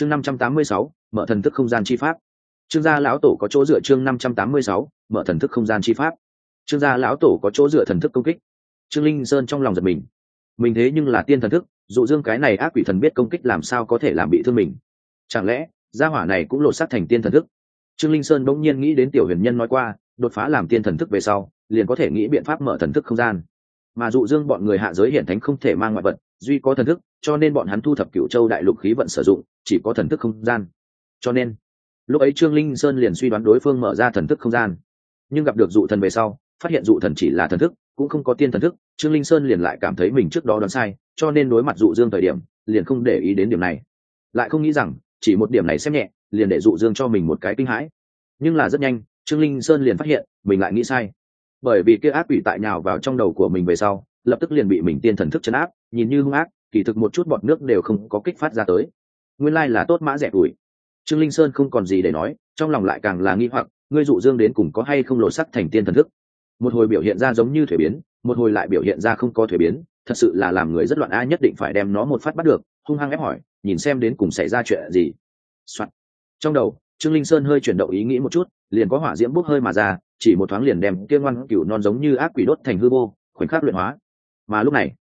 chương năm trăm tám mươi sáu, mở thần thức không gian chi pháp. Trương gia lão tổ có chỗ dựa chương năm trăm tám mươi sáu, mở thần thức không gian chi pháp. Trương gia lão tổ có chỗ dựa thần thức công kích. Trương linh sơn trong lòng giật mình. Mình thế nhưng là tiên thần thức, dụ dương cái này ác quỷ thần biết công kích làm sao có thể làm bị thương mình? Chẳng lẽ, gia hỏa này cũng lột xác thành tiên thần thức? Trương linh sơn bỗng nhiên nghĩ đến tiểu huyền nhân nói qua, đột phá làm tiên thần thức về sau, liền có thể nghĩ biện pháp mở thần thức không gian. Mà dụ dương bọn người hạ giới hiện thánh không thể mang ngoại vật duy có thần thức, cho nên bọn hắn thu thập cựu châu đại lục khí vận sử dụng, chỉ có thần thức không gian. Cho nên, lúc ấy trương linh sơn liền suy đoán đối phương mở ra thần thức không gian. Nhưng gặp được dụ thần về sau, phát hiện dụ thần chỉ là thần thức, cũng không có tiên thần thức, trương linh sơn liền lại cảm thấy mình trước đó đoán sai, cho nên đối mặt dụ dương thời điểm, liền không để ý đến điểm này. Lại không nghĩ rằng, chỉ một điểm này xem nhẹ, liền để dụ dương cho mình một cái kinh hãi. Nhưng là rất nhanh, trương linh sơn liền phát hiện, mình lại nghĩ sai. Bởi vì kia ác quỷ tại nhào vào trong đầu của mình về sau lập tức liền bị mình tiên thần thức chấn áp, nhìn như hung ác, kỳ thực một chút bọt nước đều không có kích phát ra tới. Nguyên lai là tốt mã rẻ đuổi trương linh sơn không còn gì để nói, trong lòng lại càng là nghi hoặc, ngươi dụ dương đến cùng có hay không lột sắc thành tiên thần thức? Một hồi biểu hiện ra giống như thuế biến, một hồi lại biểu hiện ra không có thuế biến, thật sự là làm người rất loạn a nhất định phải đem nó một phát bắt được, hung hăng ép hỏi, nhìn xem đến cùng xảy ra chuyện gì、Soạn. trong đầu, trương linh sơn hơi chuyển động ý nghĩ một chút, liền có hỏa diễm bốc hơi mà ra, chỉ một thoáng liền đem kia ngoan cửu non giống như ác quỷ đốt thành hư vô, khoảnh khắc luyện hóa mà lúc này,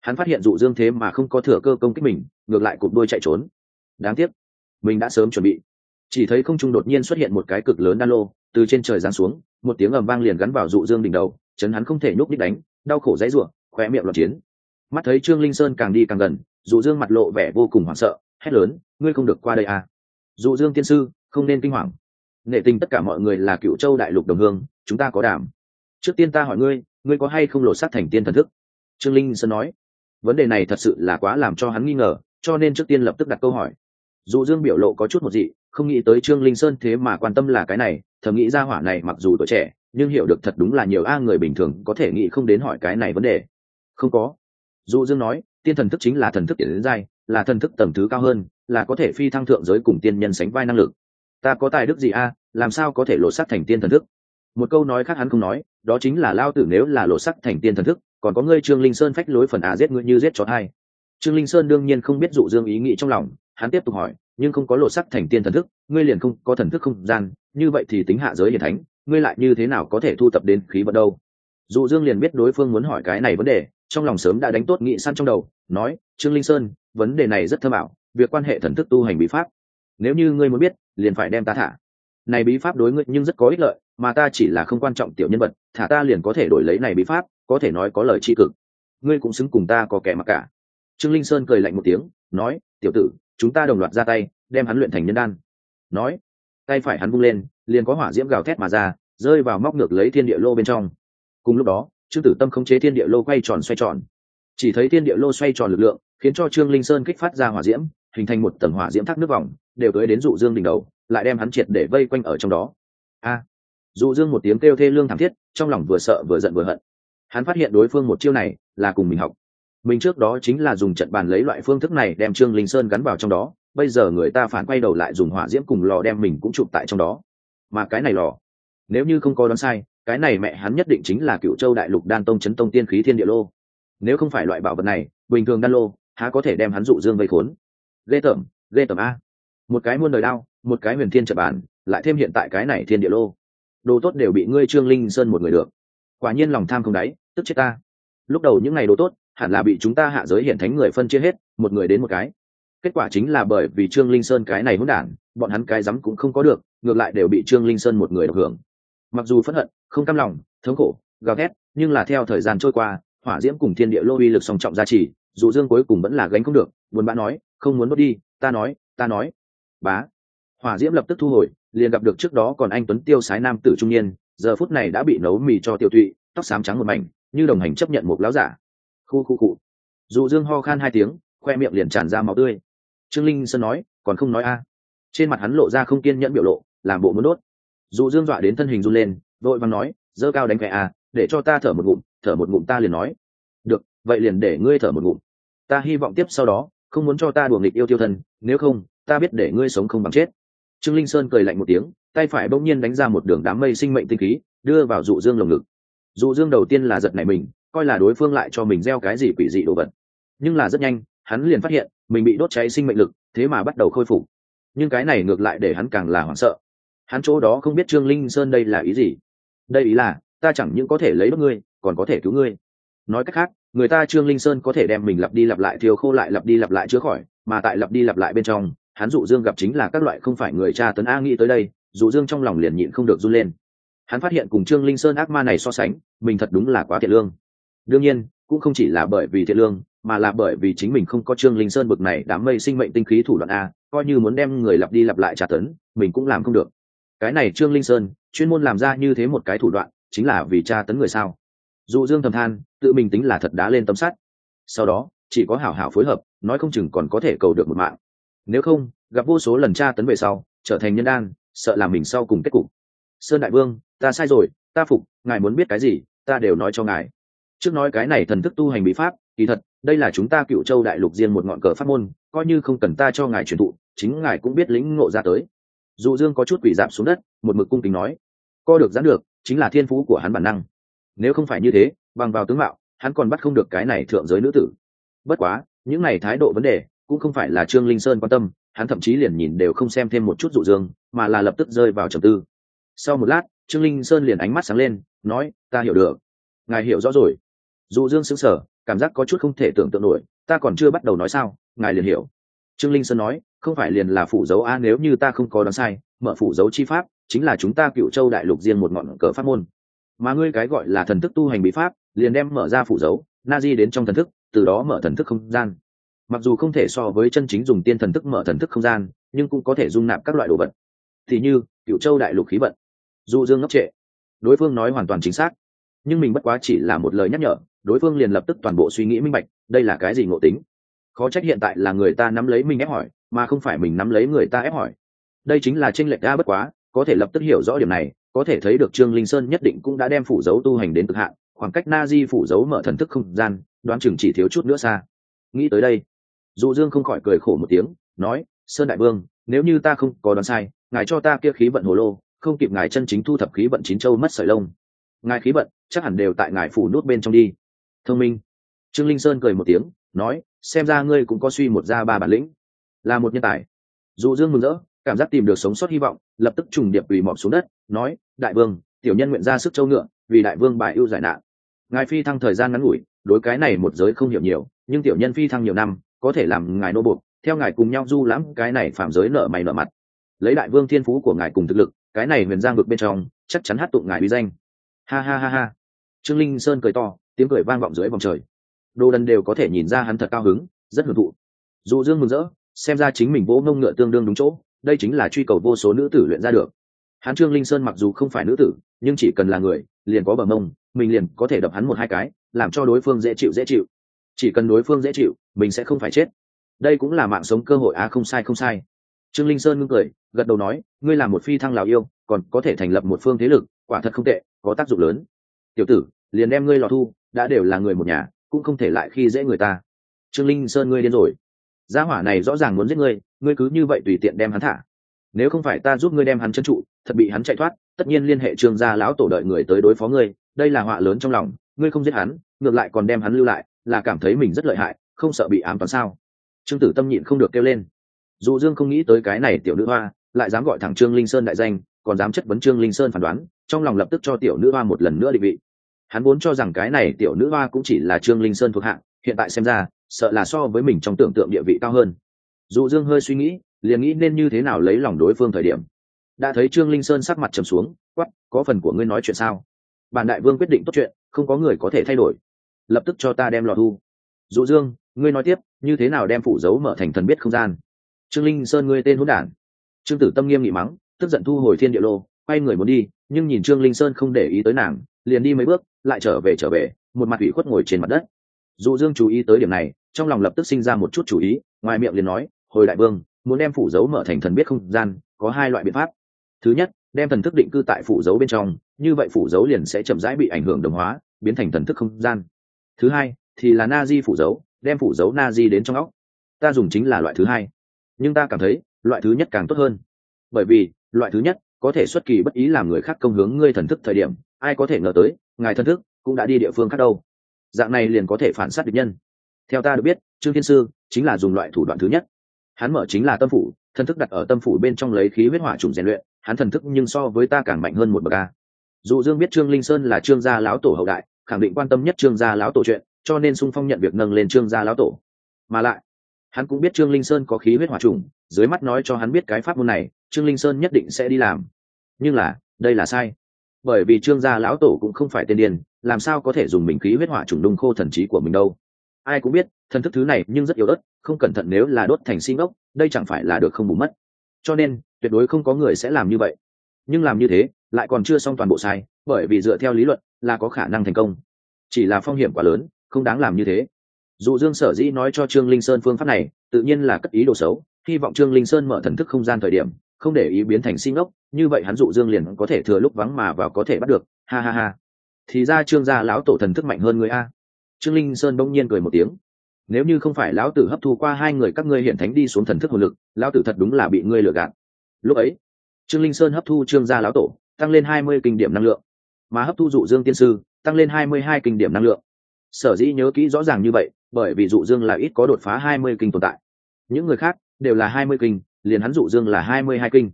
hắn phát hiện dụ dương thế mà không có thừa cơ công kích mình, ngược lại cụt đôi chạy trốn. Đáng tiếc, mình đã sớm chuẩn bị. Chỉ thấy không trung đột nhiên xuất hiện một cái cực lớn đan lô, từ trên trời giáng xuống, một tiếng ầm vang liền gắn vào dụ dương đỉnh đầu, chấn hắn không thể nhúc đích đánh, đau khổ dãy ruộng khóe miệng loạt chiến. Mắt thấy trương linh sơn càng đi càng gần, dụ dương mặt lộ vẻ vô cùng hoảng sợ, hét lớn, ngươi không được qua đây à? Dụ dương tiên sư, không nên kinh hoàng. Nệ tình tất cả mọi người là cựu châu đại lục đồng hương, chúng ta có đảm. Trước tiên ta hỏi ngươi ngươi có hay không lột xác thành tiên thần thức? Trương linh sơn nói, vấn đề này thật sự là quá làm cho hắn nghi ngờ, cho nên trước tiên lập tức đặt câu hỏi. Dù dương biểu lộ có chút một dị, không nghĩ tới trương linh sơn thế mà quan tâm là cái này, thầm nghĩ ra hỏa này mặc dù tuổi trẻ, nhưng hiểu được thật đúng là nhiều a người bình thường có thể nghĩ không đến hỏi cái này vấn đề. Không có. Dù dương nói, tiên thần thức chính là thần thức tiến đến giai, là thần thức tầm thứ cao hơn, là có thể phi thăng thượng giới cùng tiên nhân sánh vai năng lực. Ta có tài đức gì a, làm sao có thể lột sắc thành tiên thần thức? Một câu nói khác hắn không nói, đó chính là lao tử nếu là lột sắc thành tiên thần thức còn có ngươi trương linh sơn phách lối phần à giết ngươi như giết chó hai trương linh sơn đương nhiên không biết dụ dương ý nghĩ trong lòng, hắn tiếp tục hỏi, nhưng không có lộ sắc thành tiên thần thức, ngươi liền không có thần thức không gian, như vậy thì tính hạ giới hiển thánh, ngươi lại như thế nào có thể thu tập đến khí vận đâu? Dụ dương liền biết đối phương muốn hỏi cái này vấn đề, trong lòng sớm đã đánh tốt nghị săn trong đầu, nói, trương linh sơn, vấn đề này rất thơ bảo việc quan hệ thần thức tu hành bí pháp, nếu như ngươi muốn biết, liền phải đem ta thả. Này bí pháp đối ngươi nhưng rất có ích lợi, mà ta chỉ là không quan trọng tiểu nhân vật, thả ta liền có thể đổi lấy này bí pháp có thể nói có lời tri cực. Ngươi cũng xứng cùng ta có kẻ mặc cả. Trương linh sơn cười lạnh một tiếng, nói, tiểu tử, chúng ta đồng loạt ra tay, đem hắn luyện thành nhân đan. Nói, tay phải hắn vung lên, liền có hỏa diễm gào thét mà ra, rơi vào móc ngược lấy thiên địa lô bên trong. Cùng lúc đó, trương tử tâm khống chế thiên địa lô quay tròn xoay tròn. Chỉ thấy thiên địa lô xoay tròn lực lượng, khiến cho trương linh sơn kích phát ra hỏa diễm, hình thành một tầng hỏa diễm thác nước vòng, đều tới đến dụ dương đỉnh đầu, lại đem hắn triệt để vây quanh ở trong đó. A! Dụ dương một tiếng kêu thê lương thảm thiết, trong lòng vừa sợ vừa giận vừa hận hắn phát hiện đối phương một chiêu này là cùng mình học. Mình trước đó chính là dùng trận bàn lấy loại phương thức này đem trương linh sơn gắn vào trong đó, bây giờ người ta phản quay đầu lại dùng hỏa diễm cùng lò đem mình cũng chụp tại trong đó. Mà cái này lò, nếu như không có đoán sai, cái này mẹ hắn nhất định chính là cựu châu đại lục đan tông chấn tông tiên khí thiên địa lô. Nếu không phải loại bảo vật này, bình thường đan lô, há có thể đem hắn dụ dương vây khốn. Ghê tởm ghê tởm a. Một cái muôn đời đao, một cái huyền thiên trật bản lại thêm hiện tại cái này thiên địa lô. Đồ tốt đều bị ngươi trương linh sơn một người được. Quả nhiên lòng tham không đáy tức chết ta. Lúc đầu những ngày đồ tốt, hẳn là bị chúng ta hạ giới hiển thánh người phân chia hết, một người đến một cái. Kết quả chính là bởi vì trương linh sơn cái này hỗn đản, bọn hắn cái rắm cũng không có được, ngược lại đều bị trương linh sơn một người được hưởng. Mặc dù phẫn hận, không cam lòng, thống khổ, gào thét, nhưng là theo thời gian trôi qua, hỏa diễm cùng thiên địa lô uy lực song trọng gia trì, dù dương cuối cùng vẫn là gánh không được, buồn bã nói, không muốn đốt đi, ta nói ta nói. Bá. Hỏa diễm lập tức thu hồi, liền gặp được trước đó còn anh tuấn tiêu sái nam tử trung niên, giờ phút này đã bị nấu mì cho tiêu thụy tóc xám trắng một mảnh như đồng hành chấp nhận một lão giả. Khu khu cụ. Dù dương ho khan hai tiếng, khoe miệng liền tràn ra máu tươi. Trương linh sơn nói, còn không nói a. Trên mặt hắn lộ ra không kiên nhẫn biểu lộ, làm bộ muốn đốt. Dù dương dọa đến thân hình run lên, vội vàng nói, dơ cao đánh khẽ a, để cho ta thở một ngụm, thở một ngụm ta liền nói. Được, vậy liền để ngươi thở một ngụm. Ta hy vọng tiếp sau đó, không muốn cho ta đùa nghịch yêu tiêu thân, nếu không, ta biết để ngươi sống không bằng chết. Trương linh sơn cười lạnh một tiếng, tay phải bỗng nhiên đánh ra một đường đám mây sinh mệnh tinh khí, đưa vào dụ dương lồng ngực. Dù dương đầu tiên là giật nảy mình, coi là đối phương lại cho mình gieo cái gì quỷ dị đồ vật. Nhưng là rất nhanh, hắn liền phát hiện, mình bị đốt cháy sinh mệnh lực, thế mà bắt đầu khôi phục. Nhưng cái này ngược lại để hắn càng là hoảng sợ. Hắn chỗ đó không biết trương linh sơn đây là ý gì. Đây ý là, ta chẳng những có thể lấy đốt ngươi, còn có thể cứu ngươi. Nói cách khác, người ta trương linh sơn có thể đem mình lặp đi lặp lại thiêu khô lại lặp đi lặp lại chữa khỏi, mà tại lặp đi lặp lại bên trong, hắn dụ dương gặp chính là các loại không phải người cha tấn a nghĩ tới đây, dụ dương trong lòng liền nhịn không được run lên hắn phát hiện cùng trương linh sơn ác ma này so sánh, mình thật đúng là quá thiện lương. Đương nhiên, cũng không chỉ là bởi vì thiện lương, mà là bởi vì chính mình không có trương linh sơn bực này đám mây sinh mệnh tinh khí thủ đoạn a, coi như muốn đem người lặp đi lặp lại trả tấn, mình cũng làm không được. Cái này trương linh sơn, chuyên môn làm ra như thế một cái thủ đoạn, chính là vì tra tấn người sao? Dụ dương thầm than, tự mình tính là thật đá lên tấm sắt sau đó, chỉ có hảo hảo phối hợp, nói không chừng còn có thể cầu được một mạng. Nếu không, gặp vô số lần tra tấn về sau, trở thành nhân đan, sợ làm mình sau cùng kết cục. Sơn đại vương ta sai rồi, ta phục, ngài muốn biết cái gì, ta đều nói cho ngài. Trước nói cái này thần thức tu hành bí pháp, kỳ thật, đây là chúng ta cựu châu đại lục riêng một ngọn cờ pháp môn, coi như không cần ta cho ngài truyền thụ, chính ngài cũng biết lĩnh ngộ ra tới. Dụ dương có chút quỷ dạp xuống đất, một mực cung kính nói co được giãn được, chính là thiên phú của hắn bản năng. Nếu không phải như thế, bằng vào tướng mạo, hắn còn bắt không được cái này thượng giới nữ tử. Bất quá, những này thái độ vấn đề, cũng không phải là trương linh sơn quan tâm, hắn thậm chí liền nhìn đều không xem thêm một chút dụ dương, mà là lập tức rơi vào trầm tư. Sau một lát trương linh sơn liền ánh mắt sáng lên, nói, ta hiểu được. Ngài hiểu rõ rồi. Dụ dương xứng sờ, cảm giác có chút không thể tưởng tượng nổi, ta còn chưa bắt đầu nói sao, ngài liền hiểu. Trương linh sơn nói, không phải liền là phủ dấu a, nếu như ta không có đoán sai, mở phủ dấu chi pháp, chính là chúng ta cựu châu đại lục riêng một ngọn cờ pháp môn. Mà ngươi cái gọi là thần thức tu hành bí pháp, liền đem mở ra phủ dấu, na di đến trong thần thức, từ đó mở thần thức không gian. Mặc dù không thể so với chân chính dùng tiên thần thức mở thần thức không gian, nhưng cũng có thể dung nạp các loại đồ vật. Thì như, cựu châu đại lục khí vận du dương ngốc trệ. Đối phương nói hoàn toàn chính xác. Nhưng mình bất quá chỉ là một lời nhắc nhở, đối phương liền lập tức toàn bộ suy nghĩ minh bạch, đây là cái gì ngộ tính? Khó trách hiện tại là người ta nắm lấy mình ép hỏi, mà không phải mình nắm lấy người ta ép hỏi. Đây chính là tranh lệch đa bất quá, có thể lập tức hiểu rõ điểm này, có thể thấy được trương linh sơn nhất định cũng đã đem phủ dấu tu hành đến cực hạn, khoảng cách na di phủ dấu mở thần thức không gian, đoán chừng chỉ thiếu chút nữa xa. Nghĩ tới đây dụ dương không khỏi cười khổ một tiếng, nói, sơn đại vương, nếu như ta không có đoán sai, ngài cho ta kia khí vận hồ lô không kịp ngài chân chính thu thập khí vận chín châu mất sợi lông. Ngài khí vận, chắc hẳn đều tại ngài phủ nút bên trong đi. Thông minh. Trương linh sơn cười một tiếng, nói, xem ra ngươi cũng có suy một ra ba bản lĩnh. Là một nhân tài. Dụ dương mừng rỡ, cảm giác tìm được sống sót hy vọng, lập tức trùng điệp ủy mọp xuống đất, nói, đại vương, tiểu nhân nguyện ra sức châu ngựa, vì đại vương bài ưu giải nạn. Ngài phi thăng thời gian ngắn ngủi, đối cái này một giới không hiểu nhiều, nhưng tiểu nhân phi thăng nhiều năm, có thể làm ngài nô buộc, theo ngài cùng nhau du lãm cái này phạm giới nợ mày nợ mặt. Lấy đại vương thiên phú của ngài cùng thực lực cái này huyền giang vực bên trong, chắc chắn hát tụng ngài uy danh. Ha ha ha ha. Trương linh sơn cười to, tiếng cười vang vọng dưới vòng trời. Đồ đần đều có thể nhìn ra hắn thật cao hứng, rất hưởng thụ. Dù dương mừng rỡ, xem ra chính mình vỗ ngông ngựa tương đương đúng chỗ, đây chính là truy cầu vô số nữ tử luyện ra được. Hắn trương linh sơn mặc dù không phải nữ tử, nhưng chỉ cần là người, liền có bờ mông, mình liền có thể đập hắn một hai cái, làm cho đối phương dễ chịu dễ chịu. Chỉ cần đối phương dễ chịu, mình sẽ không phải chết. Đây cũng là mạng sống cơ hội á không sai không sai. Trương linh sơn ngưng cười gật đầu nói, ngươi là một phi thăng lào yêu, còn có thể thành lập một phương thế lực, quả thật không tệ, có tác dụng lớn. Tiểu tử, liền đem ngươi lò thu, đã đều là người một nhà, cũng không thể lại khi dễ người ta. Trương linh sơn ngươi điên rồi. Gia hỏa này rõ ràng muốn giết ngươi ngươi cứ như vậy tùy tiện đem hắn thả. Nếu không phải ta giúp ngươi đem hắn chân trụ, thật bị hắn chạy thoát, tất nhiên liên hệ trương gia lão tổ đợi người tới đối phó ngươi, đây là họa lớn trong lòng, ngươi không giết hắn, ngược lại còn đem hắn lưu lại, là cảm thấy mình rất lợi hại, không sợ bị ám toán sao? Trương tử tâm nhịn không được kêu lên. Dù dương không nghĩ tới cái này tiểu nữ hoa lại dám gọi thẳng trương linh sơn đại danh, còn dám chất vấn trương linh sơn phán đoán, trong lòng lập tức cho tiểu nữ hoa một lần nữa định vị. Hắn vốn cho rằng cái này tiểu nữ hoa cũng chỉ là trương linh sơn thuộc hạng, hiện tại xem ra, sợ là so với mình trong tưởng tượng địa vị cao hơn. Dụ dương hơi suy nghĩ, liền nghĩ nên như thế nào lấy lòng đối phương thời điểm. Đã thấy trương linh sơn sắc mặt trầm xuống quắp có phần của ngươi nói chuyện sao? Bản đại vương quyết định tốt chuyện, không có người có thể thay đổi. Lập tức cho ta đem lò thu. Dụ dương, ngươi nói tiếp, như thế nào đem phủ dấu mở thành thần biết không gian? Trương linh sơn ngươi tên hỗn đản trương tử tâm nghiêm nghị mắng, tức giận thu hồi thiên địa lô, quay người muốn đi, nhưng nhìn trương linh sơn không để ý tới nàng, liền đi mấy bước, lại trở về trở về, một mặt ủy khuất ngồi trên mặt đất. Dụ dương chú ý tới điểm này, trong lòng lập tức sinh ra một chút chú ý, ngoài miệng liền nói, hồi đại vương, muốn đem phủ dấu mở thành thần biết không gian, có hai loại biện pháp. Thứ nhất, đem thần thức định cư tại phủ dấu bên trong, như vậy phủ dấu liền sẽ chậm rãi bị ảnh hưởng đồng hóa, biến thành thần thức không gian. Thứ hai, thì là na di phủ dấu, đem phủ dấu na di đến trong óc. Ta dùng chính là loại thứ hai. Nhưng ta cảm thấy loại thứ nhất càng tốt hơn. Bởi vì, loại thứ nhất có thể xuất kỳ bất ý làm người khác công hướng ngươi thần thức thời điểm, ai có thể ngờ tới, ngài thần thức cũng đã đi địa phương khác đâu. Dạng này liền có thể phản s á t địch nhân. Theo ta được biết, trương thiên sư chính là dùng loại thủ đoạn thứ nhất. Hắn mở chính là tâm phủ, thần thức đặt ở tâm phủ bên trong lấy khí huyết hỏa trùng rèn luyện, hắn thần thức nhưng so với ta càng mạnh hơn một bậc ca dù dương biết trương linh sơn là trương gia lão tổ hậu đại, khẳng định quan tâm nhất trương gia lão tổ chuyện, cho nên sung phong nhận việc nâng lên trương gia lão tổ. Mà lại hắn cũng biết trương linh sơn có khí huyết hỏa trùng, dưới mắt nói cho hắn biết cái pháp môn này, trương linh sơn nhất định sẽ đi làm. Nhưng là, đây là sai. Bởi vì trương gia lão tổ cũng không phải tên điên làm sao có thể dùng mình khí huyết hỏa trùng đung khô thần trí của mình đâu? Ai cũng biết, thần thức thứ này nhưng rất yếu ớt, không cẩn thận nếu là đốt thành sinh ốc, đây chẳng phải là được không bù mất. Cho nên, tuyệt đối không có người sẽ làm như vậy. Nhưng làm như thế, lại còn chưa xong toàn bộ sai, bởi vì dựa theo lý luận, là có khả năng thành công. Chỉ là phong hiểm quá lớn, không đáng làm như thế. Dụ dương sở dĩ nói cho trương linh sơn phương pháp này, tự nhiên là cất ý đồ xấu, hy vọng trương linh sơn mở thần thức không gian thời điểm, không để ý biến thành sinh ốc, như vậy hắn dụ dương liền có thể thừa lúc vắng mà vào có thể bắt được. Ha ha ha. Thì ra trương gia lão tổ thần thức mạnh hơn người a. Trương linh sơn bỗng nhiên cười một tiếng. Nếu như không phải lão tử hấp thu qua hai người các ngươi hiện thánh đi xuống thần thức hồn lực, lão tử thật đúng là bị ngươi lừa gạt. Lúc ấy, trương linh sơn hấp thu trương gia lão tổ, tăng lên hai mươi kinh điểm năng lượng. Mà hấp thu dụ dương tiên sư, tăng lên hai mươi hai kinh điểm năng lượng. Sở dĩ nhớ kỹ rõ ràng như vậy bởi vì dụ dương là ít có đột phá hai mươi kinh tồn tại. Những người khác đều là hai mươi kinh, liền hắn dụ dương là hai mươi hai kinh.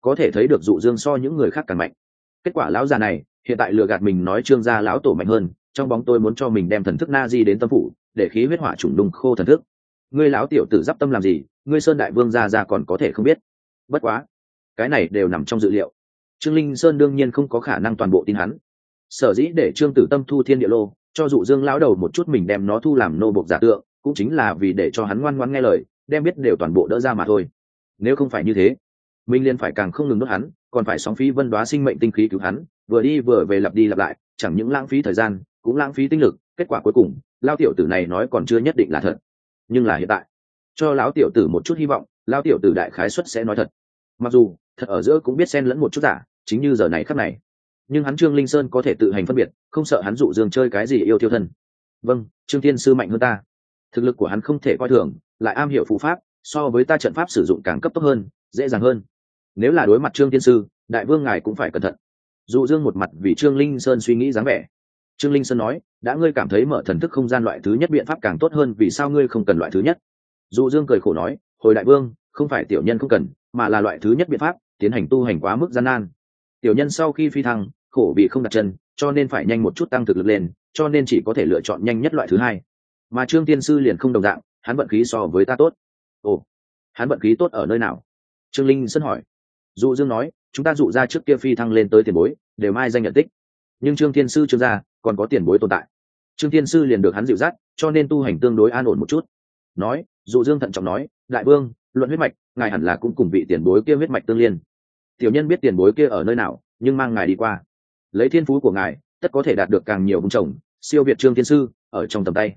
Có thể thấy được dụ dương so những người khác càng mạnh. Kết quả lão già này, hiện tại lừa gạt mình nói trương gia lão tổ mạnh hơn, trong bóng tôi muốn cho mình đem thần thức na di đến tâm phủ, để khí huyết hỏa trùng đùng khô thần thức. Ngươi lão tiểu tử d tâm làm gì, ngươi sơn đại vương gia ra còn có thể không biết. Bất quá, cái này đều nằm trong dự liệu. Trương linh sơn đương nhiên không có khả năng toàn bộ tin hắn. Sở dĩ để trương tử tâm thu thiên địa lô cho dụ dương lão đầu một chút mình đem nó thu làm nô bộc giả tượng, cũng chính là vì để cho hắn ngoan ngoan nghe lời, đem biết đều toàn bộ đỡ ra mà thôi. Nếu không phải như thế minh liên phải càng không ngừng đốt hắn, còn phải sóng phí vân đoá sinh mệnh tinh khí cứu hắn, vừa đi vừa về lặp đi lặp lại, chẳng những lãng phí thời gian, cũng lãng phí tinh lực, kết quả cuối cùng lao tiểu tử này nói còn chưa nhất định là thật. Nhưng là hiện tại, cho lão tiểu tử một chút hy vọng lao tiểu tử đại khái xuất sẽ nói thật. Mặc dù, thật ở giữa cũng biết xen lẫn một chút giả, chính như giờ này khắc này nhưng hắn trương linh sơn có thể tự hành phân biệt, không sợ hắn dụ dương chơi cái gì yêu thiêu thân. Vâng trương tiên sư mạnh hơn ta. Thực lực của hắn không thể coi thường, lại am hiểu phù pháp, so với ta trận pháp sử dụng càng cấp tốc hơn, dễ dàng hơn. Nếu là đối mặt trương tiên sư, đại vương ngài cũng phải cẩn thận. Dụ dương một mặt vì trương linh sơn suy nghĩ dáng vẻ. Trương linh sơn nói, đã ngươi cảm thấy mở thần thức không gian loại thứ nhất biện pháp càng tốt hơn vì sao ngươi không cần loại thứ nhất? Dụ dương cười khổ nói, hồi đại vương, không phải tiểu nhân không cần, mà là loại thứ nhất biện pháp, tiến hành tu hành quá mức gian nan. Tiểu nhân sau khi phi thăng khổ vì không đặt chân, cho nên phải nhanh một chút tăng thực lực lên, cho nên chỉ có thể lựa chọn nhanh nhất loại thứ hai. Mà trương tiên sư liền không đồng dạng, hắn vận khí so với ta tốt. Ồ, hắn vận khí tốt ở nơi nào? Trương linh sân hỏi. Dụ dương nói, chúng ta dụ ra trước kia phi thăng lên tới tiền bối, đều mai danh nhận tích. Nhưng trương thiên sư trương gia còn có tiền bối tồn tại. Trương thiên sư liền được hắn dịu dắt, cho nên tu hành tương đối an ổn một chút. Nói, dụ dương thận trọng nói, đại vương, luận huyết mạch, ngài hẳn là cũng cùng vị tiền bối kia huyết mạch tương liên. Tiểu nhân biết tiền bối kia ở nơi nào, nhưng mang ngài đi qua lấy thiên phú của ngài, tất có thể đạt được càng nhiều vùng trồng, siêu việt trương thiên sư, ở trong tầm tay.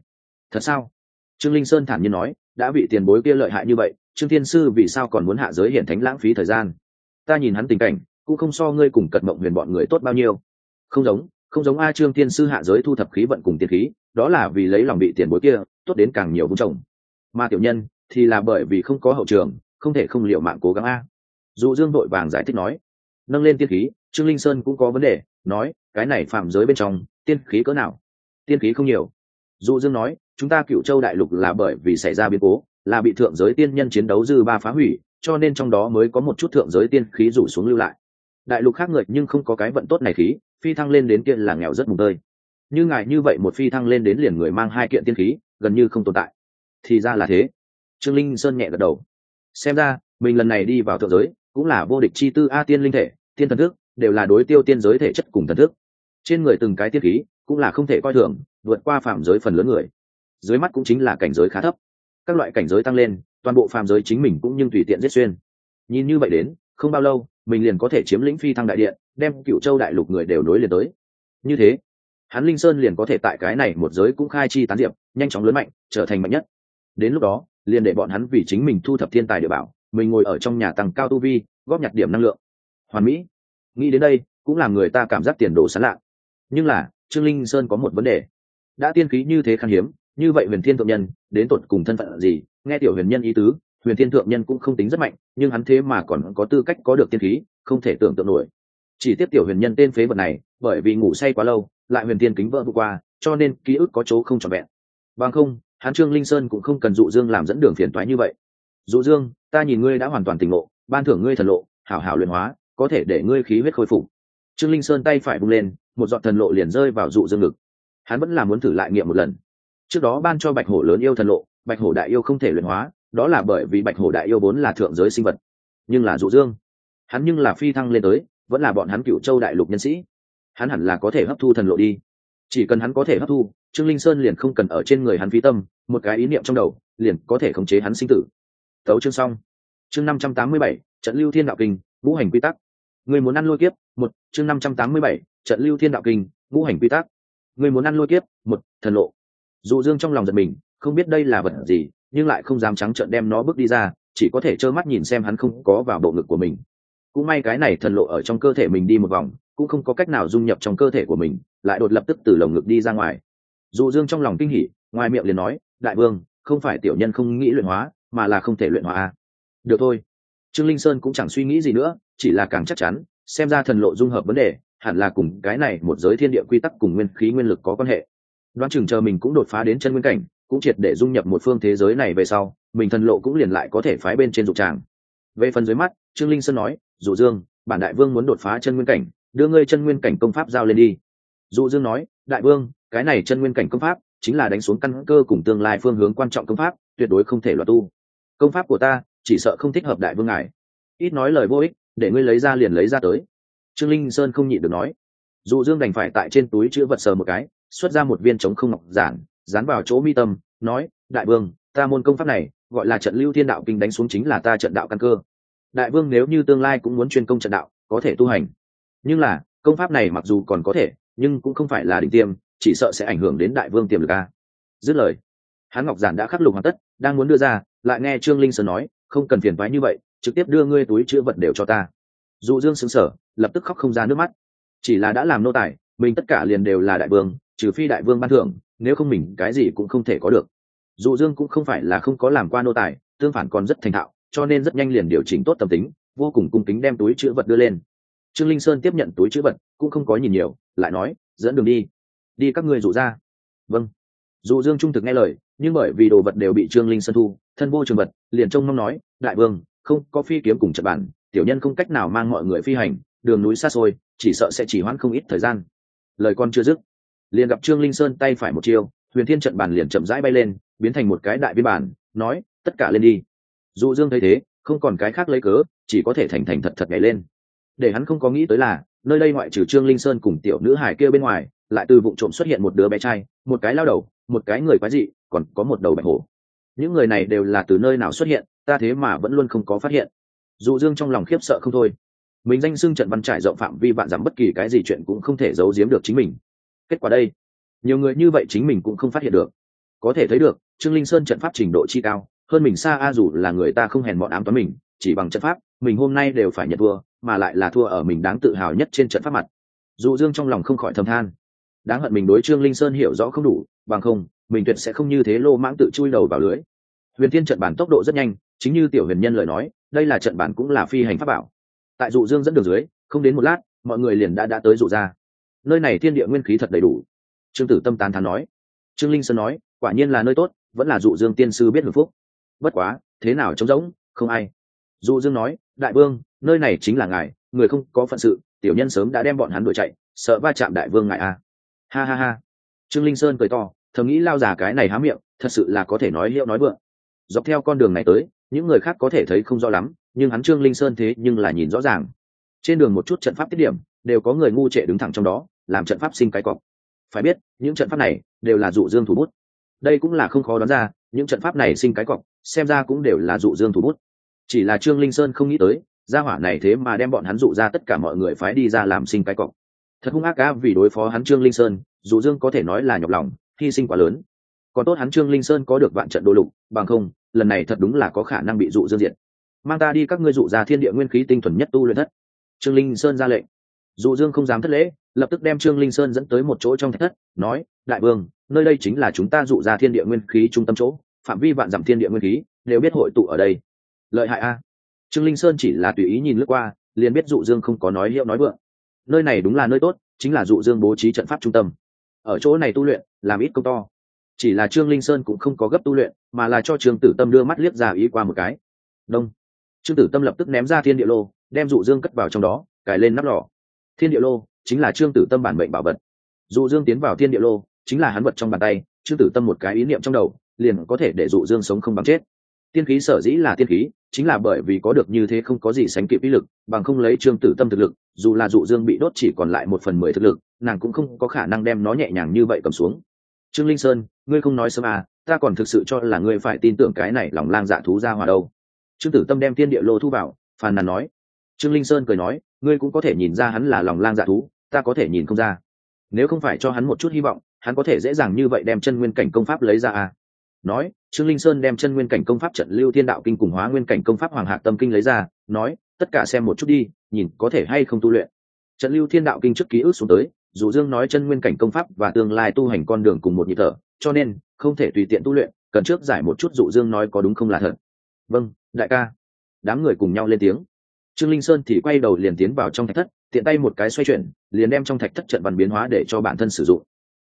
Thật sao? Trương linh sơn thản nhiên nói, đã bị tiền bối kia lợi hại như vậy, trương thiên sư vì sao còn muốn hạ giới hiện thánh lãng phí thời gian? Ta nhìn hắn tình cảnh, cũng không so ngươi cùng cật mộng huyền bọn người tốt bao nhiêu. Không giống không giống a trương thiên sư hạ giới thu thập khí vận cùng tiền khí, đó là vì lấy lòng bị tiền bối kia, tốt đến càng nhiều vùng trồng. Mà tiểu nhân, thì là bởi vì không có hậu trường, không thể không liệu mạng cố gắng a. Dụ dương vội vàng giải thích nói. Nâng lên tiên khí, trương linh sơn cũng có vấn đề nói, cái này phạm giới bên trong, tiên khí cỡ nào? Tiên khí không nhiều. Dụ dương nói, chúng ta cựu châu đại lục là bởi vì xảy ra biến cố, là bị thượng giới tiên nhân chiến đấu dư ba phá hủy, cho nên trong đó mới có một chút thượng giới tiên khí rủ xuống lưu lại. Đại lục khác người nhưng không có cái vận tốt này khí, phi thăng lên đến kia là nghèo rất mùng tơi. Như ngài như vậy một phi thăng lên đến liền người mang hai kiện tiên khí, gần như không tồn tại. Thì ra là thế. Trương linh sơn nhẹ gật đầu. Xem ra, mình lần này đi vào thượng giới, cũng là vô địch chi tư a tiên linh thể, tiên thần thức đều là đối tiêu tiên giới thể chất cùng thần thức. Trên người từng cái tiết khí cũng là không thể coi thường, vượt qua phạm giới phần lớn người. Dưới mắt cũng chính là cảnh giới khá thấp. Các loại cảnh giới tăng lên, toàn bộ phạm giới chính mình cũng nhưng tùy tiện giết xuyên. Nhìn như vậy đến, không bao lâu, mình liền có thể chiếm lĩnh phi thăng đại điện, đem cựu châu đại lục người đều nối liền tới. Như thế, hắn linh sơn liền có thể tại cái này một giới cũng khai chi tán diệp, nhanh chóng lớn mạnh, trở thành mạnh nhất. Đến lúc đó, liền để bọn hắn vì chính mình thu thập thiên tài địa bảo, mình ngồi ở trong nhà tăng cao tu vi, góp nhặt điểm năng lượng. Hoàn mỹ nghĩ đến đây, cũng làm người ta cảm giác tiền đồ sán lạ. Nhưng là, trương linh sơn có một vấn đề. Đã tiên khí như thế khan hiếm, như vậy huyền thiên thượng nhân, đến tột cùng thân phận gì? Nghe tiểu huyền nhân ý tứ, huyền thiên thượng nhân cũng không tính rất mạnh, nhưng hắn thế mà còn có tư cách có được tiên khí, không thể tưởng tượng nổi. Chỉ tiếp tiểu huyền nhân tên phế vật này, bởi vì ngủ say quá lâu, lại huyền thiên kính vỡ vừa qua, cho nên ký ức có chỗ không trọn vẹn. Bằng không, hắn trương linh sơn cũng không cần dụ dương làm dẫn đường phiền toái như vậy. Dụ dương, ta nhìn ngươi đã hoàn toàn tỉnh ngộ, ban thưởng ngươi thần lộ, hảo hảo luyện hóa có thể để ngươi khí huyết khôi phục. Trương linh sơn tay phải bung lên, một giọt thần lộ liền rơi vào dụ dương ngực. Hắn vẫn là muốn thử lại nghiệm một lần. Trước đó ban cho bạch hổ lớn yêu thần lộ, bạch hổ đại yêu không thể luyện hóa, đó là bởi vì bạch hổ đại yêu vốn là thượng giới sinh vật. Nhưng là dụ dương, hắn nhưng là phi thăng lên tới, vẫn là bọn hắn cựu châu đại lục nhân sĩ. Hắn hẳn là có thể hấp thu thần lộ đi. Chỉ cần hắn có thể hấp thu, trương linh sơn liền không cần ở trên người hắn phi tâm, một cái ý niệm trong đầu, liền có thể khống chế hắn sinh tử. Tấu chương xong. Chương năm trăm tám mươi bảy, trận lưu thiên đạo kinh, ngũ hành quy tắc người muốn ăn lôi kiếp? Một, chương năm trăm tám mươi bảy, trận lưu thiên đạo kinh, ngũ hành quy tắc. Người muốn ăn lôi kiếp? Một, thần lộ. Dụ dương trong lòng giật mình, không biết đây là vật gì, nhưng lại không dám trắng trợn đem nó bước đi ra, chỉ có thể trơ mắt nhìn xem hắn không có vào bộ ngực của mình. Cũng may cái này thần lộ ở trong cơ thể mình đi một vòng, cũng không có cách nào dung nhập trong cơ thể của mình, lại đột lập tức từ lồng ngực đi ra ngoài. Dụ dương trong lòng kinh hỉ, ngoài miệng liền nói, đại vương, không phải tiểu nhân không nghĩ luyện hóa, mà là không thể luyện hóa à. được thôi. Trương linh sơn cũng chẳng suy nghĩ gì nữa chỉ là càng chắc chắn, xem ra thần lộ dung hợp vấn đề, hẳn là cùng cái này một giới thiên địa quy tắc cùng nguyên khí nguyên lực có quan hệ. Đoán chừng chờ mình cũng đột phá đến chân nguyên cảnh, cũng triệt để dung nhập một phương thế giới này về sau, mình thần lộ cũng liền lại có thể phái bên trên dục tràng. Về phần dưới mắt, trương linh sơn nói, dụ dương, bản đại vương muốn đột phá chân nguyên cảnh, đưa ngươi chân nguyên cảnh công pháp giao lên đi. Dụ dương nói, đại vương, cái này chân nguyên cảnh công pháp chính là đánh xuống căn cơ cùng tương lai phương hướng quan trọng công pháp, tuyệt đối không thể loạt tu. Công pháp của ta, chỉ sợ không thích hợp đại vương ngài. Ít nói lời vô ích để ngươi lấy ra liền lấy ra tới. Trương linh sơn không nhịn được nói. Dụ dương đành phải tại trên túi chữ vật sờ một cái, xuất ra một viên chống không ngọc giản, dán vào chỗ mi tâm, nói, đại vương, ta môn công pháp này, gọi là trận lưu thiên đạo kinh đánh xuống chính là ta trận đạo căn cơ. Đại vương nếu như tương lai cũng muốn chuyên công trận đạo, có thể tu hành. Nhưng là, công pháp này mặc dù còn có thể, nhưng cũng không phải là đỉnh tiêm, chỉ sợ sẽ ảnh hưởng đến đại vương tiềm lực a. Dứt lời, hắn ngọc giản đã khắc lục hoàn tất, đang muốn đưa ra, lại nghe trương linh sơn nói, không cần phiền thoái như vậy trực tiếp đưa ngươi túi chữ vật đều cho ta. Dụ dương xứng sở lập tức khóc không ra nước mắt. Chỉ là đã làm nô tài, mình tất cả liền đều là đại vương, trừ phi đại vương ban thưởng, nếu không mình cái gì cũng không thể có được. Dụ dương cũng không phải là không có làm qua nô tài, tương phản còn rất thành thạo, cho nên rất nhanh liền điều chỉnh tốt tâm tính, vô cùng cung kính đem túi chữ vật đưa lên. Trương linh sơn tiếp nhận túi chữ vật, cũng không có nhìn nhiều, lại nói, dẫn đường đi. Đi các ngươi dụ ra. Vâng. Dụ dương trung thực nghe lời, nhưng bởi vì đồ vật đều bị trương linh sơn thu, thân vô trường vật, liền trông mong nói, đại vương không, có phi kiếm cùng trận bản, tiểu nhân không cách nào mang mọi người phi hành, đường núi xa xôi, chỉ sợ sẽ chỉ hoãn không ít thời gian. Lời con chưa dứt, liền gặp trương linh sơn tay phải một chiêu, huyền thiên trận bản liền chậm rãi bay lên, biến thành một cái đại biên bản, nói, tất cả lên đi. Dụ dương thấy thế, không còn cái khác lấy cớ, chỉ có thể thành thành thật thật nhảy lên. Để hắn không có nghĩ tới là, nơi đây ngoại trừ trương linh sơn cùng tiểu nữ hải kia bên ngoài, lại từ vụ trộm xuất hiện một đứa bé trai, một cái lao đầu, một cái người quái dị, còn có một đầu bạch hổ những người này đều là từ nơi nào xuất hiện, ta thế mà vẫn luôn không có phát hiện. Dụ dương trong lòng khiếp sợ không thôi. Mình danh xưng trận văn trải rộng phạm vi bạn giảm bất kỳ cái gì chuyện cũng không thể giấu giếm được chính mình. Kết quả đây, nhiều người như vậy chính mình cũng không phát hiện được. Có thể thấy được, trương linh sơn trận pháp trình độ chi cao, hơn mình xa a dù là người ta không hèn bọn ám toán mình, chỉ bằng trận pháp, mình hôm nay đều phải nhận thua, mà lại là thua ở mình đáng tự hào nhất trên trận pháp mặt. Dụ dương trong lòng không khỏi thầm than. Đáng hận mình đối trương linh sơn hiểu rõ không đủ, bằng không mình tuyệt sẽ không như thế lô mãng tự chui đầu vào lưới. Huyền thiên trận bản tốc độ rất nhanh, chính như tiểu huyền nhân lời nói, đây là trận bản cũng là phi hành pháp bảo. Tại dụ dương dẫn đường dưới, không đến một lát, mọi người liền đã đã tới dụ ra nơi này thiên địa nguyên khí thật đầy đủ. Trương tử tâm tán thán nói. Trương linh sơn nói, quả nhiên là nơi tốt, vẫn là dụ dương tiên sư biết hưởng phúc. Bất quá, thế nào trống rỗng, không ai. Dụ dương nói, đại vương, nơi này chính là ngài, người không có phận sự, tiểu nhân sớm đã đem bọn hắn đuổi chạy, sợ va chạm đại vương ngài a ha ha ha. Trương linh sơn cười to thầm nghĩ lao già cái này há miệng, thật sự là có thể nói hiệu nói vượng. Dọc theo con đường này tới, những người khác có thể thấy không rõ lắm, nhưng hắn trương linh sơn thế nhưng là nhìn rõ ràng. Trên đường một chút trận pháp tiết điểm, đều có người ngu trệ đứng thẳng trong đó, làm trận pháp sinh cái cọc phải biết, những trận pháp này đều là dụ dương thủ bút. Đây cũng là không khó đoán ra, những trận pháp này sinh cái cọc xem ra cũng đều là dụ dương thủ bút. Chỉ là trương linh sơn không nghĩ tới, gia hỏa này thế mà đem bọn hắn dụ ra tất cả mọi người phái đi ra làm sinh cái cọc thật hung ác cá vì đối phó hắn trương linh sơn, dụ dương có thể nói là nhọc lòng hy sinh quá lớn. Còn tốt hắn trương linh sơn có được vạn trận đô lục, bằng không, lần này thật đúng là có khả năng bị dụ dương diện mang ta đi các ngươi dụ ra thiên địa nguyên khí tinh thuần nhất tu luyện thất. Trương linh sơn ra lệnh. Dụ dương không dám thất lễ, lập tức đem trương linh sơn dẫn tới một chỗ trong thạch thất, nói, đại vương, nơi đây chính là chúng ta dụ ra thiên địa nguyên khí trung tâm chỗ, phạm vi vạn dặm thiên địa nguyên khí, đều biết hội tụ ở đây. Lợi hại a. Trương linh sơn chỉ là tùy ý nhìn lướt qua, liền biết dụ dương không có nói hiệu nói vượng. Nơi này đúng là nơi tốt, chính là dụ dương bố trí trận pháp trung tâm ở chỗ này tu luyện, làm ít công to. Chỉ là trương linh sơn cũng không có gấp tu luyện, mà là cho trương tử tâm đưa mắt liếc ra ý qua một cái. Đông. Trương tử tâm lập tức ném ra thiên địa lô, đem dụ dương cất vào trong đó, cài lên nắp lò. Thiên địa lô chính là trương tử tâm bản mệnh bảo vật. Dụ dương tiến vào thiên địa lô chính là hắn vật trong bàn tay, trương tử tâm một cái ý niệm trong đầu, liền có thể để dụ dương sống không bằng chết. Tiên khí sở dĩ là tiên khí, chính là bởi vì có được như thế không có gì sánh kịp ý lực, bằng không lấy trương tử tâm thực lực dù là dụ dương bị đốt chỉ còn lại một phần mười thực lực, nàng cũng không có khả năng đem nó nhẹ nhàng như vậy cầm xuống. Trương linh sơn, ngươi không nói sớm à ta còn thực sự cho là ngươi phải tin tưởng cái này lòng lang dạ thú ra hòa đâu. Trương tử tâm đem tiên địa lô thu vào, phàn nàn nói. Trương linh sơn cười nói, ngươi cũng có thể nhìn ra hắn là lòng lang dạ thú, ta có thể nhìn không ra. Nếu không phải cho hắn một chút hy vọng, hắn có thể dễ dàng như vậy đem chân nguyên cảnh công pháp lấy ra à. Nói, trương linh sơn đem chân nguyên cảnh công pháp trận lưu thiên đạo kinh cùng hóa nguyên cảnh công pháp hoàng hạc tâm kinh lấy ra, nói, tất cả xem một chút đi nhìn có thể hay không tu luyện. Trận lưu thiên đạo kinh trước ký ức xuống tới, dù dương nói chân nguyên cảnh công pháp và tương lai tu hành con đường cùng một nhịp thở, cho nên, không thể tùy tiện tu luyện, cần trước giải một chút dụ dương nói có đúng không là thật. Vâng đại ca. Đám người cùng nhau lên tiếng. Trương linh sơn thì quay đầu liền tiến vào trong thạch thất, tiện tay một cái xoay chuyển, liền đem trong thạch thất trận văn biến hóa để cho bản thân sử dụng.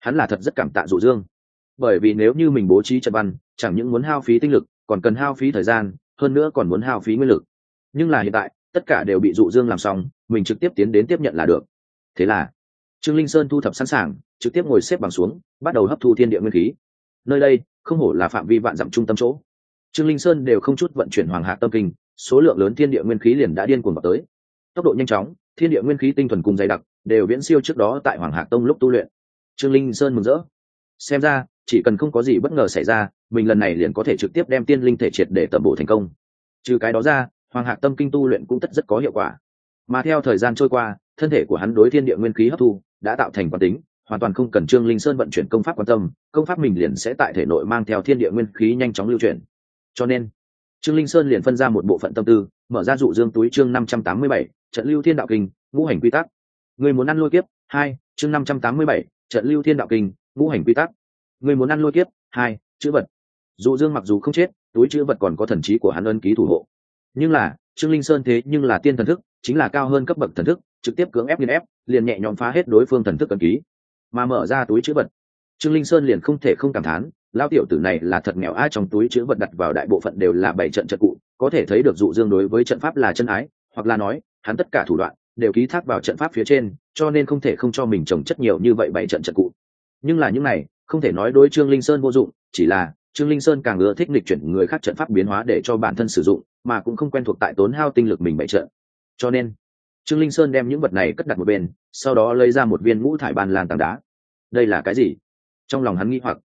Hắn là thật rất cảm tạ dụ dương. Bởi vì nếu như mình bố trí trận văn, chẳng những muốn hao phí tinh lực, còn cần hao phí thời gian, hơn nữa còn muốn hao phí nguyên lực. Nhưng là hiện tại tất cả đều bị dụ dương làm xong, mình trực tiếp tiến đến tiếp nhận là được. Thế là, trương linh sơn thu thập sẵn sàng, trực tiếp ngồi xếp bằng xuống, bắt đầu hấp thu thiên địa nguyên khí. Nơi đây, không hổ là phạm vi vạn dặm trung tâm chỗ. Trương linh sơn đều không chút vận chuyển hoàng hạ tâm kinh, số lượng lớn thiên địa nguyên khí liền đã điên cuồng vào tới. Tốc độ nhanh chóng, thiên địa nguyên khí tinh thuần cùng dày đặc, đều viễn siêu trước đó tại hoàng hạ tông lúc tu luyện. Trương linh sơn mừng rỡ. Xem ra, chỉ cần không có gì bất ngờ xảy ra, mình lần này liền có thể trực tiếp đem tiên linh thể triệt để tẩm bổ thành công. Trừ cái đó ra hoàng hạc tâm kinh tu luyện cũng tất rất có hiệu quả. Mà theo thời gian trôi qua, thân thể của hắn đối thiên địa nguyên khí hấp thu đã tạo thành quán tính, hoàn toàn không cần trương linh sơn vận chuyển công pháp quan tâm, công pháp mình liền sẽ tại thể nội mang theo thiên địa nguyên khí nhanh chóng lưu chuyển. Cho nên, trương linh sơn liền phân ra một bộ phận tâm tư, mở ra dụ dương túi chương năm trăm tám mươi bảy, trận lưu thiên đạo kinh, ngũ hành quy tắc. Người muốn ăn lôi kiếp? Hai, chương năm trăm tám mươi bảy, trận lưu thiên đạo kinh, ngũ hành quy tắc. Người muốn ăn lôi kiếp? Hai, chữ vật. Dụ dương mặc dù không chết, túi chữ vật còn có thần trí của hắn ân ký thủ hộ nhưng là, trương linh sơn thế nhưng là tiên thần thức, chính là cao hơn cấp bậc thần thức, trực tiếp cưỡng ép nghiên ép, liền nhẹ nhõm phá hết đối phương thần thức cần ký. Mà mở ra túi chữ vật, trương linh sơn liền không thể không cảm thán lao tiểu tử này là thật nghèo, ai trong túi chữ vật đặt vào đại bộ phận đều là bảy trận trận cụ, có thể thấy được dụ dương đối với trận pháp là chân ái, hoặc là nói, hắn tất cả thủ đoạn đều ký thác vào trận pháp phía trên, cho nên không thể không cho mình trồng chất nhiều như vậy bảy trận trận cụ. Nhưng là những này, không thể nói đối trương linh sơn vô dụng, chỉ là trương linh sơn càng ưa thích lịch chuyển người khác trận pháp biến hóa để cho bản thân sử dụng, mà cũng không quen thuộc tại tốn hao tinh lực mình bậy trận. Cho nên, trương linh sơn đem những vật này cất đặt một bên, sau đó lấy ra một viên ngũ thải ban làn tảng đá. Đây là cái gì? Trong lòng hắn nghĩ hoặc.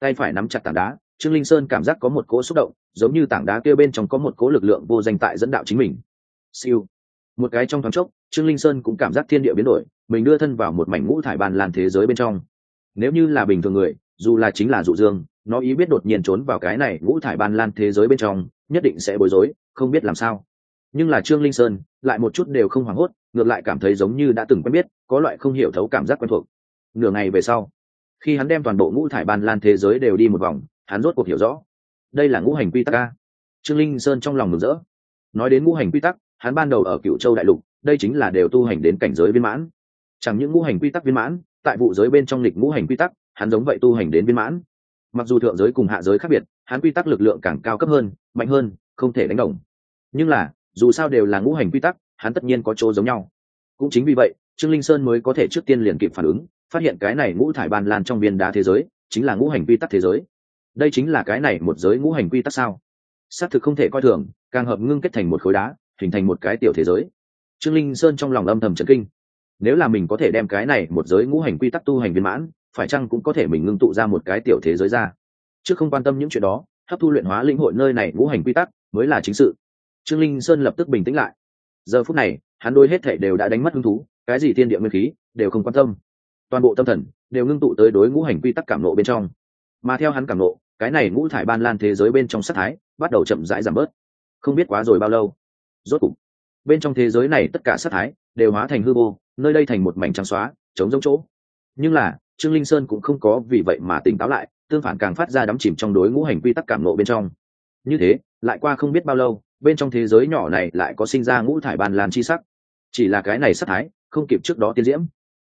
Tay phải nắm chặt tảng đá, trương linh sơn cảm giác có một cỗ xúc động, giống như tảng đá kia bên trong có một cỗ lực lượng vô danh tại dẫn đạo chính mình. Siêu. Một cái trong thoáng chốc, trương linh sơn cũng cảm giác thiên địa biến đổi, mình đưa thân vào một mảnh ngũ thải ban làn thế giới bên trong. Nếu như là bình thường người dù là chính là dụ dương, nó ý biết đột nhiên trốn vào cái này ngũ thải ban lan thế giới bên trong, nhất định sẽ bối rối, không biết làm sao. Nhưng là trương linh sơn, lại một chút đều không hoảng hốt, ngược lại cảm thấy giống như đã từng quen biết, có loại không hiểu thấu cảm giác quen thuộc. Nửa ngày về sau, khi hắn đem toàn bộ ngũ thải ban lan thế giới đều đi một vòng, hắn rốt cuộc hiểu rõ, đây là ngũ hành quy tắc a. Trương linh sơn trong lòng mừng rỡ. Nói đến ngũ hành quy tắc, hắn ban đầu ở cựu châu đại lục, đây chính là đều tu hành đến cảnh giới viên mãn. Chẳng những ngũ hành quy tắc viên mãn, tại vụ giới bên trong lịch ngũ hành quy tắc hắn giống vậy tu hành đến viên mãn. Mặc dù thượng giới cùng hạ giới khác biệt, hắn quy tắc lực lượng càng cao cấp hơn, mạnh hơn, không thể đánh đồng. Nhưng là, dù sao đều là ngũ hành quy tắc, hắn tất nhiên có chỗ giống nhau. Cũng chính vì vậy, trương linh sơn mới có thể trước tiên liền kịp phản ứng, phát hiện cái này ngũ thải ban lan trong viên đá thế giới, chính là ngũ hành quy tắc thế giới. Đây chính là cái này một giới ngũ hành quy tắc sao? Xác thực không thể coi thường, càng hợp ngưng kết thành một khối đá, hình thành một cái tiểu thế giới. Trương linh sơn trong lòng âm thầm trấn kinh. Nếu là mình có thể đem cái này một giới ngũ hành quy tắc tu hành viên mãn phải chăng cũng có thể mình ngưng tụ ra một cái tiểu thế giới ra? Trước không quan tâm những chuyện đó, hấp thu luyện hóa linh hội nơi này ngũ hành quy tắc mới là chính sự. Trương linh sơn lập tức bình tĩnh lại. Giờ phút này, hắn đôi hết thể đều đã đánh mất hứng thú, cái gì thiên địa nguyên khí đều không quan tâm. Toàn bộ tâm thần đều ngưng tụ tới đối ngũ hành quy tắc cảm nộ bên trong. Mà theo hắn cảm nộ, cái này ngũ thải ban lan thế giới bên trong sắc thái bắt đầu chậm rãi giảm bớt. Không biết quá rồi bao lâu. Rốt cục, bên trong thế giới này tất cả sắc thái đều hóa thành hư vô, nơi đây thành một mảnh trắng xóa chống giống chỗ. Nhưng là trương linh sơn cũng không có vì vậy mà tỉnh táo lại, tương phản càng phát ra đắm chìm trong đối ngũ hành quy tắc cảm nộ bên trong. Như thế, lại qua không biết bao lâu, bên trong thế giới nhỏ này lại có sinh ra ngũ thải bàn lan chi sắc. Chỉ là cái này sắc thái, không kịp trước đó tiên diễm.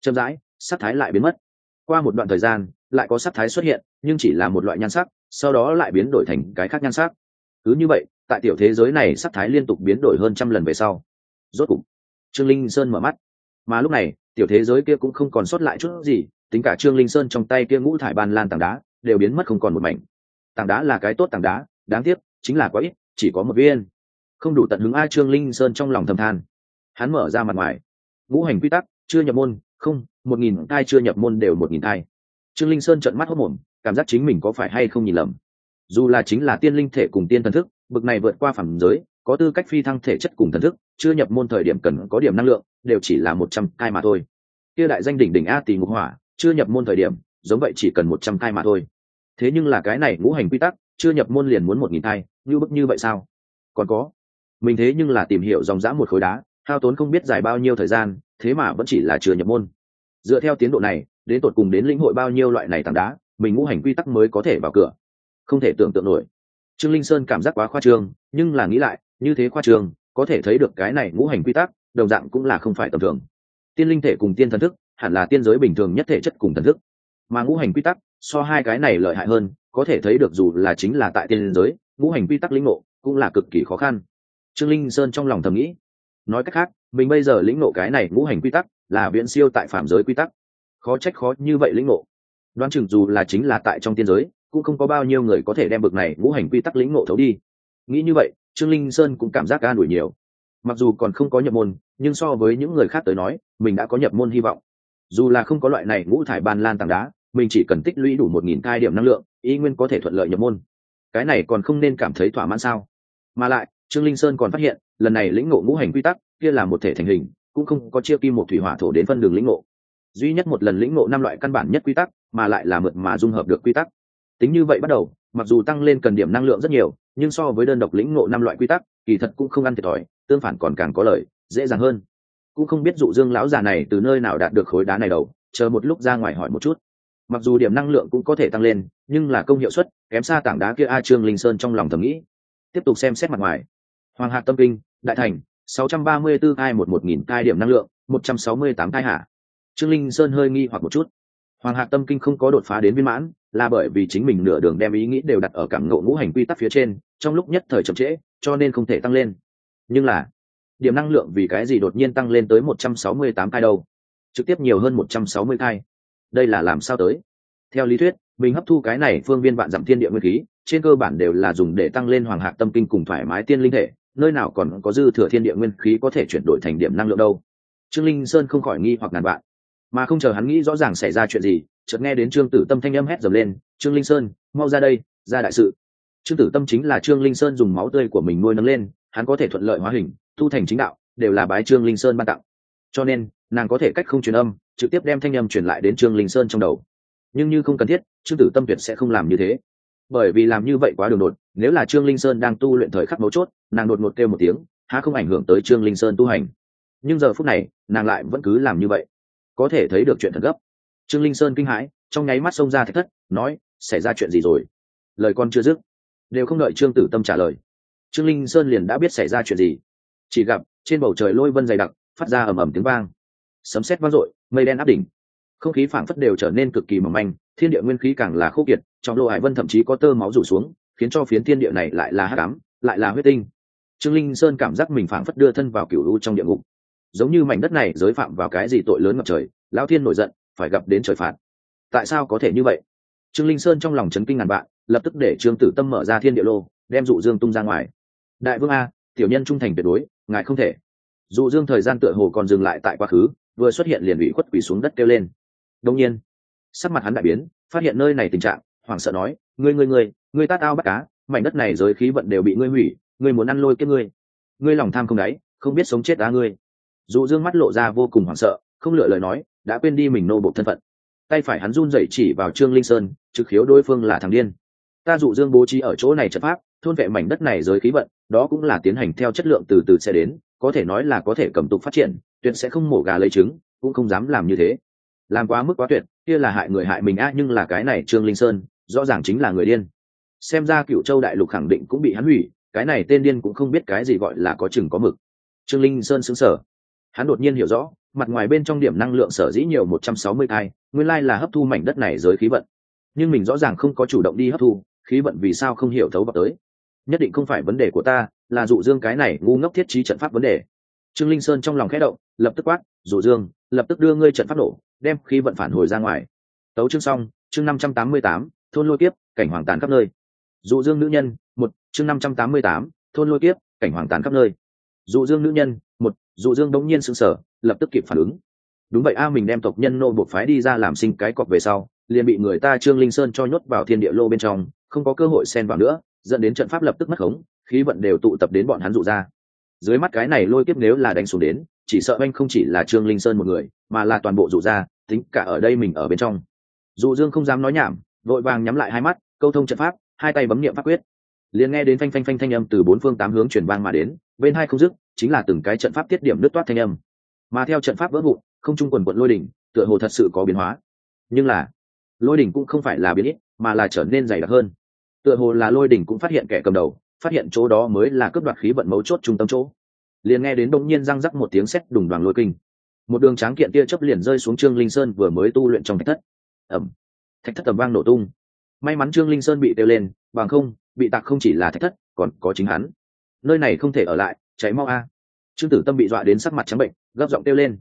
Chậm rãi, sắc thái lại biến mất. Qua một đoạn thời gian, lại có sắc thái xuất hiện, nhưng chỉ là một loại nhan sắc, sau đó lại biến đổi thành cái khác nhan sắc. Cứ như vậy, tại tiểu thế giới này sắc thái liên tục biến đổi hơn trăm lần về sau. Rốt cục, trương linh sơn mở mắt. Mà lúc này, tiểu thế giới kia cũng không còn sót lại chút gì tính cả trương linh sơn trong tay kia ngũ thải ban lan tảng đá đều biến mất không còn một mảnh. Tảng đá là cái tốt tảng đá, đáng tiếc, chính là quá ít, chỉ có một viên. Không đủ tận hứng a trương linh sơn trong lòng thầm than. Hắn mở ra mặt ngoài. Ngũ hành quy tắc, chưa nhập môn, không, một nghìn thai chưa nhập môn đều một nghìn thai. Trương linh sơn trợn mắt hốc mồm, cảm giác chính mình có phải hay không nhìn lầm. Dù là chính là tiên linh thể cùng tiên thần thức, bực này vượt qua phẩm giới, có tư cách phi thăng thể chất cùng thần thức, chưa nhập môn thời điểm cần có điểm năng lượng, đều chỉ là một trăm thai mà thôi. Kia đại danh đỉnh đỉnh a tỷ ngục hỏa chưa nhập môn thời điểm, giống vậy chỉ cần một trăm thai mà thôi. Thế nhưng là cái này ngũ hành quy tắc, chưa nhập môn liền muốn một nghìn thai, như bức như vậy sao? Còn có, mình thế nhưng là tìm hiểu dòng dã một khối đá, hao tốn không biết dài bao nhiêu thời gian, thế mà vẫn chỉ là chưa nhập môn. Dựa theo tiến độ này, đến tột cùng đến lĩnh hội bao nhiêu loại này tảng đá, mình ngũ hành quy tắc mới có thể vào cửa. Không thể tưởng tượng nổi. Trương linh sơn cảm giác quá khoa trương, nhưng là nghĩ lại, như thế khoa trương, có thể thấy được cái này ngũ hành quy tắc, đồng dạng cũng là không phải tầm thường. Tiên linh thể cùng tiên thần thức hẳn là tiên giới bình thường nhất thể chất cùng thần thức. Mà ngũ hành quy tắc, so hai cái này lợi hại hơn, có thể thấy được dù là chính là tại tiên giới, ngũ hành quy tắc lĩnh ngộ cũng là cực kỳ khó khăn. Trương linh sơn trong lòng thầm nghĩ. Nói cách khác, mình bây giờ lĩnh ngộ cái này ngũ hành quy tắc là viễn siêu tại phạm giới quy tắc. Khó trách khó như vậy lĩnh ngộ. Đoán chừng dù là chính là tại trong tiên giới, cũng không có bao nhiêu người có thể đem bực này ngũ hành quy tắc lĩnh ngộ thấu đi. Nghĩ như vậy, trương linh sơn cũng cảm giác ca đuổi nhiều. Mặc dù còn không có nhập môn, nhưng so với những người khác tới nói, mình đã có nhập môn hy vọng dù là không có loại này ngũ thải ban lan tảng đá, mình chỉ cần tích lũy đủ một nghìn thai điểm năng lượng ý nguyên có thể thuận lợi nhập môn. Cái này còn không nên cảm thấy thỏa mãn sao? Mà lại, trương linh sơn còn phát hiện, lần này lĩnh ngộ ngũ hành quy tắc, kia là một thể thành hình, cũng không có chia kim một thủy hỏa thổ đến phân đường lĩnh ngộ. Duy nhất một lần lĩnh ngộ năm loại căn bản nhất quy tắc, mà lại là mượn mà dung hợp được quy tắc. Tính như vậy bắt đầu, mặc dù tăng lên cần điểm năng lượng rất nhiều, nhưng so với đơn độc lĩnh ngộ năm loại quy tắc, kỳ thật cũng không ăn thiệt thòi, tương phản còn càng có lợi, dễ dàng hơn cũng không biết dụ dương lão già này từ nơi nào đạt được khối đá này đầu chờ một lúc ra ngoài hỏi một chút. Mặc dù điểm năng lượng cũng có thể tăng lên, nhưng là công hiệu suất, kém xa tảng đá kia a trương linh sơn trong lòng thầm nghĩ. Tiếp tục xem xét mặt ngoài. Hoàng hạc tâm kinh, đại thành, sáu trăm ba mươi 634 hai một một nghìn cai điểm năng lượng, một trăm sáu mươi tám cai hạ. Trương linh sơn hơi nghi hoặc một chút. Hoàng hạc tâm kinh không có đột phá đến viên mãn, là bởi vì chính mình nửa đường đem ý nghĩ đều đặt ở cảm ngộ ngũ hành quy tắc phía trên, trong lúc nhất thời chậm trễ, cho nên không thể tăng lên. Nhưng là điểm năng lượng vì cái gì đột nhiên tăng lên tới một trăm sáu mươi tám cai đâu? Trực tiếp nhiều hơn một trăm sáu mươi cai đây là làm sao tới? Theo lý thuyết, mình hấp thu cái này phương viên vạn dặm thiên địa nguyên khí, trên cơ bản đều là dùng để tăng lên hoàng hạ tâm kinh cùng thoải mái tiên linh thể, nơi nào còn có dư thừa thiên địa nguyên khí có thể chuyển đổi thành điểm năng lượng đâu? Trương linh sơn không khỏi nghi hoặc ngàn vạn. Mà không chờ hắn nghĩ rõ ràng xảy ra chuyện gì, chợt nghe đến trương tử tâm thanh âm hét dầm lên, trương linh sơn, mau ra đây, ra đại sự. Trương tử tâm chính là trương linh sơn dùng máu tươi của mình nuôi nấng lên, hắn có thể thuận lợi hóa hình thu thành chính đạo, đều là bái trương linh sơn ban tặng. Cho nên, nàng có thể cách không truyền âm, trực tiếp đem thanh âm truyền lại đến trương linh sơn trong đầu. Nhưng như không cần thiết, trương tử tâm tuyệt sẽ không làm như thế. Bởi vì làm như vậy quá đường đột, nếu là trương linh sơn đang tu luyện thời khắc mấu chốt, nàng đột ngột kêu một tiếng, há không ảnh hưởng tới trương linh sơn tu hành. Nhưng giờ phút này, nàng lại vẫn cứ làm như vậy. Có thể thấy được chuyện thật gấp. Trương linh sơn kinh hãi, trong nháy mắt xông ra thách thất, nói, xảy ra chuyện gì rồi? Lời con chưa dứt, đều không đợi trương tử tâm trả lời. Trương linh sơn liền đã biết xảy ra chuyện gì chỉ gặp trên bầu trời lôi vân dày đặc, phát ra ầm ầm tiếng vang. Sấm sét vang dội, mây đen áp đỉnh. Không khí phảng phất đều trở nên cực kỳ mỏng manh, thiên địa nguyên khí càng là khô kiệt, trong lô hải vân thậm chí có tơ máu rủ xuống, khiến cho phiến thiên địa này lại là hắc ám, lại là huyết tinh. Trương linh sơn cảm giác mình phảng phất đưa thân vào cửu u trong địa ngục. Giống như mảnh đất này giới phạm vào cái gì tội lớn ngập trời, lão thiên nổi giận, phải gặp đến trời phạt. Tại sao có thể như vậy? Trương linh sơn trong lòng chấn kinh ngàn vạn, lập tức để trương tử tâm mở ra thiên địa lô, đem dụ dương tung ra ngoài. Đại vương a tiểu nhân trung thành tuyệt đối, ngài không thể. Dụ dương thời gian tựa hồ còn dừng lại tại quá khứ, vừa xuất hiện liền bị khuất quỷ xuống đất kêu lên. Đông nhiên, sắc mặt hắn đại biến, phát hiện nơi này tình trạng, hoảng sợ nói, ngươi ngươi ngươi ngươi tát ao bắt cá, mảnh đất này giới khí vận đều bị ngươi hủy, ngươi muốn ăn lôi kết ngươi. Ngươi lòng tham không đáy, không biết sống chết đá ngươi. Dụ dương mắt lộ ra vô cùng hoảng sợ, không lựa lời nói, đã quên đi mình nô bộc thân phận. Tay phải hắn run rẩy chỉ vào trương linh sơn, trực khiếu đối phương là thằng điên. Ta dụ dương bố trí ở chỗ này trận pháp, thôn vệ mảnh đất này giới khí vận đó cũng là tiến hành theo chất lượng từ từ sẽ đến, có thể nói là có thể cầm tục phát triển, tuyệt sẽ không mổ gà lấy trứng, cũng không dám làm như thế. Làm quá mức quá tuyệt, kia là hại người hại mình a nhưng là cái này trương linh sơn, rõ ràng chính là người điên. Xem ra cựu châu đại lục khẳng định cũng bị hắn hủy, cái này tên điên cũng không biết cái gì gọi là có chừng có mực. Trương linh sơn xứng sở hắn đột nhiên hiểu rõ, mặt ngoài bên trong điểm năng lượng sở dĩ nhiều một trăm sáu mươi thai, nguyên lai là hấp thu mảnh đất này giới khí vận. Nhưng mình rõ ràng không có chủ động đi hấp thu, khí vận vì sao không hiểu thấu vào tới nhất định không phải vấn đề của ta, là dụ dương cái này ngu ngốc thiết trí trận pháp vấn đề. Trương linh sơn trong lòng khẽ động, lập tức quát, dụ dương, lập tức đưa ngươi trận pháp nổ, đem khí vận phản hồi ra ngoài. Tấu chương xong, chương năm trăm tám mươi tám, thôn lôi kiếp, cảnh hoàng tàn khắp nơi. Dụ dương nữ nhân, một, chương năm trăm tám mươi tám, thôn lôi kiếp, cảnh hoàng tàn khắp nơi. Dụ dương nữ nhân, một, dụ dương đống nhiên sững sờ, lập tức kịp phản ứng. Đúng vậy a à, mình đem tộc nhân nô buộc phái đi ra làm sinh cái cọc về sau, liền bị người ta trương linh sơn cho nhốt vào thiên địa lô bên trong, không có cơ hội xen vào nữa dẫn đến trận pháp lập tức mất khống, khí vận đều tụ tập đến bọn hắn dụ ra. Dưới mắt cái này lôi kiếp nếu là đánh xuống đến, chỉ sợ anh không chỉ là trương linh sơn một người, mà là toàn bộ dụ ra, tính cả ở đây mình ở bên trong. Dụ dương không dám nói nhảm, vội vàng nhắm lại hai mắt, câu thông trận pháp, hai tay bấm niệm pháp quyết. Liền nghe đến phanh phanh phanh thanh âm từ bốn phương tám hướng chuyển vang mà đến, bên hai không dứt, chính là từng cái trận pháp tiết điểm nứt toát thanh âm. Mà theo trận pháp vỡ vụn, không trung quần quận lôi đỉnh, tựa hồ thật sự có biến hóa. Nhưng là, lôi đỉnh cũng không phải là biến ít, mà là trở nên dày đặc hơn tựa hồ là lôi đỉnh cũng phát hiện kẻ cầm đầu, phát hiện chỗ đó mới là cướp đoạt khí vận mấu chốt trung tâm chỗ. Liền nghe đến đông nhiên răng rắc một tiếng sét đùng đoàn lôi kinh. Một đường tráng kiện tia chớp liền rơi xuống trương linh sơn vừa mới tu luyện trong thạch thất. Ẩm thạch thất tầm vang nổ tung. May mắn trương linh sơn bị tiêu lên, bằng không, bị tạc không chỉ là thạch thất, còn có chính hắn. Nơi này không thể ở lại, cháy mau a. Trương tử tâm bị dọa đến sắc mặt trắng bệnh, gấp giọng kêu lên.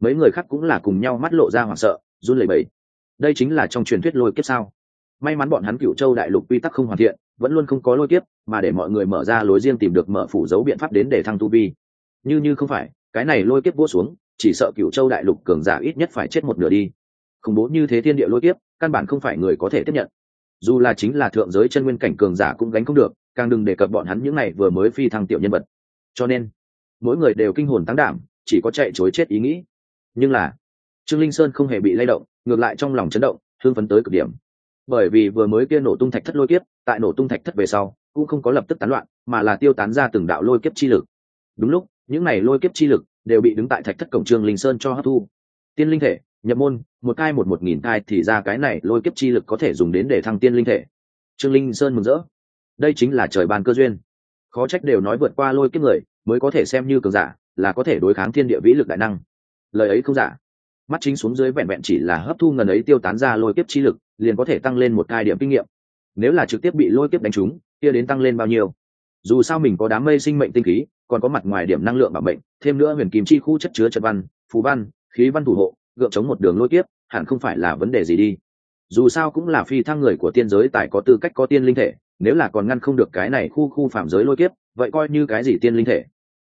Mấy người khác cũng là cùng nhau mắt lộ ra hoảng sợ, run lẩy bẩy. Đây chính là trong truyền thuyết lôi kiếp sao? May mắn bọn hắn cựu châu đại lục quy tắc không hoàn thiện, vẫn luôn không có lôi tiếp mà để mọi người mở ra lối riêng tìm được mở phủ dấu biện pháp đến để thăng tu vi. Như như không phải, cái này lôi kiếp vua xuống, chỉ sợ cựu châu đại lục cường giả ít nhất phải chết một nửa đi. Khủng bố như thế thiên địa lôi kiếp, căn bản không phải người có thể tiếp nhận. Dù là chính là thượng giới chân nguyên cảnh cường giả cũng gánh không được, càng đừng đề cập bọn hắn những này vừa mới phi thăng tiểu nhân vật. Cho nên, mỗi người đều kinh hồn tăng đảm, chỉ có chạy chối chết ý nghĩ. Nhưng là, trương linh sơn không hề bị lay động, ngược lại trong lòng chấn động thương phấn tới cực điểm bởi vì vừa mới kia nổ tung thạch thất lôi kiếp, tại nổ tung thạch thất về sau, cũng không có lập tức tán loạn, mà là tiêu tán ra từng đạo lôi kiếp chi lực. Đúng lúc, những này lôi kiếp chi lực đều bị đứng tại thạch thất cổng trương linh sơn cho hấp thu. Tiên linh thể, nhập môn, một cai một một nghìn cai thì ra cái này lôi kiếp chi lực có thể dùng đến để thăng tiên linh thể. Trương linh sơn mừng rỡ. Đây chính là trời ban cơ duyên. Khó trách đều nói vượt qua lôi kiếp người, mới có thể xem như cường giả, là có thể đối kháng thiên địa vĩ lực đại năng. Lời ấy không giả mắt chính xuống dưới vẹn vẹn chỉ là hấp thu ngần ấy tiêu tán ra lôi kiếp chi lực, liền có thể tăng lên một hai điểm kinh nghiệm. Nếu là trực tiếp bị lôi kiếp đánh trúng, kia đến tăng lên bao nhiêu? Dù sao mình có đám mây sinh mệnh tinh khí, còn có mặt ngoài điểm năng lượng bảo mệnh, thêm nữa huyền kim chi khu chất chứa trật văn phú văn, khí văn thủ hộ, gượng chống một đường lôi kiếp, hẳn không phải là vấn đề gì đi. Dù sao cũng là phi thăng người của tiên giới tại có tư cách có tiên linh thể, nếu là còn ngăn không được cái này khu khu phạm giới lôi kiếp, vậy coi như cái gì tiên linh thể?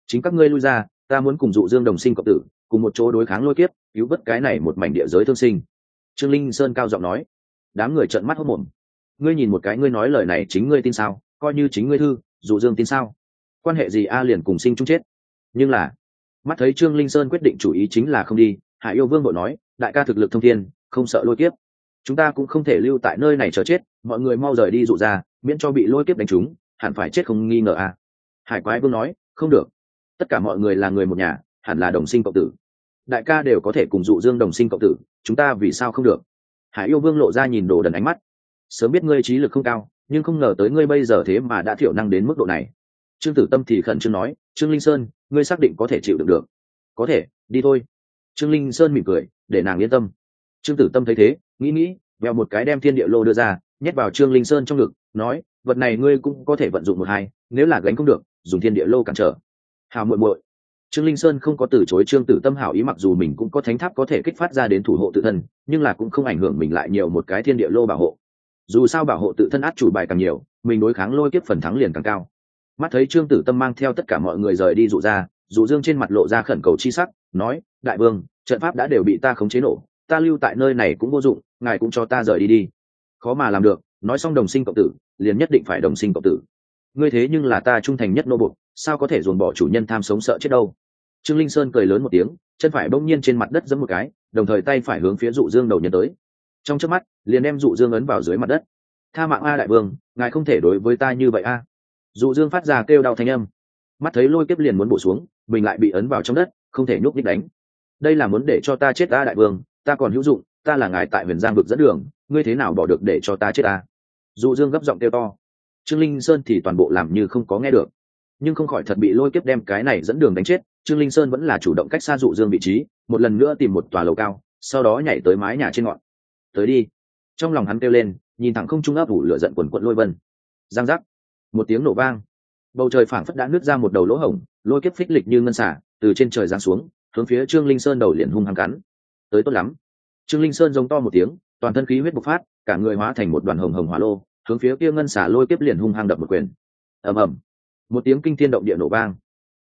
Chính các ngươi lui ra, ta muốn cùng dụ dương đồng sinh cộng tử cùng một chỗ đối kháng lôi kiếp, cứu vớt cái này một mảnh địa giới thương sinh. Trương linh sơn cao giọng nói. Đám người trợn mắt hốc mồm ngươi nhìn một cái, ngươi nói lời này chính ngươi tin sao? Coi như chính ngươi thư dụ dương tin sao? Quan hệ gì a liền cùng sinh chung chết. Nhưng là, mắt thấy trương linh sơn quyết định chủ ý chính là không đi, hải yêu vương bội nói, đại ca thực lực thông thiên, không sợ lôi kiếp. Chúng ta cũng không thể lưu tại nơi này chờ chết, mọi người mau rời đi dụ ra, miễn cho bị lôi kiếp đánh trúng, hẳn phải chết không nghi ngờ à. Hải quái vương nói, không được. Tất cả mọi người là người một nhà, hẳn là đồng sinh cộng tử đại ca đều có thể cùng dụ dương đồng sinh cộng tử, chúng ta vì sao không được? Hải yêu vương lộ ra nhìn đồ đần ánh mắt. Sớm biết ngươi trí lực không cao, nhưng không ngờ tới ngươi bây giờ thế mà đã thiểu năng đến mức độ này. Trương tử tâm thì khẩn trương nói, trương linh sơn, ngươi xác định có thể chịu được được. Có thể, đi thôi. Trương linh sơn mỉm cười, để nàng yên tâm. Trương tử tâm thấy thế, nghĩ nghĩ, vèo một cái đem thiên địa lô đưa ra, nhét vào trương linh sơn trong ngực, nói, vật này ngươi cũng có thể vận dụng một hai, nếu là gánh không được, dùng thiên địa lô cản trở. Hào muội muội trương linh sơn không có từ chối trương tử tâm hảo ý, mặc dù mình cũng có thánh tháp có thể kích phát ra đến thủ hộ tự thân, nhưng là cũng không ảnh hưởng mình lại nhiều một cái thiên địa lô bảo hộ. Dù sao bảo hộ tự thân át chủ bài càng nhiều, mình đối kháng lôi kiếp phần thắng liền càng cao. Mắt thấy trương tử tâm mang theo tất cả mọi người rời đi dụ ra, dụ dương trên mặt lộ ra khẩn cầu chi sắc, nói, đại vương, trận pháp đã đều bị ta khống chế nổ, ta lưu tại nơi này cũng vô dụng, ngài cũng cho ta rời đi đi. Khó mà làm được, nói xong đồng sinh cộng tử, liền nhất định phải đồng sinh cộng tử. Ngươi thế nhưng là ta trung thành nhất nô bục sao có thể dồn bỏ chủ nhân tham sống sợ chết đâu? Trương linh sơn cười lớn một tiếng, chân phải bỗng nhiên trên mặt đất giẫm một cái, đồng thời tay phải hướng phía dụ dương đầu nhân tới. Trong chớp mắt, liền đem dụ dương ấn vào dưới mặt đất. Tha mạng a đại vương, ngài không thể đối với ta như vậy a. Dụ dương phát ra kêu đau thanh âm. Mắt thấy lôi kiếp liền muốn bổ xuống, mình lại bị ấn vào trong đất, không thể nhúc nhích đánh. Đây là muốn để cho ta chết ta đại vương, ta còn hữu dụng, ta là ngài tại huyền giang vực dẫn đường, ngươi thế nào bỏ được để cho ta chết ta dụ dương gấp giọng kêu to. Trương linh sơn thì toàn bộ làm như không có nghe được. Nhưng không khỏi thật bị lôi kiếp đem cái này dẫn đường đánh chết trương linh sơn vẫn là chủ động cách xa dụ dương vị trí, một lần nữa tìm một tòa lầu cao, sau đó nhảy tới mái nhà trên ngọn. Tới đi. Trong lòng hắn kêu lên, nhìn thẳng không trung ấp ủ lửa giận quần quận lôi vân. Giang giác. Một tiếng nổ vang. Bầu trời phảng phất đã nứt ra một đầu lỗ hổng, lôi kiếp phích lịch như ngân xả, từ trên trời giáng xuống, hướng phía trương linh sơn đầu liền hung hăng cắn. Tới tốt lắm. Trương linh sơn giống to một tiếng, toàn thân khí huyết bộc phát, cả người hóa thành một đoàn hồng hồng hỏa lô, hướng phía kia ngân xả lôi kiếp liền hung hăng đập một quyền. Ầm ầm. Một tiếng kinh thiên động địa nổ vang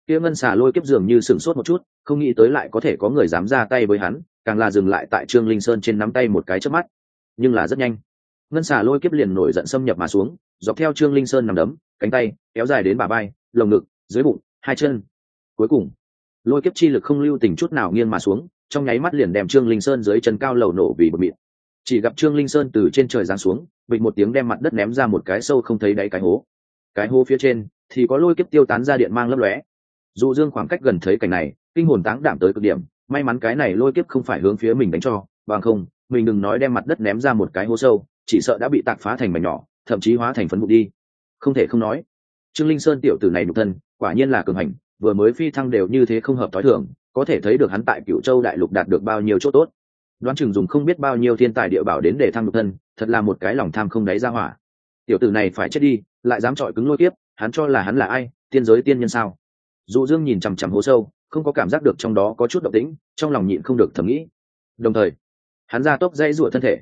kia ngân xà lôi kiếp dường như sửng sốt một chút, không nghĩ tới lại có thể có người dám ra tay với hắn, càng là dừng lại tại trương linh sơn trên nắm tay một cái trước mắt. Nhưng là rất nhanh, ngân xà lôi kiếp liền nổi giận xâm nhập mà xuống, dọc theo trương linh sơn nằm đấm, cánh tay kéo dài đến bà bay lồng ngực, dưới bụng, hai chân. Cuối cùng, lôi kiếp chi lực không lưu tình chút nào nghiêng mà xuống, trong nháy mắt liền đem trương linh sơn dưới chân cao lầu nổ vì bột mịn. Chỉ gặp trương linh sơn từ trên trời giáng xuống, bịch một tiếng đem mặt đất ném ra một cái sâu không thấy đáy cái hố. Cái hố phía trên thì có lôi kiếp tiêu tán ra điện mang lấp lóe dù dương khoảng cách gần thấy cảnh này, kinh hồn táng đảm tới cực điểm, may mắn cái này lôi kiếp không phải hướng phía mình đánh cho, bằng không, mình đừng nói đem mặt đất ném ra một cái hố sâu, chỉ sợ đã bị tạc phá thành mảnh nhỏ, thậm chí hóa thành phấn vụ đi. Không thể không nói, trương linh sơn tiểu tử này nhục thân, quả nhiên là cường hành, vừa mới phi thăng đều như thế không hợp t h o i thường, có thể thấy được hắn tại cựu châu đại lục đạt được bao nhiêu chỗ tốt. Đoán chừng dùng không biết bao nhiêu thiên tài địa bảo đến để thăng nhục thân, thật là một cái lòng tham không đáy ra hỏa. Tiểu tử này phải chết đi, lại dám chọi cứng lôi tiếp hắn cho là hắn là ai, tiên giới tiên nhân sao? Dù dương nhìn chằm chằm hố sâu, không có cảm giác được trong đó có chút động tĩnh, trong lòng nhịn không được thầm nghĩ. Đồng thời, hắn ra tốc dây rủa thân thể.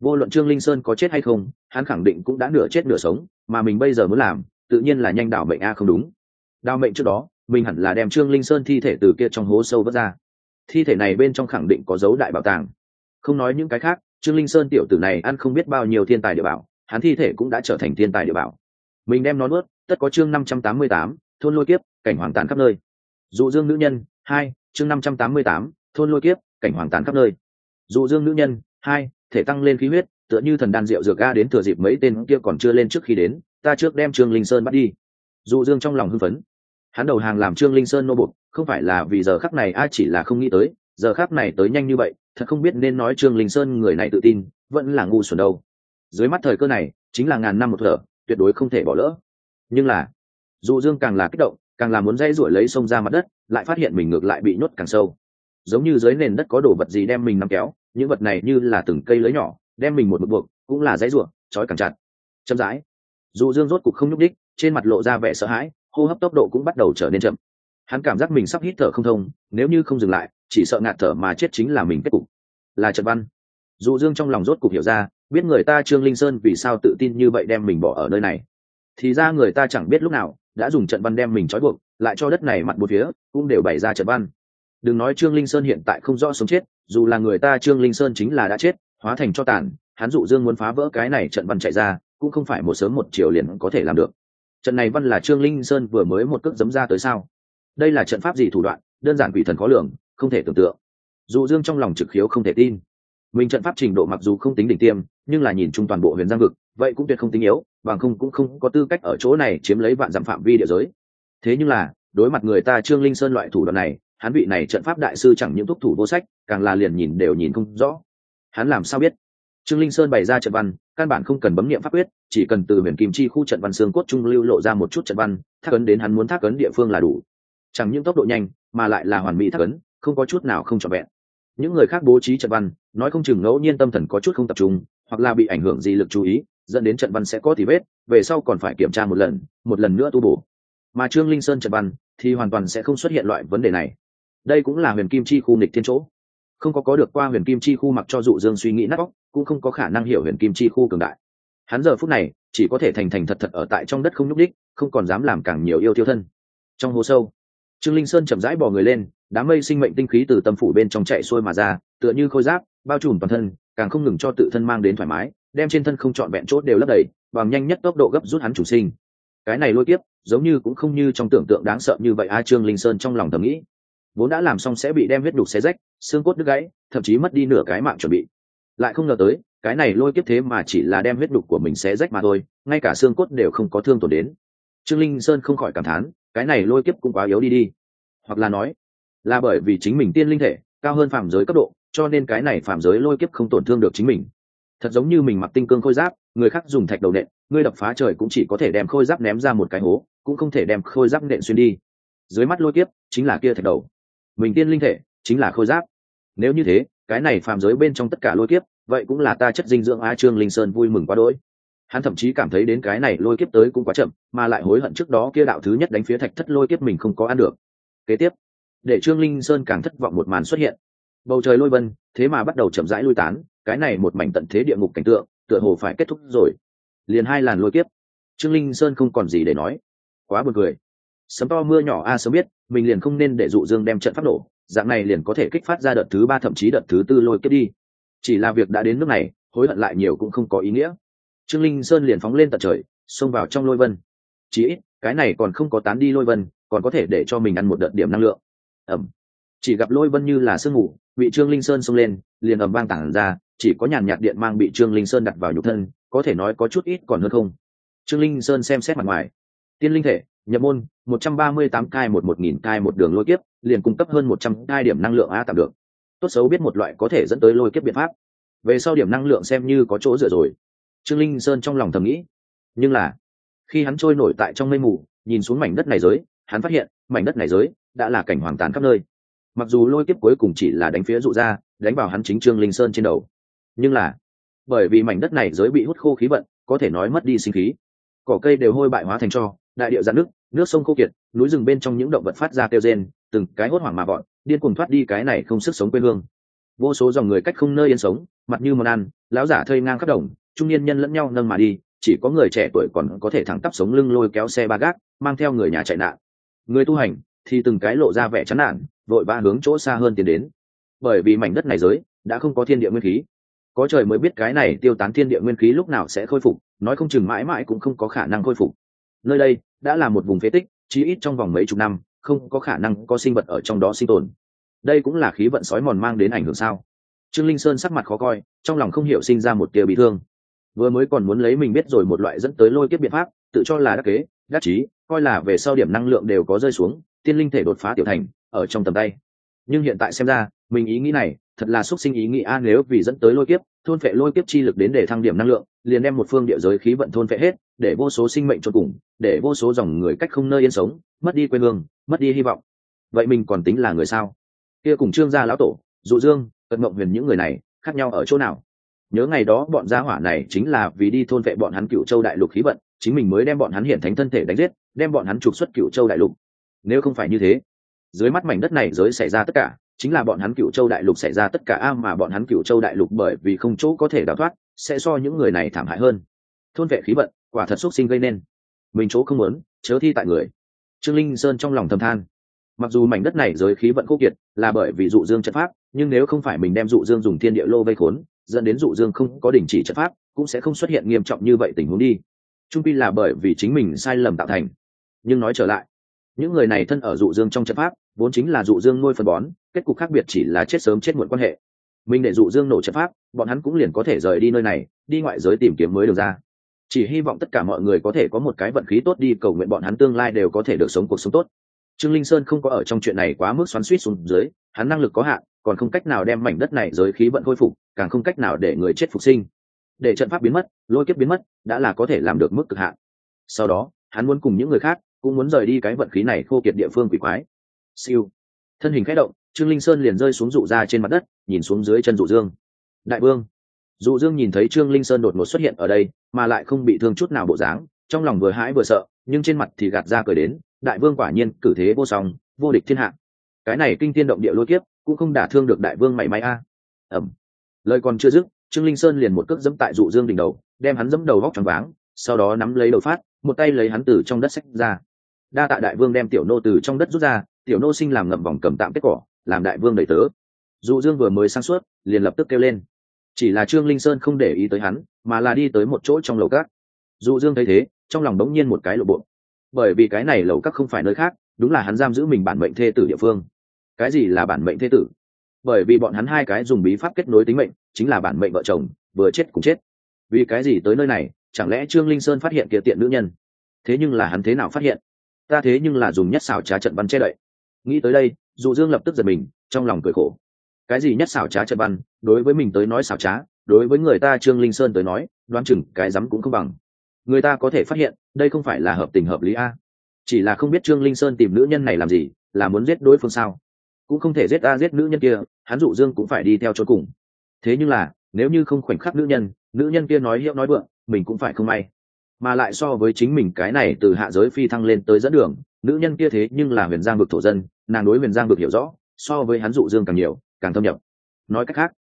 Vô luận trương linh sơn có chết hay không, hắn khẳng định cũng đã nửa chết nửa sống, mà mình bây giờ muốn làm, tự nhiên là nhanh đảo mệnh a không đúng. Đào mệnh trước đó, mình hẳn là đem trương linh sơn thi thể từ kia trong hố sâu vớt ra. Thi thể này bên trong khẳng định có dấu đại bảo tàng. Không nói những cái khác, trương linh sơn tiểu tử này ăn không biết bao nhiêu thiên tài địa bảo, hắn thi thể cũng đã trở thành thiên tài địa bảo. Mình đem nó nuốt, tất có chương năm trăm tám mươi tám thôn lôi kiếp, cảnh hoàng tàn khắp nơi. Dụ dương nữ nhân, hai, chương năm trăm tám mươi tám, thôn lôi kiếp, cảnh hoàng tàn khắp nơi. Dụ dương nữ nhân, hai, thể tăng lên khí huyết, tựa như thần đan rượu dược ga đến thừa dịp mấy tên kia còn chưa lên trước khi đến, ta trước đem trương linh sơn bắt đi. Dụ dương trong lòng hưng phấn. Hắn đầu hàng làm trương linh sơn nô bục không phải là vì giờ khắc này a chỉ là không nghĩ tới, giờ khắc này tới nhanh như vậy, thật không biết nên nói trương linh sơn người này tự tin, vẫn là ngu xuẩn đâu. Dưới mắt thời cơ này, chính là ngàn năm một thở, tuyệt đối không thể bỏ lỡ. Nhưng là dụ dương càng là kích động, càng là muốn dây ruổi lấy sông ra mặt đất, lại phát hiện mình ngược lại bị nhốt càng sâu. Giống như dưới nền đất có đồ vật gì đem mình nắm kéo, những vật này như là từng cây lưới nhỏ, đem mình một mực buộc, cũng là dãy ruộng, trói càng chặt. Chậm rãi, dù dương rốt cục không nhúc đích trên mặt lộ ra vẻ sợ hãi, hô hấp tốc độ cũng bắt đầu trở nên chậm. Hắn cảm giác mình sắp hít thở không thông, nếu như không dừng lại, chỉ sợ ngạt thở mà chết chính là mình kết cục. Là trận văn. Dù dương trong lòng rốt cục hiểu ra, biết người ta trương linh sơn vì sao tự tin như vậy đem mình bỏ ở nơi này. Thì ra người ta chẳng biết lúc nào đã dùng trận văn đem mình trói buộc, lại cho đất này mặt một phía, cũng đều bày ra trận văn. Đừng nói trương linh sơn hiện tại không rõ sống chết, dù là người ta trương linh sơn chính là đã chết, hóa thành cho tàn, hắn dụ dương muốn phá vỡ cái này trận văn chạy ra, cũng không phải một sớm một chiều liền có thể làm được. Trận này văn là trương linh sơn vừa mới một cước dấm ra tới sao? Đây là trận pháp gì thủ đoạn, đơn giản quỷ thần khó lường, không thể tưởng tượng. Dụ dương trong lòng trực khiếu không thể tin. Mình trận pháp trình độ mặc dù không tính đỉnh tiêm, nhưng là nhìn chung toàn bộ huyền giang vực vậy cũng tuyệt không tính yếu, bằng không cũng không có tư cách ở chỗ này chiếm lấy vạn dặm phạm vi địa giới. Thế nhưng là, đối mặt người ta trương linh sơn loại thủ đoạn này, hắn vị này trận pháp đại sư chẳng những thúc thủ vô sách, càng là liền nhìn đều nhìn không rõ. Hắn làm sao biết? Trương linh sơn bày ra trận văn, căn bản không cần bấm nghiệm pháp quyết, chỉ cần từ huyền kim chi khu trận văn xương cốt trung lưu lộ ra một chút trận văn, thác ấn đến hắn muốn thác ấn địa phương là đủ. Chẳng những tốc độ nhanh, mà lại là hoàn mỹ thác ấn, không có chút nào không trọn vẹn. Những người khác bố trí trận văn, nói không chừng ngẫu nhiên tâm thần có chút không tập trung, hoặc là bị ảnh hưởng gì lực chú ý dẫn đến trận văn sẽ có tỉ vết, về sau còn phải kiểm tra một lần một lần nữa tu bổ. Mà trương linh sơn trận văn thì hoàn toàn sẽ không xuất hiện loại vấn đề này. Đây cũng là huyền kim chi khu nghịch thiên chỗ. Không có có được qua huyền kim chi khu mặc cho dụ dương suy nghĩ nát bóc cũng không có khả năng hiểu huyền kim chi khu cường đại. Hắn giờ phút này chỉ có thể thành thành thật thật ở tại trong đất không nhúc đích không còn dám làm càng nhiều yêu tiêu thân. Trong hồ sâu, trương linh sơn chậm rãi bỏ người lên, đám mây sinh mệnh tinh khí từ tâm phủ bên trong chạy xuôi mà ra, tựa như khôi giáp, bao trùm toàn thân, càng không ngừng cho tự thân mang đến thoải mái đem trên thân không trọn vẹn chốt đều lấp đầy, bằng nhanh nhất tốc độ gấp rút hắn chủ sinh. Cái này lôi kiếp, giống như cũng không như trong tưởng tượng đáng sợ như vậy a trương linh sơn trong lòng thầm nghĩ. Vốn đã làm xong sẽ bị đem huyết đục xé rách, xương cốt đứt gãy, thậm chí mất đi nửa cái mạng chuẩn bị. Lại không ngờ tới, cái này lôi kiếp thế mà chỉ là đem huyết đục của mình xé rách mà thôi, ngay cả xương cốt đều không có thương tổn đến. Trương linh sơn không khỏi cảm thán, cái này lôi kiếp cũng quá yếu đi đi. Hoặc là nói, là bởi vì chính mình tiên linh thể, cao hơn phạm giới cấp độ, cho nên cái này phạm giới lôi kiếp không tổn thương được chính mình thật giống như mình mặc tinh cương khôi giáp, người khác dùng thạch đầu nện, ngươi đập phá trời cũng chỉ có thể đem khôi giáp ném ra một cái hố, cũng không thể đem khôi giáp nện xuyên đi. Dưới mắt lôi kiếp, chính là kia thạch đầu. Mình tiên linh thể, chính là khôi giáp. Nếu như thế, cái này phàm giới bên trong tất cả lôi kiếp, vậy cũng là ta chất dinh dưỡng a trương linh sơn vui mừng quá đỗi. Hắn thậm chí cảm thấy đến cái này lôi kiếp tới cũng quá chậm, mà lại hối hận trước đó kia đạo thứ nhất đánh phía thạch thất lôi kiếp mình không có ăn được. Kế tiếp, để trương linh sơn càng thất vọng một màn xuất hiện. Bầu trời lôi vân, thế mà bắt đầu chậm rãi lui tán cái này một mảnh tận thế địa ngục cảnh tượng, tựa hồ phải kết thúc rồi. Liền hai làn lôi kiếp. Trương linh sơn không còn gì để nói. Quá buồn cười. Sấm to mưa nhỏ a sớm biết, mình liền không nên để dụ dương đem trận phát nổ, dạng này liền có thể kích phát ra đợt thứ ba thậm chí đợt thứ tư lôi kiếp đi. Chỉ là việc đã đến nước này, hối hận lại nhiều cũng không có ý nghĩa. Trương linh sơn liền phóng lên tận trời, xông vào trong lôi vân. Chỉ ít, cái này còn không có tán đi lôi vân, còn có thể để cho mình ăn một đợt điểm năng lượng. Ẩm. Chỉ gặp lôi vân như là sương mù, bị trương linh sơn xông lên, liền ầm vang tảng ra chỉ có nhàn nhạt điện mang bị trương linh sơn đặt vào nhục thân, có thể nói có chút ít còn hơn không. Trương linh sơn xem xét mặt ngoài. Tiên linh thể, nhập môn, một trăm ba mươi tám cai một một nghìn cai một đường lôi kiếp, liền cung cấp hơn một trăm cai điểm năng lượng a tạm được. Tốt xấu biết một loại có thể dẫn tới lôi kiếp biện pháp. Về sau điểm năng lượng xem như có chỗ dựa rồi. Trương linh sơn trong lòng thầm nghĩ. Nhưng là, khi hắn trôi nổi tại trong mây mù, nhìn xuống mảnh đất này giới, hắn phát hiện, mảnh đất này giới đã là cảnh hoàng tàn khắp nơi. Mặc dù lôi kiếp cuối cùng chỉ là đánh phía dụ ra, đánh vào hắn chính trương linh sơn trên đầu nhưng là, bởi vì mảnh đất này giới bị hút khô khí vận, có thể nói mất đi sinh khí. Cỏ cây đều hôi bại hóa thành cho, đại điệu giãn nước nước sông khô kiệt, núi rừng bên trong những động vật phát ra kêu rên, từng cái hốt hoảng mà bọn điên cuồng thoát đi cái này không sức sống quê hương. Vô số dòng người cách không nơi yên sống, mặt như món ăn, lão giả thơi ngang khắp đồng, trung niên nhân lẫn nhau nâng mà đi, chỉ có người trẻ tuổi còn có thể thẳng tắp sống lưng lôi kéo xe ba gác, mang theo người nhà chạy nạn. Người tu hành, thì từng cái lộ ra vẻ chán nản, vội vã hướng chỗ xa hơn tiến đến. Bởi vì mảnh đất này giới, đã không có thiên địa nguyên khí có trời mới biết cái này tiêu tán thiên địa nguyên khí lúc nào sẽ khôi phục, nói không chừng mãi mãi cũng không có khả năng khôi phục. Nơi đây đã là một vùng phế tích, chí ít trong vòng mấy chục năm, không có khả năng có sinh vật ở trong đó sinh tồn. Đây cũng là khí vận sói mòn mang đến ảnh hưởng sao? Trương linh sơn sắc mặt khó coi, trong lòng không hiểu sinh ra một tia bị thương. Vừa mới còn muốn lấy mình biết rồi một loại dẫn tới lôi kiếp biện pháp, tự cho là đắc kế, đắc chí, coi là về sau điểm năng lượng đều có rơi xuống, tiên linh thể đột phá tiểu thành, ở trong tầm tay. Nhưng hiện tại xem ra, mình ý nghĩ này thật là xúc sinh ý nghĩ a nếu vì dẫn tới lôi kiếp, thôn phệ lôi kiếp chi lực đến để thăng điểm năng lượng, liền đem một phương địa giới khí vận thôn phệ hết, để vô số sinh mệnh cho cùng, để vô số dòng người cách không nơi yên sống, mất đi quê hương, mất đi hy vọng. Vậy mình còn tính là người sao? Kia cùng trương gia lão tổ, dụ dương, cận mộng huyền những người này, khác nhau ở chỗ nào? Nhớ ngày đó bọn gia hỏa này chính là vì đi thôn vệ bọn hắn cựu châu đại lục khí vận, chính mình mới đem bọn hắn hiển thánh thân thể đánh giết, đem bọn hắn trục xuất cựu châu đại lục. Nếu không phải như thế, dưới mắt mảnh đất này giới xảy ra tất cả chính là bọn hắn cựu châu đại lục xảy ra tất cả a mà bọn hắn cựu châu đại lục bởi vì không chỗ có thể đào thoát, sẽ so những người này thảm hại hơn. Thôn vệ khí vận, quả thật xúc sinh gây nên. Mình chỗ không muốn, chớ thi tại người. Trương linh sơn trong lòng thầm than. Mặc dù mảnh đất này giới khí vận khô kiệt, là bởi vì dụ dương trận pháp, nhưng nếu không phải mình đem dụ dương dùng thiên địa lô vây khốn, dẫn đến dụ dương không có đình chỉ trận pháp, cũng sẽ không xuất hiện nghiêm trọng như vậy tình huống đi. Trung pi là bởi vì chính mình sai lầm tạo thành. Nhưng nói trở lại, những người này thân ở dụ dương trong trận pháp vốn chính là dụ dương nuôi phân bón, kết cục khác biệt chỉ là chết sớm chết muộn quan hệ. Mình để dụ dương nổ trận pháp, bọn hắn cũng liền có thể rời đi nơi này, đi ngoại giới tìm kiếm mới được ra. Chỉ hy vọng tất cả mọi người có thể có một cái vận khí tốt đi cầu nguyện bọn hắn tương lai đều có thể được sống cuộc sống tốt. Trương linh sơn không có ở trong chuyện này quá mức xoắn suýt xuống dưới, hắn năng lực có hạn, còn không cách nào đem mảnh đất này giới khí vận khôi phục, càng không cách nào để người chết phục sinh. Để trận pháp biến mất, lôi kiếp biến mất, đã là có thể làm được mức cực hạn. Sau đó, hắn muốn cùng những người khác, cũng muốn rời đi cái vận khí này khô kiệt địa phương quỷ quái siêu. Thân hình khẽ động, trương linh sơn liền rơi xuống rụ ra trên mặt đất, nhìn xuống dưới chân dụ dương. Đại vương. Dụ dương nhìn thấy trương linh sơn đột ngột xuất hiện ở đây, mà lại không bị thương chút nào bộ dáng, trong lòng vừa hãi vừa sợ, nhưng trên mặt thì gạt ra cười đến, đại vương quả nhiên, cử thế vô song, vô địch thiên hạ. Cái này kinh thiên động địa lôi kiếp, cũng không đả thương được đại vương mảy may a. Ẩm. Lời còn chưa dứt, trương linh sơn liền một cước dẫm tại dụ dương đỉnh đầu, đem hắn dẫm đầu vóc tròn váng, sau đó nắm lấy đầu phát, một tay lấy hắn từ trong đất sách ra. Đa tạ đại vương đem tiểu nô từ trong đất rút ra tiểu nô sinh làm ngậm vòng cầm tạm kết cỏ, làm đại vương đầy tớ. Dụ dương vừa mới sang suốt, liền lập tức kêu lên. Chỉ là trương linh sơn không để ý tới hắn, mà là đi tới một chỗ trong lầu cát dụ dương thấy thế, trong lòng đống nhiên một cái lộ bộ. Bởi vì cái này lầu các không phải nơi khác, đúng là hắn giam giữ mình bản mệnh thê tử địa phương. Cái gì là bản mệnh thê tử? Bởi vì bọn hắn hai cái dùng bí pháp kết nối tính mệnh, chính là bản mệnh vợ chồng, vừa chết cùng chết. Vì cái gì tới nơi này, chẳng lẽ trương linh sơn phát hiện kia tiện nữ nhân? Thế nhưng là hắn thế nào phát hiện? Ta thế nhưng là dùng nhất xào trá trận văn che đậy nghĩ tới đây dụ dương lập tức giật mình trong lòng cười khổ. Cái gì nhất xảo trá trận văn đối với mình tới nói xảo trá đối với người ta trương linh sơn tới nói đoán chừng cái rắm cũng không bằng. Người ta có thể phát hiện đây không phải là hợp tình hợp lý a. Chỉ là không biết trương linh sơn tìm nữ nhân này làm gì là muốn giết đối phương sao? Cũng không thể giết ta, giết nữ nhân kia hắn dụ dương cũng phải đi theo chỗ cùng. Thế nhưng là nếu như không khoảnh khắc nữ nhân nữ nhân kia nói hiệu nói vượng mình cũng phải không may. Mà lại so với chính mình cái này từ hạ giới phi thăng lên tới dẫn đường nữ nhân kia thế nhưng là huyền giang vực thổ dân, nàng đối huyền giang vực hiểu rõ, so với hắn dụ dương càng nhiều, càng thâm nhập. Nói cách khác,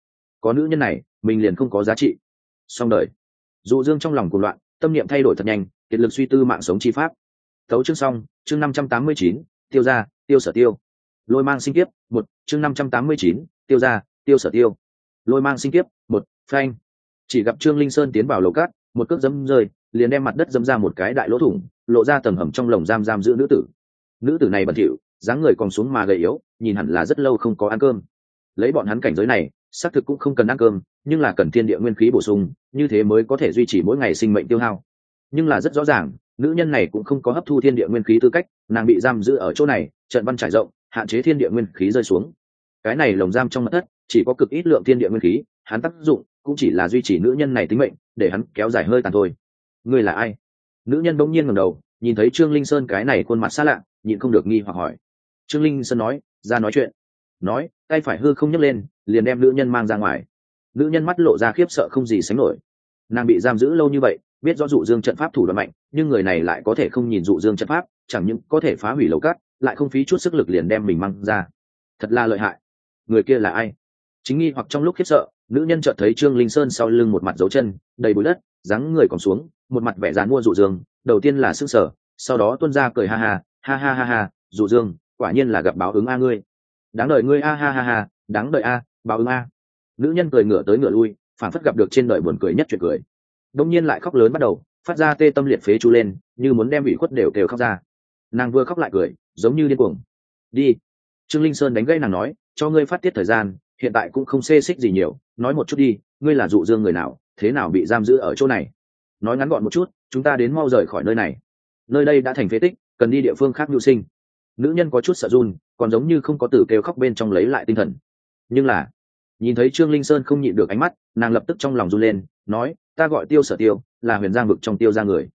có nữ nhân này, mình liền không có giá trị. Xong đời. Dụ dương trong lòng cuồng loạn, tâm niệm thay đổi thật nhanh, kiệt lực suy tư mạng sống chi pháp. Thấu chương xong, chương năm trăm tám mươi chín, tiêu ra tiêu sở tiêu. Lôi mang sinh kiếp, một, chương năm trăm tám mươi chín, tiêu ra tiêu sở tiêu. Lôi mang sinh kiếp, một, phanh. Chỉ gặp trương linh sơn tiến vào lầu cát, một cước dấm rơi, liền đem mặt đất dấm ra một cái đại lỗ thủng lộ ra tầng hầm trong lồng giam giam giữ nữ tử. Nữ tử này bẩn thỉu, dáng người còn xuống mà gầy yếu, nhìn hẳn là rất lâu không có ăn cơm. Lấy bọn hắn cảnh giới này, xác thực cũng không cần ăn cơm, nhưng là cần thiên địa nguyên khí bổ sung, như thế mới có thể duy trì mỗi ngày sinh mệnh tiêu hao. Nhưng là rất rõ ràng, nữ nhân này cũng không có hấp thu thiên địa nguyên khí tư cách, nàng bị giam giữ ở chỗ này, trận văn trải rộng, hạn chế thiên địa nguyên khí rơi xuống. Cái này lồng giam trong mặt thất chỉ có cực ít lượng thiên địa nguyên khí, hắn tác dụng cũng chỉ là duy trì nữ nhân này tính mệnh, để hắn kéo dài hơi tàn thôi. Ngươi là ai? Nữ nhân bỗng nhiên ngẩng đầu, nhìn thấy trương linh sơn cái này khuôn mặt xa lạ, nhịn không được nghi hoặc hỏi. Trương linh sơn nói, ra nói chuyện. Nói, tay phải hư không nhấc lên, liền đem nữ nhân mang ra ngoài. Nữ nhân mắt lộ ra khiếp sợ không gì sánh nổi. Nàng bị giam giữ lâu như vậy, biết rõ dụ dương trận pháp thủ đoạn mạnh, nhưng người này lại có thể không nhìn dụ dương trận pháp, chẳng những có thể phá hủy lầu cát, lại không phí chút sức lực liền đem mình mang ra. Thật là lợi hại. Người kia là ai? Chính nghi hoặc trong lúc khiếp sợ, nữ nhân chợt thấy trương linh sơn sau lưng một mặt dấu chân, đầy bụi đất, dáng người còn xuống một mặt vẻ dán mua dụ dương, đầu tiên là sức sở sau đó tuân ra cười ha ha ha ha ha ha dụ dương, quả nhiên là gặp báo ứng a ngươi. Đáng đợi ngươi a, ha ha ha, đáng đợi a, báo ứng a. Nữ nhân cười ngửa tới ngửa lui phản phất gặp được trên đời buồn cười nhất chuyện cười. Đông nhiên lại khóc lớn bắt đầu, phát ra tê tâm liệt phế chú lên, như muốn đem ủy khuất đều kêu khóc ra. Nàng vừa khóc lại cười, giống như điên cuồng. Đi. Trương linh sơn đánh gây nàng nói, cho ngươi phát tiết thời gian, hiện tại cũng không xê xích gì nhiều, nói một chút đi, ngươi là dụ dương người nào, thế nào bị giam giữ ở chỗ này? Nói ngắn gọn một chút, chúng ta đến mau rời khỏi nơi này. Nơi đây đã thành phế tích, cần đi địa phương khác mưu sinh. Nữ nhân có chút sợ run, còn giống như không có từ kêu khóc bên trong lấy lại tinh thần. Nhưng là, nhìn thấy trương linh sơn không nhịn được ánh mắt, nàng lập tức trong lòng run lên, nói, ta gọi tiêu sở tiêu, là huyền giang vực trong tiêu ra người.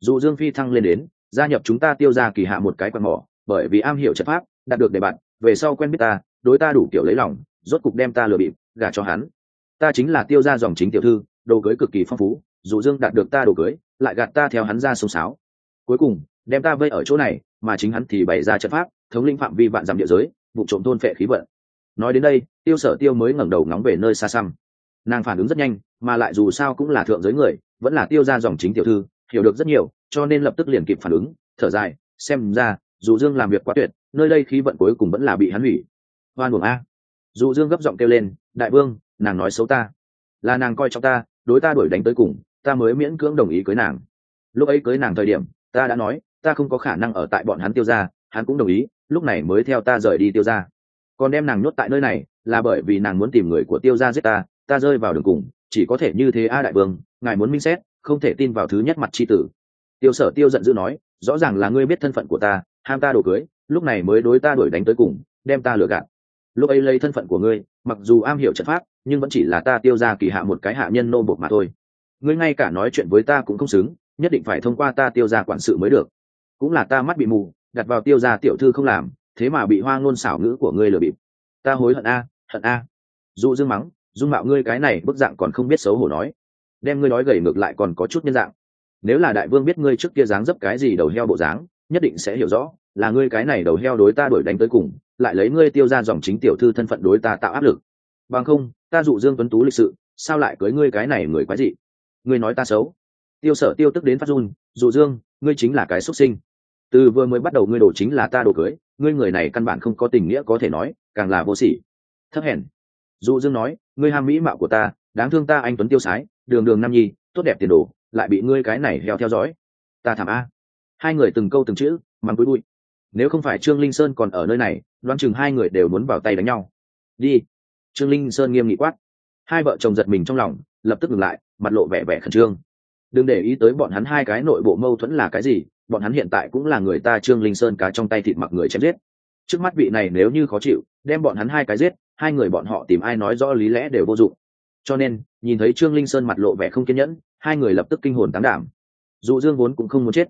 Dù dương phi thăng lên đến, gia nhập chúng ta tiêu ra kỳ hạ một cái quạt mỏ, bởi vì am hiểu chất pháp, đạt được đề bạn, về sau quen biết ta, đối ta đủ kiểu lấy lòng, rốt cục đem ta lừa bịp, gả cho hắn. Ta chính là tiêu ra dòng chính tiểu thư đồ cưới cực kỳ phong phú. Dụ dương đạt được ta đồ cưới, lại gạt ta theo hắn ra sông sáo. Cuối cùng, đem ta vây ở chỗ này, mà chính hắn thì bày ra trận pháp, thống linh phạm vi vạn dặm địa giới, vụ trộm thôn phệ khí vận. Nói đến đây, tiêu sở tiêu mới ngẩng đầu ngóng về nơi xa xăm. Nàng phản ứng rất nhanh, mà lại dù sao cũng là thượng giới người, vẫn là tiêu ra dòng chính tiểu thư, hiểu được rất nhiều, cho nên lập tức liền kịp phản ứng, thở dài, xem ra, dù dương làm việc quá tuyệt, nơi đây khí vận cuối cùng vẫn là bị hắn hủy. Hoan buồng a. Dù dương gấp giọng kêu lên, đại vương, nàng nói xấu ta. Là nàng coi trọng ta, đối ta đuổi đánh tới cùng ta mới miễn cưỡng đồng ý cưới nàng. Lúc ấy cưới nàng thời điểm, ta đã nói, ta không có khả năng ở tại bọn hắn tiêu ra hắn cũng đồng ý, lúc này mới theo ta rời đi tiêu ra còn đem nàng nhốt tại nơi này, là bởi vì nàng muốn tìm người của tiêu ra giết ta ta rơi vào đường cùng, chỉ có thể như thế a đại vương, ngài muốn minh xét, không thể tin vào thứ nhất mặt c h i tử. Tiêu sở tiêu giận dữ nói, rõ ràng là ngươi biết thân phận của ta, ham ta đồ cưới, lúc này mới đối ta đuổi đánh tới cùng, đem ta lừa gạt. Lúc ấy lấy thân phận của ngươi, mặc dù am hiểu trận pháp, nhưng vẫn chỉ là ta tiêu ra kỳ hạ một cái hạ nhân nô bột mà thôi ngươi ngay cả nói chuyện với ta cũng không xứng, nhất định phải thông qua ta tiêu ra quản sự mới được. Cũng là ta mắt bị mù, đặt vào tiêu ra tiểu thư không làm, thế mà bị hoa ngôn xảo ngữ của ngươi lừa bịp. Ta hối hận a hận a. Dụ dương mắng, dung mạo ngươi cái này bức dạng còn không biết xấu hổ nói. Đem ngươi nói gầy ngược lại còn có chút nhân dạng. Nếu là đại vương biết ngươi trước kia dáng dấp cái gì đầu heo bộ dáng, nhất định sẽ hiểu rõ, là ngươi cái này đầu heo đối ta đuổi đánh tới cùng, lại lấy ngươi tiêu ra dòng chính tiểu thư thân phận đối ta tạo áp lực. Bằng không, ta dụ dương tuấn tú lịch sự, sao lại cưới ngươi cái này người quái dị? Ngươi nói ta xấu. Tiêu sở tiêu tức đến phát run, dụ dương, ngươi chính là cái xuất sinh. Từ vừa mới bắt đầu ngươi đổ chính là ta đổ cưới, ngươi người này căn bản không có tình nghĩa có thể nói, càng là vô sỉ. Thấp hèn. Dụ dương nói, ngươi ham mỹ mạo của ta, đáng thương ta anh tuấn tiêu sái, đường đường nam nhi, tốt đẹp tiền đồ, lại bị ngươi cái này heo theo dõi. Ta thảm a. Hai người từng câu từng chữ, mắng cúi bụi. Nếu không phải trương linh sơn còn ở nơi này, đoán chừng hai người đều muốn vào tay đánh nhau. Đi. Trương linh sơn nghiêm nghị quát. Hai vợ chồng giật mình trong lòng, lập tức ngừng lại mặt lộ vẻ vẻ khẩn trương. Đừng để ý tới bọn hắn hai cái nội bộ mâu thuẫn là cái gì, bọn hắn hiện tại cũng là người ta trương linh sơn cá trong tay thịt mặc người chém giết. Trước mắt vị này nếu như khó chịu, đem bọn hắn hai cái giết, hai người bọn họ tìm ai nói rõ lý lẽ đều vô dụng. Cho nên, nhìn thấy trương linh sơn mặt lộ vẻ không kiên nhẫn, hai người lập tức kinh hồn tán đảm. Dụ dương vốn cũng không muốn chết.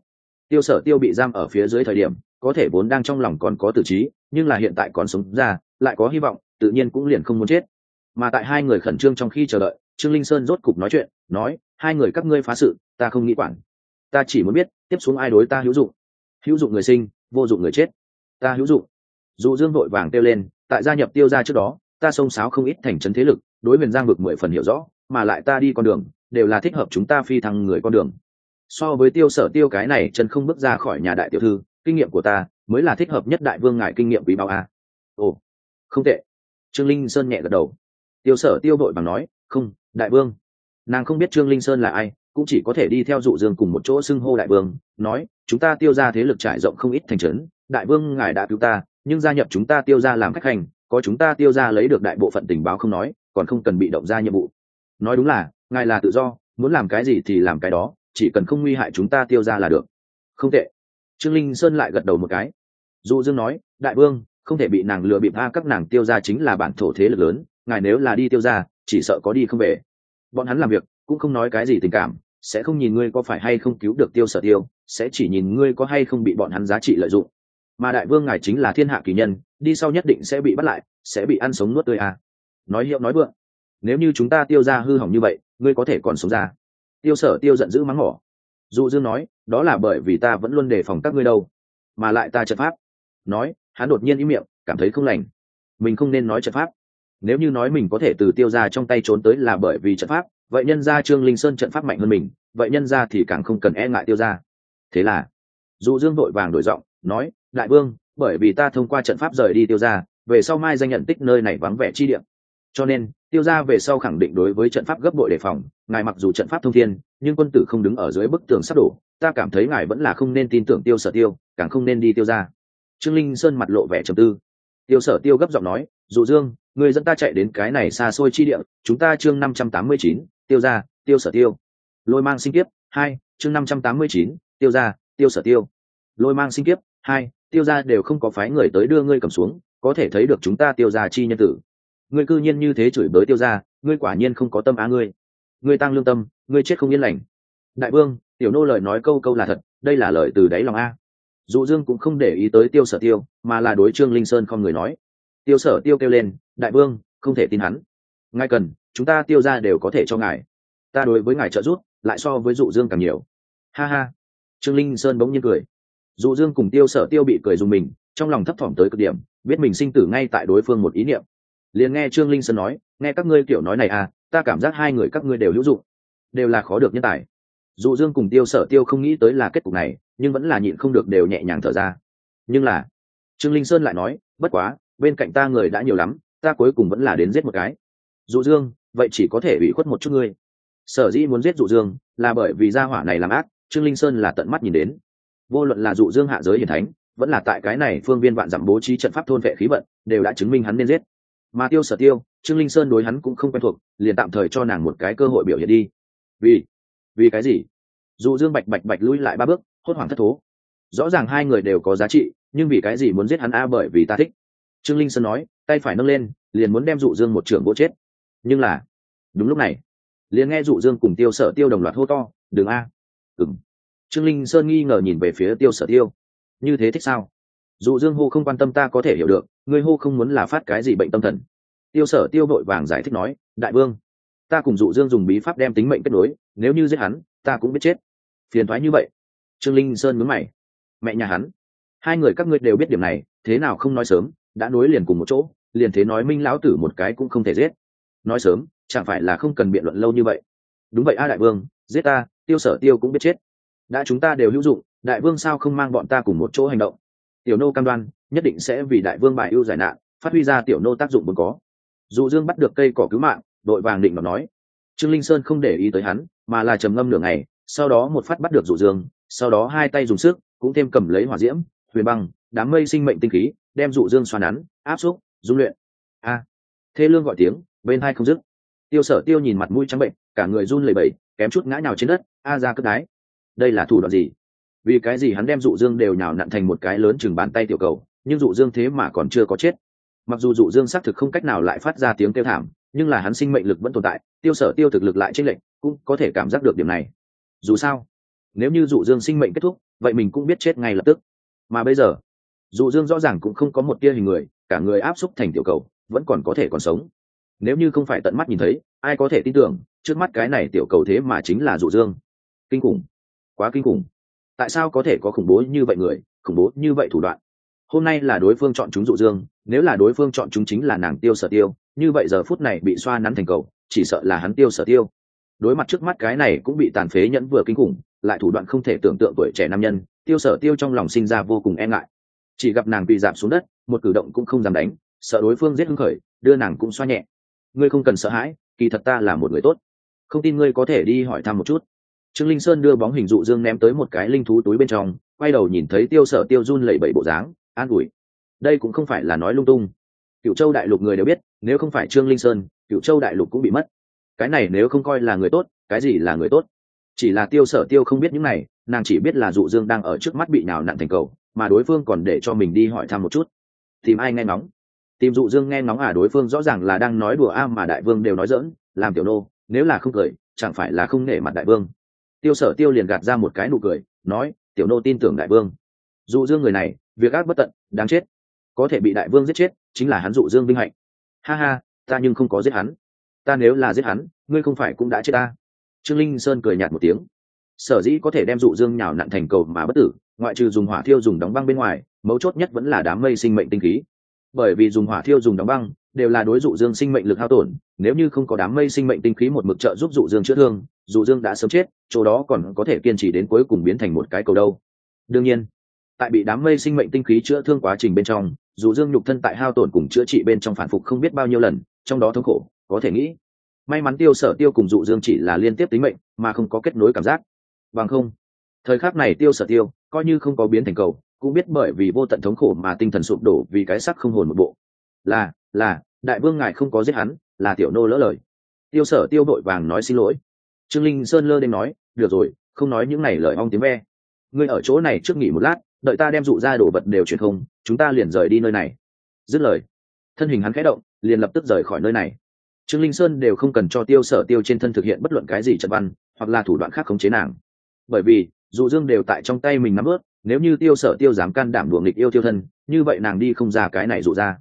Tiêu sở tiêu bị giam ở phía dưới thời điểm, có thể vốn đang trong lòng còn có tử trí, nhưng là hiện tại còn sống ra, lại có hy vọng, tự nhiên cũng liền không muốn chết. Mà tại hai người khẩn trương trong khi chờ đợi trương linh sơn rốt cục nói chuyện, nói, hai người các ngươi phá sự, ta không nghĩ quản. Ta chỉ muốn biết, tiếp xuống ai đối ta hữu dụng. Hữu dụng người sinh, vô dụng người chết. Ta hữu dụng. Dù dương vội vàng kêu lên, tại gia nhập tiêu ra trước đó, ta xông xáo không ít thành trấn thế lực, đối huyền giang vực mười phần hiểu rõ, mà lại ta đi con đường, đều là thích hợp chúng ta phi thăng người con đường. So với tiêu sở tiêu cái này chân không bước ra khỏi nhà đại tiểu thư, kinh nghiệm của ta mới là thích hợp nhất đại vương ngài kinh nghiệm quý báo a. Ồ, không tệ. Trương linh sơn nhẹ gật đầu. Tiêu sở tiêu vội bằng nói, không đại vương. Nàng không biết trương linh sơn là ai, cũng chỉ có thể đi theo dụ dương cùng một chỗ xưng hô đại vương, nói, chúng ta tiêu ra thế lực trải rộng không ít thành trấn, đại vương ngài đã cứu ta, nhưng gia nhập chúng ta tiêu ra làm khách hành, có chúng ta tiêu ra lấy được đại bộ phận tình báo không nói, còn không cần bị động ra nhiệm vụ. Nói đúng là, ngài là tự do, muốn làm cái gì thì làm cái đó, chỉ cần không nguy hại chúng ta tiêu ra là được. Không tệ. Trương linh sơn lại gật đầu một cái. Dụ dương nói, đại vương, không thể bị nàng lừa bịp a các nàng tiêu ra chính là bản thổ thế lực lớn, ngài nếu là đi tiêu ra chỉ sợ có đi không về. Bọn hắn làm việc, cũng không nói cái gì tình cảm, sẽ không nhìn ngươi có phải hay không cứu được tiêu sở tiêu, sẽ chỉ nhìn ngươi có hay không bị bọn hắn giá trị lợi dụng. Mà đại vương ngài chính là thiên hạ kỳ nhân, đi sau nhất định sẽ bị bắt lại, sẽ bị ăn sống nuốt tươi à. nói hiệu nói vượng, nếu như chúng ta tiêu ra hư hỏng như vậy, ngươi có thể còn sống ra. Tiêu sở tiêu giận dữ mắng mỏ. Dụ dương nói, đó là bởi vì ta vẫn luôn đề phòng các ngươi đâu, mà lại ta trận pháp. Nói, hắn đột nhiên ý miệng, cảm thấy không lành. Mình không nên nói trận pháp nếu như nói mình có thể từ tiêu ra trong tay trốn tới là bởi vì trận pháp, vậy nhân ra trương linh sơn trận pháp mạnh hơn mình, vậy nhân ra thì càng không cần e ngại tiêu ra thế là, dụ dương vội vàng đổi giọng, nói, đại vương, bởi vì ta thông qua trận pháp rời đi tiêu ra về sau mai danh nhận tích nơi này vắng vẻ chi điểm cho nên, tiêu ra về sau khẳng định đối với trận pháp gấp bội đề phòng, ngài mặc dù trận pháp thông thiên, nhưng quân tử không đứng ở dưới bức tường sắp đổ, ta cảm thấy ngài vẫn là không nên tin tưởng tiêu sở tiêu, càng không nên đi tiêu ra trương linh sơn mặt lộ vẻ trầm tư. Tiêu sở tiêu gấp giọng nói, dụ dương người dẫn ta chạy đến cái này xa xôi chi địa, chúng ta chương năm trăm tám mươi chín, tiêu ra tiêu sở tiêu. Lôi mang sinh kiếp, hai, chương năm trăm tám mươi chín, tiêu ra tiêu sở tiêu. Lôi mang sinh kiếp, hai, tiêu ra đều không có phái người tới đưa ngươi cầm xuống, có thể thấy được chúng ta tiêu ra chi nhân tử. Ngươi cư nhiên như thế chửi bới tiêu ra ngươi quả nhiên không có tâm á ngươi. Ngươi tăng lương tâm, ngươi chết không yên lành. Đại vương, tiểu nô lời nói câu câu là thật, đây là lời từ đáy lòng a. Dụ dương cũng không để ý tới tiêu sở tiêu, mà là đối trương linh sơn không người nói tiêu sở tiêu kêu lên, đại vương, không thể tin hắn. Ngài cần, chúng ta tiêu ra đều có thể cho ngài. Ta đối với ngài trợ giúp, lại so với dụ dương càng nhiều. Ha ha. Trương linh sơn bỗng nhiên cười. Dụ dương cùng tiêu sở tiêu bị cười dùng mình, trong lòng thấp thỏm tới cực điểm, biết mình sinh tử ngay tại đối phương một ý niệm. Liền nghe trương linh sơn nói, nghe các ngươi kiểu nói này à ta cảm giác hai người các ngươi đều hữu dụng, đều là khó được nhân tài. Dụ dương cùng tiêu sở tiêu không nghĩ tới là kết cục này, nhưng vẫn là nhịn không được đều nhẹ nhàng thở ra. Nhưng là, trương linh sơn lại nói, bất quá bên cạnh ta người đã nhiều lắm, ta cuối cùng vẫn là đến giết một cái. Dụ dương, vậy chỉ có thể ủy khuất một chút ngươi. Sở dĩ muốn giết dụ dương là bởi vì gia hỏa này làm ác, trương linh sơn là tận mắt nhìn đến. Vô luận là dụ dương hạ giới hiển thánh, vẫn là tại cái này phương viên vạn dặm bố trí trận pháp thôn vệ khí vận, đều đã chứng minh hắn nên giết. Mà tiêu sở tiêu, trương linh sơn đối hắn cũng không quen thuộc, liền tạm thời cho nàng một cái cơ hội biểu hiện đi. Vì vì cái gì? Dụ dương bạch bạch bạch lui lại ba bước, hốt hoảng thất thố. Rõ ràng hai người đều có giá trị, nhưng vì cái gì muốn giết hắn a bởi vì ta thích? Trương linh sơn nói, tay phải nâng lên, liền muốn đem dụ dương một trưởng gỗ chết. Nhưng là, đúng lúc này, liền nghe dụ dương cùng tiêu sở tiêu đồng loạt hô to đường a. Ừng trương linh sơn nghi ngờ nhìn về phía tiêu sở tiêu. Như thế thích sao? Dụ dương hô, không quan tâm ta có thể hiểu được, ngươi hô không muốn là phát cái gì bệnh tâm thần. Tiêu sở tiêu vội vàng giải thích nói, đại vương, ta cùng dụ dương dùng bí pháp đem tính mệnh kết nối, nếu như giết hắn, ta cũng biết chết. Phiền thoái như vậy. Trương linh sơn mướn mày. Mẹ nhà hắn, hai người các ngươi đều biết điểm này, thế nào không nói sớm đã nối liền cùng một chỗ, liền thế nói minh lão tử một cái cũng không thể giết. Nói sớm, chẳng phải là không cần biện luận lâu như vậy? Đúng vậy a đại vương, giết ta, tiêu sở tiêu cũng biết chết. Đã chúng ta đều hữu dụng, đại vương sao không mang bọn ta cùng một chỗ hành động? Tiểu nô cam đoan, nhất định sẽ vì đại vương bài ưu giải nạn, phát huy ra tiểu nô tác dụng vốn có. Dù dương bắt được cây cỏ cứu mạng, đội vàng định mà nói. Trương linh sơn không để ý tới hắn, mà là trầm ngâm nửa ngày, sau đó một phát bắt được dụ dương, sau đó hai tay dùng sức, cũng thêm cầm lấy hỏa diễm, huyền băng đám mây sinh mệnh tinh khí, đem dụ dương xoan nắn, áp xúc, dung luyện. A. Thế lương gọi tiếng, bên hai không dứt. Tiêu sở tiêu nhìn mặt mũi trắng bệnh, cả người run lẩy bẩy, kém chút ngã nhào trên đất, a ra cất đái. Đây là thủ đoạn gì? Vì cái gì hắn đem dụ dương đều nhào nặn thành một cái lớn chừng bàn tay tiểu cầu, nhưng dụ dương thế mà còn chưa có chết. Mặc dù dụ dương xác thực không cách nào lại phát ra tiếng kêu thảm, nhưng là hắn sinh mệnh lực vẫn tồn tại, tiêu sở tiêu thực lực lại tranh lệnh cũng có thể cảm giác được điểm này. Dù sao, nếu như dụ dương sinh mệnh kết thúc, vậy mình cũng biết chết ngay lập tức. Mà bây giờ dụ dương rõ ràng cũng không có một tia hình người, cả người áp xúc thành tiểu cầu, vẫn còn có thể còn sống. Nếu như không phải tận mắt nhìn thấy, ai có thể tin tưởng, trước mắt cái này tiểu cầu thế mà chính là dụ dương. Kinh khủng. Quá kinh khủng. Tại sao có thể có khủng bố như vậy người, khủng bố như vậy thủ đoạn? Hôm nay là đối phương chọn chúng dụ dương, nếu là đối phương chọn chúng chính là nàng tiêu sở tiêu, như vậy giờ phút này bị xoa nắn thành cầu, chỉ sợ là hắn tiêu sở tiêu. Đối mặt trước mắt cái này cũng bị tàn phế nhẫn vừa kinh khủng, lại thủ đoạn không thể tưởng tượng tuổi trẻ nam nhân, tiêu sở tiêu trong lòng sinh ra vô cùng e ngại chỉ gặp nàng bị giảm xuống đất, một cử động cũng không dám đánh, sợ đối phương giết hưng khởi, đưa nàng cũng xoa nhẹ. Ngươi không cần sợ hãi, kỳ thật ta là một người tốt. Không tin ngươi có thể đi hỏi thăm một chút. Trương linh sơn đưa bóng hình dụ dương ném tới một cái linh thú túi bên trong, quay đầu nhìn thấy tiêu sở tiêu run lẩy bẩy bộ dáng, an ủi. Đây cũng không phải là nói lung tung. Cựu châu đại lục người đều biết, nếu không phải trương linh sơn cựu châu đại lục cũng bị mất. Cái này nếu không coi là người tốt, cái gì là người tốt? Chỉ là tiêu sở tiêu không biết những này, nàng chỉ biết là dụ dương đang ở trước mắt bị nào nặn thành cầu mà đối phương còn để cho mình đi hỏi thăm một chút. Tìm ai nghe ngóng? Tìm dụ dương nghe ngóng à đối phương rõ ràng là đang nói đùa a mà đại vương đều nói dỡn làm tiểu nô, nếu là không cười, chẳng phải là không nể mặt đại vương. Tiêu sở tiêu liền gạt ra một cái nụ cười, nói, tiểu nô tin tưởng đại vương. Dụ dương người này, việc ác bất tận, đáng chết. Có thể bị đại vương giết chết, chính là hắn dụ dương vinh hạnh. Ha ha, ta nhưng không có giết hắn. Ta nếu là giết hắn, ngươi không phải cũng đã chết ta. Trương linh sơn cười nhạt một tiếng sở dĩ có thể đem dụ dương nhào nặn thành cầu mà bất tử, ngoại trừ dùng hỏa thiêu dùng đóng băng bên ngoài, mấu chốt nhất vẫn là đám mây sinh mệnh tinh khí. Bởi vì dùng hỏa thiêu dùng đóng băng, đều là đối dụ dương sinh mệnh lực hao tổn, nếu như không có đám mây sinh mệnh tinh khí một mực trợ giúp dụ dương chữa thương, dụ dương đã sớm chết, chỗ đó còn có thể kiên trì đến cuối cùng biến thành một cái cầu đâu. Đương nhiên, tại bị đám mây sinh mệnh tinh khí chữa thương quá trình bên trong dù dương nhục thân tại hao tổn cùng chữa trị bên trong phản phục không biết bao nhiêu lần, trong đó thống khổ, có thể nghĩ. May mắn tiêu sở tiêu cùng dụ dương chỉ là liên tiếp tính mệnh, mà không có kết nối cảm giác bằng không? Thời khắc này tiêu sở tiêu, coi như không có biến thành cầu, cũng biết bởi vì vô tận thống khổ mà tinh thần sụp đổ vì cái sắc không hồn một bộ. Là là, đại vương ngài không có giết hắn, là tiểu nô lỡ lời. Tiêu sở tiêu đội vàng nói xin lỗi. Trương linh sơn lơ đêm nói, được rồi, không nói những này lời ong tiếng ve. Ngươi ở chỗ này trước nghỉ một lát, đợi ta đem dụ ra đồ vật đều truyền không, chúng ta liền rời đi nơi này. Dứt lời, thân hình hắn khẽ động, liền lập tức rời khỏi nơi này. Trương linh sơn đều không cần cho tiêu sở tiêu trên thân thực hiện bất luận cái gì trận văn, hoặc là thủ đoạn khác khống chế nàng bởi vì, dù dương đều tại trong tay mình nắm ướt, nếu như tiêu sở tiêu dám can đảm đùa nghịch yêu tiêu thân, như vậy nàng đi không ra cái này dụ ra.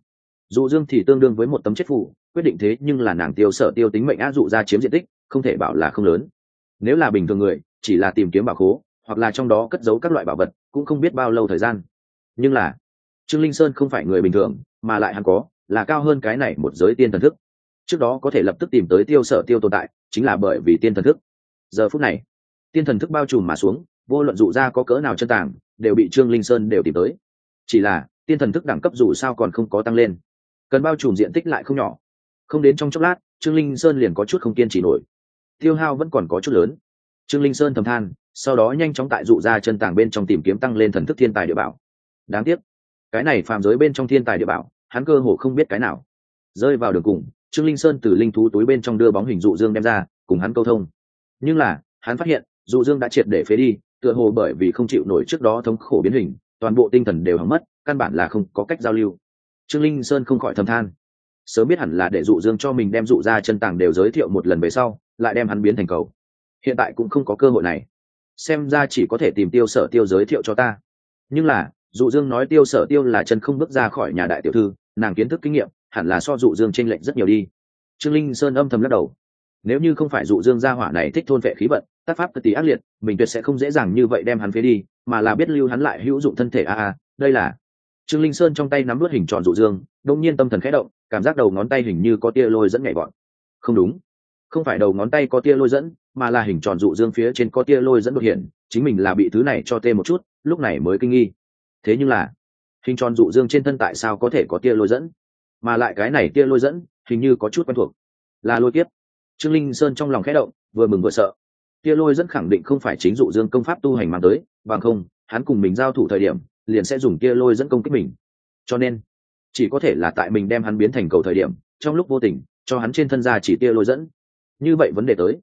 Dụ dương thì tương đương với một tấm chết phủ, quyết định thế nhưng là nàng tiêu sở tiêu tính mệnh á dụ ra chiếm diện tích, không thể bảo là không lớn. Nếu là bình thường người, chỉ là tìm kiếm bảo khố, hoặc là trong đó cất giấu các loại bảo vật, cũng không biết bao lâu thời gian. Nhưng là, trương linh sơn không phải người bình thường, mà lại hắn có, là cao hơn cái này một giới tiên thần thức. Trước đó có thể lập tức tìm tới tiêu sở tiêu tồn tại, chính là bởi vì tiên thần thức. Giờ phút này tiên thần thức bao trùm mà xuống, vô luận dụ ra có cỡ nào chân tàng, đều bị trương linh sơn đều tìm tới. Chỉ là, tiên thần thức đẳng cấp dù sao còn không có tăng lên. Cần bao trùm diện tích lại không nhỏ. Không đến trong chốc lát, trương linh sơn liền có chút không kiên trì nổi. Tiêu hao vẫn còn có chút lớn. Trương linh sơn thầm than, sau đó nhanh chóng tại dụ ra chân tàng bên trong tìm kiếm tăng lên thần thức thiên tài địa bảo. Đáng tiếc, cái này phàm giới bên trong thiên tài địa bảo, hắn cơ hồ không biết cái nào. Rơi vào đường cùng, trương linh sơn từ linh thú túi bên trong đưa bóng hình dụ dương đem ra, cùng hắn câu thông. Nhưng là, hắn phát hiện dụ dương đã triệt để phế đi, tựa hồ bởi vì không chịu nổi trước đó thống khổ biến hình, toàn bộ tinh thần đều hỏng mất, căn bản là không có cách giao lưu. Trương linh sơn không khỏi thầm than. Sớm biết hẳn là để dụ dương cho mình đem dụ ra chân tàng đều giới thiệu một lần về sau, lại đem hắn biến thành cầu hiện tại cũng không có cơ hội này. Xem ra chỉ có thể tìm tiêu sở tiêu giới thiệu cho ta. Nhưng là, dụ dương nói tiêu sở tiêu là chân không bước ra khỏi nhà đại tiểu thư, nàng kiến thức kinh nghiệm, hẳn là so dụ dương t r ê n lệch rất nhiều đi. Trương linh sơn âm thầm lắc đầu. Nếu như không phải dụ dương gia hỏa này thích thôn vệ khí vận tác pháp cực kỳ ác liệt, mình tuyệt sẽ không dễ dàng như vậy đem hắn phế đi, mà là biết lưu hắn lại hữu dụng thân thể a a, đây là. Trương linh sơn trong tay nắm vớt hình tròn dụ dương đông nhiên tâm thần khẽ động, cảm giác đầu ngón tay hình như có tia lôi dẫn nhảy bọn không đúng. Không phải đầu ngón tay có tia lôi dẫn, mà là hình tròn dụ dương phía trên có tia lôi dẫn đột hiện, chính mình là bị thứ này cho tê một chút, lúc này mới kinh nghi. Thế nhưng là, hình tròn dụ dương trên thân tại sao có thể có tia lôi dẫn? Mà lại cái này tia lôi dẫn, hình như có chút quen thuộc. Là lôi kiếp. Trương linh sơn trong lòng khẽ động, vừa mừng vừa sợ kia lôi dẫn khẳng định không phải chính dụ dương công pháp tu hành mang tới, bằng không, hắn cùng mình giao thủ thời điểm, liền sẽ dùng kia lôi dẫn công kích mình. Cho nên, chỉ có thể là tại mình đem hắn biến thành cầu thời điểm, trong lúc vô tình, cho hắn trên thân ra chỉ tia lôi dẫn. Như vậy vấn đề tới.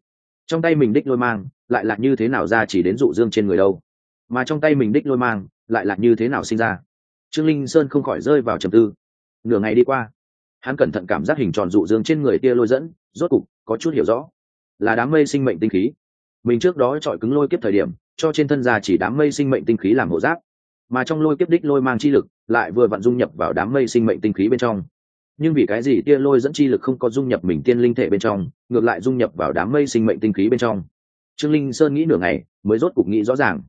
Trong tay mình đích lôi mang, lại là như thế nào ra chỉ đến dụ dương trên người đâu? Mà trong tay mình đích lôi mang, lại là như thế nào sinh ra? Trương linh sơn không khỏi rơi vào trầm tư. Nửa ngày đi qua, hắn cẩn thận cảm giác hình tròn dụ dương trên người tia lôi dẫn, rốt cục có chút hiểu rõ. Là đám mây sinh mệnh tinh khí mình trước đó chọi cứng lôi kiếp thời điểm, cho trên thân già chỉ đám mây sinh mệnh tinh khí làm hộ giáp. Mà trong lôi kiếp đích lôi mang chi lực, lại vừa vặn dung nhập vào đám mây sinh mệnh tinh khí bên trong. Nhưng vì cái gì tia lôi dẫn chi lực không có dung nhập mình tiên linh thể bên trong, ngược lại dung nhập vào đám mây sinh mệnh tinh khí bên trong? Trương linh sơn nghĩ nửa ngày, mới rốt cục nghĩ rõ ràng.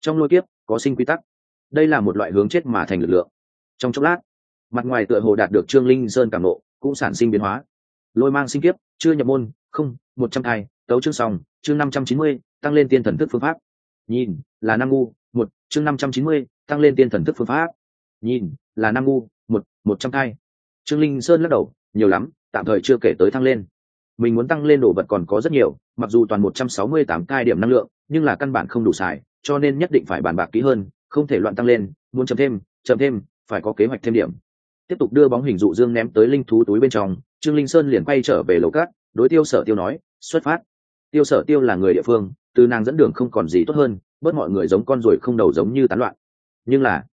Trong lôi kiếp, có sinh quy tắc. Đây là một loại hướng chết mà thành lực lượng. Trong chốc lát, mặt ngoài tựa hồ đạt được trương linh sơn cảm nộ, cũng sản sinh biến hóa. Lôi mang sinh kiếp, chưa nhập môn, không, một trăm hai tấu chương xong, chương năm trăm chín mươi tăng lên tiên thần thức phương pháp. Nhìn là năm ngu một chương năm trăm chín mươi tăng lên tiên thần thức phương pháp. Nhìn là năm ngu một một trăm hai. Trương linh sơn lắc đầu nhiều lắm tạm thời chưa kể tới thăng lên. Mình muốn tăng lên đồ vật còn có rất nhiều mặc dù toàn một trăm sáu mươi tám cai điểm năng lượng nhưng là căn bản không đủ xài cho nên nhất định phải bàn bạc kỹ hơn không thể loạn tăng lên muốn chậm thêm chậm thêm phải có kế hoạch thêm điểm. Tiếp tục đưa bóng hình dụ dương ném tới linh thú túi bên trong trương linh sơn liền quay trở về lầu cát đối tiêu sở tiêu nói xuất phát tiêu sở tiêu là người địa phương, từ nàng dẫn đường không còn gì tốt hơn, bớt mọi người giống con ruồi không đầu giống như tán loạn. Nhưng là,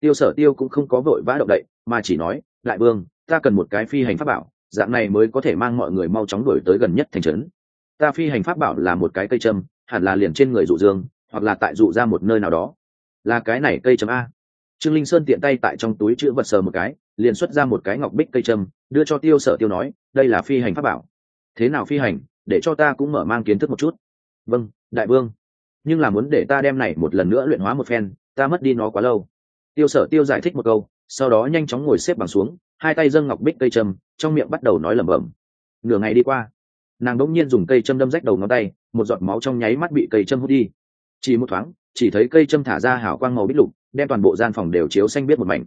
tiêu sở tiêu cũng không có vội vã động đậy, mà chỉ nói đại vương, ta cần một cái phi hành pháp bảo, dạng này mới có thể mang mọi người mau chóng đuổi tới gần nhất thành trấn. Ta phi hành pháp bảo là một cái cây châm, hẳn là liền trên người dụ dương, hoặc là tại dụ ra một nơi nào đó. Là cái này cây châm a. Trương linh sơn tiện tay tại trong túi chữ vật sờ một cái, liền xuất ra một cái ngọc bích cây châm, đưa cho tiêu sở tiêu nói, đây là phi hành pháp bảo. Thế nào phi hành? Để cho ta cũng mở mang kiến thức một chút. Vâng đại vương. Nhưng là muốn để ta đem này một lần nữa luyện hóa một phen, ta mất đi nó quá lâu. Tiêu sở tiêu giải thích một câu, sau đó nhanh chóng ngồi xếp bằng xuống, hai tay dâng ngọc bích cây châm, trong miệng bắt đầu nói lẩm bẩm. Nửa ngày đi qua, nàng đỗng nhiên dùng cây châm đâm rách đầu ngón tay, một giọt máu trong nháy mắt bị cây châm hút đi. Chỉ một thoáng, chỉ thấy cây châm thả ra hảo quang màu bích lục, đem toàn bộ gian phòng đều chiếu xanh biết một mảnh.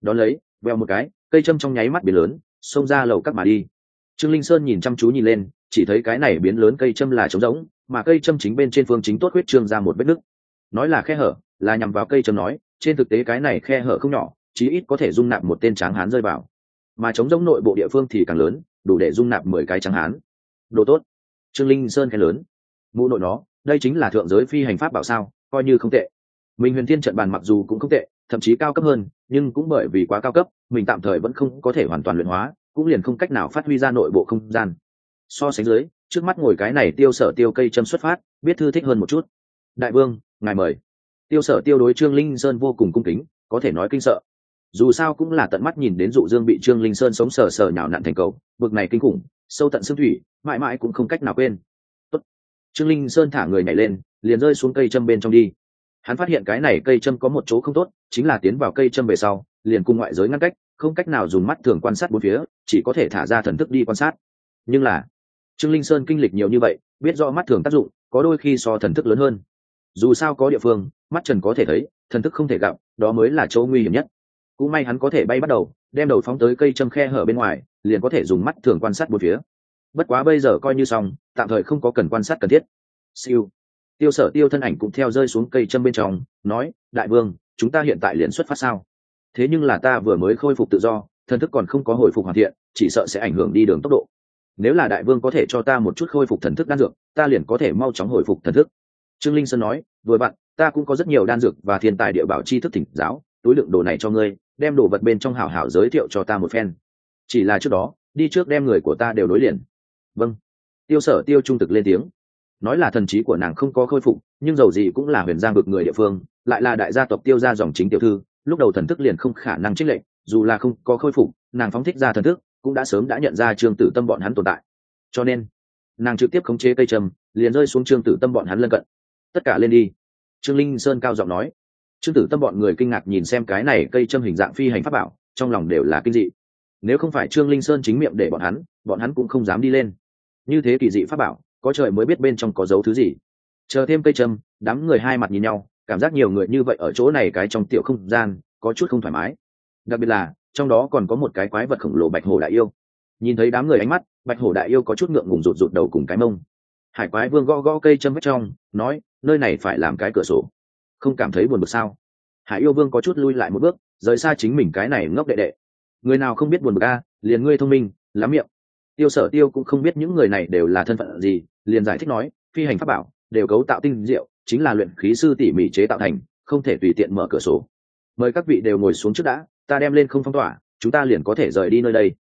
Đón lấy, veo một cái, cây châm trong nháy mắt biến lớn, xông ra lầu các mà đi. Trương linh sơn nhìn chăm chú nhìn lên chỉ thấy cái này biến lớn cây châm là trống rỗng, mà cây châm chính bên trên phương chính tốt huyết trương ra một vết nứt. Nói là khe hở, là nhằm vào cây châm nói, trên thực tế cái này khe hở không nhỏ, chí ít có thể dung nạp một tên tráng hán rơi vào. Mà chống giống nội bộ địa phương thì càng lớn, đủ để dung nạp mười cái tráng hán. Đồ tốt. Trương linh sơn khen lớn. Mũ nội nó, đây chính là thượng giới phi hành pháp bảo sao, coi như không tệ. Mình huyền thiên trận bàn mặc dù cũng không tệ, thậm chí cao cấp hơn, nhưng cũng bởi vì quá cao cấp, mình tạm thời vẫn không có thể hoàn toàn luyện hóa, cũng liền không cách nào phát huy ra nội bộ không gian so sánh dưới, trước mắt ngồi cái này tiêu sở tiêu cây châm xuất phát, biết thư thích hơn một chút. Đại vương, ngài mời. Tiêu sở tiêu đối trương linh sơn vô cùng cung kính, có thể nói kinh sợ. Dù sao cũng là tận mắt nhìn đến dụ dương bị trương linh sơn sống sờ sờ nhào nặn thành cầu, bực này kinh khủng, sâu tận xương thủy, mãi mãi cũng không cách nào quên. Tốt. trương linh sơn thả người nhảy lên, liền rơi xuống cây châm bên trong đi. Hắn phát hiện cái này cây châm có một chỗ không tốt, chính là tiến vào cây châm về sau, liền cùng ngoại giới ngăn cách, không cách nào dùng mắt thường quan sát bốn phía, chỉ có thể thả ra thần thức đi quan sát. Nhưng là trương linh sơn kinh lịch nhiều như vậy, biết rõ mắt thường tác dụng, có đôi khi so thần thức lớn hơn. Dù sao có địa phương, mắt trần có thể thấy, thần thức không thể gặp, đó mới là chỗ nguy hiểm nhất. Cũng may hắn có thể bay bắt đầu, đem đầu phóng tới cây châm khe hở bên ngoài, liền có thể dùng mắt thường quan sát bốn phía. Bất quá bây giờ coi như xong, tạm thời không có cần quan sát cần thiết. Siêu. Tiêu sở tiêu thân ảnh cũng theo rơi xuống cây châm bên trong, nói, đại vương, chúng ta hiện tại liền xuất phát sao? Thế nhưng là ta vừa mới khôi phục tự do, thần thức còn không có hồi phục hoàn thiện, chỉ sợ sẽ ảnh hưởng đi đường tốc độ nếu là đại vương có thể cho ta một chút khôi phục thần thức đan dược, ta liền có thể mau chóng hồi phục thần thức. Trương linh sơn nói, vừa bạn ta cũng có rất nhiều đan dược và thiên tài địa bảo chi thức thỉnh giáo, túi lượng đồ này cho ngươi, đem đồ vật bên trong hảo hảo giới thiệu cho ta một phen. Chỉ là trước đó, đi trước đem người của ta đều đối liền. Vâng. Tiêu sở tiêu trung thực lên tiếng. Nói là thần trí của nàng không có khôi phục, nhưng dầu gì cũng là huyền giang vực người địa phương, lại là đại gia tộc tiêu gia dòng chính tiểu thư, lúc đầu thần thức liền không khả năng trích lệnh dù là không có khôi phục, nàng phóng thích ra thần thức cũng đã sớm đã nhận ra trương tử tâm bọn hắn tồn tại. Cho nên, nàng trực tiếp khống chế cây trầm, liền rơi xuống trương tử tâm bọn hắn lân cận. Tất cả lên đi. Trương linh sơn cao giọng nói. Trương tử tâm bọn người kinh ngạc nhìn xem cái này cây châm hình dạng phi hành pháp bảo, trong lòng đều là kinh dị. Nếu không phải trương linh sơn chính miệng để bọn hắn bọn hắn cũng không dám đi lên. Như thế kỳ dị pháp bảo, có trời mới biết bên trong có dấu thứ gì. Chờ thêm cây châm đám người hai mặt nhìn nhau, cảm giác nhiều người như vậy ở chỗ này cái trong tiểu không gian, có chút không thoải mái. Đặc biệt là trong đó còn có một cái quái vật khổng lồ bạch hổ đại yêu. Nhìn thấy đám người ánh mắt, bạch hổ đại yêu có chút ngượng ngùng rụt rụt đầu cùng cái mông. Hải quái vương gõ gõ cây châm vết trong, nói, nơi này phải làm cái cửa sổ. Không cảm thấy buồn bực sao? Hải yêu vương có chút lui lại một bước, rời xa chính mình cái này ngốc đệ đệ. Người nào không biết buồn bực a, liền ngươi thông minh, lắm miệng. Tiêu sở tiêu cũng không biết những người này đều là thân phận gì, liền giải thích nói, phi hành pháp bảo, đều cấu tạo tinh diệu, chính là luyện khí sư tỉ mỉ chế tạo thành, không thể tùy tiện mở cửa sổ. Mời các vị đều ngồi xuống trước đã ta đem lên không phong tỏa, chúng ta liền có thể rời đi nơi đây.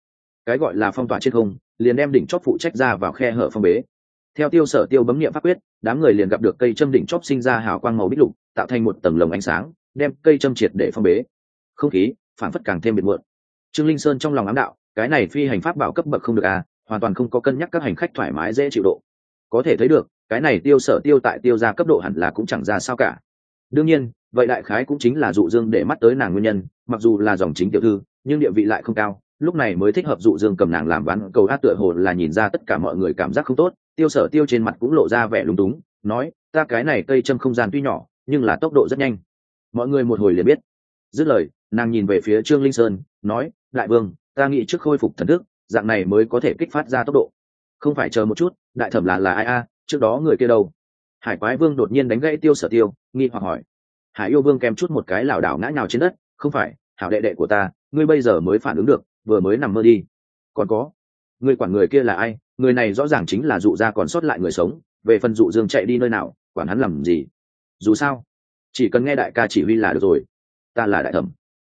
Cái gọi là phong tỏa trên không, liền đem đỉnh chóp phụ trách ra vào khe hở phong bế. Theo tiêu sở tiêu bấm nghiệm pháp quyết, đám người liền gặp được cây châm đỉnh chóp sinh ra hào quang màu bích lục, tạo thành một tầng lồng ánh sáng, đem cây châm triệt để phong bế. Không khí phản phất càng thêm biệt muộn trương linh sơn trong lòng ám đạo, cái này phi hành pháp bảo cấp bậc không được à hoàn toàn không có cân nhắc các hành khách thoải mái dễ chịu độ. Có thể thấy được, cái này tiêu sở tiêu tại tiêu ra cấp độ hẳn là cũng chẳng ra sao cả đương nhiên, vậy đại khái cũng chính là dụ dương để mắt tới nàng nguyên nhân, mặc dù là dòng chính tiểu thư, nhưng địa vị lại không cao, lúc này mới thích hợp dụ dương cầm nàng làm ván cầu hát tựa hồ là nhìn ra tất cả mọi người cảm giác không tốt, tiêu sở tiêu trên mặt cũng lộ ra vẻ lúng túng, nói, ta cái này cây châm không gian tuy nhỏ, nhưng là tốc độ rất nhanh. Mọi người một hồi liền biết. Dứt lời, nàng nhìn về phía trương linh sơn, nói, đại vương, ta nghĩ trước khôi phục thần thức, dạng này mới có thể kích phát ra tốc độ. Không phải chờ một chút, đại thẩm là là ai a, trước đó người kia đâu? Hải quái vương đột nhiên đánh gãy tiêu sở tiêu, nghi hoặc hỏi. Hải yêu vương kèm chút một cái lảo đảo ngã nhào trên đất, không phải, hảo đệ đệ của ta, ngươi bây giờ mới phản ứng được, vừa mới nằm mơ đi. Còn có người quản người kia là ai? Người này rõ ràng chính là dụ gia còn sót lại người sống, về phần dụ dương chạy đi nơi nào, quản hắn làm gì? Dù sao, chỉ cần nghe đại ca chỉ huy là được rồi. Ta là đại thẩm.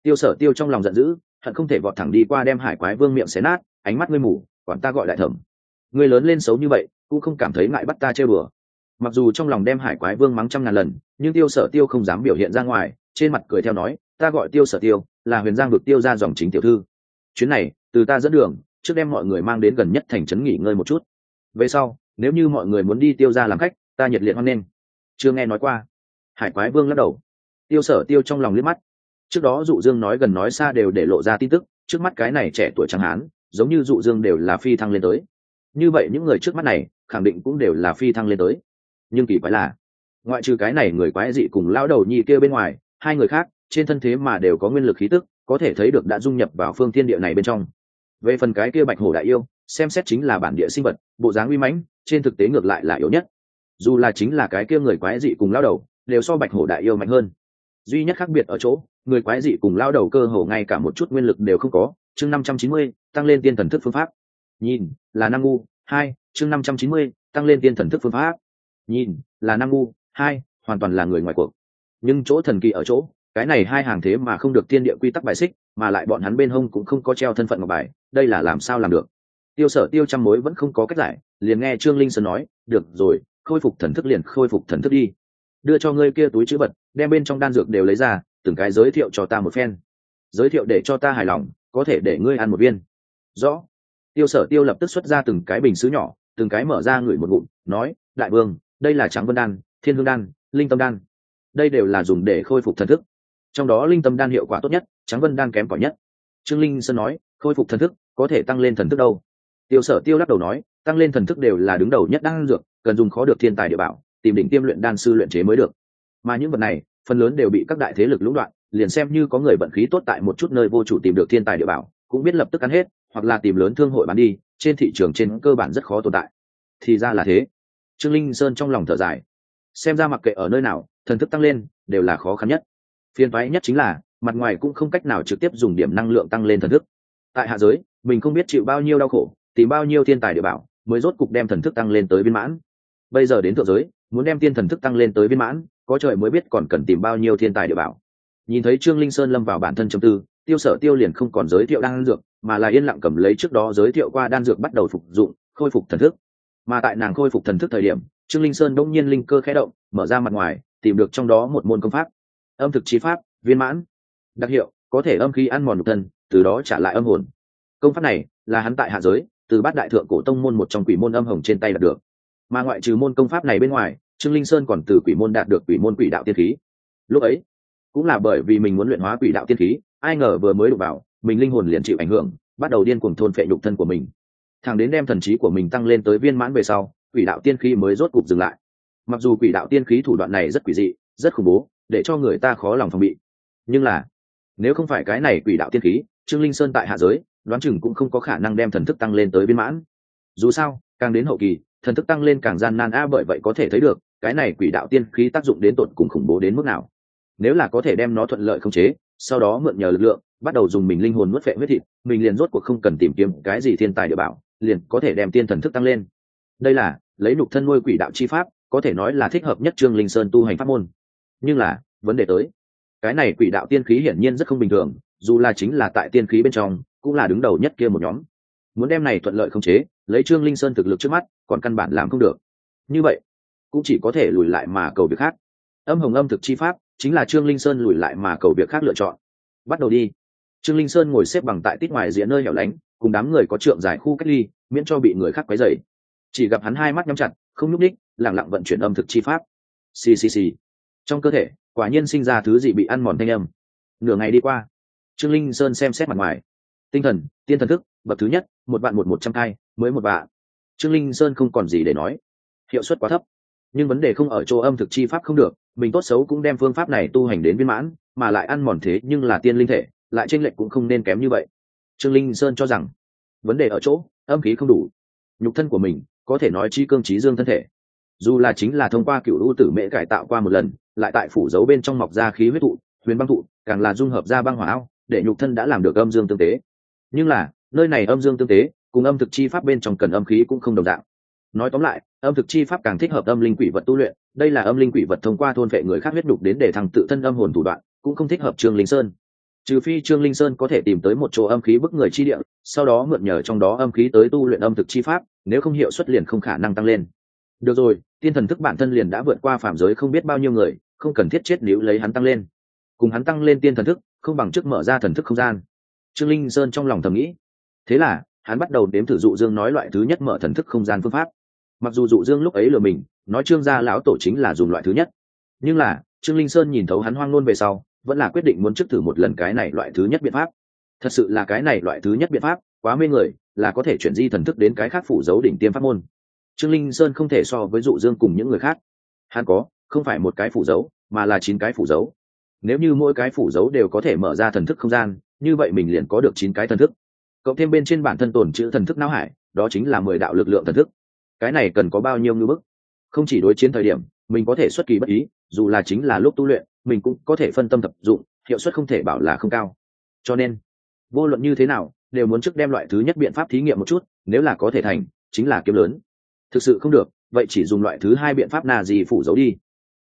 Tiêu sở tiêu trong lòng giận dữ, hận không thể vọt thẳng đi qua đem hải quái vương miệng xé nát, ánh mắt ngươi mù, quản ta gọi đại thẩm. Ngươi lớn lên xấu như vậy, cũng không cảm thấy ngại bắt ta chơi bừa mặc dù trong lòng đem hải quái vương mắng trăm ngàn lần, nhưng tiêu sở tiêu không dám biểu hiện ra ngoài, trên mặt cười theo nói, ta gọi tiêu sở tiêu, là huyền giang được tiêu ra dòng chính tiểu thư. Chuyến này, từ ta dẫn đường, trước đem mọi người mang đến gần nhất thành trấn nghỉ ngơi một chút. Về sau, nếu như mọi người muốn đi tiêu ra làm khách, ta nhiệt liệt hoan nghênh. Chưa nghe nói qua. Hải quái vương lắc đầu. Tiêu sở tiêu trong lòng liếc mắt. Trước đó dụ dương nói gần nói xa đều để lộ ra tin tức, trước mắt cái này trẻ tuổi trắng hán, giống như dụ dương đều là phi thăng lên tới. Như vậy những người trước mắt này, khẳng định cũng đều là phi thăng lên tới nhưng kỳ quái là, ngoại trừ cái này người quái dị cùng lão đầu nhi kia bên ngoài, hai người khác, trên thân thế mà đều có nguyên lực khí tức, có thể thấy được đã dung nhập vào phương thiên địa này bên trong. Về phần cái kia bạch hổ đại yêu, xem xét chính là bản địa sinh vật, bộ dáng uy mãnh, trên thực tế ngược lại là yếu nhất. Dù là chính là cái kia người quái dị cùng lao đầu, đều so bạch hổ đại yêu mạnh hơn. Duy nhất khác biệt ở chỗ, người quái dị cùng lao đầu cơ hồ ngay cả một chút nguyên lực đều không có, chương năm trăm chín mươi, tăng lên tiên thần thức phương pháp. Nhìn, là năng ngu, hai, chương năm trăm chín mươi, tăng lên tiên thần thức phương pháp nhìn, là năng ngu, hai, hoàn toàn là người ngoài cuộc. Nhưng chỗ thần kỳ ở chỗ, cái này hai hàng thế mà không được tiên địa quy tắc bài xích, mà lại bọn hắn bên hông cũng không có treo thân phận ngọc bài, đây là làm sao làm được? Tiêu sở tiêu trăm mối vẫn không có cách giải, liền nghe trương linh sơn nói, được rồi, khôi phục thần thức liền khôi phục thần thức đi. Đưa cho ngươi kia túi chữ vật, đem bên trong đan dược đều lấy ra, từng cái giới thiệu cho ta một phen. Giới thiệu để cho ta hài lòng, có thể để ngươi ăn một viên. Rõ. Tiêu sở tiêu lập tức xuất ra từng cái bình xứ nhỏ, từng cái mở ra ngửi một bụng nói, đại vương đây là trắng vân đan, thiên hương đan, linh tâm đan. Đây đều là dùng để khôi phục thần thức. Trong đó linh tâm đan hiệu quả tốt nhất trắng vân đan kém cỏi nhất. Trương linh sơn nói, khôi phục thần thức, có thể tăng lên thần thức đâu? Tiêu sở tiêu lắc đầu nói, tăng lên thần thức đều là đứng đầu nhất đan dược, cần dùng khó được thiên tài địa bảo, tìm đỉnh tiêm luyện đan sư luyện chế mới được. Mà những vật này, phần lớn đều bị các đại thế lực lũng đoạn, liền xem như có người vận khí tốt tại một chút nơi vô chủ tìm được thiên tài địa bảo, cũng biết lập tức ăn hết, hoặc là tìm lớn thương hội bán đi, trên thị trường trên cơ bản rất khó tồn tại. Thì ra là thế trương linh sơn trong lòng thở dài. Xem ra mặc kệ ở nơi nào, thần thức tăng lên, đều là khó khăn nhất. Phiền toái nhất chính là, mặt ngoài cũng không cách nào trực tiếp dùng điểm năng lượng tăng lên thần thức. Tại hạ giới, mình không biết chịu bao nhiêu đau khổ, tìm bao nhiêu thiên tài địa bảo, mới rốt cục đem thần thức tăng lên tới viên mãn. Bây giờ đến thượng giới, muốn đem tiên thần thức tăng lên tới viên mãn, có trời mới biết còn cần tìm bao nhiêu thiên tài địa bảo. Nhìn thấy trương linh sơn lâm vào bản thân châm tư, tiêu sở tiêu liền không còn giới thiệu đan dược, mà là yên lặng cầm lấy trước đó giới thiệu qua đan dược bắt đầu phục dụng, khôi phục thần thức mà tại nàng khôi phục thần thức thời điểm, trương linh sơn đông nhiên linh cơ khẽ động, mở ra mặt ngoài, tìm được trong đó một môn công pháp. Âm thực trí pháp, viên mãn. Đặc hiệu, có thể âm khí ăn mòn nhục thân, từ đó trả lại âm hồn. Công pháp này là hắn tại hạ giới, từ bát đại thượng cổ tông môn một trong quỷ môn âm hồng trên tay đạt được. Mà ngoại trừ môn công pháp này bên ngoài, trương linh sơn còn từ quỷ môn đạt được quỷ môn quỷ đạo tiên khí. Lúc ấy, cũng là bởi vì mình muốn luyện hóa quỷ đạo tiên khí, ai ngờ vừa mới đụng vào, mình linh hồn liền chịu ảnh hưởng, bắt đầu điên cuồng thôn phệ nhục thân của mình thằng đến đem thần trí của mình tăng lên tới viên mãn về sau, quỷ đạo tiên khí mới rốt cục dừng lại. Mặc dù quỷ đạo tiên khí thủ đoạn này rất quỷ dị, rất khủng bố, để cho người ta khó lòng phòng bị. Nhưng là, nếu không phải cái này quỷ đạo tiên khí, trương linh sơn tại hạ giới, đoán chừng cũng không có khả năng đem thần thức tăng lên tới viên mãn. Dù sao, càng đến hậu kỳ, thần thức tăng lên càng gian nan, a, bởi vậy có thể thấy được, cái này quỷ đạo tiên khí tác dụng đến tột cùng khủng bố đến mức nào. Nếu là có thể đem nó thuận lợi khống chế, sau đó mượn nhờ lực lượng, bắt đầu dùng mình linh hồn nuốt phệ huyết thịt, mình liền rốt cuộc không cần tìm kiếm cái gì thiên tài địa bảo liền có thể đem tiên thần thức tăng lên. Đây là, lấy nục thân nuôi quỷ đạo chi pháp, có thể nói là thích hợp nhất trương linh sơn tu hành pháp môn. Nhưng là, vấn đề tới. Cái này quỷ đạo tiên khí hiển nhiên rất không bình thường, dù là chính là tại tiên khí bên trong, cũng là đứng đầu nhất kia một nhóm. Muốn đem này thuận lợi không chế, lấy trương linh sơn thực lực trước mắt, còn căn bản làm không được. Như vậy, cũng chỉ có thể lùi lại mà cầu việc khác. Âm hồng âm thực chi pháp, chính là trương linh sơn lùi lại mà cầu việc khác lựa chọn. Bắt đầu đi. Trương linh sơn ngồi xếp bằng tại tít ngoài rìa nơi hẻo lánh cùng đám người có trượng dài khu cách ly, miễn cho bị người khác quấy dày chỉ gặp hắn hai mắt nhắm chặt, không nhúc ních lẳng lặng vận chuyển âm thực chi pháp. Xì xì xì. Trong cơ thể, quả nhiên sinh ra thứ gì bị ăn mòn thanh âm. Nửa ngày đi qua, trương linh sơn xem xét mặt ngoài. Tinh thần, tiên thần thức, bậc thứ nhất, một vạn một một trăm hai, mới một vạn. Trương linh sơn không còn gì để nói. Hiệu suất quá thấp. Nhưng vấn đề không ở chỗ âm thực chi pháp không được, mình tốt xấu cũng đem phương pháp này tu hành đến viên mãn, mà lại ăn mòn thế nhưng là tiên linh thể, lại tranh lệch cũng không nên kém như vậy trương linh sơn cho rằng, vấn đề ở chỗ, âm khí không đủ. Nhục thân của mình, có thể nói chi cương trí dương thân thể. Dù là chính là thông qua cựu ưu tử mễ cải tạo qua một lần, lại tại phủ dấu bên trong mọc ra khí huyết thụ, huyền băng thụ, càng là dung hợp ra băng hỏa ao, để nhục thân đã làm được âm dương tương tế. Nhưng là, nơi này âm dương tương tế, cùng âm thực chi pháp bên trong cần âm khí cũng không đồng dạng. Nói tóm lại, âm thực chi pháp càng thích hợp âm linh quỷ vật tu luyện, đây là âm linh quỷ vật thông qua thôn vệ người khác huyết đục đến để thằng tự thân âm hồn thủ đoạn, cũng không thích hợp trương linh sơn trừ phi trương linh sơn có thể tìm tới một chỗ âm khí bức người chi địa, sau đó mượn nhờ trong đó âm khí tới tu luyện âm thực chi pháp, nếu không hiệu suất liền không khả năng tăng lên. Được rồi, tiên thần thức bản thân liền đã vượt qua phạm giới không biết bao nhiêu người, không cần thiết chết nếu lấy hắn tăng lên. Cùng hắn tăng lên tiên thần thức, không bằng trước mở ra thần thức không gian. Trương linh sơn trong lòng thầm nghĩ. Thế là, hắn bắt đầu đếm thử dụ dương nói loại thứ nhất mở thần thức không gian phương pháp. Mặc dù dụ dương lúc ấy lừa mình, nói trương gia lão tổ chính là dùng loại thứ nhất. Nhưng là, trương linh sơn nhìn thấu hắn hoang ngôn về sau vẫn là quyết định muốn trước thử một lần cái này loại thứ nhất biện pháp. Thật sự là cái này loại thứ nhất biện pháp, quá mê người, là có thể chuyển di thần thức đến cái khác phủ giấu đỉnh tiêm pháp môn. Trương linh sơn không thể so với dụ dương cùng những người khác. Hắn có, không phải một cái phủ dấu, mà là chín cái phủ dấu. Nếu như mỗi cái phủ dấu đều có thể mở ra thần thức không gian, như vậy mình liền có được chín cái thần thức. Cộng thêm bên trên bản thân tồn chữ thần thức não hải, đó chính là mười đạo lực lượng thần thức. Cái này cần có bao nhiêu ngưỡng bức? Không chỉ đối chiến thời điểm mình có thể xuất kỳ bất ý, dù là chính là lúc tu luyện, mình cũng có thể phân tâm tập dụng, hiệu suất không thể bảo là không cao. Cho nên, vô luận như thế nào, đều muốn trước đem loại thứ nhất biện pháp thí nghiệm một chút, nếu là có thể thành, chính là kiếm lớn. Thực sự không được, vậy chỉ dùng loại thứ hai biện pháp nào gì phủ giấu đi.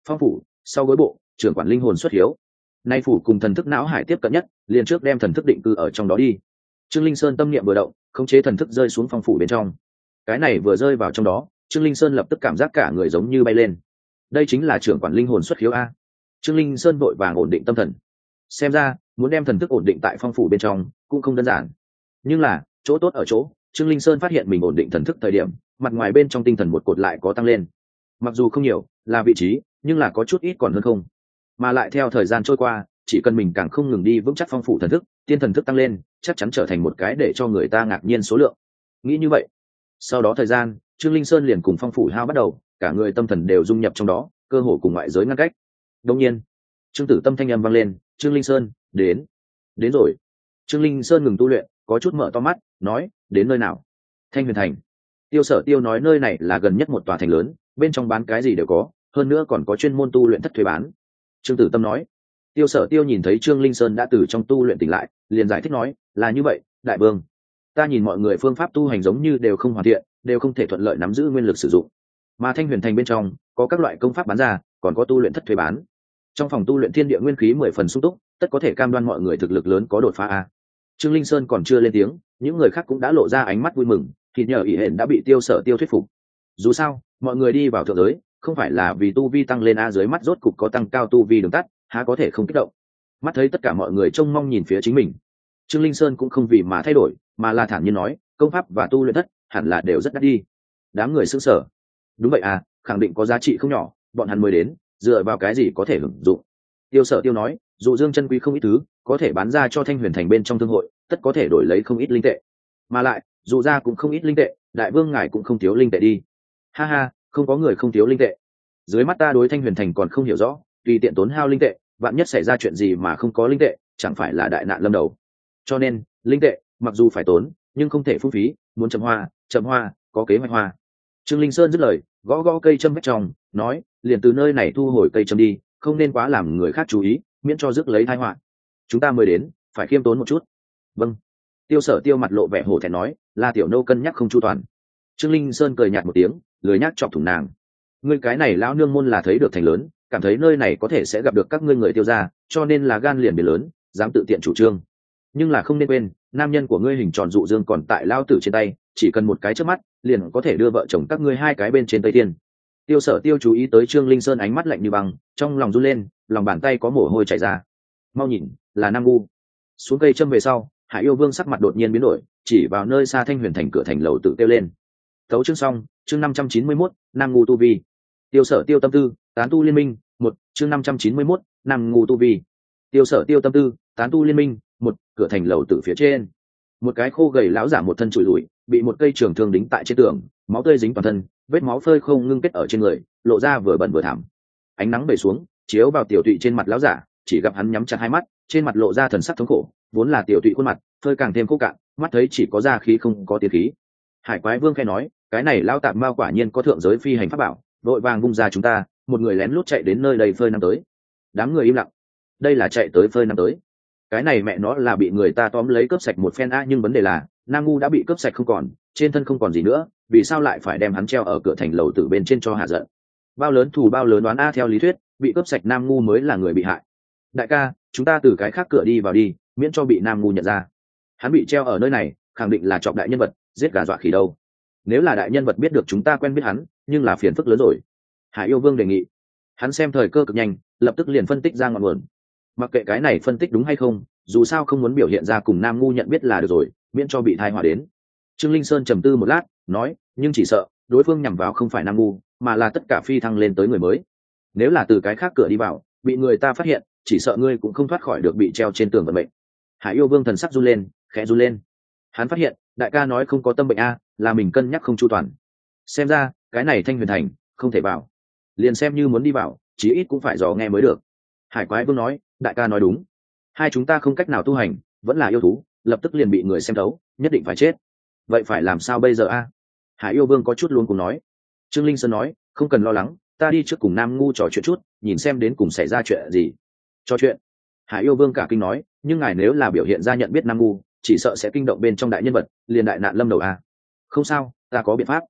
Phong phủ, sau gối bộ, trưởng quản linh hồn xuất hiếu. Nay phủ cùng thần thức não hải tiếp cận nhất, liền trước đem thần thức định cư ở trong đó đi. Trương linh sơn tâm niệm vừa động, khống chế thần thức rơi xuống phong phủ bên trong. Cái này vừa rơi vào trong đó, trương linh sơn lập tức cảm giác cả người giống như bay lên đây chính là trưởng quản linh hồn xuất khiếu a. Trương linh sơn vội vàng ổn định tâm thần. Xem ra, muốn đem thần thức ổn định tại phong phủ bên trong cũng không đơn giản. Nhưng là, chỗ tốt ở chỗ, trương linh sơn phát hiện mình ổn định thần thức thời điểm, mặt ngoài bên trong tinh thần một cột lại có tăng lên. Mặc dù không nhiều, là vị trí, nhưng là có chút ít còn hơn không. Mà lại theo thời gian trôi qua, chỉ cần mình càng không ngừng đi vững chắc phong phủ thần thức, tiên thần thức tăng lên, chắc chắn trở thành một cái để cho người ta ngạc nhiên số lượng. Nghĩ như vậy. Sau đó thời gian trương linh sơn liền cùng phong phủ hao bắt đầu, cả người tâm thần đều dung nhập trong đó, cơ hồ cùng ngoại giới ngăn cách. Đông nhiên, trương tử tâm thanh âm vang lên, trương linh sơn, đến đến rồi. Trương linh sơn ngừng tu luyện, có chút mở to mắt, nói, đến nơi nào? Thanh huyền thành. Tiêu sở tiêu nói, nơi này là gần nhất một tòa thành lớn, bên trong bán cái gì đều có, hơn nữa còn có chuyên môn tu luyện thất thuế bán. Trương tử tâm nói. Tiêu sở tiêu nhìn thấy trương linh sơn đã từ trong tu luyện tỉnh lại, liền giải thích nói, là như vậy, đại vương, ta nhìn mọi người phương pháp tu hành giống như đều không hoàn thiện đều không thể thuận lợi nắm giữ nguyên lực sử dụng. Mà thanh huyền thành bên trong, có các loại công pháp bán ra, còn có tu luyện thất thuế bán. Trong phòng tu luyện thiên địa nguyên khí mười phần sung túc, tất có thể cam đoan mọi người thực lực lớn có đột phá a. Trương linh sơn còn chưa lên tiếng, những người khác cũng đã lộ ra ánh mắt vui mừng, thì nhờ ỷ hển đã bị tiêu sở tiêu thuyết phục. Dù sao, mọi người đi vào thượng giới, không phải là vì tu vi tăng lên a dưới mắt rốt cục có tăng cao tu vi đường tắt, há có thể không kích động. Mắt thấy tất cả mọi người trông mong nhìn phía chính mình, trương linh sơn cũng không vì mà thay đổi, mà là thản nhiên nói, công pháp và tu luyện thất hẳn là đều rất đắt đi. Đám người xứng sở đúng vậy à khẳng định có giá trị không nhỏ, bọn hắn mới đến, dựa vào cái gì có thể hưởng dụng? Tiêu sở tiêu nói, dù dương chân quý không ít thứ, có thể bán ra cho thanh huyền thành bên trong thương hội, tất có thể đổi lấy không ít linh tệ. Mà lại, dù ra cũng không ít linh tệ, đại vương ngài cũng không thiếu linh tệ đi. Ha ha, không có người không thiếu linh tệ. Dưới mắt ta đối thanh huyền thành còn không hiểu rõ, tùy tiện tốn hao linh tệ, vạn nhất xảy ra chuyện gì mà không có linh tệ, chẳng phải là đại nạn lâm đầu. Cho nên, linh tệ, mặc dù phải tốn, nhưng không thể phung phí, muốn chậm hoa chậm hoa, có kế hoạch hoa. Trương linh sơn dứt lời, gõ gõ cây châm vách trong, nói, liền từ nơi này thu hồi cây châm đi, không nên quá làm người khác chú ý, miễn cho rước lấy thai họa. Chúng ta mới đến, phải khiêm tốn một chút. Vâng. Tiêu sở tiêu mặt lộ vẻ hổ thẹn nói là tiểu nô cân nhắc không chu toàn. Trương linh sơn cười nhạt một tiếng, lười nhác chọc thủng nàng. Ngươi cái này lão nương môn là thấy được thành lớn, cảm thấy nơi này có thể sẽ gặp được các ngươi người tiêu gia, cho nên là gan liền biển lớn, dám tự tiện chủ trương nhưng là không nên quên, nam nhân của ngươi hình tròn dụ dương còn tại lao tử trên tay, chỉ cần một cái trước mắt, liền có thể đưa vợ chồng các ngươi hai cái bên trên tây tiên tiêu sở tiêu chú ý tới trương linh sơn ánh mắt lạnh như băng, trong lòng run lên, lòng bàn tay có mồ hôi chảy ra. Mau nhìn, là nam ngu. Xuống cây châm về sau, hạ yêu vương sắc mặt đột nhiên biến đổi, chỉ vào nơi xa thanh huyền thành cửa thành lầu tự kêu lên. Thấu chương xong, chương năm trăm chín mươi mốt, nam ngu tu vi. Tiêu sở tiêu tâm tư, tán tu liên minh, một, chương năm trăm chín mươi mốt, nam ngu tu vi. Tiêu sở tiêu tâm tư, tán tu liên minh một cửa thành lầu từ phía trên. Một cái khô gầy lão giả một thân trụi lùi, bị một cây trường thương đính tại trên tường, máu tươi dính toàn thân, vết máu phơi không ngưng kết ở trên người, lộ ra vừa bẩn vừa thảm. Ánh nắng bể xuống, chiếu vào tiểu tụy trên mặt lão giả, chỉ gặp hắn nhắm chặt hai mắt, trên mặt lộ ra thần sắc thống khổ, vốn là tiểu tụy khuôn mặt, phơi càng thêm khô cạn, mắt thấy chỉ có da khí không có tiền khí. Hải quái vương khe nói, cái này lao tạm mao quả nhiên có thượng giới phi hành pháp bảo, đội vàng bung ra chúng ta, một người lén lút chạy đến nơi đây phơi năm tới. Đám người im lặng. Đây là chạy tới phơi năm tới cái này mẹ nó là bị người ta tóm lấy cướp sạch một phen a nhưng vấn đề là, nam ngu đã bị cướp sạch không còn, trên thân không còn gì nữa, vì sao lại phải đem hắn treo ở cửa thành lầu từ bên trên cho hạ giận? Bao lớn thù bao lớn đoán a theo lý thuyết, bị cướp sạch nam ngu mới là người bị hại. Đại ca, chúng ta từ cái khác cửa đi vào đi, miễn cho bị nam ngu nhận ra. Hắn bị treo ở nơi này, khẳng định là chọc đại nhân vật, giết gà dọa khỉ đâu. Nếu là đại nhân vật biết được chúng ta quen biết hắn, nhưng là phiền phức lớn rồi. Hải yêu vương đề nghị. Hắn xem thời cơ cực nhanh, lập tức liền phân tích ra ngọn nguồn mặc kệ cái này phân tích đúng hay không, dù sao không muốn biểu hiện ra cùng nam ngu nhận biết là được rồi, miễn cho bị thai họa đến. Trương linh sơn trầm tư một lát, nói, nhưng chỉ sợ, đối phương nhằm vào không phải nam ngu, mà là tất cả phi thăng lên tới người mới. Nếu là từ cái khác cửa đi vào, bị người ta phát hiện, chỉ sợ ngươi cũng không thoát khỏi được bị treo trên tường vận mệnh. Hải yêu vương thần sắc run lên, khẽ run lên. Hắn phát hiện, đại ca nói không có tâm bệnh a, là mình cân nhắc không chu toàn. Xem ra, cái này thanh huyền thành, không thể vào liền xem như muốn đi vào chí ít cũng phải dò nghe mới được hải quái vương nói, đại ca nói đúng. Hai chúng ta không cách nào tu hành, vẫn là yêu thú, lập tức liền bị người xem thấu, nhất định phải chết. Vậy phải làm sao bây giờ a? Hải yêu vương có chút luôn cùng nói. Trương linh sơn nói, không cần lo lắng, ta đi trước cùng nam ngu trò chuyện chút, nhìn xem đến cùng xảy ra chuyện gì. Trò chuyện? Hải yêu vương cả kinh nói, nhưng ngài nếu là biểu hiện ra nhận biết nam ngu, chỉ sợ sẽ kinh động bên trong đại nhân vật, liền đại nạn lâm đầu a. Không sao, ta có biện pháp.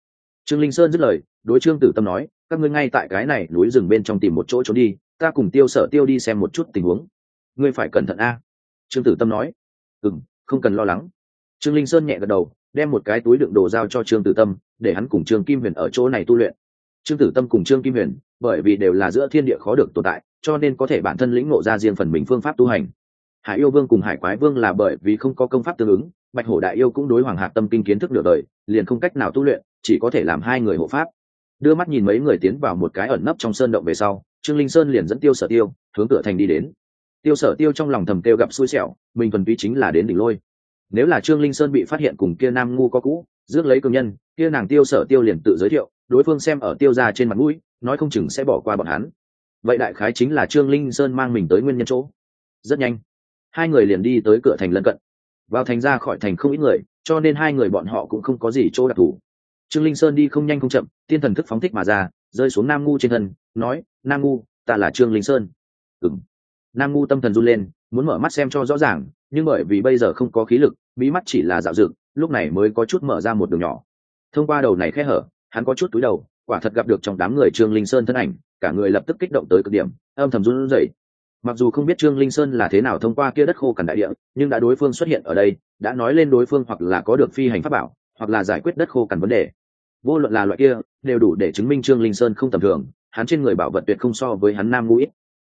Trương linh sơn dứt lời, đối trương tử tâm nói, các ngươi ngay tại cái này núi rừng bên trong tìm một chỗ trốn đi ta cùng tiêu sở tiêu đi xem một chút tình huống. Ngươi phải cẩn thận a. Trương tử tâm nói. Ừ m không cần lo lắng. Trương linh sơn nhẹ gật đầu, đem một cái túi đựng đồ giao cho trương tử tâm, để hắn cùng trương kim huyền ở chỗ này tu luyện. Trương tử tâm cùng trương kim huyền, bởi vì đều là giữa thiên địa khó được tồn tại, cho nên có thể bản thân lĩnh ngộ ra riêng phần mình phương pháp tu hành. Hải yêu vương cùng hải quái vương là bởi vì không có công pháp tương ứng, bạch hổ đại yêu cũng đối hoàng hạc tâm kinh kiến thức nửa đời, liền không cách nào tu luyện, chỉ có thể làm hai người hộ pháp. Đưa mắt nhìn mấy người tiến vào một cái ẩn nấp trong sơn động về sau trương linh sơn liền dẫn tiêu sở tiêu, hướng cửa thành đi đến. Tiêu sở tiêu trong lòng thầm tiêu gặp xui xẻo, mình thuần túy chính là đến đỉnh lôi. Nếu là trương linh sơn bị phát hiện cùng kia nam ngu có cũ, rước lấy công nhân, kia nàng tiêu sở tiêu liền tự giới thiệu, đối phương xem ở tiêu ra trên mặt mũi, nói không chừng sẽ bỏ qua bọn hắn. Vậy đại khái chính là trương linh sơn mang mình tới nguyên nhân chỗ. Rất nhanh, hai người liền đi tới cửa thành lân cận. Vào thành ra khỏi thành không ít người, cho nên hai người bọn họ cũng không có gì chỗ đặc thù. Trương linh sơn đi không nhanh không chậm, tiên thần thức phóng thích mà ra rơi xuống nam ngu trên thân, nói, nam ngu, ta là trương linh sơn. Ừng nam ngu tâm thần run lên, muốn mở mắt xem cho rõ ràng, nhưng bởi vì bây giờ không có khí lực, bí mắt chỉ là dạo dựng, lúc này mới có chút mở ra một đường nhỏ. Thông qua đầu này khe hở, hắn có chút túi đầu, quả thật gặp được trong đám người trương linh sơn thân ảnh, cả người lập tức kích động tới cực điểm, âm thầm run rẩy. Mặc dù không biết trương linh sơn là thế nào thông qua kia đất khô cằn đại địa, nhưng đã đối phương xuất hiện ở đây, đã nói lên đối phương hoặc là có được phi hành pháp bảo, hoặc là giải quyết đất khô cằn vấn đề vô luận là loại kia, đều đủ để chứng minh trương linh sơn không tầm thường, hắn trên người bảo vật tuyệt không so với hắn nam ngũ ít.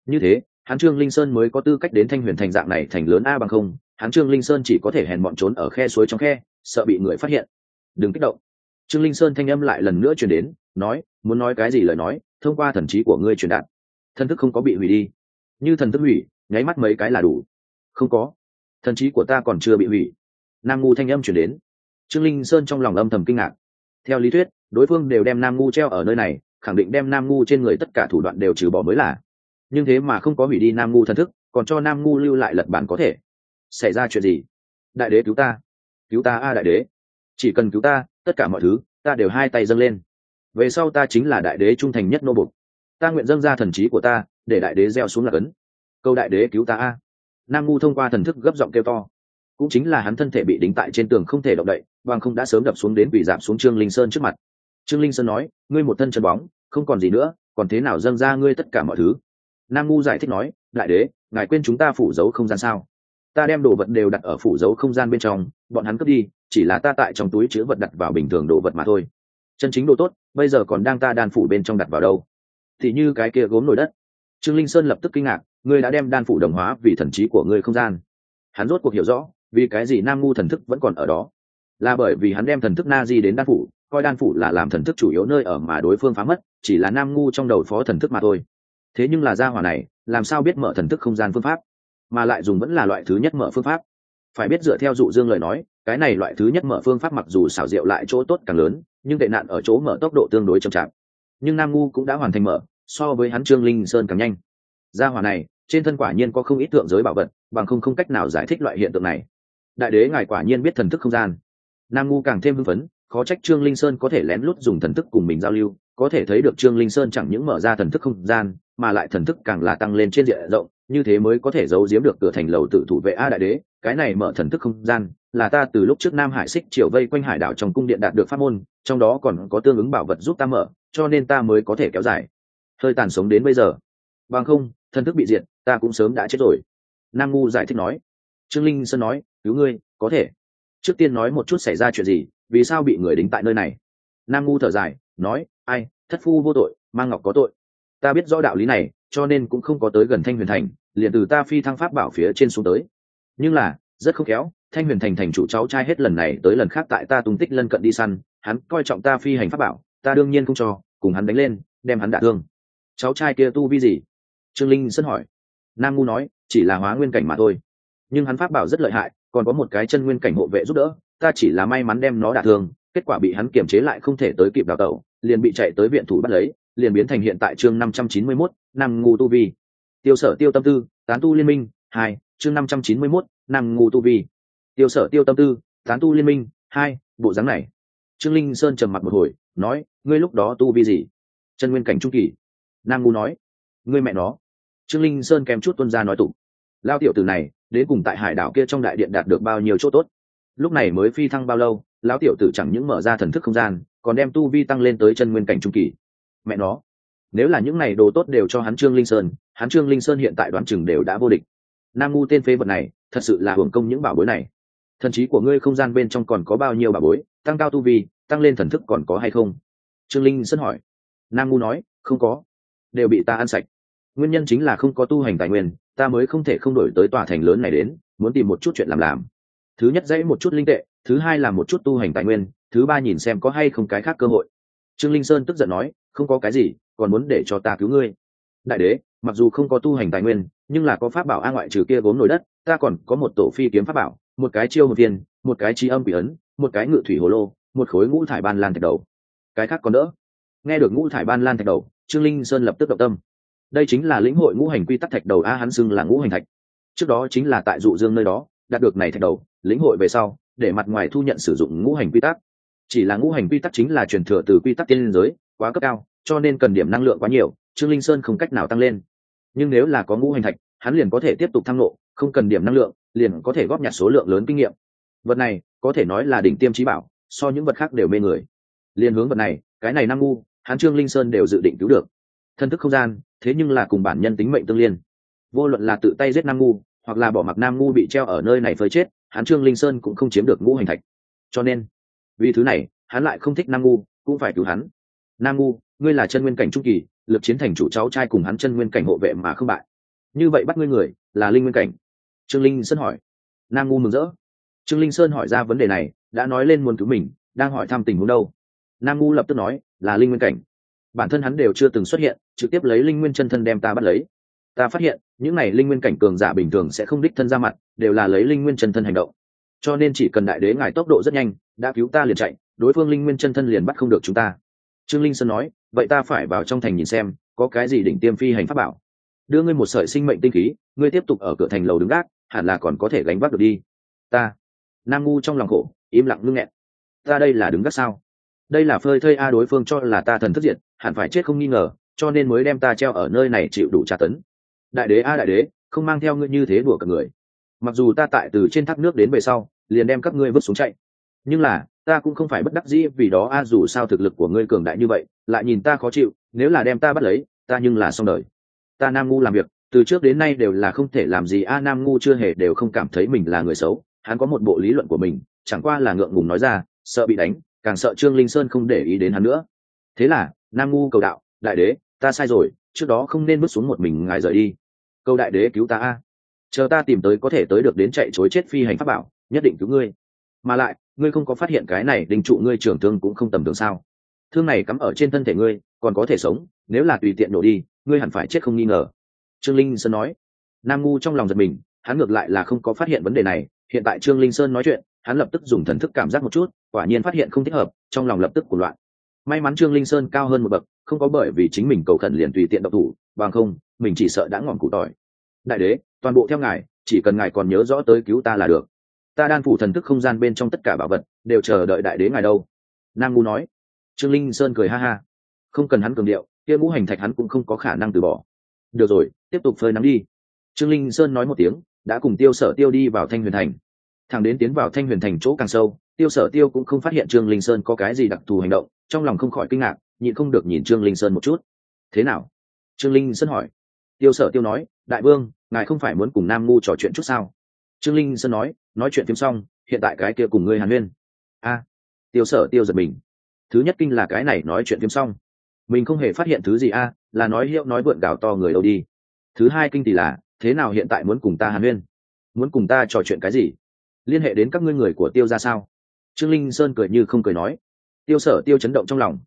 Như thế, hắn trương linh sơn mới có tư cách đến thanh huyền thành dạng này thành lớn a bằng không, hắn trương linh sơn chỉ có thể hèn bọn trốn ở khe suối trong khe, sợ bị người phát hiện. Đừng kích động. Trương linh sơn thanh âm lại lần nữa truyền đến, nói, muốn nói cái gì lời nói, thông qua thần trí của ngươi truyền đạt. Thân thức không có bị hủy đi. Như thần thức hủy, nháy mắt mấy cái là đủ. Không có. Thần trí của ta còn chưa bị hủy. Nam ngu thanh âm chuyển đến. Trương linh sơn trong lòng âm thầm kinh ngạc theo lý thuyết, đối phương đều đem nam ngu treo ở nơi này, khẳng định đem nam ngu trên người tất cả thủ đoạn đều trừ bỏ mới là. Nhưng thế mà không có hủy đi nam ngu thần thức, còn cho nam ngu lưu lại lật bản có thể. Xảy ra chuyện gì? Đại đế cứu ta. Cứu ta a đại đế. Chỉ cần cứu ta, tất cả mọi thứ, ta đều hai tay dâng lên. Về sau ta chính là đại đế trung thành nhất nô bục ta nguyện dâng ra thần trí của ta, để đại đế gieo xuống lạc ấn. Câu đại đế cứu ta a. Nam ngu thông qua thần thức gấp giọng kêu to. Cũng chính là hắn thân thể bị đính tại trên tường không thể động đậy bằng không đã sớm đập xuống đến bị giảm xuống trương linh sơn trước mặt. Trương linh sơn nói, ngươi một thân chân bóng, không còn gì nữa, còn thế nào dâng ra ngươi tất cả mọi thứ? Nam ngu giải thích nói, đại đế, ngài quên chúng ta phủ giấu không gian sao? Ta đem đồ vật đều đặt ở phủ giấu không gian bên trong, bọn hắn cướp đi, chỉ là ta tại trong túi chứa vật đặt vào bình thường đồ vật mà thôi. Chân chính đồ tốt, bây giờ còn đang ta đan phủ bên trong đặt vào đâu? Thì như cái kia gốm nổi đất. Trương linh sơn lập tức kinh ngạc, ngươi đã đem đan phủ đồng hóa vì thần trí của ngươi không gian. Hắn rốt cuộc hiểu rõ, vì cái gì nam ngu thần thức vẫn còn ở đó là bởi vì hắn đem thần thức na di đến đan phủ, coi đan phủ là làm thần thức chủ yếu nơi ở mà đối phương phá mất, chỉ là nam ngu trong đầu phó thần thức mà thôi. Thế nhưng là gia hỏa này, làm sao biết mở thần thức không gian phương pháp? Mà lại dùng vẫn là loại thứ nhất mở phương pháp. Phải biết dựa theo dụ dương lời nói, cái này loại thứ nhất mở phương pháp mặc dù xảo diệu lại chỗ tốt càng lớn, nhưng tệ nạn ở chỗ mở tốc độ tương đối chậm chạp. Nhưng nam ngu cũng đã hoàn thành mở, so với hắn trương linh sơn càng nhanh. Gia hỏa này, trên thân quả nhiên có không ít tượng giới bảo vật, bằng không không cách nào giải thích loại hiện tượng này. Đại đế ngài quả nhiên biết thần thức không gian nam ngu càng thêm hưng phấn, khó trách trương linh sơn có thể lén lút dùng thần thức cùng mình giao lưu, có thể thấy được trương linh sơn chẳng những mở ra thần thức không gian, mà lại thần thức càng là tăng lên trên diện rộng, như thế mới có thể giấu giếm được cửa thành lầu tự thủ vệ a đại đế, cái này mở thần thức không gian, là ta từ lúc trước nam hải xích triều vây quanh hải đảo trong cung điện đạt được pháp môn, trong đó còn có tương ứng bảo vật giúp ta mở, cho nên ta mới có thể kéo dài. Hơi tàn sống đến bây giờ. Bằng không, thần thức bị diệt, ta cũng sớm đã chết rồi. Nam ngu giải thích nói. Trương linh sơn nói, cứu ngươi, có thể trước tiên nói một chút xảy ra chuyện gì, vì sao bị người đính tại nơi này? Nam ngu thở dài, nói, ai, thất phu vô tội mang ngọc có tội. Ta biết rõ đạo lý này, cho nên cũng không có tới gần thanh huyền thành, liền từ ta phi thăng pháp bảo phía trên xuống tới. Nhưng là, rất không khéo, thanh huyền thành thành chủ cháu trai hết lần này tới lần khác tại ta tung tích lân cận đi săn, hắn coi trọng ta phi hành pháp bảo, ta đương nhiên không cho, cùng hắn đánh lên, đem hắn đả thương. Cháu trai kia tu vi gì? Trương linh sân hỏi. Nam ngu nói, chỉ là hóa nguyên cảnh mà thôi. Nhưng hắn pháp bảo rất lợi hại còn có một cái chân nguyên cảnh hộ vệ giúp đỡ ta chỉ là may mắn đem nó đả thương kết quả bị hắn kiềm chế lại không thể tới kịp đào tẩu liền bị chạy tới viện thủ bắt lấy liền biến thành hiện tại chương năm trăm chín mươi 591, nam ngu tu vi. Tiêu sở tiêu tâm tư tán tu liên minh hai chương năm trăm chín mươi 591, nam ngu tu vi. Tiêu sở tiêu tâm tư tán tu liên minh hai bộ dáng này. Trương linh sơn trầm mặt một hồi nói ngươi lúc đó tu vi gì? Chân nguyên cảnh trung kỳ. Nam ngu nói ngươi mẹ nó. Trương linh sơn kèm chút tuân ra nói tụ lao tiểu tử này đến cùng tại hải đảo kia trong đại điện đạt được bao nhiêu chỗ tốt. Lúc này mới phi thăng bao lâu, lão tiểu tử chẳng những mở ra thần thức không gian, còn đem tu vi tăng lên tới chân nguyên cảnh trung kỳ. Mẹ nó, nếu là những này đồ tốt đều cho hắn trương linh sơn, hắn trương linh sơn hiện tại đoán chừng đều đã vô địch. Nam ngu tên phế vật này, thật sự là hưởng công những bảo bối này. Thần trí của ngươi không gian bên trong còn có bao nhiêu bảo bối, tăng cao tu vi, tăng lên thần thức còn có hay không? Trương linh sơn hỏi. Nam ngu nói, không có. Đều bị ta ăn sạch. Nguyên nhân chính là không có tu hành tài nguyên ta mới không thể không đổi tới tòa thành lớn này đến, muốn tìm một chút chuyện làm làm. Thứ nhất dãy một chút linh tệ, thứ hai là một chút tu hành tài nguyên, thứ ba nhìn xem có hay không cái khác cơ hội. Trương linh sơn tức giận nói, không có cái gì, còn muốn để cho ta cứu ngươi. Đại đế, mặc dù không có tu hành tài nguyên, nhưng là có pháp bảo a ngoại trừ kia gốm nổi đất, ta còn có một tổ phi kiếm pháp bảo, một cái chiêu một viên, một cái chi âm quỷ ấn, một cái ngự thủy hồ lô, một khối ngũ thải ban lan thạch đầu. Cái khác còn đỡ. Nghe được ngũ thải ban lan thạch đầu, trương linh sơn lập tức động tâm đây chính là lĩnh hội ngũ hành quy tắc thạch đầu a hắn xưng là ngũ hành thạch. Trước đó chính là tại dụ dương nơi đó, đạt được này thạch đầu, lĩnh hội về sau, để mặt ngoài thu nhận sử dụng ngũ hành quy tắc. Chỉ là ngũ hành quy tắc chính là truyền thừa từ quy tắc tiên liên giới, quá cấp cao, cho nên cần điểm năng lượng quá nhiều, trương linh sơn không cách nào tăng lên. Nhưng nếu là có ngũ hành thạch, hắn liền có thể tiếp tục thăng lộ, không cần điểm năng lượng, liền có thể góp nhặt số lượng lớn kinh nghiệm. Vật này, có thể nói là đỉnh tiêm trí bảo, so những vật khác đều mê người. Liền hướng vật này, cái này năng ngu, hắn trương linh sơn đều dự định cứu được thân thức không gian, thế nhưng là cùng bản nhân tính mệnh tương liên. Vô luận là tự tay giết nam ngu, hoặc là bỏ mặc nam ngu bị treo ở nơi này phơi chết, hắn trương linh sơn cũng không chiếm được ngũ hành thạch. Cho nên, vì thứ này, hắn lại không thích nam ngu, cũng phải cứu hắn. Nam ngu, ngươi là chân nguyên cảnh trung kỳ, lực chiến thành chủ cháu trai cùng hắn chân nguyên cảnh hộ vệ mà không bại. Như vậy bắt ngươi người, là linh nguyên cảnh. Trương linh sơn hỏi. Nam ngu mừng rỡ. Trương linh sơn hỏi ra vấn đề này, đã nói lên muốn cứu mình, đang hỏi thăm tình huống đâu. Nam ngu lập tức nói, là linh nguyên cảnh bản thân hắn đều chưa từng xuất hiện, trực tiếp lấy linh nguyên chân thân đem ta bắt lấy. Ta phát hiện, những này linh nguyên cảnh cường giả bình thường sẽ không đích thân ra mặt, đều là lấy linh nguyên chân thân hành động. Cho nên chỉ cần đại đế ngài tốc độ rất nhanh, đã cứu ta liền chạy, đối phương linh nguyên chân thân liền bắt không được chúng ta. Trương linh sơn nói, vậy ta phải vào trong thành nhìn xem, có cái gì đỉnh tiêm phi hành pháp bảo. Đưa ngươi một sợi sinh mệnh tinh khí, ngươi tiếp tục ở cửa thành lầu đứng gác, hẳn là còn có thể gánh vác được đi. Ta. Nam ngu trong lòng khổ, im lặng ngưng nghẹn. Ta đây là đứng gác sao? Đây là phơi thây a, đối phương cho là ta thần thất diện hẳn phải chết không nghi ngờ, cho nên mới đem ta treo ở nơi này chịu đủ tra tấn. Đại đế a, đại đế, không mang theo ngươi như thế đùa cả người. Mặc dù ta tại từ trên thác nước đến về sau, liền đem các ngươi vứt xuống chạy. Nhưng là, ta cũng không phải bất đắc dĩ vì đó a, dù sao thực lực của ngươi cường đại như vậy, lại nhìn ta khó chịu, nếu là đem ta bắt lấy, ta nhưng là xong đời. Ta nam ngu làm việc, từ trước đến nay đều là không thể làm gì a, nam ngu chưa hề đều không cảm thấy mình là người xấu. Hắn có một bộ lý luận của mình, chẳng qua là ngượng ngùng nói ra, sợ bị đánh càng sợ trương linh sơn không để ý đến hắn nữa. Thế là, nam ngu cầu đạo, đại đế, ta sai rồi, trước đó không nên bước xuống một mình ngài rời đi. Câu đại đế cứu ta a. Chờ ta tìm tới có thể tới được đến chạy chối chết phi hành pháp bảo, nhất định cứu ngươi. Mà lại, ngươi không có phát hiện cái này đình trụ ngươi trưởng thương cũng không tầm thường sao? Thương này cắm ở trên thân thể ngươi, còn có thể sống, nếu là tùy tiện nổ đi, ngươi hẳn phải chết không nghi ngờ. Trương linh sơn nói. Nam ngu trong lòng giật mình, hắn ngược lại là không có phát hiện vấn đề này. Hiện tại trương linh sơn nói chuyện hắn lập tức dùng thần thức cảm giác một chút, quả nhiên phát hiện không thích hợp, trong lòng lập tức của loạn. May mắn trương linh sơn cao hơn một bậc, không có bởi vì chính mình cầu khẩn liền tùy tiện độc thủ, bằng không, mình chỉ sợ đã ngọn cụ tỏi. Đại đế, toàn bộ theo ngài, chỉ cần ngài còn nhớ rõ tới cứu ta là được. Ta đan phủ thần thức không gian bên trong tất cả bảo vật, đều chờ đợi đại đế ngài đâu. Nam ngu nói. Trương linh sơn cười ha ha. Không cần hắn cường điệu, kia ngũ hành thạch hắn cũng không có khả năng từ bỏ. Được rồi, tiếp tục phơi nắng đi. Trương linh sơn nói một tiếng, đã cùng tiêu sở tiêu đi vào thanh huyền thành thằng đến tiến vào thanh huyền thành chỗ càng sâu, tiêu sở tiêu cũng không phát hiện trương linh sơn có cái gì đặc thù hành động, trong lòng không khỏi kinh ngạc, nhịn không được nhìn trương linh sơn một chút. Thế nào? Trương linh sơn hỏi. Tiêu sở tiêu nói, đại vương, ngài không phải muốn cùng nam ngu trò chuyện chút sao? Trương linh sơn nói nói chuyện phim xong, hiện tại cái kia cùng ngươi hàn huyên. A. Tiêu sở tiêu giật mình. Thứ nhất kinh là cái này nói chuyện phim xong. Mình không hề phát hiện thứ gì a, là nói hiệu nói vượn gào to người đâu đi. Thứ hai kinh thì là, thế nào hiện tại muốn cùng ta hàn huyên? Muốn cùng ta trò chuyện cái gì? Liên hệ đến các ngươi người của tiêu ra sao? Trương linh sơn cười như không cười nói. Tiêu sở tiêu chấn động trong lòng.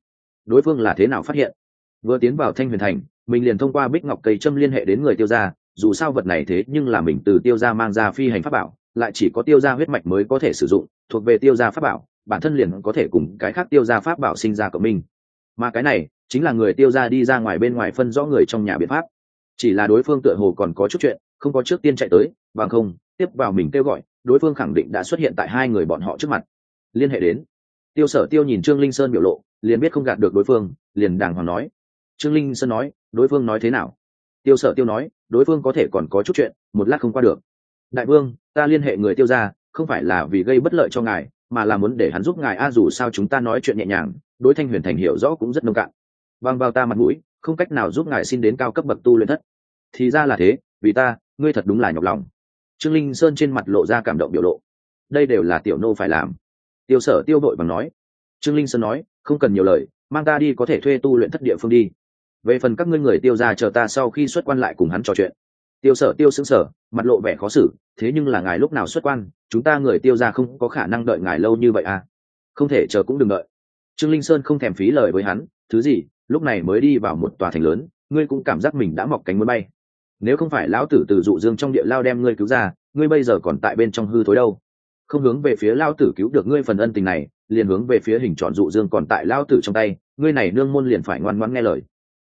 Đối phương là thế nào phát hiện? Vừa tiến vào thanh huyền thành, mình liền thông qua bích ngọc cây châm liên hệ đến người tiêu ra dù sao vật này thế nhưng là mình từ tiêu ra mang ra phi hành pháp bảo, lại chỉ có tiêu ra huyết mạch mới có thể sử dụng, thuộc về tiêu ra pháp bảo, bản thân liền có thể cùng cái khác tiêu ra pháp bảo sinh ra cộng minh. Mà cái này, chính là người tiêu ra đi ra ngoài bên ngoài phân rõ người trong nhà biện pháp. Chỉ là đối phương tựa hồ còn có chút chuyện, không có trước tiên chạy tới, bằng không tiếp vào mình kêu gọi, đối phương khẳng định đã xuất hiện tại hai người bọn họ trước mặt. Liên hệ đến. Tiêu sở tiêu nhìn trương linh sơn biểu lộ, liền biết không gạt được đối phương, liền đàng hoàng nói. Trương linh sơn nói, đối phương nói thế nào? Tiêu sở tiêu nói, đối phương có thể còn có chút chuyện, một lát không qua được. Đại vương, ta liên hệ người tiêu ra không phải là vì gây bất lợi cho ngài, mà là muốn để hắn giúp ngài a, dù sao chúng ta nói chuyện nhẹ nhàng, đối thanh huyền thành hiểu rõ cũng rất nông cạn. Vang vào ta mặt mũi, không cách nào giúp ngài xin đến cao cấp bậc tu luyện thất. Thì ra là thế, vì ta, ngươi thật đúng là nhọc lòng trương linh sơn trên mặt lộ ra cảm động biểu lộ. Đây đều là tiểu nô phải làm. Tiêu sở tiêu đội bằng nói. Trương linh sơn nói, không cần nhiều lời, mang ta đi có thể thuê tu luyện thất địa phương đi. Về phần các ngươi người tiêu ra chờ ta sau khi xuất quan lại cùng hắn trò chuyện. Tiêu sở tiêu xứng sở mặt lộ vẻ khó xử, thế nhưng là ngài lúc nào xuất quan, chúng ta người tiêu ra không có khả năng đợi ngài lâu như vậy à? Không thể chờ cũng đừng đợi. Trương linh sơn không thèm phí lời với hắn, thứ gì, lúc này mới đi vào một tòa thành lớn, ngươi cũng cảm giác mình đã mọc cánh muốn bay nếu không phải lão tử từ dụ dương trong địa lao đem ngươi cứu ra, ngươi bây giờ còn tại bên trong hư thối đâu? Không hướng về phía lao tử cứu được ngươi phần ân tình này, liền hướng về phía hình tròn dụ dương còn tại lao tử trong tay, ngươi này nương môn liền phải ngoan ngoãn nghe lời.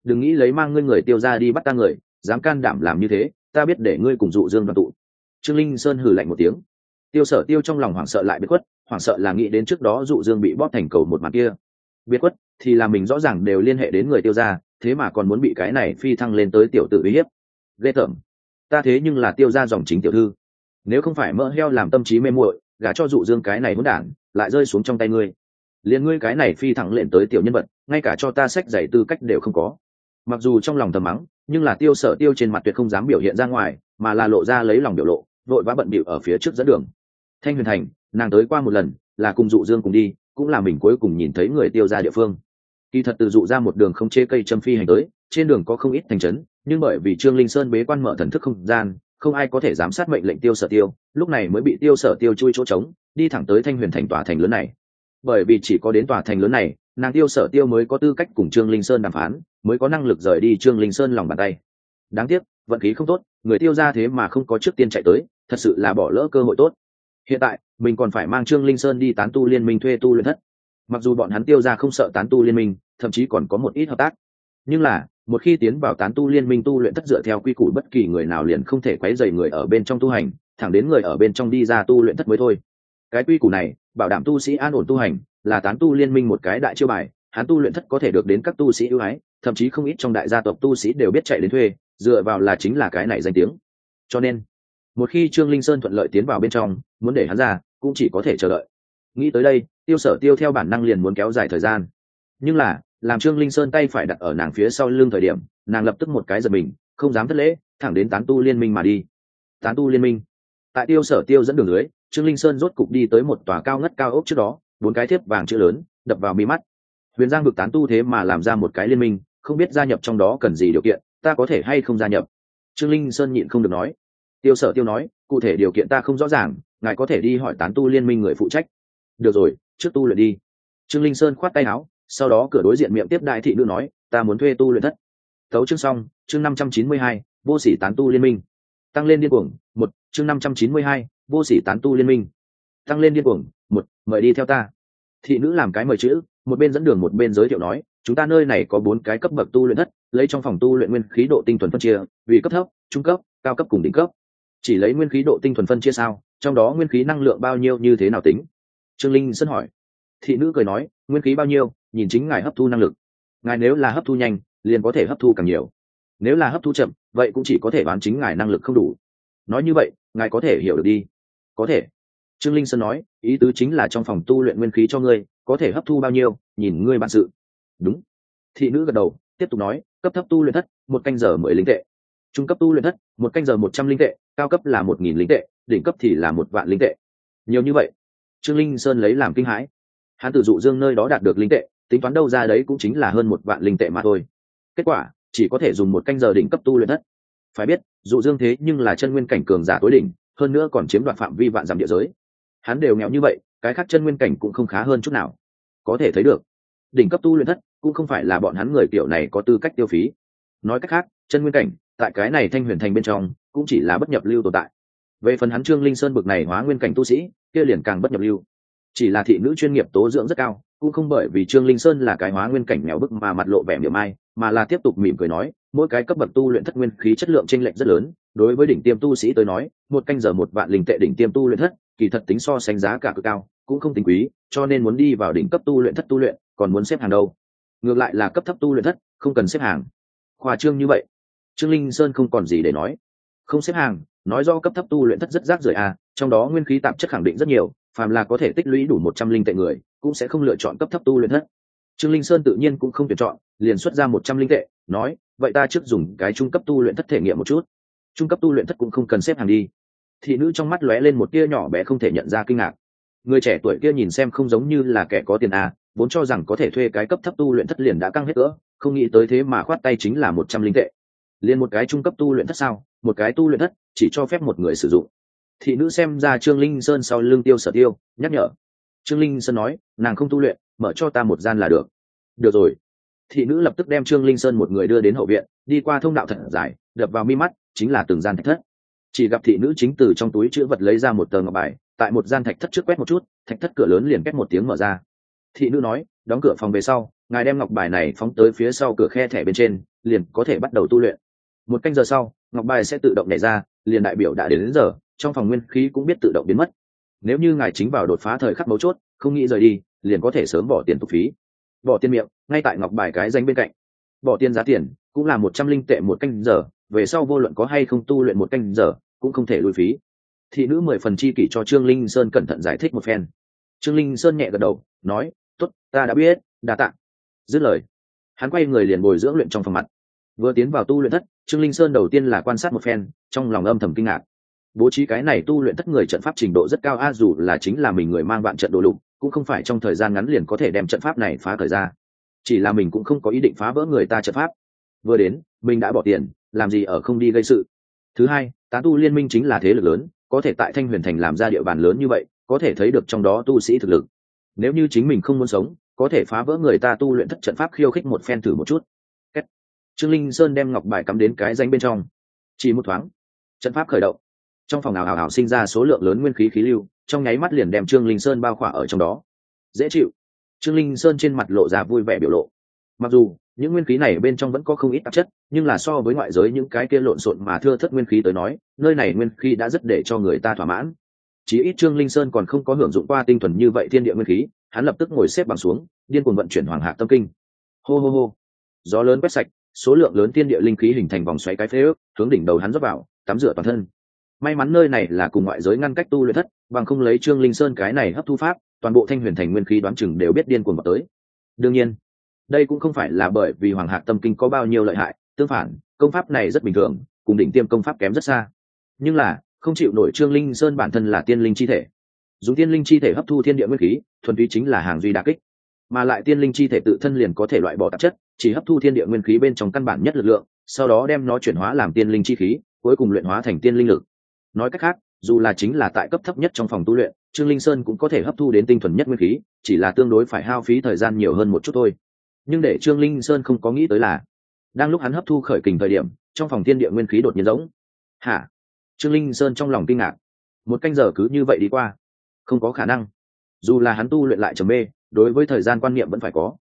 Đừng nghĩ lấy mang ngươi người tiêu ra đi bắt ta người, dám can đảm làm như thế, ta biết để ngươi cùng dụ dương đoàn tụ. Trương linh sơn hừ lạnh một tiếng. Tiêu sở tiêu trong lòng hoảng sợ lại biết quất hoảng sợ là nghĩ đến trước đó dụ dương bị bóp thành cầu một mặt kia. Biết quất thì là mình rõ ràng đều liên hệ đến người tiêu ra, thế mà còn muốn bị cái này phi thăng lên tới tiểu tự uy hiếp ghê tởm. Ta thế nhưng là tiêu ra dòng chính tiểu thư. Nếu không phải mỡ heo làm tâm trí mê muội, gả cho dụ dương cái này hỗn đản, lại rơi xuống trong tay ngươi. Liền ngươi cái này phi thẳng lên tới tiểu nhân vật, ngay cả cho ta sách giày tư cách đều không có. Mặc dù trong lòng thầm mắng, nhưng là tiêu sở tiêu trên mặt tuyệt không dám biểu hiện ra ngoài, mà là lộ ra lấy lòng biểu lộ, vội vã bận bịu ở phía trước dẫn đường. Thanh huyền thành, nàng tới qua một lần, là cùng dụ dương cùng đi, cũng là mình cuối cùng nhìn thấy người tiêu ra địa phương. Kỳ thật từ dụ ra một đường không chê cây châm phi hành tới, trên đường có không ít thành trấn nhưng bởi vì trương linh sơn bế quan mở thần thức không gian, không ai có thể giám sát mệnh lệnh tiêu sở tiêu, lúc này mới bị tiêu sở tiêu chui chỗ trống, đi thẳng tới thanh huyền thành tòa thành lớn này. Bởi vì chỉ có đến tòa thành lớn này, nàng tiêu sở tiêu mới có tư cách cùng trương linh sơn đàm phán, mới có năng lực rời đi trương linh sơn lòng bàn tay. Đáng tiếc, vận khí không tốt, người tiêu ra thế mà không có trước tiên chạy tới, thật sự là bỏ lỡ cơ hội tốt. Hiện tại, mình còn phải mang trương linh sơn đi tán tu liên minh thuê tu luyện thất. Mặc dù bọn hắn tiêu ra không sợ tán tu liên minh, thậm chí còn có một ít hợp tác. Nhưng là một khi tiến vào tán tu liên minh tu luyện thất dựa theo quy củ, bất kỳ người nào liền không thể quấy dày người ở bên trong tu hành, thẳng đến người ở bên trong đi ra tu luyện thất mới thôi. Cái quy củ này, bảo đảm tu sĩ an ổn tu hành, là tán tu liên minh một cái đại chiêu bài, hắn tu luyện thất có thể được đến các tu sĩ ưu ái, thậm chí không ít trong đại gia tộc tu sĩ đều biết chạy đến thuê, dựa vào là chính là cái này danh tiếng. Cho nên, một khi trương linh sơn thuận lợi tiến vào bên trong, muốn để hắn ra, cũng chỉ có thể chờ đợi. Nghĩ tới đây, tiêu sở tiêu theo bản năng liền muốn kéo dài thời gian. Nhưng là làm trương linh sơn tay phải đặt ở nàng phía sau lưng thời điểm, nàng lập tức một cái giật mình, không dám thất lễ, thẳng đến tán tu liên minh mà đi. Tán tu liên minh. Tại tiêu sở tiêu dẫn đường lưới trương linh sơn rốt cục đi tới một tòa cao ngất cao ốc trước đó, bốn cái thiếp vàng chữ lớn, đập vào mi mắt. Huyền giang vực tán tu thế mà làm ra một cái liên minh, không biết gia nhập trong đó cần gì điều kiện, ta có thể hay không gia nhập? Trương linh sơn nhịn không được nói. Tiêu sở tiêu nói, cụ thể điều kiện ta không rõ ràng, ngài có thể đi hỏi tán tu liên minh người phụ trách. Được rồi, trước tu luyện đi. Trương linh sơn khoát tay áo sau đó cửa đối diện miệng tiếp đại thị nữ nói, ta muốn thuê tu luyện thất. Tấu chương xong, chương năm trăm chín mươi hai, vô sĩ tán tu liên minh. Tăng lên điên cuồng, một, chương năm trăm chín mươi hai, vô sĩ tán tu liên minh. Tăng lên điên cuồng, một, mời đi theo ta. Thị nữ làm cái mời chữ, một bên dẫn đường một bên giới thiệu nói, chúng ta nơi này có bốn cái cấp bậc tu luyện thất, lấy trong phòng tu luyện nguyên khí độ tinh thuần phân chia, vì cấp thấp, trung cấp, cao cấp cùng đỉnh cấp. Chỉ lấy nguyên khí độ tinh thuần phân chia sao, trong đó nguyên khí năng lượng bao nhiêu như thế nào tính? Trương linh sân hỏi thị nữ cười nói, nguyên khí bao nhiêu, nhìn chính ngài hấp thu năng lực. Ngài nếu là hấp thu nhanh, liền có thể hấp thu càng nhiều. Nếu là hấp thu chậm, vậy cũng chỉ có thể bán chính ngài năng lực không đủ. Nói như vậy, ngài có thể hiểu được đi. Có thể. Trương linh sơn nói, ý tứ chính là trong phòng tu luyện nguyên khí cho ngươi, có thể hấp thu bao nhiêu, nhìn ngươi bản sự. Đúng. Thị nữ gật đầu, tiếp tục nói, cấp thấp tu luyện thất, một canh giờ mười linh tệ. Trung cấp tu luyện thất, một canh giờ một trăm linh tệ, cao cấp là một nghìn linh tệ, đỉnh cấp thì là một vạn linh tệ. Nhiều như vậy. Trương linh sơn lấy làm kinh hãi hắn từ dụ dương nơi đó đạt được linh tệ, tính toán đâu ra đấy cũng chính là hơn một vạn linh tệ mà thôi. Kết quả, chỉ có thể dùng một canh giờ đỉnh cấp tu luyện thất. Phải biết, dụ dương thế nhưng là chân nguyên cảnh cường giả tối đỉnh, hơn nữa còn chiếm đoạt phạm vi vạn dặm địa giới. Hắn đều nghèo như vậy, cái khác chân nguyên cảnh cũng không khá hơn chút nào. Có thể thấy được, đỉnh cấp tu luyện thất cũng không phải là bọn hắn người kiểu này có tư cách tiêu phí. Nói cách khác, chân nguyên cảnh, tại cái này thanh huyền thành bên trong, cũng chỉ là bất nhập lưu tồn tại. Về phần hắn trương linh sơn bực này hóa nguyên cảnh tu sĩ, kia liền càng bất nhập lưu chỉ là thị nữ chuyên nghiệp tố dưỡng rất cao, cũng không bởi vì trương linh sơn là cái hóa nguyên cảnh nghèo bức mà mặt lộ vẻ miệng ai mà là tiếp tục mỉm cười nói, mỗi cái cấp bậc tu luyện thất nguyên khí chất lượng t r ê n lệch rất lớn, đối với đỉnh tiêm tu sĩ tôi nói, một canh giờ một vạn linh tệ đỉnh tiêm tu luyện thất, kỳ thật tính so sánh giá cả cực cao, cũng không tính quý, cho nên muốn đi vào đỉnh cấp tu luyện thất tu luyện, còn muốn xếp hàng đâu? Ngược lại là cấp thấp tu luyện thất, không cần xếp hàng. Khoa trương như vậy. Trương linh sơn không còn gì để nói. Không xếp hàng, nói do cấp thấp tu luyện thất rất rác rưởi à trong đó nguyên khí tạp chất khẳng định rất nhiều phàm là có thể tích lũy đủ một trăm linh tệ người, cũng sẽ không lựa chọn cấp thấp tu luyện thất. Trương linh sơn tự nhiên cũng không tuyển chọn, liền xuất ra một trăm linh tệ, nói, vậy ta trước dùng cái trung cấp tu luyện thất thể nghiệm một chút. Trung cấp tu luyện thất cũng không cần xếp hàng đi. Thị nữ trong mắt lóe lên một tia nhỏ bé không thể nhận ra kinh ngạc. Người trẻ tuổi kia nhìn xem không giống như là kẻ có tiền à vốn cho rằng có thể thuê cái cấp thấp tu luyện thất liền đã căng hết cỡ, không nghĩ tới thế mà khoát tay chính là một trăm linh tệ. Liền một cái trung cấp tu luyện thất sao? Một cái tu luyện thất chỉ cho phép một người sử dụng thị nữ xem ra trương linh sơn sau lưng tiêu sở tiêu nhắc nhở. Trương linh sơn nói nàng không tu luyện mở cho ta một gian là được. Được rồi. Thị nữ lập tức đem trương linh sơn một người đưa đến hậu viện đi qua thông đạo thật dài đập vào mi mắt chính là từng gian thạch thất. Chỉ gặp thị nữ chính từ trong túi chữ vật lấy ra một tờ ngọc bài tại một gian thạch thất trước quét một chút thạch thất cửa lớn liền quét một tiếng mở ra. Thị nữ nói đóng cửa phòng về sau ngài đem ngọc bài này phóng tới phía sau cửa khe thẻ bên trên liền có thể bắt đầu tu luyện. Một canh giờ sau ngọc bài sẽ tự động nhảy ra liền đại biểu đã đến, đến giờ trong phòng nguyên khí cũng biết tự động biến mất. Nếu như ngài chính vào đột phá thời khắc mấu chốt, không nghĩ rời đi, liền có thể sớm bỏ tiền tục phí. Bỏ tiền miệng, ngay tại ngọc bài cái danh bên cạnh. Bỏ tiền giá tiền, cũng là một trăm linh tệ một canh giờ, về sau vô luận có hay không tu luyện một canh giờ, cũng không thể lùi phí. Thị nữ mười phần chi kỷ cho trương linh sơn cẩn thận giải thích một phen. Trương linh sơn nhẹ gật đầu, nói t ố t ta đã biết, đa t ạ dứt lời, hắn quay người liền bồi dưỡng luyện trong phòng mặt. Vừa tiến vào tu luyện thất, trương linh sơn đầu tiên là quan sát một phen, trong lòng âm thầm kinh ngạc bố trí cái này tu luyện thất người trận pháp trình độ rất cao, a, dù là chính là mình người mang vạn trận đồ lục, cũng không phải trong thời gian ngắn liền có thể đem trận pháp này phá thời ra. Chỉ là mình cũng không có ý định phá vỡ người ta trận pháp. Vừa đến, mình đã bỏ tiền, làm gì ở không đi gây sự? Thứ hai, tá tu liên minh chính là thế lực lớn, có thể tại thanh huyền thành làm ra địa bàn lớn như vậy, có thể thấy được trong đó tu sĩ thực lực. Nếu như chính mình không muốn sống, có thể phá vỡ người ta tu luyện thất trận pháp khiêu khích một phen thử một chút. Kết. trương linh sơn đem ngọc bài cắm đến cái danh bên trong. Chỉ một thoáng, trận pháp khởi động trong phòng ảo ảo ảo sinh ra số lượng lớn nguyên khí khí lưu, trong nháy mắt liền đem trương linh sơn bao khỏa ở trong đó. Dễ chịu. Trương linh sơn trên mặt lộ ra vui vẻ biểu lộ. Mặc dù, những nguyên khí này bên trong vẫn có không ít tạp chất, nhưng là so với ngoại giới những cái kia lộn xộn mà thưa thất nguyên khí tới nói, nơi này nguyên khí đã rất để cho người ta thỏa mãn. Chỉ ít trương linh sơn còn không có hưởng dụng qua tinh thuần như vậy thiên địa nguyên khí, hắn lập tức ngồi xếp bằng xuống, điên cuồng vận chuyển hoàng hạ tâm kinh. Hô hô hô. Gió lớn quét sạch, số lượng lớn thiên địa linh khí hình thành vòng xoáy cái phế ước, hướng đỉnh đầu hắn dốc vào, tắm rửa toàn thân may mắn nơi này là cùng ngoại giới ngăn cách tu luyện thất, bằng không lấy trương linh sơn cái này hấp thu pháp, toàn bộ thanh huyền thành nguyên khí đoán chừng đều biết điên cuồng vào tới. Đương nhiên, đây cũng không phải là bởi vì hoàng hạc tâm kinh có bao nhiêu lợi hại, tương phản, công pháp này rất bình thường, cùng đỉnh tiêm công pháp kém rất xa. Nhưng là, không chịu nổi trương linh sơn bản thân là tiên linh chi thể. Dùng tiên linh chi thể hấp thu thiên địa nguyên khí, thuần túy chính là hàng duy đà kích. Mà lại tiên linh chi thể tự thân liền có thể loại bỏ tạp chất, chỉ hấp thu thiên địa nguyên khí bên trong căn bản nhất lực lượng, sau đó đem nó chuyển hóa làm tiên linh chi khí, cuối cùng luyện hóa thành tiên linh lực nói cách khác, dù là chính là tại cấp thấp nhất trong phòng tu luyện, trương linh sơn cũng có thể hấp thu đến tinh thuần nhất nguyên khí, chỉ là tương đối phải hao phí thời gian nhiều hơn một chút thôi. Nhưng để trương linh sơn không có nghĩ tới là, đang lúc hắn hấp thu khởi kình thời điểm, trong phòng thiên địa nguyên khí đột nhiên rỗng. Hả? Trương linh sơn trong lòng kinh ngạc. Một canh giờ cứ như vậy đi qua. Không có khả năng. Dù là hắn tu luyện lại trầm mê, đối với thời gian quan niệm vẫn phải có.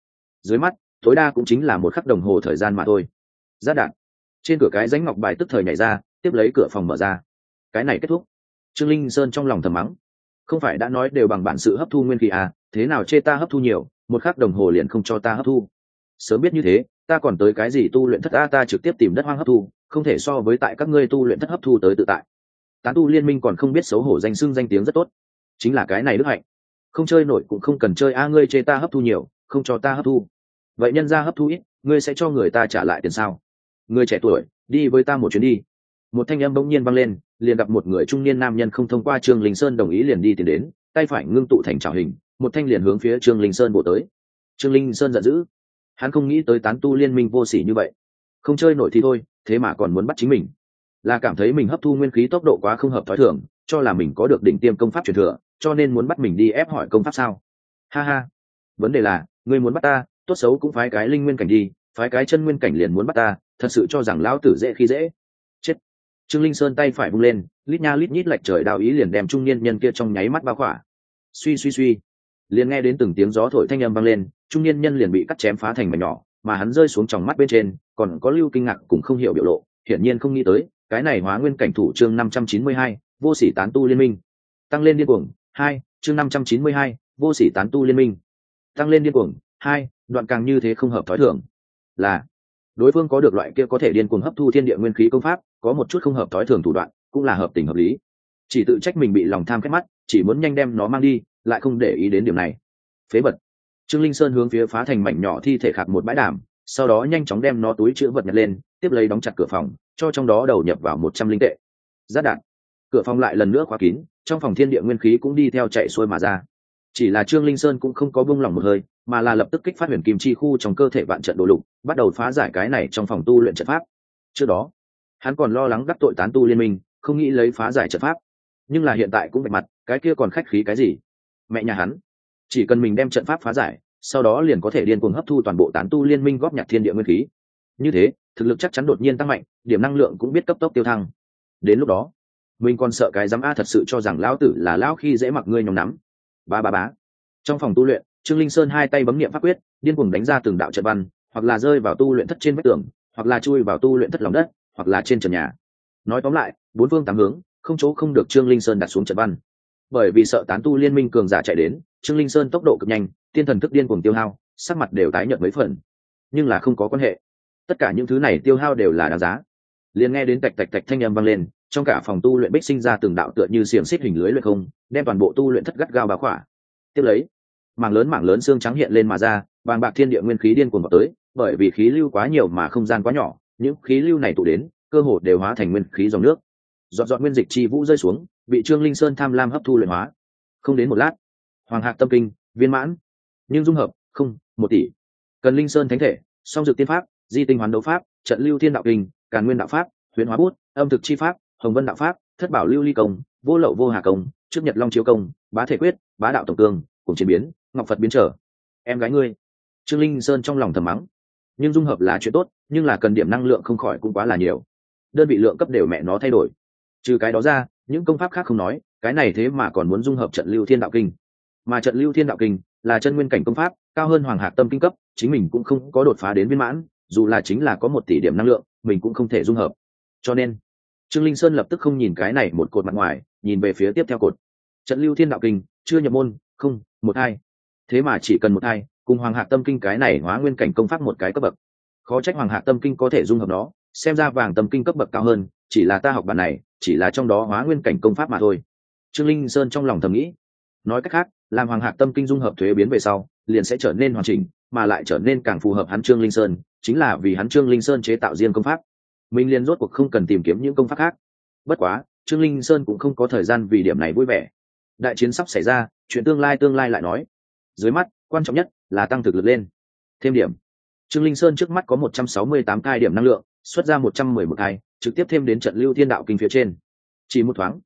Dưới mắt, tối đa cũng chính là một khắc đồng hồ thời gian mà thôi. Giáp đạn. Trên cửa cái ránh ngọc bài tức thời nhảy ra, tiếp lấy cửa phòng mở ra cái này kết thúc. Trương linh sơn trong lòng thầm mắng. Không phải đã nói đều bằng bản sự hấp thu nguyên khí à thế nào chê ta hấp thu nhiều, một khắc đồng hồ liền không cho ta hấp thu. Sớm biết như thế, ta còn tới cái gì tu luyện thất a, ta trực tiếp tìm đất hoang hấp thu, không thể so với tại các ngươi tu luyện thất hấp thu tới tự tại. Tán tu liên minh còn không biết xấu hổ danh xưng danh tiếng rất tốt. Chính là cái này đức hạnh. Không chơi nổi cũng không cần chơi a, ngươi chê ta hấp thu nhiều, không cho ta hấp thu. Vậy nhân ra hấp thu ít, ngươi sẽ cho người ta trả lại tiền sao? Người trẻ tuổi, đi với ta một chuyến đi. Một thanh âm bỗng nhiên vang lên liền gặp một người trung niên nam nhân không thông qua trương linh sơn đồng ý liền đi tìm đến, tay phải ngưng tụ thành trào hình, một thanh liền hướng phía trương linh sơn bổ tới. Trương linh sơn giận dữ. Hắn không nghĩ tới tán tu liên minh vô sỉ như vậy. Không chơi nổi thì thôi, thế mà còn muốn bắt chính mình. Là cảm thấy mình hấp thu nguyên khí tốc độ quá không hợp t h ó i thường, cho là mình có được đỉnh tiêm công pháp truyền thừa, cho nên muốn bắt mình đi ép hỏi công pháp sao? Ha ha. Vấn đề là người muốn bắt ta, tốt xấu cũng phái cái linh nguyên cảnh đi, phái cái chân nguyên cảnh liền muốn bắt ta, thật sự cho rằng lão tử dễ khi dễ trương linh sơn tay phải bung lên, lít nha lít nhít lạch trời đạo ý liền đem trung niên nhân kia trong nháy mắt bao khỏa. Suy suy suy. Liền nghe đến từng tiếng gió thổi thanh âm vang lên, trung niên nhân liền bị cắt chém phá thành mảnh nhỏ, mà hắn rơi xuống trong mắt bên trên, còn có lưu kinh ngạc cũng không hiểu biểu lộ, hiển nhiên không nghĩ tới, cái này hóa nguyên cảnh thủ chương năm trăm chín mươi hai, vô sĩ tán tu liên minh. Tăng lên điên cuồng, hai, chương năm trăm chín mươi hai, vô sĩ tán tu liên minh. Tăng lên điên cuồng, hai, đoạn càng như thế không hợp thói thường. Là, đối phương có được loại kia có thể điên cuồng hấp thu thiên địa nguyên khí công pháp có một chút không hợp thói thường thủ đoạn, cũng là hợp tình hợp lý. Chỉ tự trách mình bị lòng tham khét mắt, chỉ muốn nhanh đem nó mang đi, lại không để ý đến điểm này. Phế vật. Trương linh sơn hướng phía phá thành mảnh nhỏ thi thể khạc một bãi đảm sau đó nhanh chóng đem nó túi chữ vật nhặt lên, tiếp lấy đóng chặt cửa phòng, cho trong đó đầu nhập vào một trăm linh tệ. Giáp đạn. Cửa phòng lại lần nữa khóa kín, trong phòng thiên địa nguyên khí cũng đi theo chạy xuôi mà ra. Chỉ là trương linh sơn cũng không có buông lỏng một hơi, mà là lập tức kích phát huyền kim chi khu trong cơ thể vạn trận đồ lục, bắt đầu phá giải cái này trong phòng tu luyện trận pháp. Trước đó hắn còn lo lắng đắc tội tán tu liên minh, không nghĩ lấy phá giải trận pháp. Nhưng là hiện tại cũng bạch mặt, cái kia còn khách khí cái gì? Mẹ nhà hắn. Chỉ cần mình đem trận pháp phá giải, sau đó liền có thể điên cuồng hấp thu toàn bộ tán tu liên minh góp nhặt thiên địa nguyên khí. Như thế, thực lực chắc chắn đột nhiên tăng mạnh, điểm năng lượng cũng biết cấp tốc tiêu thăng. Đến lúc đó, mình còn sợ cái dám a thật sự cho rằng lão tử là lão khi dễ mặc ngươi nhóm nắm. Ba ba bá trong phòng tu luyện, trương linh sơn hai tay bấm niệm pháp quyết, điên cuồng đánh ra từng đạo trận văn, hoặc là rơi vào tu luyện thất trên vách tường, hoặc là chui vào tu luyện thất lòng đất hoặc là trên trần nhà. Nói tóm lại, bốn phương tám hướng, không chỗ không được trương linh sơn đặt xuống trận văn. Bởi vì sợ tán tu liên minh cường giả chạy đến, trương linh sơn tốc độ cực nhanh, tiên thần thức điên cuồng tiêu hao, sắc mặt đều tái nhợt mấy phần. Nhưng là không có quan hệ. Tất cả những thứ này tiêu hao đều là đáng giá. Liền nghe đến tạch tạch tạch thanh âm vang lên, trong cả phòng tu luyện bích sinh ra từng đạo tựa như xiềng xích hình lưới luyện không, đem toàn bộ tu luyện thất gắt gao bá khỏa. Tiếp lấy, mảng lớn mảng lớn xương trắng hiện lên mà ra vàng bạc thiên địa nguyên khí điên cuồng vào tới, bởi vì khí lưu quá nhiều mà không gian quá nhỏ những khí lưu này tụ đến, cơ hồ đều hóa thành nguyên khí dòng nước. Dọn dọn nguyên dịch chi vũ rơi xuống, bị trương linh sơn tham lam hấp thu luyện hóa. Không đến một lát, hoàng hạc tâm kinh, viên mãn. Nhưng dung hợp, không, một tỷ. Cần linh sơn thánh thể, song dược tiên pháp, di tinh hoán đấu pháp, trận lưu thiên đạo kinh, càn nguyên đạo pháp, huyền hóa bút, âm thực chi pháp, hồng vân đạo pháp, thất bảo lưu ly công, vô lậu vô hà công, trước nhật long chiếu công, bá thể quyết, bá đạo tổng cương, cùng chiến biến, ngọc phật biến trở. Em gái ngươi. Trương linh sơn trong lòng thầm mắng nhưng dung hợp là chuyện tốt, nhưng là cần điểm năng lượng không khỏi cũng quá là nhiều. Đơn vị lượng cấp đều mẹ nó thay đổi. Trừ cái đó ra, những công pháp khác không nói, cái này thế mà còn muốn dung hợp trận lưu thiên đạo kinh. Mà trận lưu thiên đạo kinh là chân nguyên cảnh công pháp, cao hơn hoàng hạc tâm kinh cấp, chính mình cũng không có đột phá đến viên mãn, dù là chính là có một tỷ điểm năng lượng, mình cũng không thể dung hợp. Cho nên, trương linh sơn lập tức không nhìn cái này một cột mặt ngoài, nhìn về phía tiếp theo cột. Trận lưu thiên đạo kinh, chưa nhập môn, không, một hai. Thế mà chỉ cần một hai cùng hoàng hạc tâm kinh cái này hóa nguyên cảnh công pháp một cái cấp bậc. Khó trách hoàng hạc tâm kinh có thể dung hợp nó, xem ra vàng tâm kinh cấp bậc cao hơn, chỉ là ta học bản này, chỉ là trong đó hóa nguyên cảnh công pháp mà thôi. Trương linh sơn trong lòng thầm nghĩ. Nói cách khác, làm hoàng hạc tâm kinh dung hợp thuế biến về sau, liền sẽ trở nên hoàn chỉnh, mà lại trở nên càng phù hợp hắn trương linh sơn, chính là vì hắn trương linh sơn chế tạo riêng công pháp. Mình liền rốt cuộc không cần tìm kiếm những công pháp khác. Bất quá, trương linh sơn cũng không có thời gian vì điểm này vui vẻ. Đại chiến sắp xảy ra, chuyện tương lai tương lai lại nói. Dưới mắt quan trọng nhất là tăng thực lực lên. Thêm điểm. Trương linh sơn trước mắt có một trăm sáu mươi tám cai điểm năng lượng, xuất ra một trăm mười một cai, trực tiếp thêm đến trận lưu thiên đạo kinh phía trên. Chỉ một thoáng,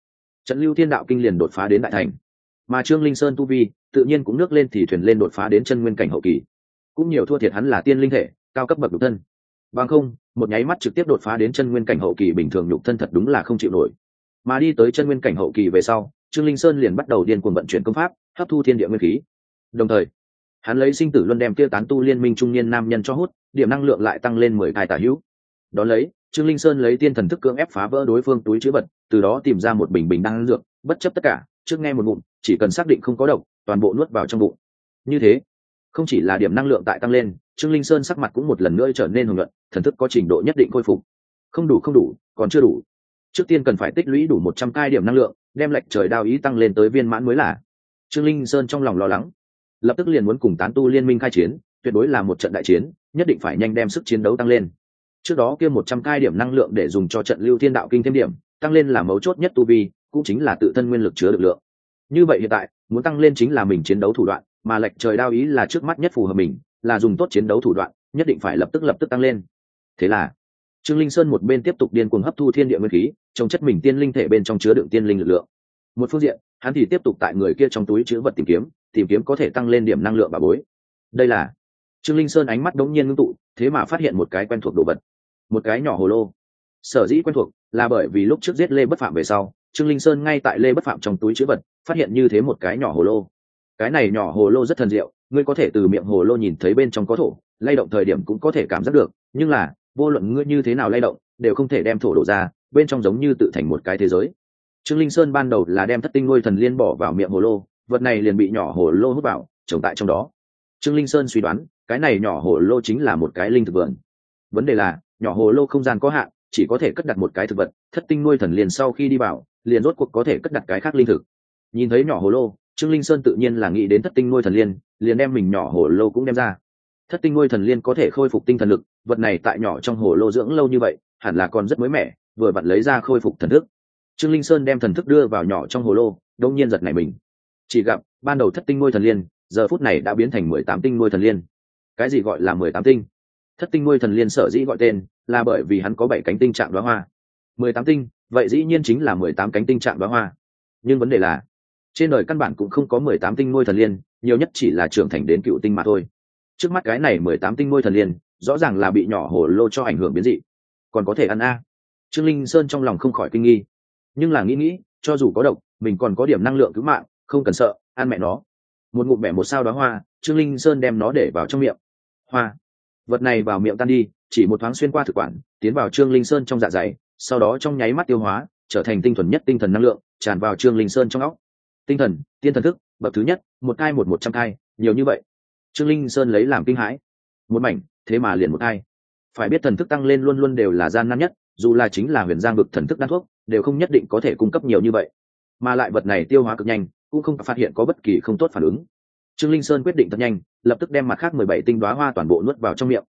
trận lưu thiên đạo kinh liền đột phá đến đại thành. Mà trương linh sơn tu vi, tự nhiên cũng nước lên thì thuyền lên đột phá đến chân nguyên cảnh hậu kỳ. Cũng nhiều thua thiệt hắn là tiên linh thể, cao cấp bậc nhục thân. Bằng không, một nháy mắt trực tiếp đột phá đến chân nguyên cảnh hậu kỳ bình thường nhục thân thật đúng là không chịu nổi. Mà đi tới chân nguyên cảnh hậu kỳ về sau, trương linh sơn liền bắt đầu điên cuồng vận chuyển công pháp, hấp thu thiên địa nguyên khí. Đồng thời hắn lấy sinh tử luân đem kia tán tu liên minh trung niên nam nhân cho hút, điểm năng lượng lại tăng lên mười cài tả hữu. Đón lấy, trương linh sơn lấy tiên thần thức cưỡng ép phá vỡ đối phương túi chữ vật, từ đó tìm ra một bình bình đan dược, bất chấp tất cả, trước nghe một bụng chỉ cần xác định không có độc, toàn bộ nuốt vào trong bụng. Như thế, không chỉ là điểm năng lượng tại tăng lên, trương linh sơn sắc mặt cũng một lần nữa trở nên hùng luận thần thức có trình độ nhất định khôi phục. Không đủ không đủ, còn chưa đủ. Trước tiên cần phải tích lũy đủ một trăm cai điểm năng lượng, đem lệnh trời đao ý tăng lên tới viên mãn mới là. Trương linh sơn trong lòng lo lắng lập tức liền muốn cùng tán tu liên minh khai chiến, tuyệt đối là một trận đại chiến, nhất định phải nhanh đem sức chiến đấu tăng lên. Trước đó kia một trăm cai điểm năng lượng để dùng cho trận lưu thiên đạo kinh thêm điểm, tăng lên là mấu chốt nhất tu vi, cũng chính là tự thân nguyên lực chứa lực lượng. Như vậy hiện tại, muốn tăng lên chính là mình chiến đấu thủ đoạn, mà lệch trời đao ý là trước mắt nhất phù hợp mình, là dùng tốt chiến đấu thủ đoạn, nhất định phải lập tức lập tức tăng lên. Thế là, trương linh sơn một bên tiếp tục điên cuồng hấp thu thiên địa nguyên khí trong chất mình tiên linh thể bên trong chứa đựng tiên linh lực lượng. Một phương diện, hắn thì tiếp tục tại người kia trong túi chứa vật tìm kiếm tìm kiếm có thể tăng lên điểm năng lượng bà bối. Đây là, trương linh sơn ánh mắt đống nhiên ngưng tụ, thế mà phát hiện một cái quen thuộc đồ vật. Một cái nhỏ hồ lô. Sở dĩ quen thuộc là bởi vì lúc trước giết lê bất phạm về sau, trương linh sơn ngay tại lê bất phạm trong túi chữ vật, phát hiện như thế một cái nhỏ hồ lô. Cái này nhỏ hồ lô rất thần diệu, ngươi có thể từ miệng hồ lô nhìn thấy bên trong có thổ, lay động thời điểm cũng có thể cảm giác được, nhưng là, vô luận ngươi như thế nào lay động, đều không thể đem thổ đổ ra, bên trong giống như tự thành một cái thế giới. Trương linh sơn ban đầu là đem thất tinh nuôi thần liên bỏ vào miệng hồ lô vật này liền bị nhỏ hồ lô hút vào, trồng tại trong đó. Trương linh sơn suy đoán, cái này nhỏ hồ lô chính là một cái linh thực vườn. Vấn đề là, nhỏ hồ lô không gian có hạn, chỉ có thể cất đặt một cái thực vật, thất tinh nuôi thần liền sau khi đi vào, liền rốt cuộc có thể cất đặt cái khác linh thực. Nhìn thấy nhỏ hồ lô, trương linh sơn tự nhiên là nghĩ đến thất tinh nuôi thần liên liền đem mình nhỏ hồ lô cũng đem ra. Thất tinh nuôi thần liên có thể khôi phục tinh thần lực, vật này tại nhỏ trong hồ lô dưỡng lâu như vậy, hẳn là còn rất mới mẻ, vừa vặn lấy ra khôi phục thần thức. Trương linh sơn đem thần thức đưa vào nhỏ trong hồ lô, đông nhiên giật này mình chỉ gặp ban đầu thất tinh nuôi thần liên, giờ phút này đã biến thành mười tám tinh nuôi thần liên. Cái gì gọi là mười tám tinh? Thất tinh nuôi thần liên sở dĩ gọi tên là bởi vì hắn có bảy cánh tinh trạng đoá hoa. Mười tám tinh, vậy dĩ nhiên chính là mười tám cánh tinh trạng đoá hoa. Nhưng vấn đề là, trên đời căn bản cũng không có mười tám tinh nuôi thần liên, nhiều nhất chỉ là trưởng thành đến cựu tinh mà thôi. Trước mắt cái này mười tám tinh nuôi thần liên, rõ ràng là bị nhỏ hổ lô cho ảnh hưởng biến dị. Còn có thể ăn a? Trương linh sơn trong lòng không khỏi kinh nghi. Nhưng là nghĩ nghĩ, cho dù có độc, mình còn có điểm năng lượng cứu mạng không cần sợ, ăn mẹ nó. Một ngụm mẹ một sao đó hoa, trương linh sơn đem nó để vào trong miệng. Hoa. Vật này vào miệng tan đi, chỉ một thoáng xuyên qua thực quản, tiến vào trương linh sơn trong dạ dày, sau đó trong nháy mắt tiêu hóa, trở thành tinh thuần nhất tinh thần năng lượng, tràn vào trương linh sơn trong óc. Tinh thần, tiên thần thức, bậc thứ nhất, một cai một một trăm cai nhiều như vậy. Trương linh sơn lấy làm kinh hãi. Một mảnh, thế mà liền một cai phải biết thần thức tăng lên luôn luôn đều là gian nan nhất, dù là chính là huyền giang vực thần thức đan thuốc, đều không nhất định có thể cung cấp nhiều như vậy. Mà lại vật này tiêu hóa cực nhanh cũng không phát hiện có bất kỳ không tốt phản ứng. Trương linh sơn quyết định thật nhanh, lập tức đem mặt khác mười bảy tinh đoá hoa toàn bộ nuốt vào trong miệng.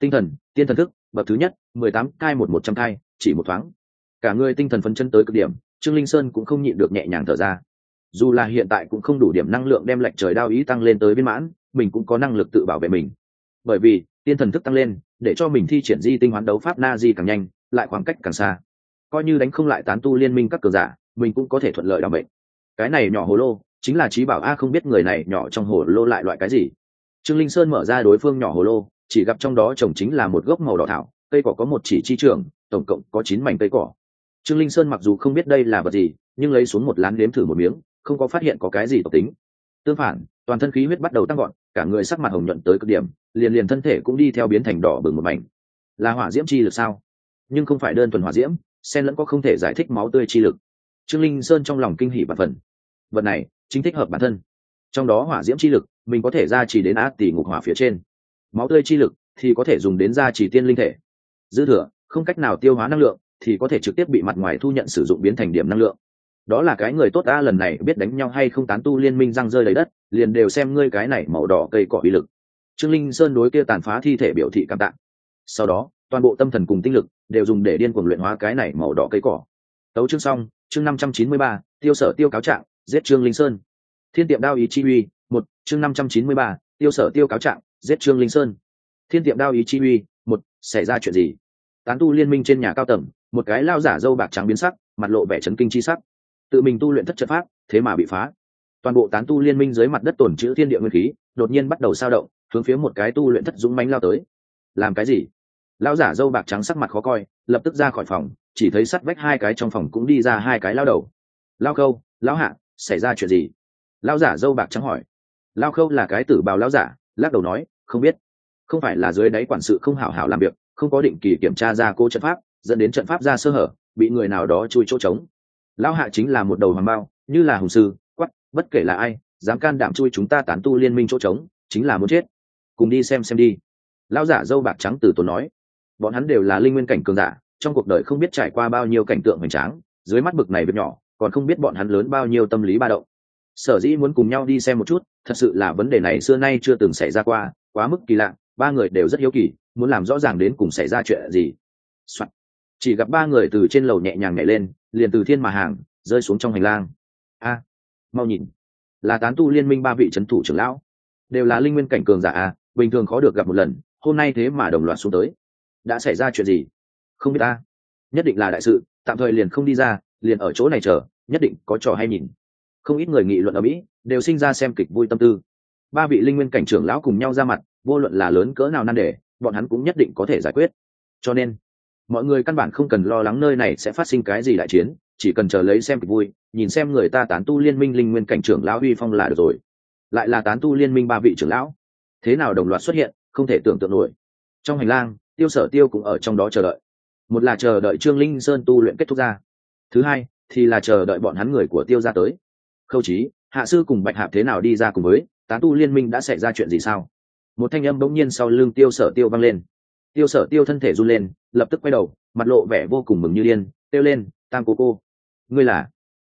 Tinh thần, tiên thần thức, bậc thứ nhất, mười tám cai một một trăm cai, chỉ một thoáng. Cả người tinh thần phấn chân tới cực điểm, trương linh sơn cũng không nhịn được nhẹ nhàng thở ra. Dù là hiện tại cũng không đủ điểm năng lượng đem lệnh trời đao ý tăng lên tới viên mãn, mình cũng có năng lực tự bảo vệ mình. Bởi vì, tiên thần thức tăng lên, để cho mình thi triển di tinh hoán đấu pháp na di càng nhanh, lại khoảng cách càng xa. Coi như đánh không lại tán tu liên minh các cờ giả, mình cũng có thể thuận lợi đảm bệnh cái này nhỏ hồ lô chính là trí bảo a, không biết người này nhỏ trong hồ lô lại loại cái gì. Trương linh sơn mở ra đối phương nhỏ hồ lô, chỉ gặp trong đó trồng chính là một gốc màu đỏ thảo, cây cỏ có một chỉ chi trường tổng cộng có chín mảnh cây cỏ. Trương linh sơn mặc dù không biết đây là vật gì, nhưng lấy xuống một lán đếm thử một miếng, không có phát hiện có cái gì tộc tính. Tương phản, toàn thân khí huyết bắt đầu tăng gọn cả người sắc mặt hồng nhuận tới cực điểm, liền liền thân thể cũng đi theo biến thành đỏ bừng một mảnh. Là hỏa diễm chi lực sao? Nhưng không phải đơn thuần hỏa diễm sen lẫn có không thể giải thích máu tươi chi lực. Trương linh sơn trong lòng kinh hỉ và phần vật này chính thích hợp bản thân. Trong đó hỏa diễm chi lực, mình có thể ra chỉ đến át tỷ ngục hỏa phía trên. Máu tươi chi lực thì có thể dùng đến ra chỉ tiên linh thể. Dư thừa, không cách nào tiêu hóa năng lượng thì có thể trực tiếp bị mặt ngoài thu nhận sử dụng biến thành điểm năng lượng. Đó là cái người tốt ta lần này biết đánh nhau hay không tán tu liên minh răng rơi lấy đất, liền đều xem ngươi cái này màu đỏ cây cỏ uy lực. Trương linh sơn đối kia tàn phá thi thể biểu thị cảm tạng sau đó, toàn bộ tâm thần cùng tinh lực đều dùng để điên cuồng luyện hóa cái này màu đỏ cây cỏ. Tấu chương xong, chương năm trăm chín mươi ba, tiêu sở tiêu cáo trạng giết trương linh sơn. Thiên tiệm đao ý chi uy, một, chương năm trăm chín mươi ba, tiêu sở tiêu cáo trạng, giết trương linh sơn. Thiên tiệm đao ý chi uy, một, xảy ra chuyện gì? Tán tu liên minh trên nhà cao tầng, một cái lao giả dâu bạc trắng biến sắc, mặt lộ vẻ chấn kinh chi sắc. Tự mình tu luyện thất trận pháp, thế mà bị phá. Toàn bộ tán tu liên minh dưới mặt đất tổn chữ thiên địa nguyên khí, đột nhiên bắt đầu sao động, hướng phía một cái tu luyện thất dũng mánh lao tới. Làm cái gì? Lão giả dâu bạc trắng sắc mặt khó coi, lập tức ra khỏi phòng, chỉ thấy sắt vách hai cái trong phòng cũng đi ra hai cái lao đầu. Lao khâu lão hạ xảy ra chuyện gì? Lão giả dâu bạc trắng hỏi. Lao khâu là cái tử bào lão giả, lắc đầu nói, không biết. Không phải là dưới đáy quản sự không hảo hảo làm việc, không có định kỳ kiểm tra ra cô trận pháp, dẫn đến trận pháp ra sơ hở, bị người nào đó chui chỗ trống. Lão hạ chính là một đầu hoàng bao, như là hùng sư, quắc, bất kể là ai, dám can đảm chui chúng ta tán tu liên minh chỗ trống, chính là muốn chết. Cùng đi xem xem đi. Lão giả dâu bạc trắng từ tốn nói. Bọn hắn đều là linh nguyên cảnh cường giả, trong cuộc đời không biết trải qua bao nhiêu cảnh tượng hoành tráng, dưới mắt bực này việc nhỏ còn không biết bọn hắn lớn bao nhiêu tâm lý ba động. Sở dĩ muốn cùng nhau đi xem một chút, thật sự là vấn đề này xưa nay chưa từng xảy ra qua, quá mức kỳ lạ, ba người đều rất hiếu kỳ, muốn làm rõ ràng đến cùng xảy ra chuyện gì、Soạn. chỉ gặp ba người từ trên lầu nhẹ nhàng nhảy lên, liền từ thiên mà hàng, rơi xuống trong hành lang. A, mau nhìn. Là tán tu liên minh ba vị c h ấ n thủ trưởng lão. Đều là linh nguyên cảnh cường giả a bình thường khó được gặp một lần, hôm nay thế mà đồng loạt xuống tới. Đã xảy ra chuyện gì? Không biết ta. Nhất định là đại sự, tạm thời liền không đi ra liền ở chỗ này chờ, nhất định có trò hay nhìn. Không ít người nghị luận ở mỹ đều sinh ra xem kịch vui tâm tư. Ba vị linh nguyên cảnh trưởng lão cùng nhau ra mặt, vô luận là lớn cỡ nào nan đề, bọn hắn cũng nhất định có thể giải quyết. Cho nên, mọi người căn bản không cần lo lắng nơi này sẽ phát sinh cái gì đại chiến, chỉ cần chờ lấy xem kịch vui, nhìn xem người ta tán tu liên minh linh nguyên cảnh trưởng lão huy phong là được rồi. Lại là tán tu liên minh ba vị trưởng lão. Thế nào đồng loạt xuất hiện, không thể tưởng tượng nổi. Trong hành lang, tiêu sở tiêu cũng ở trong đó chờ đợi. Một là chờ đợi trương linh sơn tu luyện kết thúc ra thứ hai, thì là chờ đợi bọn hắn người của tiêu ra tới. Khâu trí hạ sư cùng bạch hạp thế nào đi ra cùng với tán tu liên minh đã xảy ra chuyện gì sao? Một thanh âm bỗng nhiên sau lưng tiêu sở tiêu vang lên. Tiêu sở tiêu thân thể run lên, lập tức quay đầu, mặt lộ vẻ vô cùng mừng như điên tiêu lên, tam cô cô, ngươi là?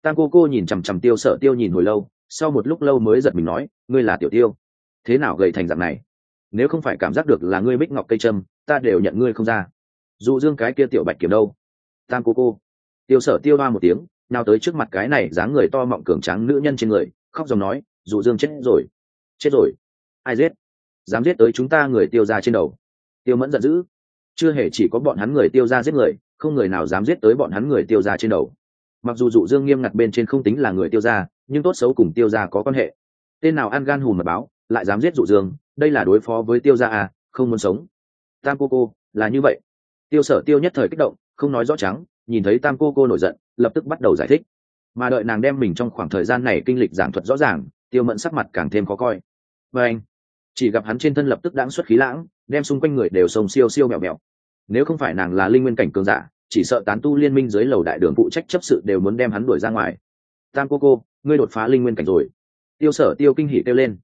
Tam cô cô nhìn chằm chằm tiêu sở tiêu nhìn hồi lâu, sau một lúc lâu mới giật mình nói, ngươi là tiểu tiêu. Thế nào gầy thành dạng này? Nếu không phải cảm giác được là ngươi bích ngọc cây trâm, ta đều nhận ngươi không ra. Dụ dương cái kia tiểu bạch kiểm đâu? Tam cô cô tiêu sở tiêu ba một tiếng nào tới trước mặt cái này dáng người to mọng cường tráng nữ nhân trên người, khóc dòng nói, dụ dương chết rồi chết rồi. Ai giết? Dám giết tới chúng ta người tiêu ra trên đầu. Tiêu mẫn giận dữ. Chưa hề chỉ có bọn hắn người tiêu ra giết người, không người nào dám giết tới bọn hắn người tiêu ra trên đầu. Mặc dù dụ dương nghiêm ngặt bên trên không tính là người tiêu ra nhưng tốt xấu cùng tiêu ra có quan hệ. Tên nào ăn gan hùm mật báo, lại dám giết dụ dương, đây là đối phó với tiêu ra à không muốn sống. Tam cô cô, là như vậy. Tiêu sở tiêu nhất thời kích động, không nói rõ trắng nhìn thấy tam cô cô nổi giận, lập tức bắt đầu giải thích. Mà đợi nàng đem mình trong khoảng thời gian này kinh lịch giảng thuật rõ ràng, tiêu mẫn sắc mặt càng thêm khó coi. Và anh, chỉ gặp hắn trên thân lập tức đáng xuất khí lãng, đem xung quanh người đều sông siêu siêu mèo mèo. Nếu không phải nàng là linh nguyên cảnh cường giả, chỉ sợ tán tu liên minh dưới lầu đại đường phụ trách chấp sự đều muốn đem hắn đuổi ra ngoài. Tam cô cô, ngươi đột phá linh nguyên cảnh rồi. Tiêu sở tiêu kinh hỉ kêu lên.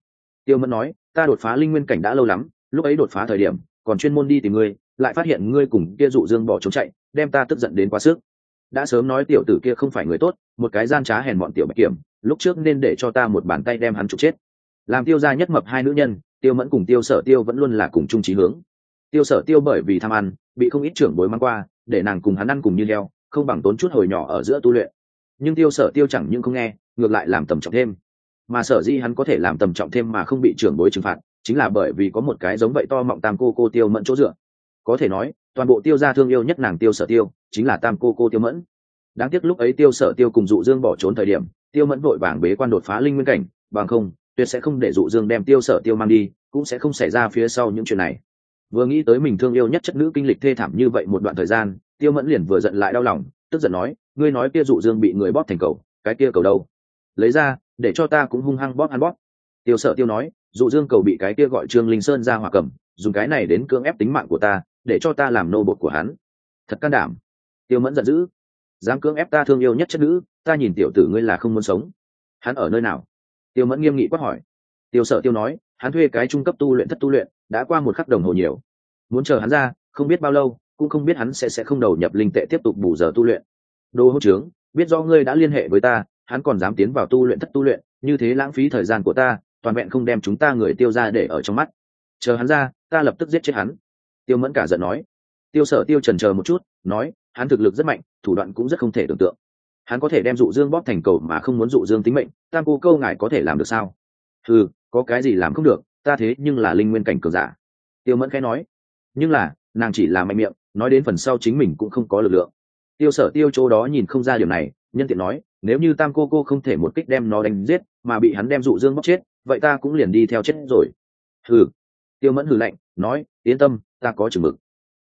Tiêu mẫn nói, ta đột phá linh nguyên cảnh đã lâu lắm, lúc ấy đột phá thời điểm, còn chuyên môn đi tìm ngươi, lại phát hiện ngươi cùng kia dụ dương bỏ trốn chạy đem ta tức giận đến quá sức. Đã sớm nói tiểu tử kia không phải người tốt, một cái gian trá hèn bọn tiểu bạch kiểm, lúc trước nên để cho ta một bàn tay đem hắn trục chết. Làm tiêu gia nhất mập hai nữ nhân, tiêu mẫn cùng tiêu sở tiêu vẫn luôn là cùng chung trí hướng. Tiêu sở tiêu bởi vì tham ăn, bị không ít trưởng bối mang qua, để nàng cùng hắn ăn cùng như leo không bằng tốn chút hồi nhỏ ở giữa tu luyện. Nhưng tiêu sở tiêu chẳng những không nghe, ngược lại làm tầm trọng thêm. Mà sở di hắn có thể làm tầm trọng thêm mà không bị trưởng bối trừng phạt, chính là bởi vì có một cái giống vậy to mọng tam cô cô tiêu mẫn chỗ dựa có thể nói, toàn bộ tiêu gia thương yêu nhất nàng tiêu sở tiêu, chính là tam cô cô tiêu mẫn. Đáng tiếc lúc ấy tiêu sở tiêu cùng dụ dương bỏ trốn thời điểm, tiêu mẫn vội vàng bế quan đột phá linh nguyên cảnh, bằng không, tuyệt sẽ không để dụ dương đem tiêu sở tiêu mang đi, cũng sẽ không xảy ra phía sau những chuyện này. Vừa nghĩ tới mình thương yêu nhất chất nữ kinh lịch thê thảm như vậy một đoạn thời gian, tiêu mẫn liền vừa giận lại đau lòng, tức giận nói, ngươi nói kia dụ dương bị người bóp thành cầu, cái kia cầu đâu? Lấy ra, để cho ta cũng hung hăng bóp ăn bóp. Tiêu sở tiêu nói, dụ dương cầu bị cái kia gọi trương linh sơn ra hỏa cầm, dùng cái này đến cưỡng ép tính mạng của ta để cho ta làm nô bột của hắn. Thật can đảm. Tiêu mẫn giận dữ. Dám cưỡng ép ta thương yêu nhất chất nữ, ta nhìn tiểu tử ngươi là không muốn sống. Hắn ở nơi nào? Tiêu mẫn nghiêm nghị quát hỏi. Tiêu sợ tiêu nói, hắn thuê cái trung cấp tu luyện thất tu luyện, đã qua một khắc đồng hồ nhiều. Muốn chờ hắn ra, không biết bao lâu, cũng không biết hắn sẽ sẽ không đầu nhập linh tệ tiếp tục bù giờ tu luyện. Đô hỗ trướng, biết do ngươi đã liên hệ với ta, hắn còn dám tiến vào tu luyện thất tu luyện, như thế lãng phí thời gian của ta, toàn vẹn không đem chúng ta người tiêu ra để ở trong mắt. Chờ hắn ra, ta lập tức giết chết hắn tiêu mẫn cả giận nói. Tiêu sở tiêu trần chờ một chút, nói, hắn thực lực rất mạnh, thủ đoạn cũng rất không thể tưởng tượng. Hắn có thể đem dụ dương bóp thành cầu mà không muốn dụ dương tính mệnh, tam cô câu ngài có thể làm được sao? Ừ có cái gì làm không được, ta thế nhưng là linh nguyên cảnh cường giả. Tiêu mẫn khẽ nói. Nhưng là, nàng chỉ là mạnh miệng, nói đến phần sau chính mình cũng không có lực lượng. Tiêu sở tiêu chỗ đó nhìn không ra điều này, nhân tiện nói, nếu như tam cô cô không thể một kích đem nó đánh giết, mà bị hắn đem dụ dương bóc chết, vậy ta cũng liền đi theo chết rồi. Hừ. Tiêu mẫn hừ lạnh, nói, yên tâm ta có chừng mực.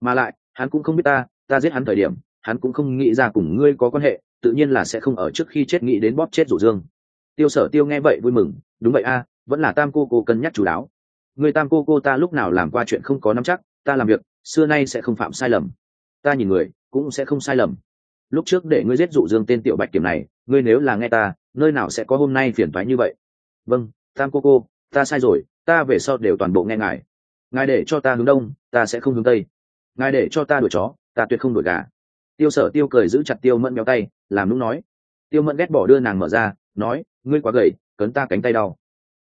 Mà lại, hắn cũng không biết ta ta giết hắn thời điểm, hắn cũng không nghĩ ra cùng ngươi có quan hệ, tự nhiên là sẽ không ở trước khi chết nghĩ đến bóp chết rủ dương. Tiêu sở tiêu nghe vậy vui mừng, đúng vậy a, vẫn là tam cô cô cân nhắc chú đáo. Người tam cô cô ta lúc nào làm qua chuyện không có nắm chắc, ta làm việc, xưa nay sẽ không phạm sai lầm. Ta nhìn người, cũng sẽ không sai lầm. Lúc trước để ngươi giết dụ dương tên tiểu bạch kiểm này, ngươi nếu là nghe ta, nơi nào sẽ có hôm nay phiền thoái như vậy? Vâng tam cô cô, ta sai rồi, ta về sau đều toàn bộ nghe ngài ngài để cho ta hướng đông, ta sẽ không hướng tây. Ngài để cho ta đuổi chó, ta tuyệt không đuổi gà. Tiêu sở tiêu cười giữ chặt tiêu mẫn béo tay, làm lúc nói. Tiêu mẫn ghét bỏ đưa nàng mở ra, nói, ngươi quá gầy, cấn ta cánh tay đau.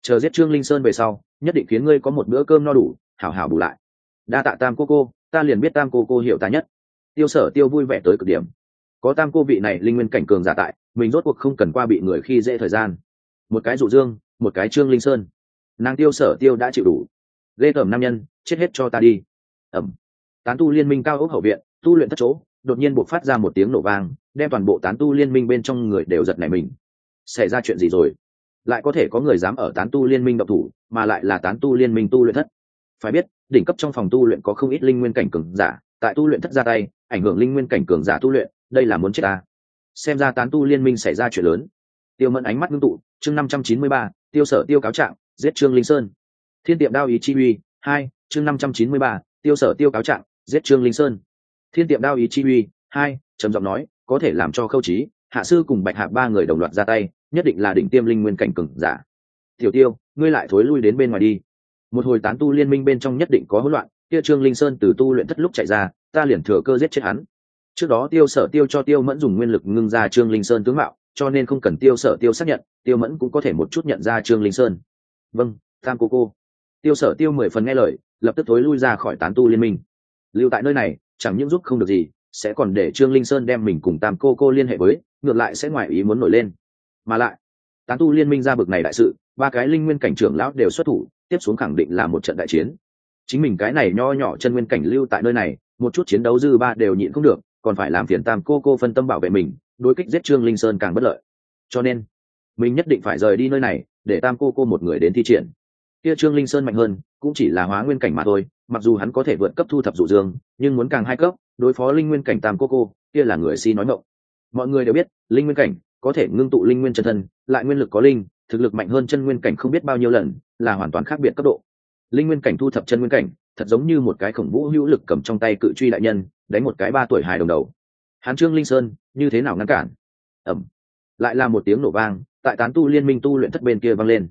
Chờ giết trương linh sơn về sau, nhất định khiến ngươi có một bữa cơm no đủ, hảo hảo bù lại. Đa tạ tam cô cô, ta liền biết tam cô cô hiểu ta nhất. Tiêu sở tiêu vui vẻ tới cực điểm. Có tam cô vị này linh nguyên cảnh cường giả tại, mình rốt cuộc không cần qua bị người khi dễ thời gian. Một cái dụ dương, một cái trương linh sơn. Nàng tiêu sở tiêu đã chịu đủ ghê tởm nam nhân, chết hết cho ta đi. Ẩm. Tán tu liên minh cao ốc hậu viện, tu luyện thất chỗ, đột nhiên buộc phát ra một tiếng nổ vang, đem toàn bộ tán tu liên minh bên trong người đều giật nảy mình. Xảy ra chuyện gì rồi? Lại có thể có người dám ở tán tu liên minh độc thủ, mà lại là tán tu liên minh tu luyện thất. Phải biết, đỉnh cấp trong phòng tu luyện có không ít linh nguyên cảnh cường giả, tại tu luyện thất ra tay, ảnh hưởng linh nguyên cảnh cường giả tu luyện, đây là muốn chết ta. Xem ra tán tu liên minh xảy ra chuyện lớn. Tiêu mẫn ánh mắt ngưng tụ, chương năm trăm chín mươi ba, tiêu sở tiêu cáo trạng, giết trương linh sơn thiên tiệm đao ý chi uy, hai, chương năm trăm chín mươi ba, tiêu sở tiêu cáo trạng, giết trương linh sơn. Thiên tiệm đao ý chi uy, hai, trầm giọng nói, có thể làm cho khâu trí, hạ sư cùng bạch hạc ba người đồng loạt ra tay, nhất định là đỉnh tiêm linh nguyên cảnh cừng giả. Tiểu tiêu, ngươi lại thối lui đến bên ngoài đi. Một hồi tán tu liên minh bên trong nhất định có hỗn loạn, kia trương linh sơn từ tu luyện thất lúc chạy ra, ta liền thừa cơ giết chết hắn. Trước đó tiêu sở tiêu cho tiêu mẫn dùng nguyên lực ngưng ra trương linh sơn tướng mạo, cho nên không cần tiêu sở tiêu xác nhận, tiêu mẫn cũng có thể một chút nhận ra trương linh sơn. Vâng tam cô cô tiêu sở tiêu mười phần nghe lời, lập tức thối lui ra khỏi tán tu liên minh. Lưu tại nơi này, chẳng những giúp không được gì, sẽ còn để trương linh sơn đem mình cùng tam cô cô liên hệ với, ngược lại sẽ ngoài ý muốn nổi lên. Mà lại, tán tu liên minh ra bực này đại sự, ba cái linh nguyên cảnh trưởng lão đều xuất thủ, tiếp xuống khẳng định là một trận đại chiến. Chính mình cái này nho nhỏ chân nguyên cảnh lưu tại nơi này, một chút chiến đấu dư ba đều nhịn không được, còn phải làm phiền tam cô cô phân tâm bảo vệ mình, đối kích giết trương linh sơn càng bất lợi. Cho nên, mình nhất định phải rời đi nơi này, để tam cô cô một người đến thi triển kia trương linh sơn mạnh hơn, cũng chỉ là hóa nguyên cảnh mà thôi, mặc dù hắn có thể vượt cấp thu thập dụ dương, nhưng muốn càng hai cấp, đối phó linh nguyên cảnh tam cô cô, kia là người si nói mộng. Mọi người đều biết, linh nguyên cảnh có thể ngưng tụ linh nguyên chân thân, lại nguyên lực có linh, thực lực mạnh hơn chân nguyên cảnh không biết bao nhiêu lần, là hoàn toàn khác biệt cấp độ. Linh nguyên cảnh thu thập chân nguyên cảnh, thật giống như một cái khổng vũ hữu lực cầm trong tay cự truy đại nhân, đánh một cái ba tuổi hài đồng đầu. Hán trương linh sơn, như thế nào ngăn cản? Ẩm. Lại là một tiếng nổ vang, tại tán tu liên minh tu luyện thất bên kia vang lên.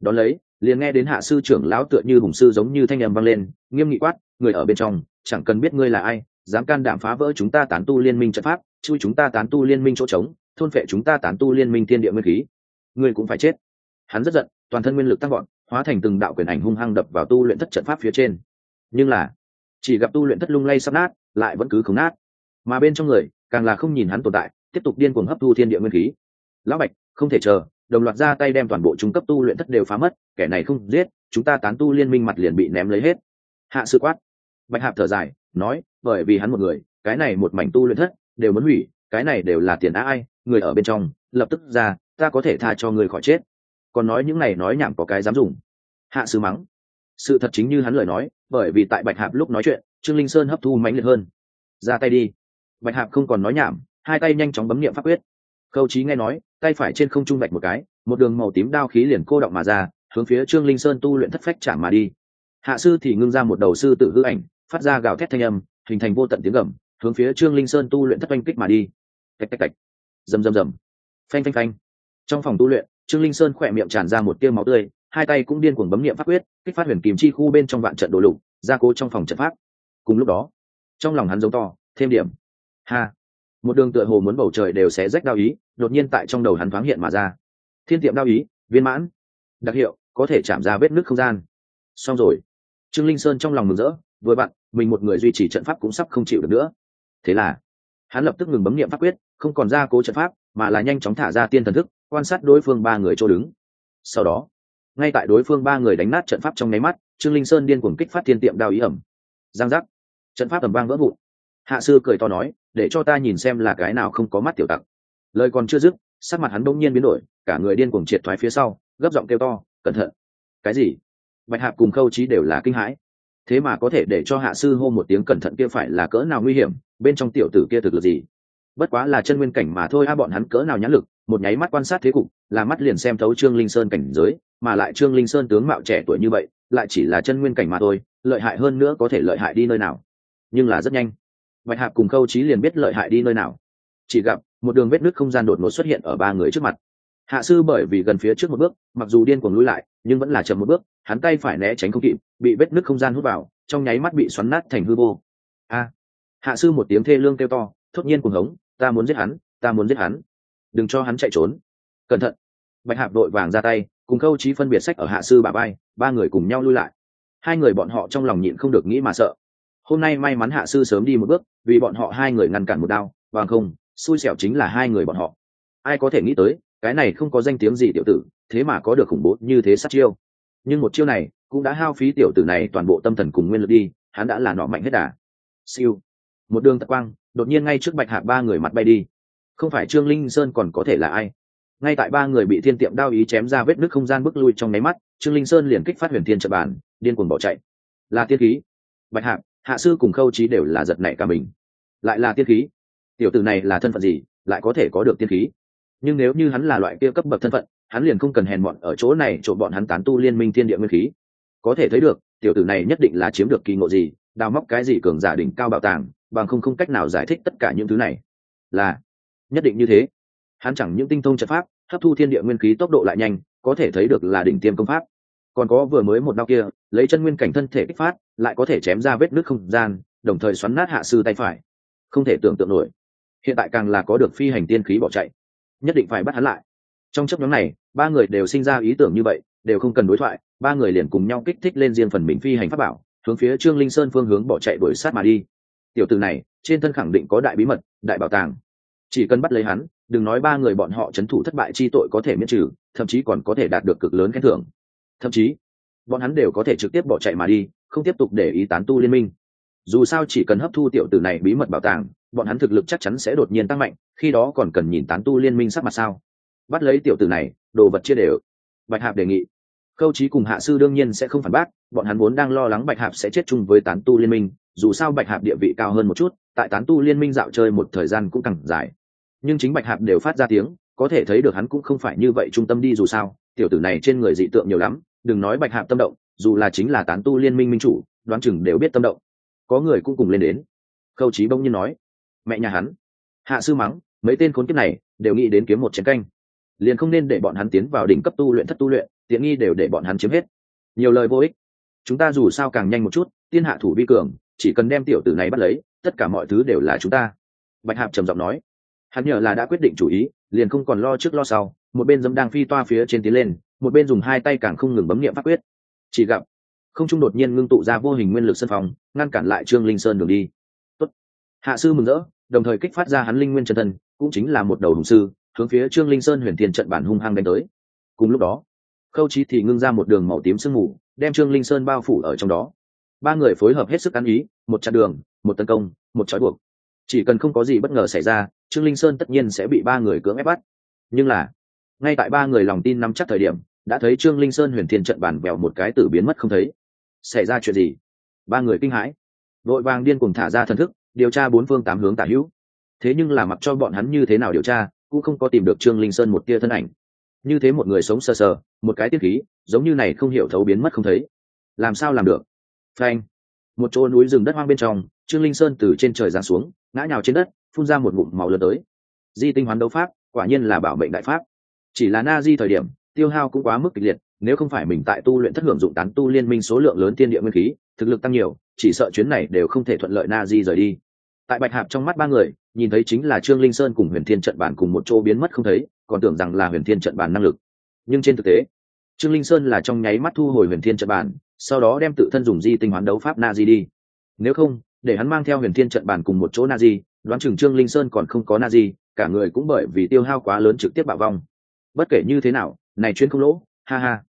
Đón lấy liền nghe đến hạ sư trưởng lão tựa như hùng sư giống như thanh âm vang lên, nghiêm nghị quát, người ở bên trong, chẳng cần biết ngươi là ai, dám can đảm phá vỡ chúng ta tán tu liên minh trận pháp, chui chúng ta tán tu liên minh chỗ trống, thôn phệ chúng ta tán tu liên minh thiên địa nguyên khí. Ngươi cũng phải chết. Hắn rất giận, toàn thân nguyên lực tăng gọn hóa thành từng đạo quyền ảnh hung hăng đập vào tu luyện thất trận pháp phía trên. Nhưng là, chỉ gặp tu luyện thất lung lay sắp nát, lại vẫn cứ không nát. Mà bên trong người, càng là không nhìn hắn tồn tại, tiếp tục điên cuồng hấp thu thiên địa nguyên khí. Lão bạch, không thể chờ đồng loạt ra tay đem toàn bộ trung cấp tu luyện thất đều phá mất, kẻ này không giết, chúng ta tán tu liên minh mặt liền bị ném lấy hết. Hạ sự quát. Bạch hạp thở dài, nói, bởi vì hắn một người, cái này một mảnh tu luyện thất, đều muốn hủy, cái này đều là tiền á ai, người ở bên trong, lập tức ra, ta có thể tha cho người khỏi chết. Còn nói những này nói nhảm có cái dám dùng. Hạ sứ mắng. Sự thật chính như hắn lời nói, bởi vì tại bạch hạp lúc nói chuyện, trương linh sơn hấp thu mãnh liệt hơn. Ra tay đi. Bạch hạp không còn nói nhảm, hai tay nhanh chóng bấm nghiệm pháp quyết khâu trí nghe nói, tay phải trên không trung bạch một cái, một đường màu tím đao khí liền cô động mà ra, hướng phía trương linh sơn tu luyện thất phách chạm mà đi. Hạ sư thì ngưng ra một đầu sư tự hư ảnh, phát ra gào thét thanh âm, hình thành vô tận tiếng gầm, hướng phía trương linh sơn tu luyện thất oanh kích mà đi. Tạch tạch tạch. Rầm rầm rầm. Phanh phanh phanh. Trong phòng tu luyện, trương linh sơn khỏe miệng tràn ra một tiêu máu tươi, hai tay cũng điên cuồng bấm niệm pháp quyết, kích phát huyền kìm chi khu bên trong vạn trận đồ lục, gia cố trong phòng trận pháp. Cùng lúc đó, trong lòng hắn giống to, thêm điểm. Ha một đường tựa hồ muốn bầu trời đều sẽ rách đao ý, đột nhiên tại trong đầu hắn thoáng hiện mà ra. Thiên tiệm đao ý, viên mãn. Đặc hiệu, có thể chạm ra vết nước không gian. Xong rồi. Trương linh sơn trong lòng mừng rỡ, vừa bạn mình một người duy trì trận pháp cũng sắp không chịu được nữa. Thế là, hắn lập tức ngừng bấm niệm pháp quyết, không còn ra cố trận pháp, mà là nhanh chóng thả ra tiên thần thức, quan sát đối phương ba người chỗ đứng. Sau đó, ngay tại đối phương ba người đánh nát trận pháp trong nháy mắt, trương linh sơn điên cuồng kích phát thiên tiệm đao ý ẩm. Giang giác. Trận pháp ẩm vang vỡ vụn hạ sư cười to nói, để cho ta nhìn xem là cái nào không có mắt tiểu tặc. Lời còn chưa dứt, sắc mặt hắn bỗng nhiên biến đổi, cả người điên cuồng triệt thoái phía sau, gấp giọng kêu to, cẩn thận. Cái gì? Bạch hạp cùng khâu trí đều là kinh hãi. Thế mà có thể để cho hạ sư hô một tiếng cẩn thận kia phải là cỡ nào nguy hiểm, bên trong tiểu tử kia thực lực gì? Bất quá là chân nguyên cảnh mà thôi, a, bọn hắn cỡ nào nhãn lực, một nháy mắt quan sát thế cục, là mắt liền xem thấu trương linh sơn cảnh giới, mà lại trương linh sơn tướng mạo trẻ tuổi như vậy, lại chỉ là chân nguyên cảnh mà thôi, lợi hại hơn nữa có thể lợi hại đi nơi nào. Nhưng là rất nhanh bạch hạp cùng khâu trí liền biết lợi hại đi nơi nào. Chỉ gặp, một đường vết nước không gian đột ngột xuất hiện ở ba người trước mặt. Hạ sư bởi vì gần phía trước một bước, mặc dù điên cuồng lui lại, nhưng vẫn là chậm một bước, hắn tay phải né tránh không kịp, bị vết nước không gian hút vào, trong nháy mắt bị xoắn nát thành hư vô. A! Hạ sư một tiếng thê lương kêu to, thốt nhiên cuồng hống, ta muốn giết hắn, ta muốn giết hắn. Đừng cho hắn chạy trốn. Cẩn thận! Bạch hạp đội vàng ra tay, cùng khâu trí phân biệt sách ở hạ sư bà bay ba người cùng nhau lui lại. Hai người bọn họ trong lòng nhịn không được nghĩ mà sợ hôm nay may mắn hạ sư sớm đi một bước, vì bọn họ hai người ngăn cản một đao, bằng không, xui xẻo chính là hai người bọn họ. Ai có thể nghĩ tới, cái này không có danh tiếng gì tiểu tử, thế mà có được khủng bố như thế sát chiêu. Nhưng một chiêu này cũng đã hao phí tiểu tử này toàn bộ tâm thần cùng nguyên lực đi, hắn đã là nọ mạnh hết đà. Siêu. Một đường tạc quang, đột nhiên ngay trước bạch hạc ba người mặt bay đi. Không phải trương linh sơn còn có thể là ai? Ngay tại ba người bị thiên tiệm đao ý chém ra vết nước không gian bước lui trong nháy mắt, trương linh sơn liền kích phát huyền thiên trận bàn, điên cuồng bỏ chạy. Là tiên khí. Bạch hạc hạ sư cùng khâu trí đều là giật nảy cả mình. Lại là tiên khí. Tiểu tử này là thân phận gì, lại có thể có được tiên khí? Nhưng nếu như hắn là loại kia cấp bậc thân phận, hắn liền không cần hèn mọn ở chỗ này chỗ bọn hắn tán tu liên minh thiên địa nguyên khí. Có thể thấy được, tiểu tử này nhất định là chiếm được kỳ ngộ gì, đào móc cái gì cường giả đỉnh cao bảo tàng, bằng không không cách nào giải thích tất cả những thứ này. Là, nhất định như thế. Hắn chẳng những tinh thông trận pháp, hấp thu thiên địa nguyên khí tốc độ lại nhanh, có thể thấy được là đỉnh tiêm công pháp còn có vừa mới một đau kia, lấy chân nguyên cảnh thân thể kích phát, lại có thể chém ra vết nước không gian, đồng thời xoắn nát hạ sư tay phải. Không thể tưởng tượng nổi. Hiện tại càng là có được phi hành tiên khí bỏ chạy. Nhất định phải bắt hắn lại. Trong chấp nhóm này, ba người đều sinh ra ý tưởng như vậy, đều không cần đối thoại, ba người liền cùng nhau kích thích lên riêng phần mình phi hành pháp bảo, hướng phía trương linh sơn phương hướng bỏ chạy đuổi sát mà đi. Tiểu từ này, trên thân khẳng định có đại bí mật, đại bảo tàng. Chỉ cần bắt lấy hắn, đừng nói ba người bọn họ c h ấ n thủ thất bại chi tội có thể miễn trừ, thậm chí còn có thể đạt được cực lớn khen thưởng thậm chí bọn hắn đều có thể trực tiếp bỏ chạy mà đi, không tiếp tục để ý tán tu liên minh. Dù sao chỉ cần hấp thu tiểu tử này bí mật bảo tàng, bọn hắn thực lực chắc chắn sẽ đột nhiên tăng mạnh, khi đó còn cần nhìn tán tu liên minh sắc mặt sao. Bắt lấy tiểu tử này, đồ vật chia đều. Bạch hạp đề nghị. Khâu trí cùng hạ sư đương nhiên sẽ không phản bác, bọn hắn vốn đang lo lắng bạch hạp sẽ chết chung với tán tu liên minh, dù sao bạch hạp địa vị cao hơn một chút, tại tán tu liên minh dạo chơi một thời gian cũng càng dài. Nhưng chính bạch hạp đều phát ra tiếng, có thể thấy được hắn cũng không phải như vậy trung tâm đi dù sao, tiểu tử này trên người dị tượng nhiều lắm đừng nói bạch hạp tâm động, dù là chính là tán tu liên minh minh chủ, đoán chừng đều biết tâm động. Có người cũng cùng lên đến. Khâu trí bỗng nhiên nói, mẹ nhà hắn. Hạ sư mắng, mấy tên khốn kiếp này đều nghĩ đến kiếm một chiến canh. Liền không nên để bọn hắn tiến vào đỉnh cấp tu luyện thất tu luyện, tiện nghi đều để bọn hắn chiếm hết. Nhiều lời vô ích. Chúng ta dù sao càng nhanh một chút, tiên hạ thủ vi cường, chỉ cần đem tiểu tử này bắt lấy, tất cả mọi thứ đều là chúng ta. Bạch hạp trầm giọng nói, hắn nhờ là đã quyết định chủ ý, liền không còn lo trước lo sau một bên dẫm đang phi toa phía trên tiến lên, một bên dùng hai tay càng không ngừng bấm nghiệm pháp quyết. Chỉ gặp, không trung đột nhiên ngưng tụ ra vô hình nguyên lực sân phòng ngăn cản lại trương linh sơn đường đi. Tốt. hạ sư mừng rỡ, đồng thời kích phát ra hắn linh nguyên chân thân, cũng chính là một đầu hùng sư, hướng phía trương linh sơn huyền thiên trận bản hung hăng đánh tới. Cùng lúc đó, khâu trí thì ngưng ra một đường màu tím sương mù, đem trương linh sơn bao phủ ở trong đó. Ba người phối hợp hết sức ăn ý, một chặn đường, một tấn công, một trói buộc. Chỉ cần không có gì bất ngờ xảy ra, trương linh sơn tất nhiên sẽ bị ba người cưỡng ép bắt. Nhưng là ngay tại ba người lòng tin nắm chắc thời điểm, đã thấy trương linh sơn huyền thiên trận bàn vèo một cái tử biến mất không thấy. Xảy ra chuyện gì? Ba người kinh hãi. Vội vàng điên cùng thả ra thần thức, điều tra bốn phương tám hướng tả hữu. Thế nhưng là mặc cho bọn hắn như thế nào điều tra, cũng không có tìm được trương linh sơn một tia thân ảnh. Như thế một người sống sờ sờ, một cái tiết khí, giống như này không hiểu thấu biến mất không thấy. Làm sao làm được? Phanh. Một chỗ núi rừng đất hoang bên trong, trương linh sơn từ trên trời giáng xuống, ngã nhào trên đất, phun ra một ngụm màu lớn tới. Di tinh hoán đấu pháp, quả nhiên là bảo mệnh đại pháp chỉ là na di thời điểm, tiêu hao cũng quá mức kịch liệt, nếu không phải mình tại tu luyện thất hưởng dụng tán tu liên minh số lượng lớn tiên địa nguyên khí, thực lực tăng nhiều, chỉ sợ chuyến này đều không thể thuận lợi na di rời đi. Tại bạch hạp trong mắt ba người, nhìn thấy chính là trương linh sơn cùng huyền thiên trận bản cùng một chỗ biến mất không thấy, còn tưởng rằng là huyền thiên trận bản năng lực. Nhưng trên thực tế, trương linh sơn là trong nháy mắt thu hồi huyền thiên trận bản, sau đó đem tự thân dùng di tinh hoán đấu pháp na di đi. Nếu không, để hắn mang theo huyền thiên trận bản cùng một chỗ na di, đoán chừng trương linh sơn còn không có na di, cả người cũng bởi vì tiêu hao quá lớn trực tiếp bạo vong bất kể như thế nào này chuyến không lỗ ha ha.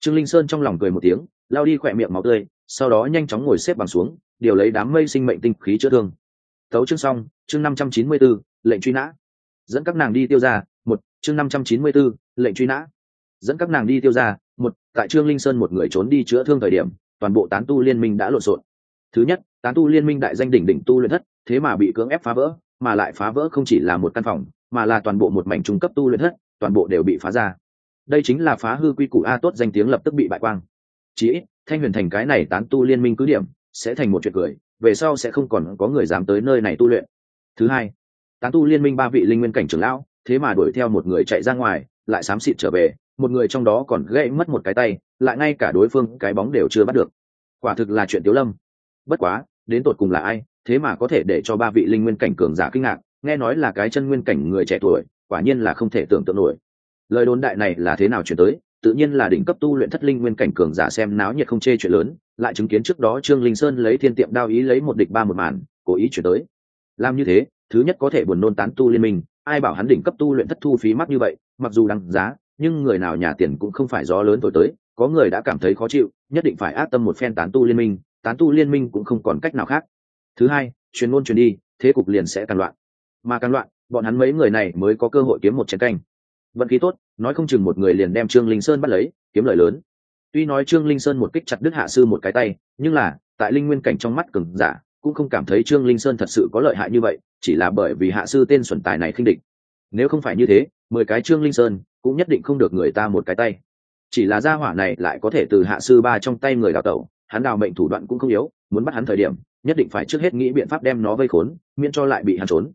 Trương linh sơn trong lòng cười một tiếng lao đi khỏe miệng máu tươi sau đó nhanh chóng ngồi xếp bằng xuống điều lấy đám mây sinh mệnh tinh khí chữa thương. Thấu chương xong chương năm trăm chín mươi b ố lệnh truy nã. Dẫn các nàng đi tiêu ra một chương năm trăm chín mươi 594, lệnh truy nã. Dẫn các nàng đi tiêu ra một tại trương linh sơn một người trốn đi chữa thương thời điểm toàn bộ tán tu liên minh đã lộn xộn. Thứ nhất tán tu liên minh đại danh đỉnh đỉnh tu luyện thất thế mà bị cưỡng ép phá vỡ mà lại phá vỡ không chỉ là một căn phòng mà là toàn bộ một mảnh trung cấp tu luyện thất toàn bộ đều bị phá ra. Đây chính là phá hư quy củ a tốt danh tiếng lập tức bị bại quang. Chí ít, thanh huyền thành cái này tán tu liên minh cứ điểm, sẽ thành một chuyện cười, về sau sẽ không còn có người dám tới nơi này tu luyện. Thứ hai, tán tu liên minh ba vị linh nguyên cảnh trưởng lão, thế mà đuổi theo một người chạy ra ngoài, lại xám xịt trở về, một người trong đó còn gãy mất một cái tay, lại ngay cả đối phương cái bóng đều chưa bắt được. Quả thực là chuyện tiếu lâm. Bất quá, đến tột cùng là ai, thế mà có thể để cho ba vị linh nguyên cảnh cường giả kinh ngạc, nghe nói là cái chân nguyên cảnh người trẻ tuổi quả nhiên là không thể tưởng tượng nổi. Lời đồn đại này là thế nào chuyển tới, tự nhiên là đỉnh cấp tu luyện thất linh nguyên cảnh cường giả xem náo nhiệt không chê chuyện lớn, lại chứng kiến trước đó trương linh sơn lấy thiên tiệm đao ý lấy một địch ba một màn, cố ý chuyển tới. Làm như thế, thứ nhất có thể buồn nôn tán tu liên minh, ai bảo hắn đỉnh cấp tu luyện thất thu phí mắc như vậy, mặc dù đăng giá, nhưng người nào nhà tiền cũng không phải gió lớn thổi tới, có người đã cảm thấy khó chịu, nhất định phải ác tâm một phen tán tu liên minh, tán tu liên minh cũng không còn cách nào khác. Thứ hai, chuyên môn truyền đi, thế cục liền sẽ càng loạn. Mà càng loạn bọn hắn mấy người này mới có cơ hội kiếm một chiến canh. Vận khí tốt, nói không chừng một người liền đem trương linh sơn bắt lấy, kiếm lời lớn. Tuy nói trương linh sơn một kích chặt đứt hạ sư một cái tay, nhưng là, tại linh nguyên cảnh trong mắt cừng giả, cũng không cảm thấy trương linh sơn thật sự có lợi hại như vậy, chỉ là bởi vì hạ sư tên xuẩn tài này khinh địch. Nếu không phải như thế, mười cái trương linh sơn cũng nhất định không được người ta một cái tay. Chỉ là gia hỏa này lại có thể từ hạ sư ba trong tay người đào tẩu, hắn đào mệnh thủ đoạn cũng không yếu, muốn bắt hắn thời điểm, nhất định phải trước hết nghĩ biện pháp đem nó vây khốn, miễn cho lại bị hắn trốn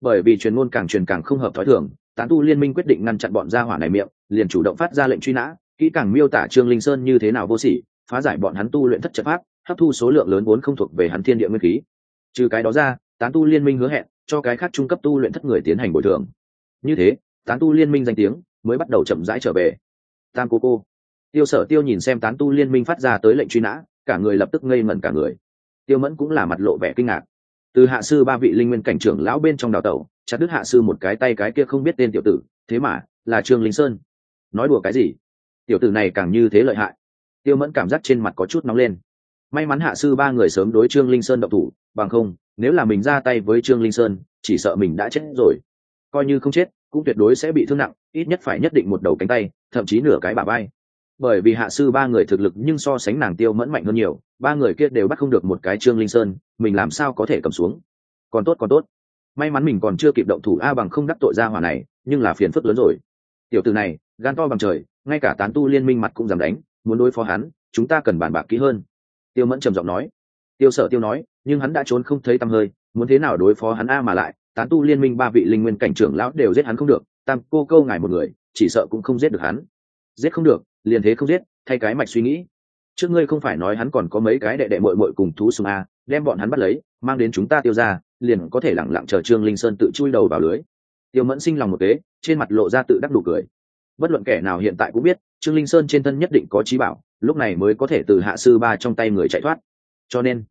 bởi vì truyền ngôn càng truyền càng không hợp thói thường, tán tu liên minh quyết định ngăn chặn bọn gia hỏa này miệng, liền chủ động phát ra lệnh truy nã, kỹ càng miêu tả trương linh sơn như thế nào vô sỉ, phá giải bọn hắn tu luyện thất trận pháp, hấp thu số lượng lớn vốn không thuộc về hắn thiên địa nguyên khí. Trừ cái đó ra, tán tu liên minh hứa hẹn cho cái khác trung cấp tu luyện thất người tiến hành bồi thường. Như thế, tán tu liên minh danh tiếng mới bắt đầu chậm rãi trở về. Tam cô cô. Tiêu sở tiêu nhìn xem tán tu liên minh phát ra tới lệnh truy nã, cả người lập tức ngây ngẩn cả người. Tiêu mẫn cũng là mặt lộ vẻ kinh ngạc từ hạ sư ba vị linh nguyên cảnh trưởng lão bên trong đào tẩu, chặt đứt hạ sư một cái tay cái kia không biết tên tiểu tử, thế mà là trương linh sơn. Nói đùa cái gì? Tiểu tử này càng như thế lợi hại. Tiêu mẫn cảm giác trên mặt có chút nóng lên. May mắn hạ sư ba người sớm đối trương linh sơn độc thủ, bằng không, nếu là mình ra tay với trương linh sơn, chỉ sợ mình đã chết rồi. Coi như không chết, cũng tuyệt đối sẽ bị thương nặng, ít nhất phải nhất định một đầu cánh tay, thậm chí nửa cái bả vai bởi vì hạ sư ba người thực lực nhưng so sánh nàng tiêu mẫn mạnh hơn nhiều, ba người kia đều bắt không được một cái trương linh sơn, mình làm sao có thể cầm xuống? Còn tốt còn tốt. May mắn mình còn chưa kịp động thủ a bằng không đắc tội ra hỏa này, nhưng là phiền phức lớn rồi. Tiểu từ này, gan to bằng trời, ngay cả tán tu liên minh mặt cũng dám đánh, muốn đối phó hắn, chúng ta cần bàn bạc kỹ hơn. Tiêu mẫn trầm giọng nói. Tiêu sở tiêu nói, nhưng hắn đã trốn không thấy tăm hơi, muốn thế nào đối phó hắn a mà lại, tán tu liên minh ba vị linh nguyên cảnh trưởng lão đều giết hắn không được, tam cô câu ngài một người, chỉ sợ cũng không giết được hắn. Giết không được liền thế không giết, thay cái mạch suy nghĩ. Trước ngươi không phải nói hắn còn có mấy cái đệ đệ mội mội cùng thú sùng a, đem bọn hắn bắt lấy, mang đến chúng ta tiêu ra, liền có thể lẳng lặng chờ trương linh sơn tự chui đầu vào lưới. Tiêu mẫn sinh lòng một kế, trên mặt lộ ra tự đắc đủ cười. Bất luận kẻ nào hiện tại cũng biết, trương linh sơn trên thân nhất định có trí bảo, lúc này mới có thể từ hạ sư ba trong tay người chạy thoát. Cho nên,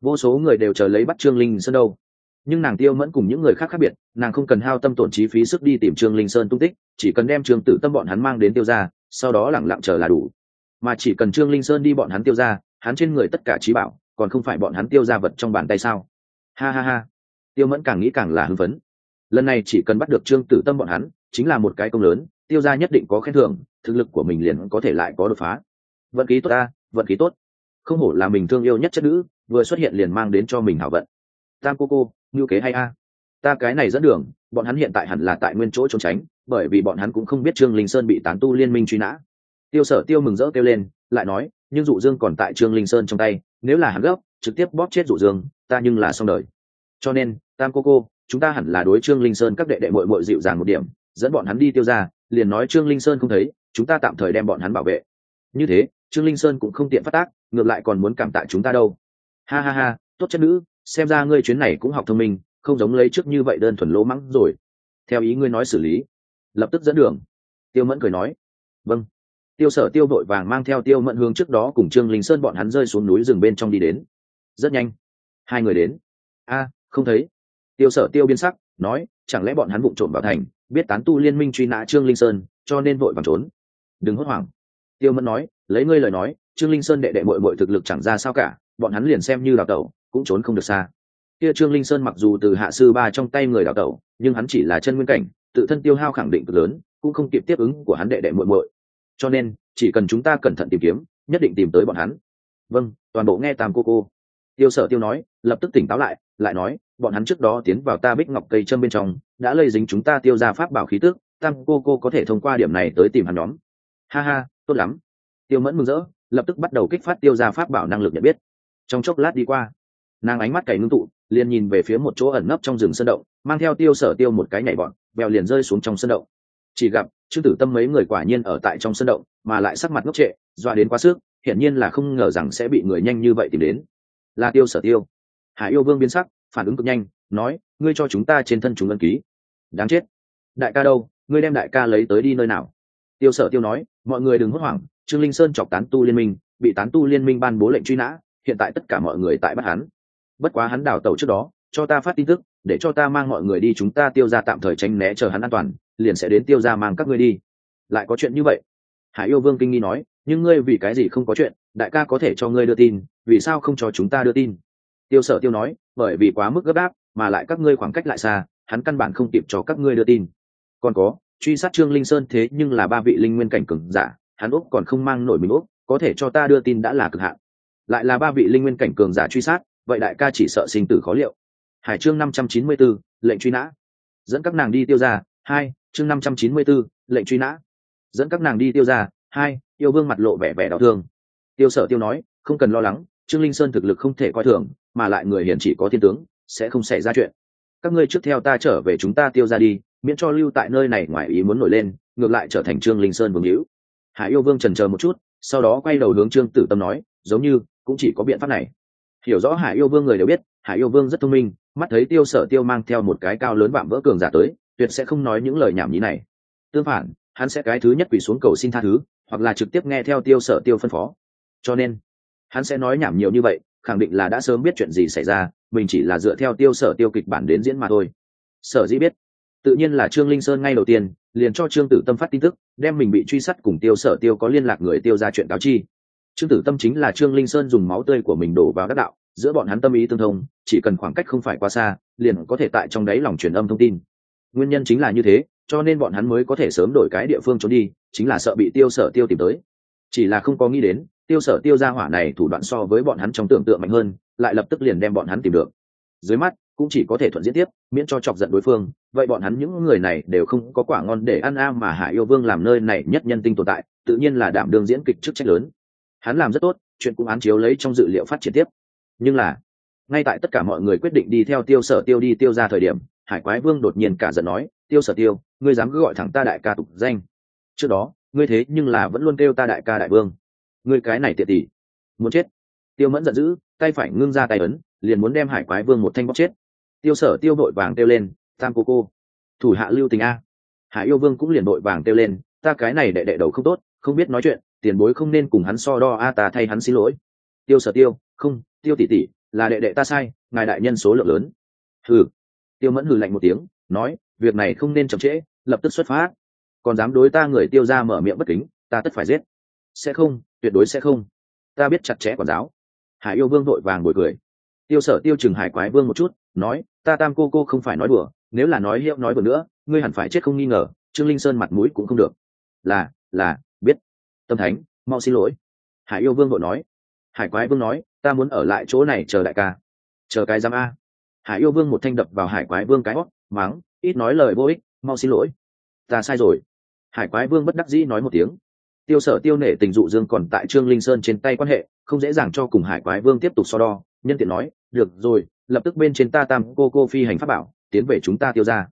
vô số người đều chờ lấy bắt trương linh sơn đâu nhưng nàng tiêu mẫn cùng những người khác khác biệt, nàng không cần hao tâm tổn chi phí sức đi tìm trương linh sơn tung tích, chỉ cần đem trương tử tâm bọn hắn mang đến tiêu ra sau đó lẳng lặng chờ là đủ. Mà chỉ cần trương linh sơn đi bọn hắn tiêu ra hắn trên người tất cả trí bảo, còn không phải bọn hắn tiêu ra vật trong bàn tay sao? Ha ha ha. Tiêu mẫn càng nghĩ càng là hưng phấn. Lần này chỉ cần bắt được trương tử tâm bọn hắn, chính là một cái công lớn, tiêu ra nhất định có khen thưởng, thực lực của mình liền có thể lại có đột phá. Vận khí tốt ta, vận khí tốt. Không hổ là mình thương yêu nhất chất nữ, vừa xuất hiện liền mang đến cho mình hảo vận. Tam cô cô ngưu kế hay a? Ta cái này dẫn đường, bọn hắn hiện tại hẳn là tại nguyên chỗ trốn tránh, bởi vì bọn hắn cũng không biết trương linh sơn bị tán tu liên minh truy nã. Tiêu sở tiêu mừng rỡ kêu lên, lại nói, nhưng dụ dương còn tại trương linh sơn trong tay, nếu là hắn gấp, trực tiếp bóp chết dụ dương, ta nhưng là xong đời. Cho nên, tam cô cô, chúng ta hẳn là đối trương linh sơn các đệ đệ mội mội dịu dàng một điểm, dẫn bọn hắn đi tiêu ra, liền nói trương linh sơn không thấy, chúng ta tạm thời đem bọn hắn bảo vệ. Như thế, trương linh sơn cũng không tiện phát tác, ngược lại còn muốn cảm tạ chúng ta đâu. Ha ha ha, tốt chất nữ xem ra ngươi chuyến này cũng học thông minh, không giống lấy trước như vậy đơn thuần lỗ mắng rồi. Theo ý ngươi nói xử lý. Lập tức dẫn đường. Tiêu mẫn cười nói. Vâng. Tiêu sở tiêu vội vàng mang theo tiêu mẫn hướng trước đó cùng trương linh sơn bọn hắn rơi xuống núi rừng bên trong đi đến. Rất nhanh. Hai người đến. A, không thấy. Tiêu sở tiêu biên sắc, nói, chẳng lẽ bọn hắn vụng trộm vào thành, biết tán tu liên minh truy nã trương linh sơn, cho nên vội vàng trốn? Đừng hốt hoảng. Tiêu mẫn nói, lấy ngươi lời nói, trương linh sơn đệ đệ mội mội thực lực chẳng ra sao cả, bọn hắn liền xem như đào tẩu cũng trốn không được xa. Kia trương linh sơn mặc dù từ hạ sư ba trong tay người đào tẩu, nhưng hắn chỉ là chân nguyên cảnh, tự thân tiêu hao khẳng định cực lớn, cũng không kịp tiếp ứng của hắn đệ đệ muội muội. Cho nên, chỉ cần chúng ta cẩn thận tìm kiếm, nhất định tìm tới bọn hắn. Vâng toàn bộ nghe tam cô cô. Tiêu sở tiêu nói, lập tức tỉnh táo lại lại nói, bọn hắn trước đó tiến vào ta bích ngọc cây châm bên trong, đã lây dính chúng ta tiêu ra pháp bảo khí tước tam cô cô có thể thông qua điểm này tới tìm hắn nhóm. Ha ha, tốt lắm. Tiêu mẫn mừng rỡ, lập tức bắt đầu kích phát tiêu ra pháp bảo năng lực nhận biết. Trong chốc lát đi qua nàng ánh mắt cày ngưng tụ, liền nhìn về phía một chỗ ẩn nấp trong rừng sân động, mang theo tiêu sở tiêu một cái nhảy bọn bèo liền rơi xuống trong sân động. Chỉ gặp, trương tử tâm mấy người quả nhiên ở tại trong sân động, mà lại sắc mặt ngốc trệ doa đến quá sức, hiển nhiên là không ngờ rằng sẽ bị người nhanh như vậy tìm đến. Là tiêu sở tiêu. Hải yêu vương biến sắc, phản ứng cực nhanh, nói, ngươi cho chúng ta trên thân chúng ân ký. Đáng chết. Đại ca đâu, ngươi đem đại ca lấy tới đi nơi nào? Tiêu sở tiêu nói, mọi người đừng hốt hoảng, trương linh sơn chọc tán tu liên minh, bị tán tu liên minh ban bố lệnh truy nã, hiện tại tất cả mọi người tại bắt hắn bất quá hắn đào tẩu trước đó, cho ta phát tin tức, để cho ta mang mọi người đi chúng ta tiêu ra tạm thời tránh né chờ hắn an toàn, liền sẽ đến tiêu ra mang các ngươi đi. Lại có chuyện như vậy. Hải yêu vương kinh nghi nói, nhưng ngươi vì cái gì không có chuyện, đại ca có thể cho ngươi đưa tin, vì sao không cho chúng ta đưa tin? Tiêu sở tiêu nói, bởi vì quá mức gấp đáp mà lại các ngươi khoảng cách lại xa, hắn căn bản không kịp cho các ngươi đưa tin. Còn có, truy sát trương linh sơn thế nhưng là ba vị linh nguyên cảnh cường giả, hắn úc còn không mang nổi mình úc, có thể cho ta đưa tin đã là cực hạn. Lại là ba vị linh nguyên cảnh cường giả truy sát vậy đại ca chỉ sợ sinh tử khó liệu. Hải chương năm trăm chín mươi 594, lệnh truy nã. Dẫn các nàng đi tiêu ra hai chương năm trăm chín mươi 594, lệnh truy nã. Dẫn các nàng đi tiêu ra hai yêu vương mặt lộ vẻ vẻ đau thương. Tiêu sở tiêu nói không cần lo lắng trương linh sơn thực lực không thể coi thường mà lại người hiền chỉ có thiên tướng sẽ không xảy ra chuyện. Các ngươi trước theo ta trở về chúng ta tiêu ra đi miễn cho lưu tại nơi này ngoài ý muốn nổi lên ngược lại trở thành trương linh sơn vương hữu. Hải yêu vương trần chờ một chút sau đó quay đầu hướng trương tử tâm nói giống như cũng chỉ có biện pháp này hiểu rõ hải yêu vương người đều biết, hải yêu vương rất thông minh, mắt thấy tiêu sở tiêu mang theo một cái cao lớn vạm vỡ cường giả tới, tuyệt sẽ không nói những lời nhảm nhí này. Tương phản, hắn sẽ cái thứ nhất quỳ xuống cầu xin tha thứ, hoặc là trực tiếp nghe theo tiêu sở tiêu phân phó. Cho nên, hắn sẽ nói nhảm nhiều như vậy, khẳng định là đã sớm biết chuyện gì xảy ra, mình chỉ là dựa theo tiêu sở tiêu kịch bản đến diễn mà thôi. Sở dĩ biết, tự nhiên là trương linh sơn ngay đầu tiên, liền cho trương tử tâm phát tin tức, đem mình bị truy sát cùng tiêu sở tiêu có liên lạc người tiêu ra chuyện cáo chi trương tử tâm chính là trương linh sơn dùng máu tươi của mình đổ vào đắc đạo, giữa bọn hắn tâm ý tương thông, chỉ cần khoảng cách không phải quá xa, liền có thể tại trong đáy lòng truyền âm thông tin. Nguyên nhân chính là như thế, cho nên bọn hắn mới có thể sớm đổi cái địa phương trốn đi, chính là sợ bị tiêu sở tiêu tìm tới. Chỉ là không có nghĩ đến, tiêu sở tiêu ra hỏa này thủ đoạn so với bọn hắn trong tưởng tượng mạnh hơn, lại lập tức liền đem bọn hắn tìm được. Dưới mắt, cũng chỉ có thể thuận diễn tiếp, miễn cho chọc giận đối phương, vậy bọn hắn những người này đều không có quả ngon để ăn a mà hải yêu vương làm nơi này nhất nhân tinh tồn tại, tự nhiên là đảm đương diễn kịch chức trách lớn hắn làm rất tốt, chuyện cũng án chiếu lấy trong dự liệu phát triển tiếp. Nhưng là, ngay tại tất cả mọi người quyết định đi theo tiêu sở tiêu đi tiêu ra thời điểm, hải quái vương đột nhiên cả giận nói, tiêu sở tiêu, ngươi dám cứ gọi thẳng ta đại ca tục danh. Trước đó, ngươi thế nhưng là vẫn luôn kêu ta đại ca đại vương. Ngươi cái này tiện tỷ, muốn chết. Tiêu mẫn giận dữ, tay phải ngưng ra tay ấn, liền muốn đem hải quái vương một thanh bóc chết. Tiêu sở tiêu đội vàng kêu lên, tam cô cô, thủ hạ lưu tình a. Hải yêu vương cũng liền đội vàng kêu lên, ta cái này đệ đệ đầu không tốt, không biết nói chuyện tiền bối không nên cùng hắn so đo, a, ta thay hắn xin lỗi. Tiêu sở tiêu, không, tiêu tỷ tỷ, là đệ đệ ta sai, ngài đại nhân số lượng lớn. Hừ. Tiêu mẫn hừ lạnh một tiếng, nói, việc này không nên chậm trễ, lập tức xuất phát. Còn dám đối ta người tiêu ra mở miệng bất kính, ta tất phải giết. Sẽ không, tuyệt đối sẽ không. Ta biết chặt chẽ quản giáo. Hải yêu vương đội vàng bồi cười. Tiêu sở tiêu chừng hải quái vương một chút, nói, ta tam cô cô không phải nói đùa, nếu là nói hiệu nói bừa nữa, ngươi hẳn phải chết không nghi ngờ, trương linh sơn mặt mũi cũng không được. Là là tâm thánh, mau xin lỗi. Hải yêu vương vội nói. Hải quái vương nói, ta muốn ở lại chỗ này chờ đại ca. Chờ cái giám a. Hải yêu vương một thanh đập vào hải quái vương cái hót, mắng, ít nói lời vô ích, mau xin lỗi. Ta sai rồi. Hải quái vương bất đắc dĩ nói một tiếng. Tiêu sở tiêu nể tình dụ dương còn tại trương linh sơn trên tay quan hệ, không dễ dàng cho cùng hải quái vương tiếp tục so đo. Nhân tiện nói, được rồi, lập tức bên trên ta tam cô cô phi hành pháp bảo, tiến về chúng ta tiêu ra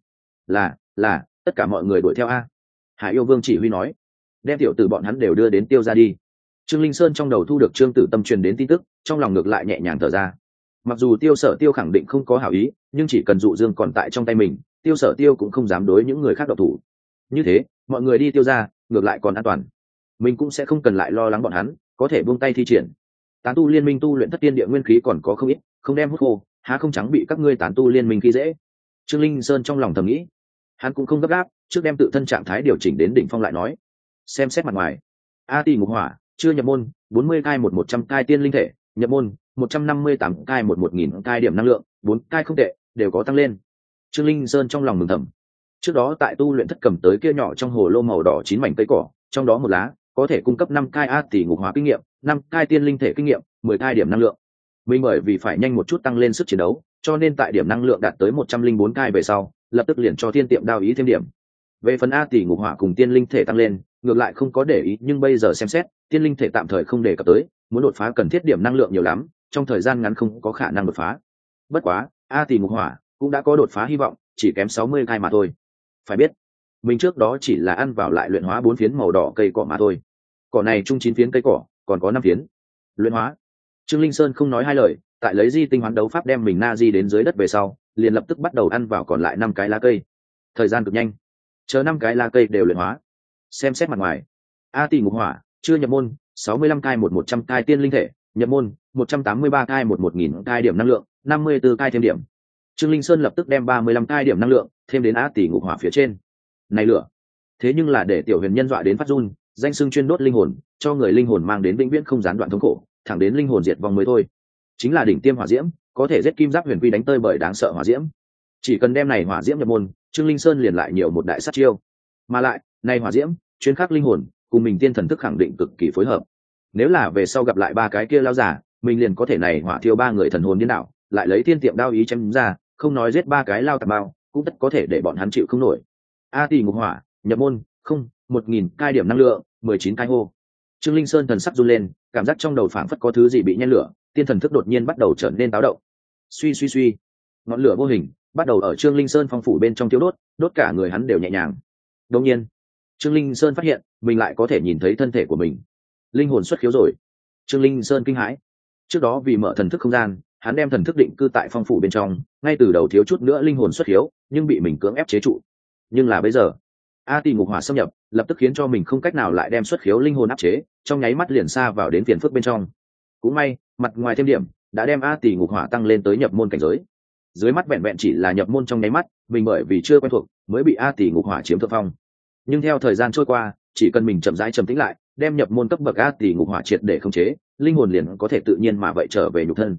là là, tất cả mọi người đuổi theo a. Hải yêu vương chỉ huy nói đem tiểu từ bọn hắn đều đưa đến tiêu ra đi. Trương linh sơn trong đầu thu được trương tử tâm truyền đến tin tức, trong lòng ngược lại nhẹ nhàng thở ra. Mặc dù tiêu sở tiêu khẳng định không có hảo ý, nhưng chỉ cần dụ dương còn tại trong tay mình, tiêu sở tiêu cũng không dám đối những người khác độc thủ. Như thế, mọi người đi tiêu ra, ngược lại còn an toàn. Mình cũng sẽ không cần lại lo lắng bọn hắn, có thể buông tay thi triển. Tán tu liên minh tu luyện thất tiên địa nguyên khí còn có không ít, không đem hút khô, há không trắng bị các ngươi tán tu liên minh khi dễ. Trương linh sơn trong lòng thầm nghĩ. Hắn cũng không gấp gáp, trước đem tự thân trạng thái điều chỉnh đến đỉnh phong lại nói xem xét mặt ngoài. A tỷ ngục hỏa, chưa nhập môn, bốn mươi cai một một trăm cai tiên linh thể, nhập môn, một trăm năm mươi tám cai một một nghìn cai điểm năng lượng, bốn cai không tệ, đều có tăng lên. Trương linh sơn trong lòng mừng thầm. Trước đó tại tu luyện thất cầm tới kia nhỏ trong hồ lô màu đỏ chín mảnh cây cỏ, trong đó một lá, có thể cung cấp năm cai a tỷ ngục hỏa kinh nghiệm, năm cai tiên linh thể kinh nghiệm, mười cai điểm năng lượng. Mình bởi vì phải nhanh một chút tăng lên sức chiến đấu, cho nên tại điểm năng lượng đạt tới một trăm linh bốn cai về sau, lập tức liền cho thiên tiệm đao ý thêm điểm. Về phần a tỷ ngục hỏa cùng tiên linh thể tăng lên ngược lại không có để ý, nhưng bây giờ xem xét, tiên linh thể tạm thời không đề cập tới, muốn đột phá cần thiết điểm năng lượng nhiều lắm, trong thời gian ngắn không có khả năng đột phá. Bất quá, a tỷ ngục hỏa cũng đã có đột phá hy vọng, chỉ kém sáu mươi cai mà thôi. Phải biết, mình trước đó chỉ là ăn vào lại luyện hóa bốn phiến màu đỏ cây cỏ mà thôi. Cỏ này chung chín phiến cây cỏ, còn có năm phiến. Luyện hóa. Trương linh sơn không nói hai lời, tại lấy di tinh hoán đấu pháp đem mình na di đến dưới đất về sau, liền lập tức bắt đầu ăn vào còn lại năm cái lá cây. Thời gian cực nhanh. Chờ năm cái lá cây đều luyện hóa xem xét mặt ngoài. A tỷ ngục hỏa, chưa nhập môn, sáu mươi lăm cai một một trăm cai tiên linh thể, nhập môn, một trăm tám mươi ba cai một một nghìn cai điểm năng lượng, năm mươi b ố cai thêm điểm. Trương linh sơn lập tức đem ba mươi lăm cai điểm năng lượng thêm đến a tỷ ngục hỏa phía trên. Này lửa. Thế nhưng là để tiểu huyền nhân dọa đến phát run, danh sưng chuyên đốt linh hồn, cho người linh hồn mang đến vĩnh viễn không gián đoạn thống khổ, thẳng đến linh hồn diệt vong mới thôi. Chính là đỉnh tiêm hỏa diễm, có thể giết kim giáp huyền quy đánh tơi bởi đáng sợ hỏa diễm. Chỉ cần đem này hỏa diễm nhập môn, trương linh sơn liền lại nhiều một đại sát chiêu. Mà lại nay hỏa diễm, chuyên khắc linh hồn, cùng mình tiên thần thức khẳng định cực kỳ phối hợp. Nếu là về sau gặp lại ba cái kia lao giả, mình liền có thể này hỏa thiêu ba người thần hồn điên đảo, lại lấy thiên tiệm đao ý chém ra, không nói giết ba cái lao tạp bao cũng tất có thể để bọn hắn chịu không nổi. A tỷ ngục hỏa, nhập môn, không, một nghìn cai điểm năng lượng, mười chín cai hô. Trương linh sơn thần sắc run lên, cảm giác trong đầu phảng phất có thứ gì bị nhen lửa, tiên thần thức đột nhiên bắt đầu trở nên táo động. Suy suy suy. Ngọn lửa vô hình, bắt đầu ở trương linh sơn phong phủ bên trong thiếu đốt đốt cả người hắn đều nhẹ nhàng. Đông nhiên trương linh sơn phát hiện, mình lại có thể nhìn thấy thân thể của mình. Linh hồn xuất khiếu rồi. Trương linh sơn kinh hãi. Trước đó vì mở thần thức không gian, hắn đem thần thức định cư tại phong phủ bên trong, ngay từ đầu thiếu chút nữa linh hồn xuất hiếu nhưng bị mình cưỡng ép chế trụ. Nhưng là bây giờ, a tì ngục hỏa xâm nhập, lập tức khiến cho mình không cách nào lại đem xuất khiếu linh hồn áp chế, trong nháy mắt liền xa vào đến phiền phức bên trong. Cũng may, mặt ngoài thêm điểm, đã đem a tì ngục hỏa tăng lên tới nhập môn cảnh giới. Dưới mắt vẹn vẹn chỉ là nhập môn trong nháy mắt, mình bởi vì chưa quen thuộc, mới bị a tì ngục hỏa chiếm thượng phong nhưng theo thời gian trôi qua, chỉ cần mình chậm rãi trầm tĩnh lại, đem nhập môn cấp bậc a tỷ ngục hỏa triệt để khống chế, linh hồn liền có thể tự nhiên mà vậy trở về nhục thân.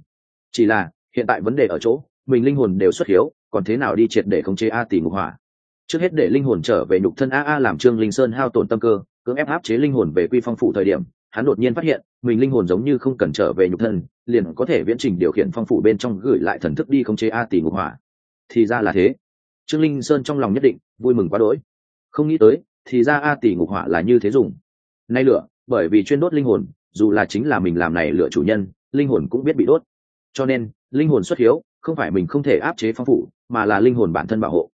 Chỉ là, hiện tại vấn đề ở chỗ, mình linh hồn đều xuất hiếu, còn thế nào đi triệt để khống chế a tỷ ngục hỏa? Trước hết để linh hồn trở về nhục thân a a làm trương linh sơn hao tổn tâm cơ, cưỡng ép áp chế linh hồn về quy phong phụ thời điểm, hắn đột nhiên phát hiện, mình linh hồn giống như không cần trở về nhục thân, liền có thể viễn trình điều khiển phong phủ bên trong gửi lại thần thức đi khống chế a tỷ ngục hỏa. Thì ra là thế. Trương linh sơn trong lòng nhất định, vui mừng quá đỗi không nghĩ tới, thì ra a tỷ ngục hỏa là như thế dùng. Nay lửa, bởi vì chuyên đốt linh hồn, dù là chính là mình làm này lựa chủ nhân, linh hồn cũng biết bị đốt. Cho nên, linh hồn xuất hiếu, không phải mình không thể áp chế phong phủ, mà là linh hồn bản thân bảo hộ.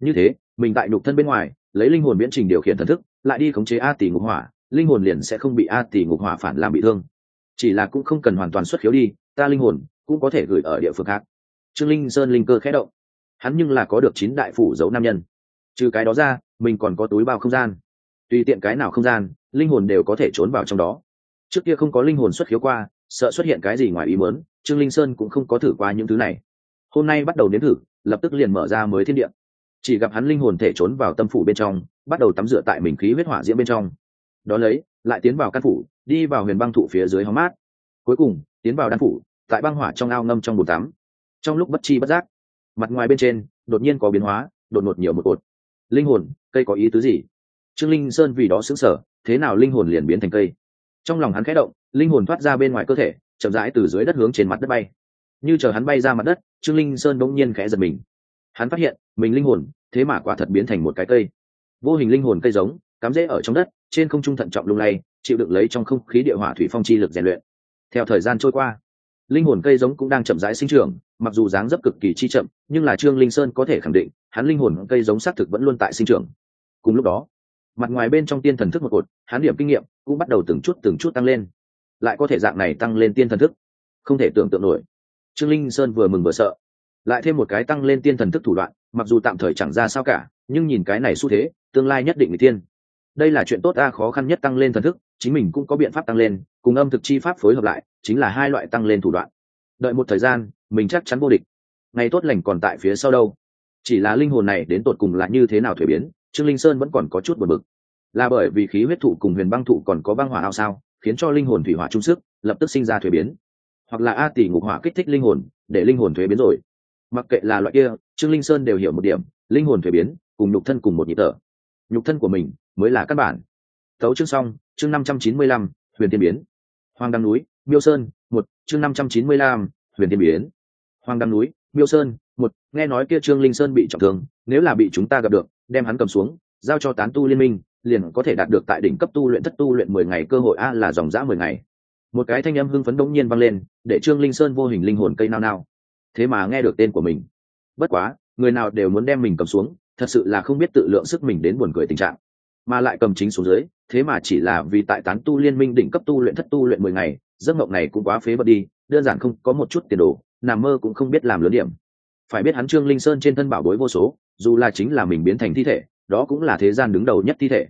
Như thế, mình tại nhục thân bên ngoài, lấy linh hồn viễn trình điều khiển thần thức, lại đi khống chế a tỷ ngục hỏa, linh hồn liền sẽ không bị a tỷ ngục hỏa phản làm bị thương. Chỉ là cũng không cần hoàn toàn xuất khiếu đi, ta linh hồn cũng có thể gửi ở địa phương khác. Trương linh sơn linh cơ khẽ động. Hắn nhưng là có được chín đại phủ giấu nam nhân. Trừ cái đó ra mình còn có túi bao không gian. Tùy tiện cái nào không gian, linh hồn đều có thể trốn vào trong đó. Trước kia không có linh hồn xuất khiếu qua, sợ xuất hiện cái gì ngoài ý muốn, trương linh sơn cũng không có thử qua những thứ này. Hôm nay bắt đầu nếm thử, lập tức liền mở ra mới thiên địa. Chỉ gặp hắn linh hồn thể trốn vào tâm phủ bên trong, bắt đầu tắm rửa tại mình khí huyết hỏa diễm bên trong. Đó lấy, lại tiến vào căn phủ, đi vào huyền băng thụ phía dưới hóng mát. Cuối cùng, tiến vào đan phủ, tại băng hỏa trong ao ngâm trong bồn tắm. Trong lúc bất chi bất giác, mặt ngoài bên trên, đột nhiên có biến hóa, đột ngột nhiều một cột. Linh hồn cây có ý tứ gì? Trương linh sơn vì đó xứng sở thế nào linh hồn liền biến thành cây? Trong lòng hắn khẽ động, linh hồn thoát ra bên ngoài cơ thể, chậm rãi từ dưới đất hướng trên mặt đất bay. Như chờ hắn bay ra mặt đất, trương linh sơn bỗng nhiên khẽ giật mình. Hắn phát hiện, mình linh hồn, thế mà quả thật biến thành một cái cây. Vô hình linh hồn cây giống, cắm rễ ở trong đất, trên không trung thận trọng lung lay, chịu đựng lấy trong không khí địa hỏa thủy phong chi lực rèn luyện. Theo thời gian trôi qua, linh hồn cây giống cũng đang chậm rãi sinh trưởng, mặc dù dáng dấp cực kỳ chi chậm, nhưng là trương linh sơn có thể khẳng định, hắn linh hồn cây giống xác thực vẫn luôn tại sinh trưởng cùng lúc đó, mặt ngoài bên trong tiên thần thức một cột, hán điểm kinh nghiệm cũng bắt đầu từng chút từng chút tăng lên. Lại có thể dạng này tăng lên tiên thần thức? Không thể tưởng tượng nổi. Trương linh sơn vừa mừng vừa sợ. Lại thêm một cái tăng lên tiên thần thức thủ đoạn, mặc dù tạm thời chẳng ra sao cả, nhưng nhìn cái này xu thế, tương lai nhất định người tiên. Đây là chuyện tốt ta khó khăn nhất tăng lên thần thức, chính mình cũng có biện pháp tăng lên, cùng âm thực chi pháp phối hợp lại, chính là hai loại tăng lên thủ đoạn. Đợi một thời gian, mình chắc chắn vô địch. Ngày tốt lành còn tại phía sau đâu. Chỉ là linh hồn này đến tột cùng là như thế nào thuế biến? Trương linh sơn vẫn còn có chút buồn bực. Là bởi vì khí huyết thụ cùng huyền băng thụ còn có băng hỏa ao sao, khiến cho linh hồn thủy hỏa trung sức, lập tức sinh ra thuế biến. Hoặc là a tỷ ngục hỏa kích thích linh hồn, để linh hồn thuế biến rồi. Mặc kệ là loại kia, trương linh sơn đều hiểu một điểm, linh hồn thuế biến, cùng nhục thân cùng một nhịp tở nhục thân của mình mới là căn bản. Tấu chương xong, chương năm trăm chín mươi lăm, huyền tiên biến. Hoàng đăng núi, miêu sơn, một, chương năm trăm chín mươi lăm, huyền tiên biến. Hoàng đăng núi, miêu sơn, một, nghe nói kia trương linh sơn bị trọng thương, nếu là bị chúng ta gặp được đem hắn cầm xuống, giao cho tán tu liên minh, liền có thể đạt được tại đỉnh cấp tu luyện thất tu luyện mười ngày cơ hội a là dòng dã mười ngày. Một cái thanh âm hưng phấn đống nhiên vang lên, để trương linh sơn vô hình linh hồn cây nao nao. Thế mà nghe được tên của mình. Bất quá, người nào đều muốn đem mình cầm xuống, thật sự là không biết tự lượng sức mình đến buồn cười tình trạng. Mà lại cầm chính xuống dưới, thế mà chỉ là vì tại tán tu liên minh đỉnh cấp tu luyện thất tu luyện mười ngày, giấc mộng này cũng quá phế bật đi, đơn giản không có một chút tiền đồ, nằm mơ cũng không biết làm lớn điểm. Phải biết hắn trương linh sơn trên thân bảo bối vô số dù là chính là mình biến thành thi thể, đó cũng là thế gian đứng đầu nhất thi thể.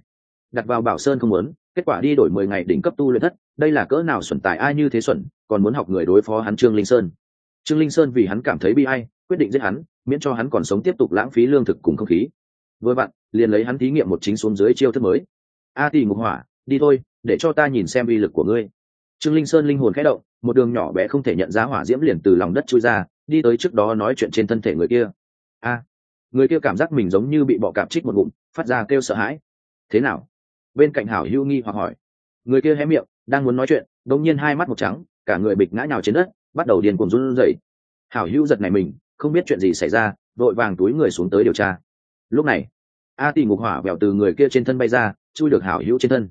Đặt vào bảo sơn không muốn, kết quả đi đổi mười ngày đỉnh cấp tu luyện thất, đây là cỡ nào xuẩn tài ai như thế xuẩn, còn muốn học người đối phó hắn trương linh sơn. Trương linh sơn vì hắn cảm thấy bi ai, quyết định giết hắn, miễn cho hắn còn sống tiếp tục lãng phí lương thực cùng không khí. Vừa vặn, liền lấy hắn thí nghiệm một chính xuống dưới chiêu thức mới. A tỷ ngục hỏa, đi thôi, để cho ta nhìn xem uy lực của ngươi. Trương linh sơn linh hồn khẽ động, một đường nhỏ bé không thể nhận ra hỏa diễm liền từ lòng đất chui ra, đi tới trước đó nói chuyện trên thân thể người kia. A người kia cảm giác mình giống như bị bọ cạp trích một ngụm, phát ra kêu sợ hãi. Thế nào? Bên cạnh hảo hữu nghi hoặc hỏi. Người kia hé miệng, đang muốn nói chuyện đống nhiên hai mắt một trắng, cả người bịch ngã nhào trên đất, bắt đầu điền cuồng run rẩy. Hảo hữu giật này mình, không biết chuyện gì xảy ra, vội vàng túi người xuống tới điều tra. Lúc này, a tỷ ngục hỏa vẹo từ người kia trên thân bay ra, chui được hảo hữu trên thân.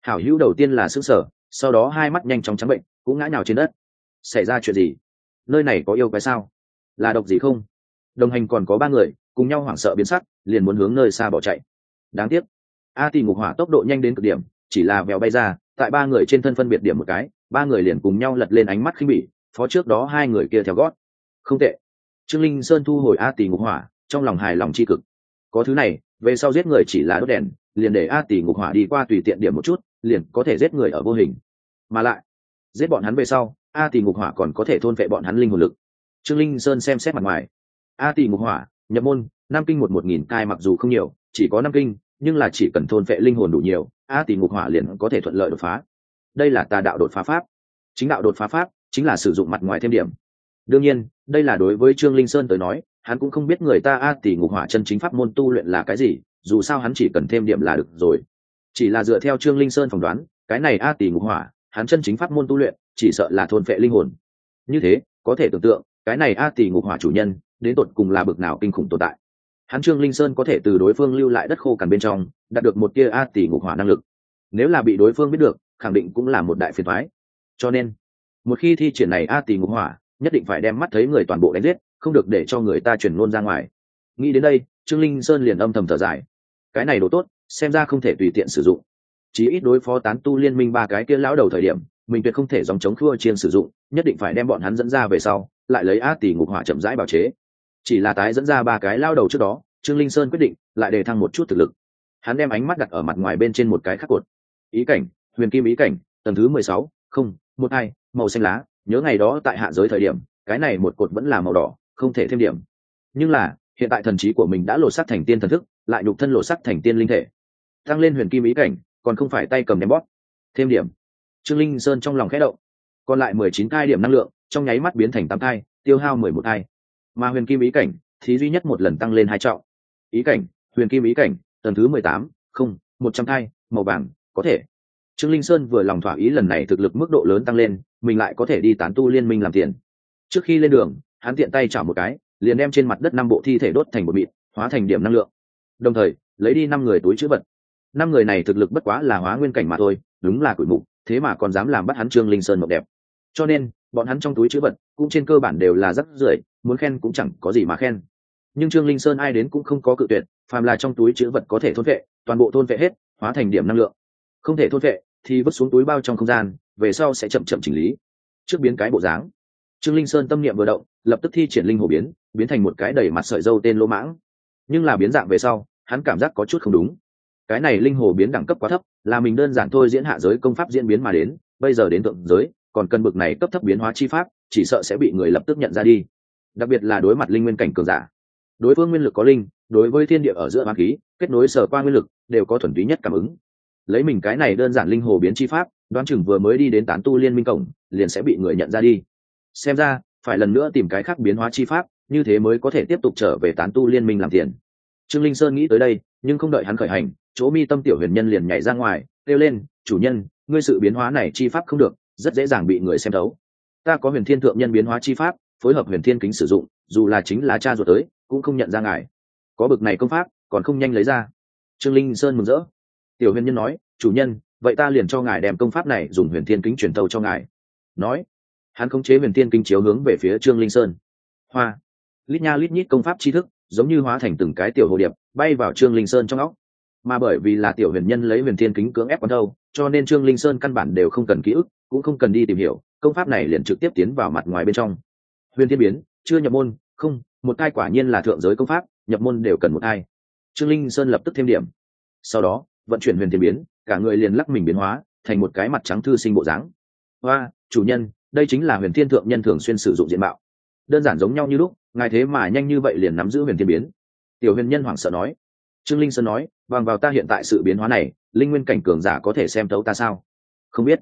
Hảo hữu đầu tiên là xương sở sau đó hai mắt nhanh chóng trắng bệnh, cũng ngã nhào trên đất. Xảy ra chuyện gì? Nơi này có yêu cái sao? Là độc gì không? Đồng hành còn có ba người cùng nhau hoảng sợ biến sắc, liền muốn hướng nơi xa bỏ chạy. Đáng tiếc, a tỷ ngục hỏa tốc độ nhanh đến cực điểm, chỉ là vèo bay ra, tại ba người trên thân phân biệt điểm một cái, ba người liền cùng nhau lật lên ánh mắt khinh bỉ, phó trước đó hai người kia theo gót. Không tệ. Trương linh sơn thu hồi a tỷ ngục hỏa, trong lòng hài lòng c h i cực. Có thứ này, về sau giết người chỉ là đốt đèn, liền để a tỷ ngục hỏa đi qua tùy tiện điểm một chút, liền có thể giết người ở vô hình. Mà lại, giết bọn hắn về sau, a tỷ ngục hỏa còn có thể thôn vệ bọn hắn linh hồn lực. Trương linh sơn xem xét mặt ngoài. A tỷ ngục hỏa nhập môn, Nam kinh một một nghìn cai mặc dù không nhiều, chỉ có năm kinh, nhưng là chỉ cần thôn vệ linh hồn đủ nhiều a tỷ ngục hỏa liền có thể thuận lợi đột phá. Đây là tà đạo đột phá pháp. Chính đạo đột phá pháp chính là sử dụng mặt ngoài thêm điểm. Đương nhiên, đây là đối với trương linh sơn tới nói, hắn cũng không biết người ta a tỷ ngục hỏa chân chính pháp môn tu luyện là cái gì, dù sao hắn chỉ cần thêm điểm là được rồi. Chỉ là dựa theo trương linh sơn phỏng đoán, cái này a tỷ ngục hỏa, hắn chân chính pháp môn tu luyện, chỉ sợ là thôn vệ linh hồn. Như thế, có thể tưởng tượng, cái này a tỷ ngục hỏa chủ nhân đến tột cùng là bực nào kinh khủng tồn tại. Hắn trương linh sơn có thể từ đối phương lưu lại đất khô cằn bên trong, đạt được một tia a tỷ ngục hỏa năng lực. Nếu là bị đối phương biết được, khẳng định cũng là một đại phiền thoái cho nên, một khi thi triển này a tỷ ngục hỏa, nhất định phải đem mắt thấy người toàn bộ đánh giết, không được để cho người ta chuyển luôn ra ngoài. Nghĩ đến đây, trương linh sơn liền âm thầm thở dài. Cái này đồ tốt, xem ra không thể tùy tiện sử dụng. Chỉ ít đối phó tán tu liên minh ba cái kia lão đầu thời điểm, mình tuyệt không thể dòng chống khua chiên sử dụng, nhất định phải đem bọn hắn dẫn ra về sau, lại lấy a tỷ ngục hỏa chậm rãi bào chế chỉ là tái dẫn ra ba cái lao đầu trước đó, trương linh sơn quyết định lại đề thăng một chút thực lực. Hắn đem ánh mắt đặt ở mặt ngoài bên trên một cái khắc cột. Ý cảnh, huyền kim ý cảnh, tầng thứ mười sáu, không, một hai, màu xanh lá, nhớ ngày đó tại hạ giới thời điểm, cái này một cột vẫn là màu đỏ, không thể thêm điểm. Nhưng là, hiện tại thần trí của mình đã lột sắc thành tiên thần thức, lại nhục thân lột sắc thành tiên linh thể. Tăng lên huyền kim ý cảnh, còn không phải tay cầm ném bóp. Thêm điểm. Trương linh sơn trong lòng khẽ động. Còn lại mười chín thai điểm năng lượng, trong nháy mắt biến thành tám thai, tiêu hao mười một thai mà huyền kim ý cảnh thì duy nhất một lần tăng lên hai trọng. Ý cảnh, huyền kim ý cảnh, tầng thứ mười tám, không, một trăm hai, màu vàng, có thể. Trương linh sơn vừa lòng thỏa ý lần này thực lực mức độ lớn tăng lên, mình lại có thể đi tán tu liên minh làm tiền. Trước khi lên đường, hắn tiện tay chảo một cái, liền đem trên mặt đất năm bộ thi thể đốt thành một mịt hóa thành điểm năng lượng. Đồng thời, lấy đi năm người túi chữ vật. Năm người này thực lực bất quá là hóa nguyên cảnh mà thôi, đúng là quỷ mục, thế mà còn dám làm bắt hắn trương linh sơn mộng đẹp. Cho nên, bọn hắn trong túi chữ vật cũng trên cơ bản đều là rất rưởi muốn khen cũng chẳng có gì mà khen. Nhưng trương linh sơn ai đến cũng không có cự tuyệt, phàm là trong túi chữ vật có thể thôn vệ, toàn bộ thôn vệ hết, hóa thành điểm năng lượng. Không thể thôn vệ thì vứt xuống túi bao trong không gian, về sau sẽ chậm chậm chỉnh lý. Trước biến cái bộ dáng, trương linh sơn tâm niệm vừa động, lập tức thi triển linh hồ biến biến thành một cái đầy mặt sợi dâu tên lỗ mãng. Nhưng là biến dạng về sau, hắn cảm giác có chút không đúng. Cái này linh hồ biến đẳng cấp quá thấp, là mình đơn giản thôi diễn hạ giới công pháp diễn biến mà đến, bây giờ đến tượng giới, còn cần bực này cấp thấp biến hóa chi pháp, chỉ sợ sẽ bị người lập tức nhận ra đi đặc biệt là đối mặt linh nguyên cảnh cường giả. Đối phương nguyên lực có linh, đối với thiên địa ở giữa hoa khí, kết nối sở qua nguyên lực, đều có thuần túy nhất cảm ứng. Lấy mình cái này đơn giản linh hồ biến chi pháp, đoán chừng vừa mới đi đến tán tu liên minh cổng, liền sẽ bị người nhận ra đi. Xem ra, phải lần nữa tìm cái khác biến hóa chi pháp, như thế mới có thể tiếp tục trở về tán tu liên minh làm tiền. Trương linh sơn nghĩ tới đây, nhưng không đợi hắn khởi hành, chỗ mi tâm tiểu huyền nhân liền nhảy ra ngoài, kêu lên, chủ nhân, ngươi sự biến hóa này chi pháp không được, rất dễ dàng bị người xem thấu. Ta có huyền thiên thượng nhân biến hóa chi pháp phối hợp huyền thiên kính sử dụng, dù là chính là cha ruột tới, cũng không nhận ra ngài. Có bực này công pháp, còn không nhanh lấy ra. Trương linh sơn mừng rỡ. Tiểu huyền nhân nói, chủ nhân, vậy ta liền cho ngài đem công pháp này dùng huyền thiên kính truyền tâu cho ngài. Nói, hắn khống chế huyền thiên kính chiếu hướng về phía trương linh sơn. Hoa. Lít nha lít nhít công pháp tri thức, giống như hóa thành từng cái tiểu hồ điệp, bay vào trương linh sơn trong óc. Mà bởi vì là tiểu huyền nhân lấy huyền thiên kính cưỡng ép quán đâu, cho nên trương linh sơn căn bản đều không cần ký ức, cũng không cần đi tìm hiểu, công pháp này liền trực tiếp tiến vào mặt ngoài bên trong huyền thiên biến, chưa nhập môn, không, một thai quả nhiên là thượng giới công pháp, nhập môn đều cần một thai. Trương linh sơn lập tức thêm điểm. Sau đó, vận chuyển huyền thiên biến, cả người liền lắc mình biến hóa, thành một cái mặt trắng thư sinh bộ dáng. Hoa, chủ nhân, đây chính là huyền thiên thượng nhân thường xuyên sử dụng diện mạo. Đơn giản giống nhau như lúc, ngài thế mà nhanh như vậy liền nắm giữ huyền thiên biến. Tiểu huyền nhân hoảng sợ nói. Trương linh sơn nói, bằng vào ta hiện tại sự biến hóa này, linh nguyên cảnh cường giả có thể xem thấu ta sao? Không biết.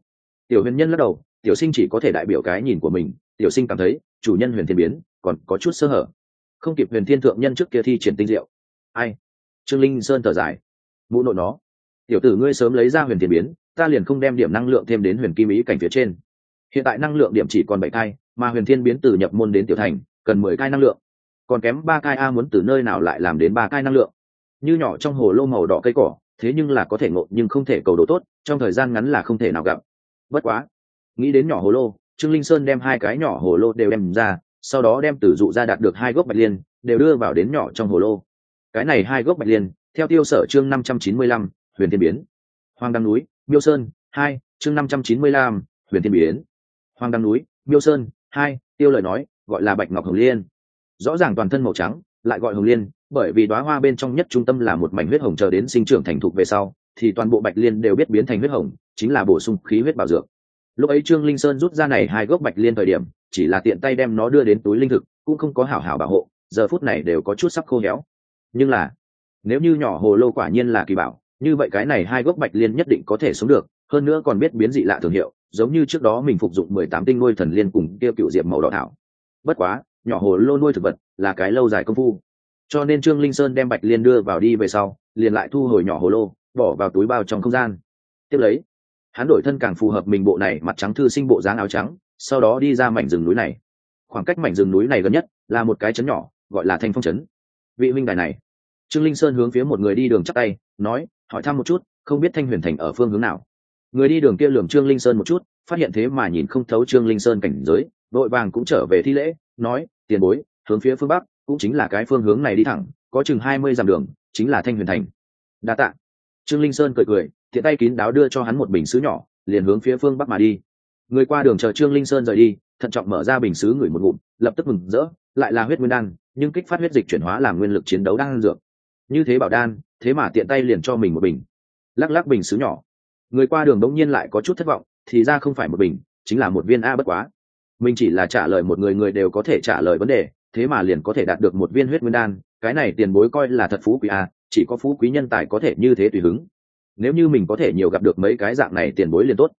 Tiểu huyền nhân lắc đầu, tiểu sinh chỉ có thể đại biểu cái nhìn của mình tiểu sinh cảm thấy chủ nhân huyền thiên biến còn có chút sơ hở. Không kịp huyền thiên thượng nhân trước kia thi triển tinh diệu. Ai? Trương linh sơn thở dài. Mụ nội nó. Tiểu tử ngươi sớm lấy ra huyền thiên biến ta liền không đem điểm năng lượng thêm đến huyền kim ý cảnh phía trên. Hiện tại năng lượng điểm chỉ còn bảy cai, mà huyền thiên biến từ nhập môn đến tiểu thành cần mười cai năng lượng. Còn kém ba cai a muốn từ nơi nào lại làm đến ba cai năng lượng? Như nhỏ trong hồ lô màu đỏ cây cỏ thế nhưng là có thể ngộ nhưng không thể cầu đồ tốt trong thời gian ngắn là không thể nào gặp. Bất quá nghĩ đến nhỏ hồ lô trương linh sơn đem hai cái nhỏ hồ lô đều đem ra, sau đó đem tử dụ ra đạt được hai gốc bạch liên, đều đưa vào đến nhỏ trong hồ lô. Cái này hai gốc bạch liên, theo tiêu sở chương năm trăm chín mươi lăm, huyền thiên biến. Hoàng đăng núi, miêu sơn, hai, chương năm trăm chín mươi lăm, huyền thiên biến. Hoàng đăng núi, miêu sơn, hai, tiêu lời nói, gọi là bạch ngọc hồng liên. Rõ ràng toàn thân màu trắng, lại gọi hồng liên, bởi vì đoá hoa bên trong nhất trung tâm là một mảnh huyết hồng chờ đến sinh trưởng thành thục về sau, thì toàn bộ bạch liên đều biết biến thành huyết hồng, chính là bổ sung khí huyết bảo dược lúc ấy trương linh sơn rút ra này hai gốc bạch liên thời điểm, chỉ là tiện tay đem nó đưa đến túi linh thực, cũng không có hảo hảo bảo hộ, giờ phút này đều có chút sắp khô héo. Nhưng là, nếu như nhỏ hồ lô quả nhiên là kỳ bảo, như vậy cái này hai gốc bạch liên nhất định có thể sống được, hơn nữa còn biết biến dị lạ thường hiệu, giống như trước đó mình phục dụng mười tám tinh nuôi thần liên cùng kia cựu diệp màu đỏ thảo. Bất quá, nhỏ hồ lô nuôi thực vật là cái lâu dài công phu. Cho nên trương linh sơn đem bạch liên đưa vào đi về sau, liền lại thu hồi nhỏ hồ lô, bỏ vào túi bao trong không gian. Tiếp lấy hắn đổi thân càng phù hợp mình bộ này mặt trắng thư sinh bộ dáng áo trắng, sau đó đi ra mảnh rừng núi này. Khoảng cách mảnh rừng núi này gần nhất là một cái trấn nhỏ, gọi là thanh phong trấn. Vị huynh đài này. Trương linh sơn hướng phía một người đi đường chắc tay, nói, hỏi thăm một chút, không biết thanh huyền thành ở phương hướng nào? Người đi đường kia lườm trương linh sơn một chút, phát hiện thế mà nhìn không thấu trương linh sơn cảnh giới đội vàng cũng trở về thi lễ, nói, tiền bối, hướng phía phương bắc cũng chính là cái phương hướng này đi thẳng, có chừng hai mươi dặm đường, chính là thanh huyền thành. Đa tạ. Trương linh sơn cười cười thiện tay kín đáo đưa cho hắn một bình xứ nhỏ, liền hướng phía phương bắc mà đi. Người qua đường chờ trương linh sơn rời đi, thận trọng mở ra bình xứ ngửi một ngụm, lập tức mừng rỡ, lại là huyết nguyên đan, nhưng kích phát huyết dịch chuyển hóa làm nguyên lực chiến đấu đang dược. Như thế bảo đan, thế mà tiện tay liền cho mình một bình. Lắc lắc bình xứ nhỏ. Người qua đường đống nhiên lại có chút thất vọng, thì ra không phải một bình, chính là một viên a bất quá. Mình chỉ là trả lời một người người đều có thể trả lời vấn đề, thế mà liền có thể đạt được một viên huyết nguyên đan, cái này tiền bối coi là thật phú quý a chỉ có phú quý nhân tài có thể như thế tùy hứng nếu như mình có thể nhiều gặp được mấy cái dạng này tiền bối liền tốt.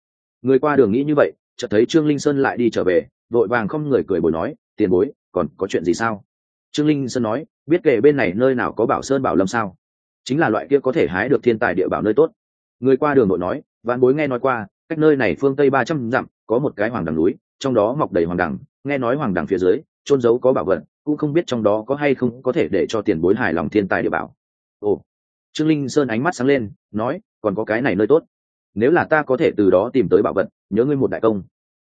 Người qua đường nghĩ như vậy, chợt thấy trương linh sơn lại đi trở về, vội vàng không người cười bồi nói, tiền bối, còn có chuyện gì sao? Trương linh sơn nói, biết kể bên này nơi nào có bảo sơn bảo lâm sao? Chính là loại kia có thể hái được thiên tài địa bảo nơi tốt. Người qua đường nội nói, vạn bối nghe nói qua, cách nơi này phương tây ba trăm dặm, có một cái hoàng đằng núi, trong đó mọc đầy hoàng đằng, nghe nói hoàng đằng phía dưới trôn giấu có bảo vật, cũng không biết trong đó có hay không có thể để cho tiền bối hài lòng thiên tài địa bảo. Ồ trương linh sơn ánh mắt sáng lên, nói, còn có cái này nơi tốt. Nếu là ta có thể từ đó tìm tới bảo vật, nhớ ngươi một đại công.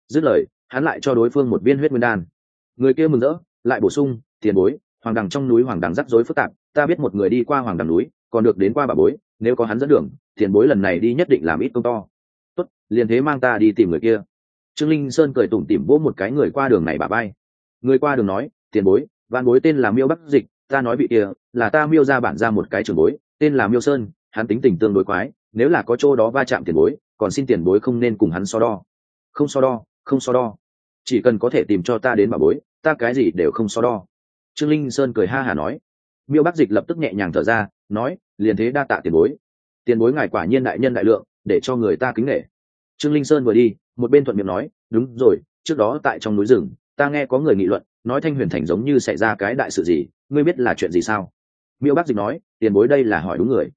Dứt lời, hắn lại cho đối phương một viên huyết nguyên đan. Người kia mừng rỡ, lại bổ sung, tiền bối, hoàng đằng trong núi hoàng đằng rắc rối phức tạp, ta biết một người đi qua hoàng đằng núi, còn được đến qua bà bối, nếu có hắn dẫn đường, tiền bối lần này đi nhất định làm ít công to. Tốt, liền thế mang ta đi tìm người kia. Trương linh sơn cười tủm tỉm vỗ một cái người qua đường này bà bay người qua đường nói, tiền bối văn bối tên là miêu bắc dịch, ta nói bị kia, là ta miêu ra bản ra một cái trường bối tên là miêu sơn, hắn tính tình tương đối quái, nếu là có chỗ đó va chạm tiền bối, còn xin tiền bối không nên cùng hắn so đo. Không so đo, không so đo. Chỉ cần có thể tìm cho ta đến bà bối, ta cái gì đều không so đo. Trương linh sơn cười ha hả nói. Miêu bác dịch lập tức nhẹ nhàng thở ra, nói, liền thế đa tạ tiền bối. Tiền bối ngài quả nhiên đại nhân đại lượng, để cho người ta kính nghệ trương linh sơn vừa đi, một bên thuận miệng nói, đúng rồi, trước đó tại trong núi rừng, ta nghe có người nghị luận, nói thanh huyền thành giống như xảy ra cái đại sự gì, ngươi biết là chuyện gì sao? Miêu bác dịch nói, tiền bối đây là hỏi đúng người.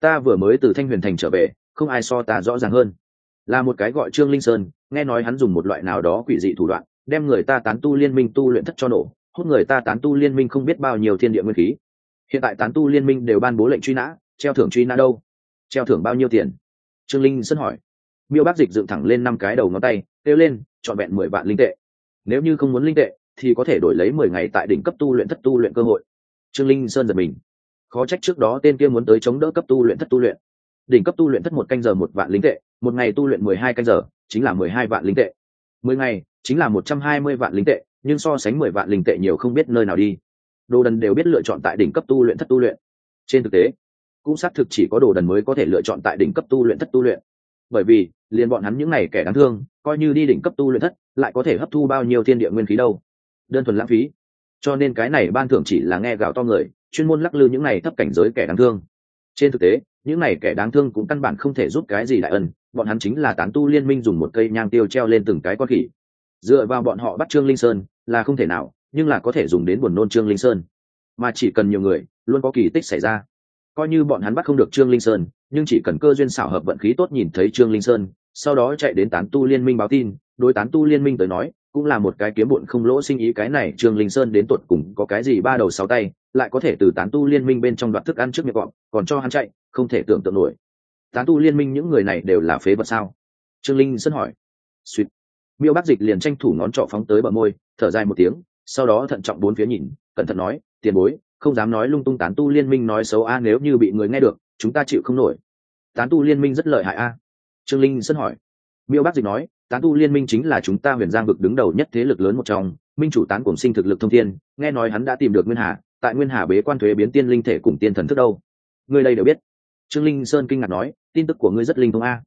Ta vừa mới từ thanh huyền thành trở về, không ai so ta rõ ràng hơn. Là một cái gọi trương linh sơn, nghe nói hắn dùng một loại nào đó quỷ dị thủ đoạn, đem người ta tán tu liên minh tu luyện thất cho nổ, hút người ta tán tu liên minh không biết bao nhiêu thiên địa nguyên khí. Hiện tại tán tu liên minh đều ban bố lệnh truy nã, treo thưởng truy nã đâu? Treo thưởng bao nhiêu tiền? Trương linh sơn hỏi. Miêu bác dịch dựng thẳng lên năm cái đầu ngón tay, kêu lên, trọn vẹn mười vạn linh tệ. Nếu như không muốn linh tệ, thì có thể đổi lấy mười ngày tại đỉnh cấp tu luyện thất tu luyện cơ hội. Trương linh sơn giật mình khó trách trước đó tên kia muốn tới chống đỡ cấp tu luyện thất tu luyện. Đỉnh cấp tu luyện thất một canh giờ một vạn linh tệ, một ngày tu luyện mười hai canh giờ, chính là mười hai vạn linh tệ. Mười ngày, chính là một trăm hai mươi vạn linh tệ, nhưng so sánh mười vạn linh tệ nhiều không biết nơi nào đi. Đồ đần đều biết lựa chọn tại đỉnh cấp tu luyện thất tu luyện. Trên thực tế, cũng xác thực chỉ có đồ đần mới có thể lựa chọn tại đỉnh cấp tu luyện thất tu luyện. Bởi vì, liền bọn hắn những n à y kẻ đáng thương, coi như đi đỉnh cấp tu luyện thất, lại có thể hấp thu bao nhiêu thiên địa nguyên khí đâu. Đơn thuần lãng phí. Cho nên cái này ban thưởng chỉ là nghe gào to người chuyên môn lắc lư những này thấp cảnh giới kẻ đáng thương. Trên thực tế, những này kẻ đáng thương cũng căn bản không thể giúp cái gì đại ân, bọn hắn chính là tán tu liên minh dùng một cây nhang tiêu treo lên từng cái con khỉ. Dựa vào bọn họ bắt trương linh sơn là không thể nào, nhưng là có thể dùng đến buồn nôn trương linh sơn. Mà chỉ cần nhiều người, luôn có kỳ tích xảy ra. Coi như bọn hắn bắt không được trương linh sơn, nhưng chỉ cần cơ duyên xảo hợp vận khí tốt nhìn thấy trương linh sơn, sau đó chạy đến tán tu liên minh báo tin, đối tán tu liên minh tới nói, cũng là một cái kiếm bụn không lỗ sinh ý cái này trương linh sơn đến tuột cùng có cái gì ba đầu sáu tay lại có thể từ tán tu liên minh bên trong đoạn thức ăn trước miệng gọn còn cho hắn chạy, không thể tưởng tượng nổi. Tán tu liên minh những người này đều là phế vật sao? Trương linh sân hỏi. Suýt miêu bác dịch liền tranh thủ ngón trọ phóng tới bờ môi, thở dài một tiếng, sau đó thận trọng bốn phía nhìn, cẩn thận nói, tiền bối, không dám nói lung tung tán tu liên minh nói xấu a, nếu như bị người nghe được, chúng ta chịu không nổi. Tán tu liên minh rất lợi hại a? Trương linh sân hỏi. Miêu bác dịch nói, tán tu liên minh chính là chúng ta huyền giang vực đứng đầu nhất thế lực lớn một trong, minh chủ tán cổng sinh thực lực thông thiên, nghe nói hắn đã tìm được nguyên hà tại nguyên hà bế quan thuế biến tiên linh thể cùng tiên thần thức đâu? Người đây đều biết. Trương linh sơn kinh ngạc nói, tin tức của ngươi rất linh thông a.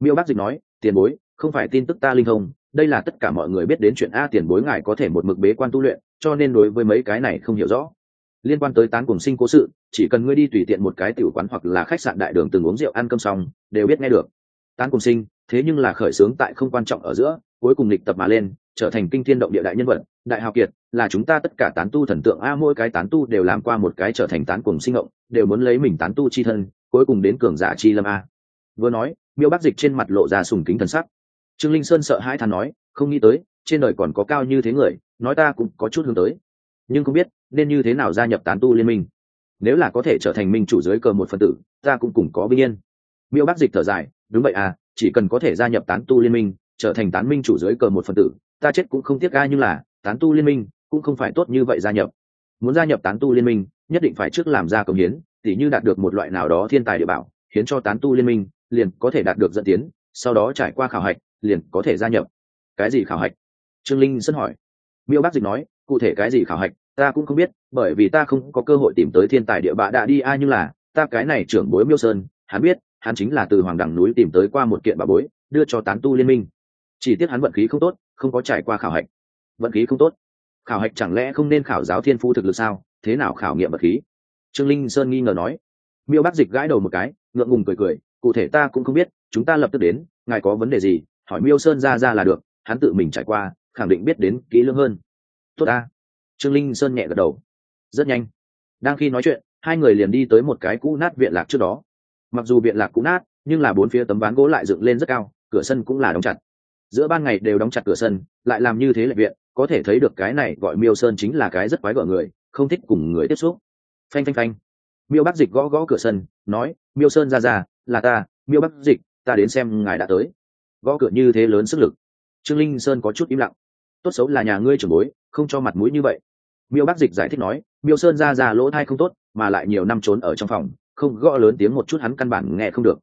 Miêu bác dịch nói, tiền bối, không phải tin tức ta linh thông, đây là tất cả mọi người biết đến chuyện a, tiền bối ngài có thể một mực bế quan tu luyện, cho nên đối với mấy cái này không hiểu rõ. Liên quan tới tán cùng sinh cố sự, chỉ cần ngươi đi tùy tiện một cái tiểu quán hoặc là khách sạn đại đường từng uống rượu ăn cơm xong, đều biết nghe được. Tán cùng sinh, thế nhưng là khởi xướng tại không quan trọng ở giữa, cuối cùng lịch tập mà lên, trở thành kinh thiên động địa đại nhân vật, đại hào kiệt là chúng ta tất cả tán tu thần tượng a, mỗi cái tán tu đều làm qua một cái trở thành tán cùng sinh động đều muốn lấy mình tán tu chi thân, cuối cùng đến cường giả chi lâm a. Vừa nói, miêu bác dịch trên mặt lộ ra sùng kính thần sắc. Trương linh sơn sợ hãi thằng nói, không nghĩ tới, trên đời còn có cao như thế người, nói ta cũng có chút hướng tới. Nhưng không biết, nên như thế nào gia nhập tán tu liên minh? Nếu là có thể trở thành minh chủ dưới cờ một phần tử, ta cũng cùng có bình yên. Miêu bác dịch thở dài, đúng vậy à chỉ cần có thể gia nhập tán tu liên minh, trở thành tán minh chủ dưới cờ một phần tử, ta chết cũng không tiếc ai nhưng là, tán tu liên minh cũng không phải tốt như vậy gia nhập. Muốn gia nhập tán tu liên minh, nhất định phải trước làm ra công hiến, tỉ như đạt được một loại nào đó thiên tài địa bảo khiến cho tán tu liên minh, liền có thể đạt được dẫn tiến, sau đó trải qua khảo hạch, liền có thể gia nhập. Cái gì khảo hạch? Trương linh sân hỏi. Miêu bác dịch nói, cụ thể cái gì khảo hạch, ta cũng không biết, bởi vì ta không có cơ hội tìm tới thiên tài địa bạ đã đi, ai như là, ta cái này trưởng bối miêu sơn, hắn biết, hắn chính là từ hoàng đẳng núi tìm tới qua một kiện bà bối, đưa cho tán tu liên minh. Chỉ tiếc hắn vận khí không tốt, không có trải qua khảo hạch. Vận khí không tốt khảo hạch chẳng lẽ không nên khảo giáo thiên phu thực lực sao? Thế nào khảo nghiệm vật khí? Trương linh sơn nghi ngờ nói. Miêu bác dịch gãi đầu một cái, ngượng ngùng cười cười, cụ thể ta cũng không biết, chúng ta lập tức đến, ngài có vấn đề gì, hỏi miêu sơn ra ra là được, hắn tự mình trải qua, khẳng định biết đến kỹ lưỡng hơn. Tốt ta. Trương linh sơn nhẹ gật đầu. Rất nhanh. Đang khi nói chuyện, hai người liền đi tới một cái cũ nát viện lạc trước đó. Mặc dù viện lạc cũ nát, nhưng là bốn phía tấm ván gỗ lại dựng lên rất cao, cửa sân cũng là đóng chặt. Giữa ban ngày đều đóng chặt cửa sân, lại làm như thế lệ viện có thể thấy được cái này gọi miêu sơn chính là cái rất quái gở người, không thích cùng người tiếp xúc. Phanh phanh phanh. Miêu bắc dịch gõ gõ cửa sân, nói, miêu sơn ra ra, là ta, miêu bắc dịch, ta đến xem ngài đã tới. Gõ cửa như thế lớn sức lực. Trương linh sơn có chút im lặng. Tốt xấu là nhà ngươi trưởng bối, không cho mặt mũi như vậy. Miêu bác dịch giải thích nói, miêu sơn ra ra lỗ thai không tốt, mà lại nhiều năm trốn ở trong phòng, không gõ lớn tiếng một chút hắn căn bản nghe không được.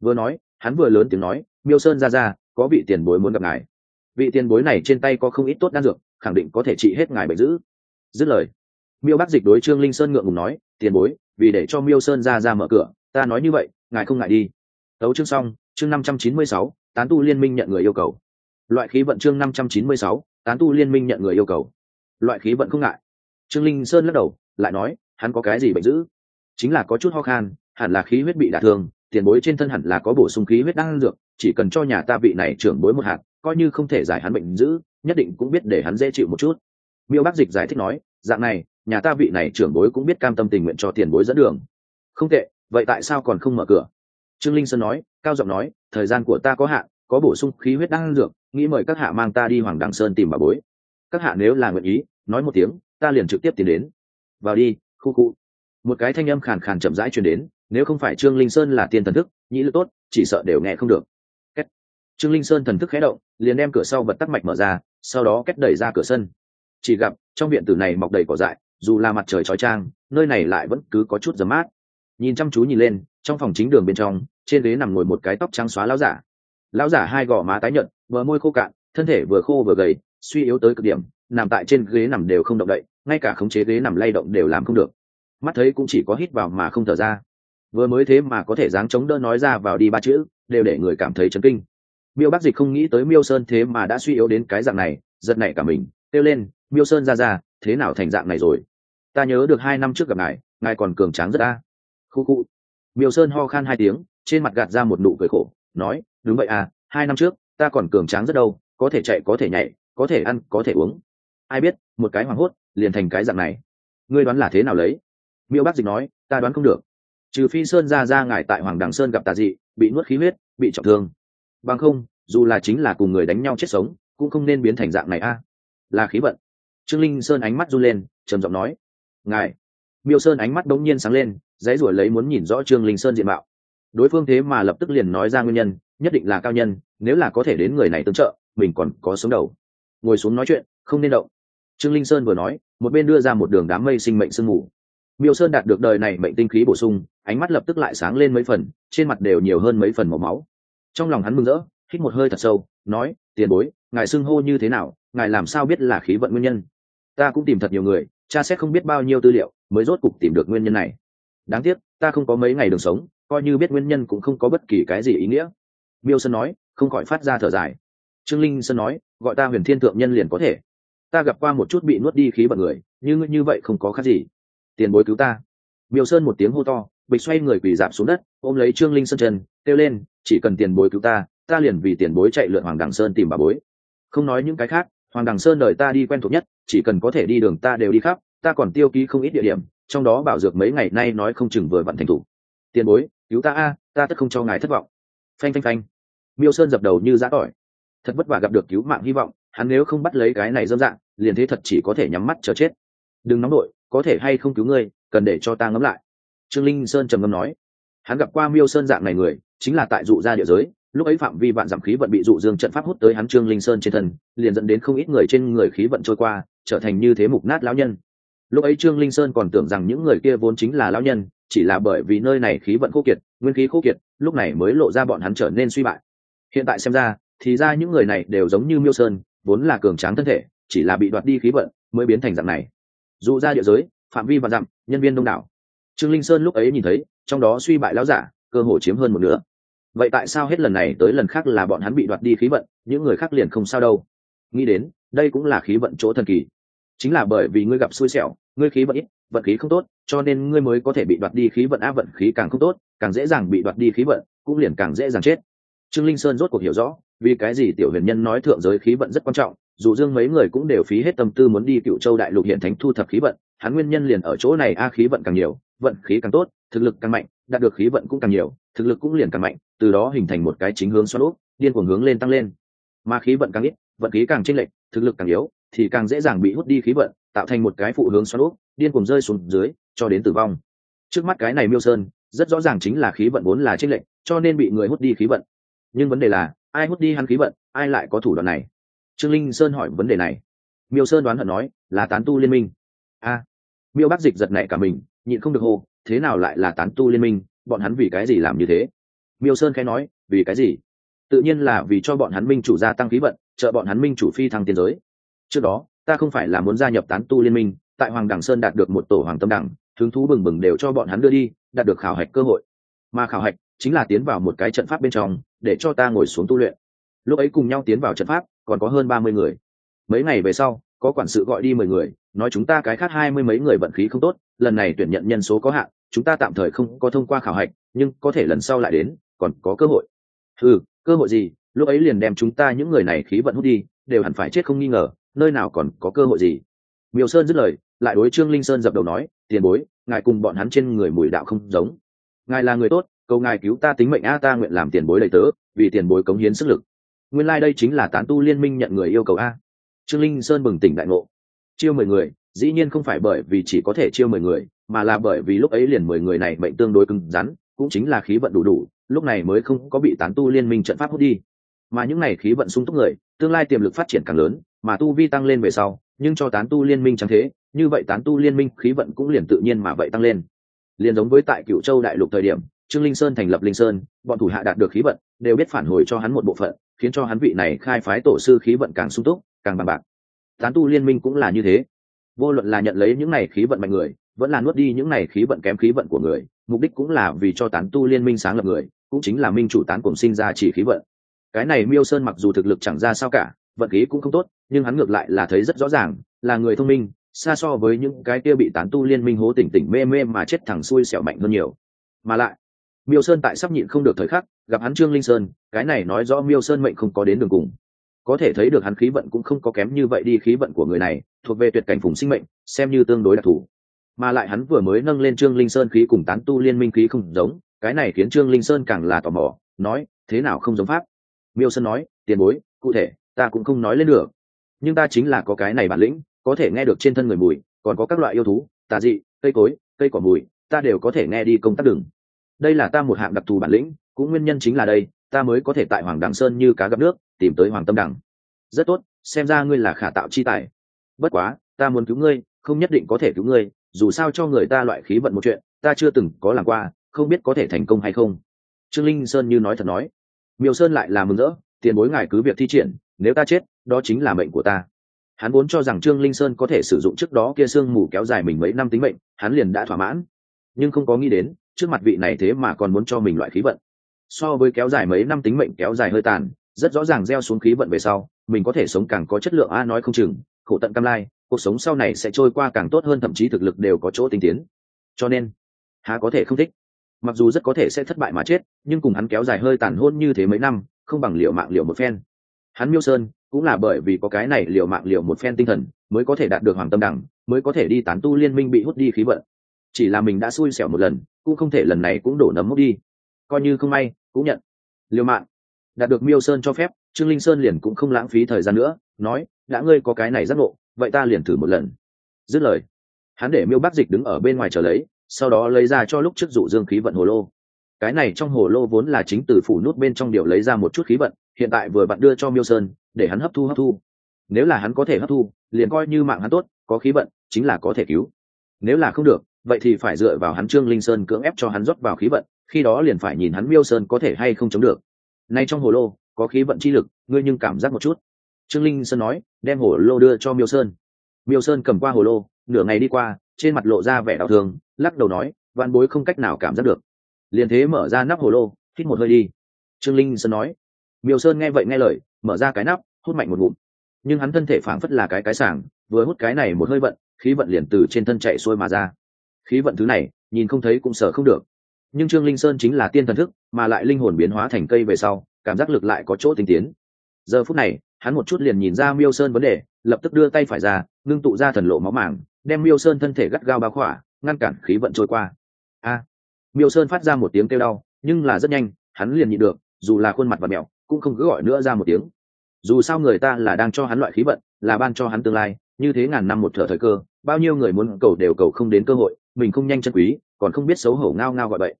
Vừa nói, hắn vừa lớn tiếng nói, miêu sơn ra ra, có vị tiền bối muốn gặp ngài vị tiền bối này trên tay có không ít tốt đan dược, khẳng định có thể trị hết ngài bệnh dữ. Dứt lời, miêu bác dịch đối trương linh sơn ngượng ngùng nói, tiền bối, vì để cho miêu sơn ra ra mở cửa, ta nói như vậy, ngài không ngại đi. Tấu chương xong, chương năm trăm chín mươi sáu, tán tu liên minh nhận người yêu cầu. Loại khí vận chương năm trăm chín mươi sáu, tán tu liên minh nhận người yêu cầu. Loại khí vận không ngại. Trương linh sơn lắc đầu, lại nói, hắn có cái gì bệnh dữ? Chính là có chút ho khan, hẳn là khí huyết bị đả thương, tiền bối trên thân hẳn là có bổ sung khí huyết đang dược, chỉ cần cho nhà ta vị này trưởng bối một hạt coi như không thể giải hắn bệnh dữ, nhất định cũng biết để hắn dễ chịu một chút. Miêu bác dịch giải thích nói, dạng này, nhà ta vị này trưởng bối cũng biết cam tâm tình nguyện cho tiền bối dẫn đường. Không tệ, vậy tại sao còn không mở cửa? Trương linh sơn nói, cao giọng nói, thời gian của ta có hạn, có bổ sung khí huyết đang dược, nghĩ mời các hạ mang ta đi hoàng đằng sơn tìm bà bối. Các hạ nếu là nguyện ý, nói một tiếng, ta liền trực tiếp tiến đến. Vào đi, khu cụ một cái thanh âm khàn khàn chậm rãi truyền đến, nếu không phải trương linh sơn là tiên thần thức, nhĩ lực tốt, chỉ sợ đều nghe không được trương linh sơn thần thức khé động, liền đem cửa sau vật tắc mạch mở ra, sau đó cách đẩy ra cửa sân. Chỉ gặp, trong viện tử này mọc đầy cỏ dại, dù là mặt trời trói trang, nơi này lại vẫn cứ có chút giấm mát. Nhìn chăm chú nhìn lên, trong phòng chính đường bên trong, trên ghế nằm ngồi một cái tóc trắng xóa lão giả. Lão giả hai gò má tái nhợt, bờ môi khô cạn, thân thể vừa khô vừa gầy, suy yếu tới cực điểm, nằm tại trên ghế nằm đều không động đậy, ngay cả khống chế ghế nằm lay động đều làm không được. Mắt thấy cũng chỉ có hít vào mà không thở ra. Vừa mới thế mà có thể dáng chống đỡ nói ra vào đi ba chữ, đều để người cảm thấy chấn kinh miêu bắc dịch không nghĩ tới miêu sơn thế mà đã suy yếu đến cái dạng này, giật nảy cả mình, kêu lên, miêu sơn ra ra, thế nào thành dạng này rồi? Ta nhớ được hai năm trước gặp ngài ngài còn cường tráng rất a. Khu khu. Miêu sơn ho khan hai tiếng, trên mặt gạt ra một nụ cười khổ, nói, đúng vậy à hai năm trước, ta còn cường tráng rất đâu, có thể chạy, có thể nhảy, có thể ăn, có thể uống. Ai biết, một cái hoảng hốt, liền thành cái dạng này. Ngươi đoán là thế nào lấy? Miêu bác dịch nói, ta đoán không được. Trừ phi sơn ra ra ngài tại hoàng đằng sơn gặp tà dị, bị nuốt khí huyết, bị trọng thương bằng không, dù là chính là cùng người đánh nhau chết sống, cũng không nên biến thành dạng này a. Là khí vận. Trương linh sơn ánh mắt run lên, trầm giọng nói, ngài. Miêu sơn ánh mắt đ ỗ n g nhiên sáng lên, dãy ruổi lấy muốn nhìn rõ trương linh sơn diện mạo. Đối phương thế mà lập tức liền nói ra nguyên nhân, nhất định là cao nhân, nếu là có thể đến người này tương trợ, mình còn có sống đầu. Ngồi xuống nói chuyện, không nên động. Trương linh sơn vừa nói, một bên đưa ra một đường đám mây sinh mệnh sương mù. Miêu sơn đạt được đời này mệnh tinh khí bổ sung, ánh mắt lập tức lại sáng lên mấy phần, trên mặt đều nhiều hơn mấy phần màu máu trong lòng hắn mừng rỡ, hít một hơi thật sâu, nói, tiền bối, ngài xưng hô như thế nào, ngài làm sao biết là khí vận nguyên nhân? Ta cũng tìm thật nhiều người cha xét không biết bao nhiêu tư liệu, mới rốt cục tìm được nguyên nhân này. Đáng tiếc, ta không có mấy ngày đường sống, coi như biết nguyên nhân cũng không có bất kỳ cái gì ý nghĩa. Miêu sơn nói, không khỏi phát ra thở dài. Trương linh sơn nói, gọi ta huyền thiên thượng nhân liền có thể. Ta gặp qua một chút bị nuốt đi khí vận người nhưng như vậy không có khác gì. Tiền bối cứu ta. Miêu sơn một tiếng hô to, bịch xoay người quỳ dạp xuống đất, ôm lấy trương linh sơn chân, kêu lên chỉ cần tiền bối cứu ta ta liền vì tiền bối chạy lượn hoàng đằng sơn tìm bà bối. Không nói những cái khác, hoàng đằng sơn đời ta đi quen thuộc nhất, chỉ cần có thể đi đường ta đều đi khắp, ta còn tiêu ký không ít địa điểm, trong đó bảo dược mấy ngày nay nói không chừng vừa vặn thành thủ. Tiền bối, cứu ta a, ta tất không cho ngài thất vọng. Phanh phanh phanh. Miêu sơn dập đầu như giã tỏi. Thật vất vả gặp được cứu mạng hy vọng, hắn nếu không bắt lấy cái này dâm dạng, liền thế thật chỉ có thể nhắm mắt chờ chết. Đừng nóng đội, có thể hay không cứu ngươi, cần để cho ta ngẫm lại. Trương linh sơn trầm ngâm nói. Hắn gặp qua miêu sơn dạng này người chính là tại dụ ra địa giới, lúc ấy phạm vi vạn giảm khí vận bị dụ dương trận pháp hút tới hắn trương linh sơn trên thân, liền dẫn đến không ít người trên người khí vận trôi qua, trở thành như thế mục nát lão nhân. Lúc ấy trương linh sơn còn tưởng rằng những người kia vốn chính là lão nhân, chỉ là bởi vì nơi này khí vận khô kiệt, nguyên khí khô kiệt, lúc này mới lộ ra bọn hắn trở nên suy bại. Hiện tại xem ra, thì ra những người này đều giống như miêu sơn, vốn là cường tráng thân thể, chỉ là bị đoạt đi khí vận, mới biến thành dạng này. Dụ ra địa giới, phạm vi và dặm, nhân viên đông đảo. Trương linh sơn lúc ấy nhìn thấy, trong đó suy bại lão giả cơ hội chiếm hơn một nửa. Vậy tại sao hết lần này tới lần khác là bọn hắn bị đoạt đi khí vận, những người khác liền không sao đâu? Nghĩ đến, đây cũng là khí vận chỗ thần kỳ. Chính là bởi vì ngươi gặp xui xẻo, ngươi khí vận ít, vận khí không tốt, cho nên ngươi mới có thể bị đoạt đi khí vận áp vận khí càng không tốt, càng dễ dàng bị đoạt đi khí vận, cũng liền càng dễ dàng chết. Trương linh sơn rốt cuộc hiểu rõ, vì cái gì tiểu huyền nhân nói thượng giới khí vận rất quan trọng, dù dương mấy người cũng đều phí hết tâm tư muốn đi cựu châu đại lục hiện thánh thu thập khí vận, hắn nguyên nhân liền ở chỗ này, a khí vận càng nhiều, vận khí càng tốt, thực lực càng mạnh đạt được khí vận cũng càng nhiều, thực lực cũng liền càng mạnh, từ đó hình thành một cái chính hướng xoắn úp điên cuồng hướng lên tăng lên. Mà khí vận càng ít, vận khí càng chênh lệch, thực lực càng yếu, thì càng dễ dàng bị hút đi khí vận, tạo thành một cái phụ hướng xoắn úp điên cuồng rơi xuống dưới, cho đến tử vong. Trước mắt cái này miêu sơn, rất rõ ràng chính là khí vận vốn là chênh lệch, cho nên bị người hút đi khí vận. Nhưng vấn đề là, ai hút đi hắn khí vận, ai lại có thủ đoạn này? Trương linh sơn hỏi vấn đề này. Miêu sơn đoán hận nói, là tán tu liên minh. A. Miêu bác dịch giật nảy cả mình nhịn không được hô, thế nào lại là tán tu liên minh? Bọn hắn vì cái gì làm như thế? Miêu sơn khẽ nói, vì cái gì? Tự nhiên là vì cho bọn hắn minh chủ gia tăng khí vận, trợ bọn hắn minh chủ phi thăng tiến giới. Trước đó, ta không phải là muốn gia nhập tán tu liên minh, tại hoàng đằng sơn đạt được một tổ hoàng tâm đẳng, hứng thú bừng bừng đều cho bọn hắn đưa đi, đạt được khảo hạch cơ hội. Mà khảo hạch chính là tiến vào một cái trận pháp bên trong, để cho ta ngồi xuống tu luyện. Lúc ấy cùng nhau tiến vào trận pháp, còn có hơn ba mươi người. Mấy ngày về sau có quản sự gọi đi mười người, nói chúng ta cái khác hai mươi mấy người vận khí không tốt, lần này tuyển nhận nhân số có hạn, chúng ta tạm thời không có thông qua khảo hạch, nhưng có thể lần sau lại đến, còn có cơ hội. Ừ cơ hội gì? Lúc ấy liền đem chúng ta những người này khí vận hút đi, đều hẳn phải chết không nghi ngờ, nơi nào còn có cơ hội gì? Miêu sơn dứt lời, lại đối trương linh sơn dập đầu nói, tiền bối, ngài cùng bọn hắn trên người mùi đạo không giống. Ngài là người tốt, cầu ngài cứu ta tính mệnh a, ta nguyện làm tiền bối đầy tớ, vì tiền bối cống hiến sức lực. Nguyên lai、like、đây chính là tán tu liên minh nhận người yêu cầu a trương linh sơn bừng tỉnh đại ngộ. Chiêu mười người, dĩ nhiên không phải bởi vì chỉ có thể chiêu mười người, mà là bởi vì lúc ấy liền mười người này mệnh tương đối cứng rắn, cũng chính là khí vận đủ đủ, lúc này mới không có bị tán tu liên minh trận pháp hút đi. Mà những này khí vận sung túc người, tương lai tiềm lực phát triển càng lớn, mà tu vi tăng lên về sau, nhưng cho tán tu liên minh chẳng thế, như vậy tán tu liên minh khí vận cũng liền tự nhiên mà vậy tăng lên. Liền giống với tại cựu châu đại lục thời điểm, trương linh sơn thành lập linh sơn, bọn thủ hạ đạt được khí vận, đều biết phản hồi cho hắn một bộ phận, khiến cho hắn vị này khai phái tổ sư khí vận càng sung túc càng bằng bạc. Tán tu liên minh cũng là như thế. Vô luận là nhận lấy những này khí vận mạnh người, vẫn là nuốt đi những này khí vận kém khí vận của người, mục đích cũng là vì cho tán tu liên minh sáng lập người, cũng chính là minh chủ tán cùng sinh ra chỉ khí vận. Cái này miêu sơn mặc dù thực lực chẳng ra sao cả, vận khí cũng không tốt, nhưng hắn ngược lại là thấy rất rõ ràng, là người thông minh, xa so với những cái kia bị tán tu liên minh hố tỉnh tỉnh mê mê mà chết thẳng xuôi xẻo mạnh hơn nhiều. Mà lại, miêu sơn tại sắp nhịn không được thời khắc, gặp hắn trương linh sơn, cái này nói rõ miêu sơn mệnh không có đến đường cùng có thể thấy được hắn khí vận cũng không có kém như vậy đi khí vận của người này, thuộc về tuyệt cảnh phùng sinh mệnh, xem như tương đối đặc thù. Mà lại hắn vừa mới nâng lên trương linh sơn khí cùng tán tu liên minh khí không giống, cái này khiến trương linh sơn càng là tò mò, nói, thế nào không giống pháp? Miêu sơn nói, tiền bối, cụ thể, ta cũng không nói lên được. Nhưng ta chính là có cái này bản lĩnh, có thể nghe được trên thân người mùi, còn có các loại yêu thú, tà dị, cây cối, cây cỏ mùi, ta đều có thể nghe đi công tác đường. Đây là ta một hạng đặc thù bản lĩnh, cũng nguyên nhân chính là đây ta mới có thể tại hoàng đằng sơn như cá gặp nước, tìm tới hoàng tâm đằng. Rất tốt, xem ra ngươi là khả tạo chi tài. Bất quá, ta muốn cứu ngươi, không nhất định có thể cứu ngươi, dù sao cho người ta loại khí vận một chuyện, ta chưa từng có làm qua, không biết có thể thành công hay không. Trương linh sơn như nói thật nói. Miêu sơn lại là mừng rỡ, tiền bối ngài cứ việc thi triển, nếu ta chết, đó chính là mệnh của ta. Hắn vốn cho rằng trương linh sơn có thể sử dụng trước đó kia sương mù kéo dài mình mấy năm tính mệnh, hắn liền đã thỏa mãn. Nhưng không có nghĩ đến, trước mặt vị này thế mà còn muốn cho mình loại khí vận so với kéo dài mấy năm tính mệnh kéo dài hơi tàn, rất rõ ràng gieo xuống khí vận về sau, mình có thể sống càng có chất lượng, a, nói không chừng, khổ tận cam lai, cuộc sống sau này sẽ trôi qua càng tốt hơn, thậm chí thực lực đều có chỗ tinh tiến. Cho nên, há có thể không thích. Mặc dù rất có thể sẽ thất bại mà chết, nhưng cùng hắn kéo dài hơi tàn hôn như thế mấy năm, không bằng liệu mạng liệu một phen. Hắn miêu sơn, cũng là bởi vì có cái này liệu mạng liệu một phen tinh thần, mới có thể đạt được hoàng tâm đẳng, mới có thể đi tán tu liên minh bị hút đi khí vận. Chỉ là mình đã xui xẻo một lần, cũng không thể lần này cũng đổ nấm mốc đi. Coi như không may cũng nhận. Liều mạng đạt được miêu sơn cho phép, trương linh sơn liền cũng không lãng phí thời gian nữa, nói, đã ngươi có cái này giác ngộ, vậy ta liền thử một lần. Dứt lời, hắn để miêu bác dịch đứng ở bên ngoài chờ lấy, sau đó lấy ra cho lúc trước dụ dương khí vận hồ lô. Cái này trong hồ lô vốn là chính từ phủ nút bên trong điều lấy ra một chút khí vận, hiện tại vừa bạn đưa cho miêu sơn, để hắn hấp thu hấp thu. Nếu là hắn có thể hấp thu, liền coi như mạng hắn tốt, có khí vận, chính là có thể cứu. Nếu là không được, vậy thì phải dựa vào hắn trương linh sơn cưỡng ép cho hắn rót vào khí vận khi đó liền phải nhìn hắn miêu sơn có thể hay không chống được. Nay trong hồ lô, có khí vận chi lực, ngươi nhưng cảm giác một chút. Trương linh sơn nói, đem hồ lô đưa cho miêu sơn. Miêu sơn cầm qua hồ lô, nửa ngày đi qua, trên mặt lộ ra vẻ đau thương, lắc đầu nói văn bối không cách nào cảm giác được. Liền thế mở ra nắp hồ lô, hít một hơi đi. Trương linh sơn nói, miêu sơn nghe vậy nghe lời, mở ra cái nắp, hút mạnh một ngụm. Nhưng hắn thân thể phảng phất là cái cái sảng, vừa hút cái này một hơi vận, khí vận liền từ trên thân chạy xuôi mà ra. Khí vận thứ này, nhìn không thấy cũng sợ không được nhưng trương linh sơn chính là tiên thần thức, mà lại linh hồn biến hóa thành cây về sau, cảm giác lực lại có chỗ tinh tiến. Giờ phút này, hắn một chút liền nhìn ra miêu sơn vấn đề, lập tức đưa tay phải ra, ngưng tụ ra thần lộ máu màng đem miêu sơn thân thể gắt gao bao khỏa, ngăn cản khí vận trôi qua. A! Miêu sơn phát ra một tiếng kêu đau, nhưng là rất nhanh, hắn liền nhịn được, dù là khuôn mặt và mẹo, cũng không cứ gọi nữa ra một tiếng. Dù sao người ta là đang cho hắn loại khí vận, là ban cho hắn tương lai, như thế ngàn năm một thở thời cơ, bao nhiêu người muốn cầu đều cầu không đến cơ hội, mình không nhanh chân quý còn không biết xấu hổ ngao ngao gọi vậy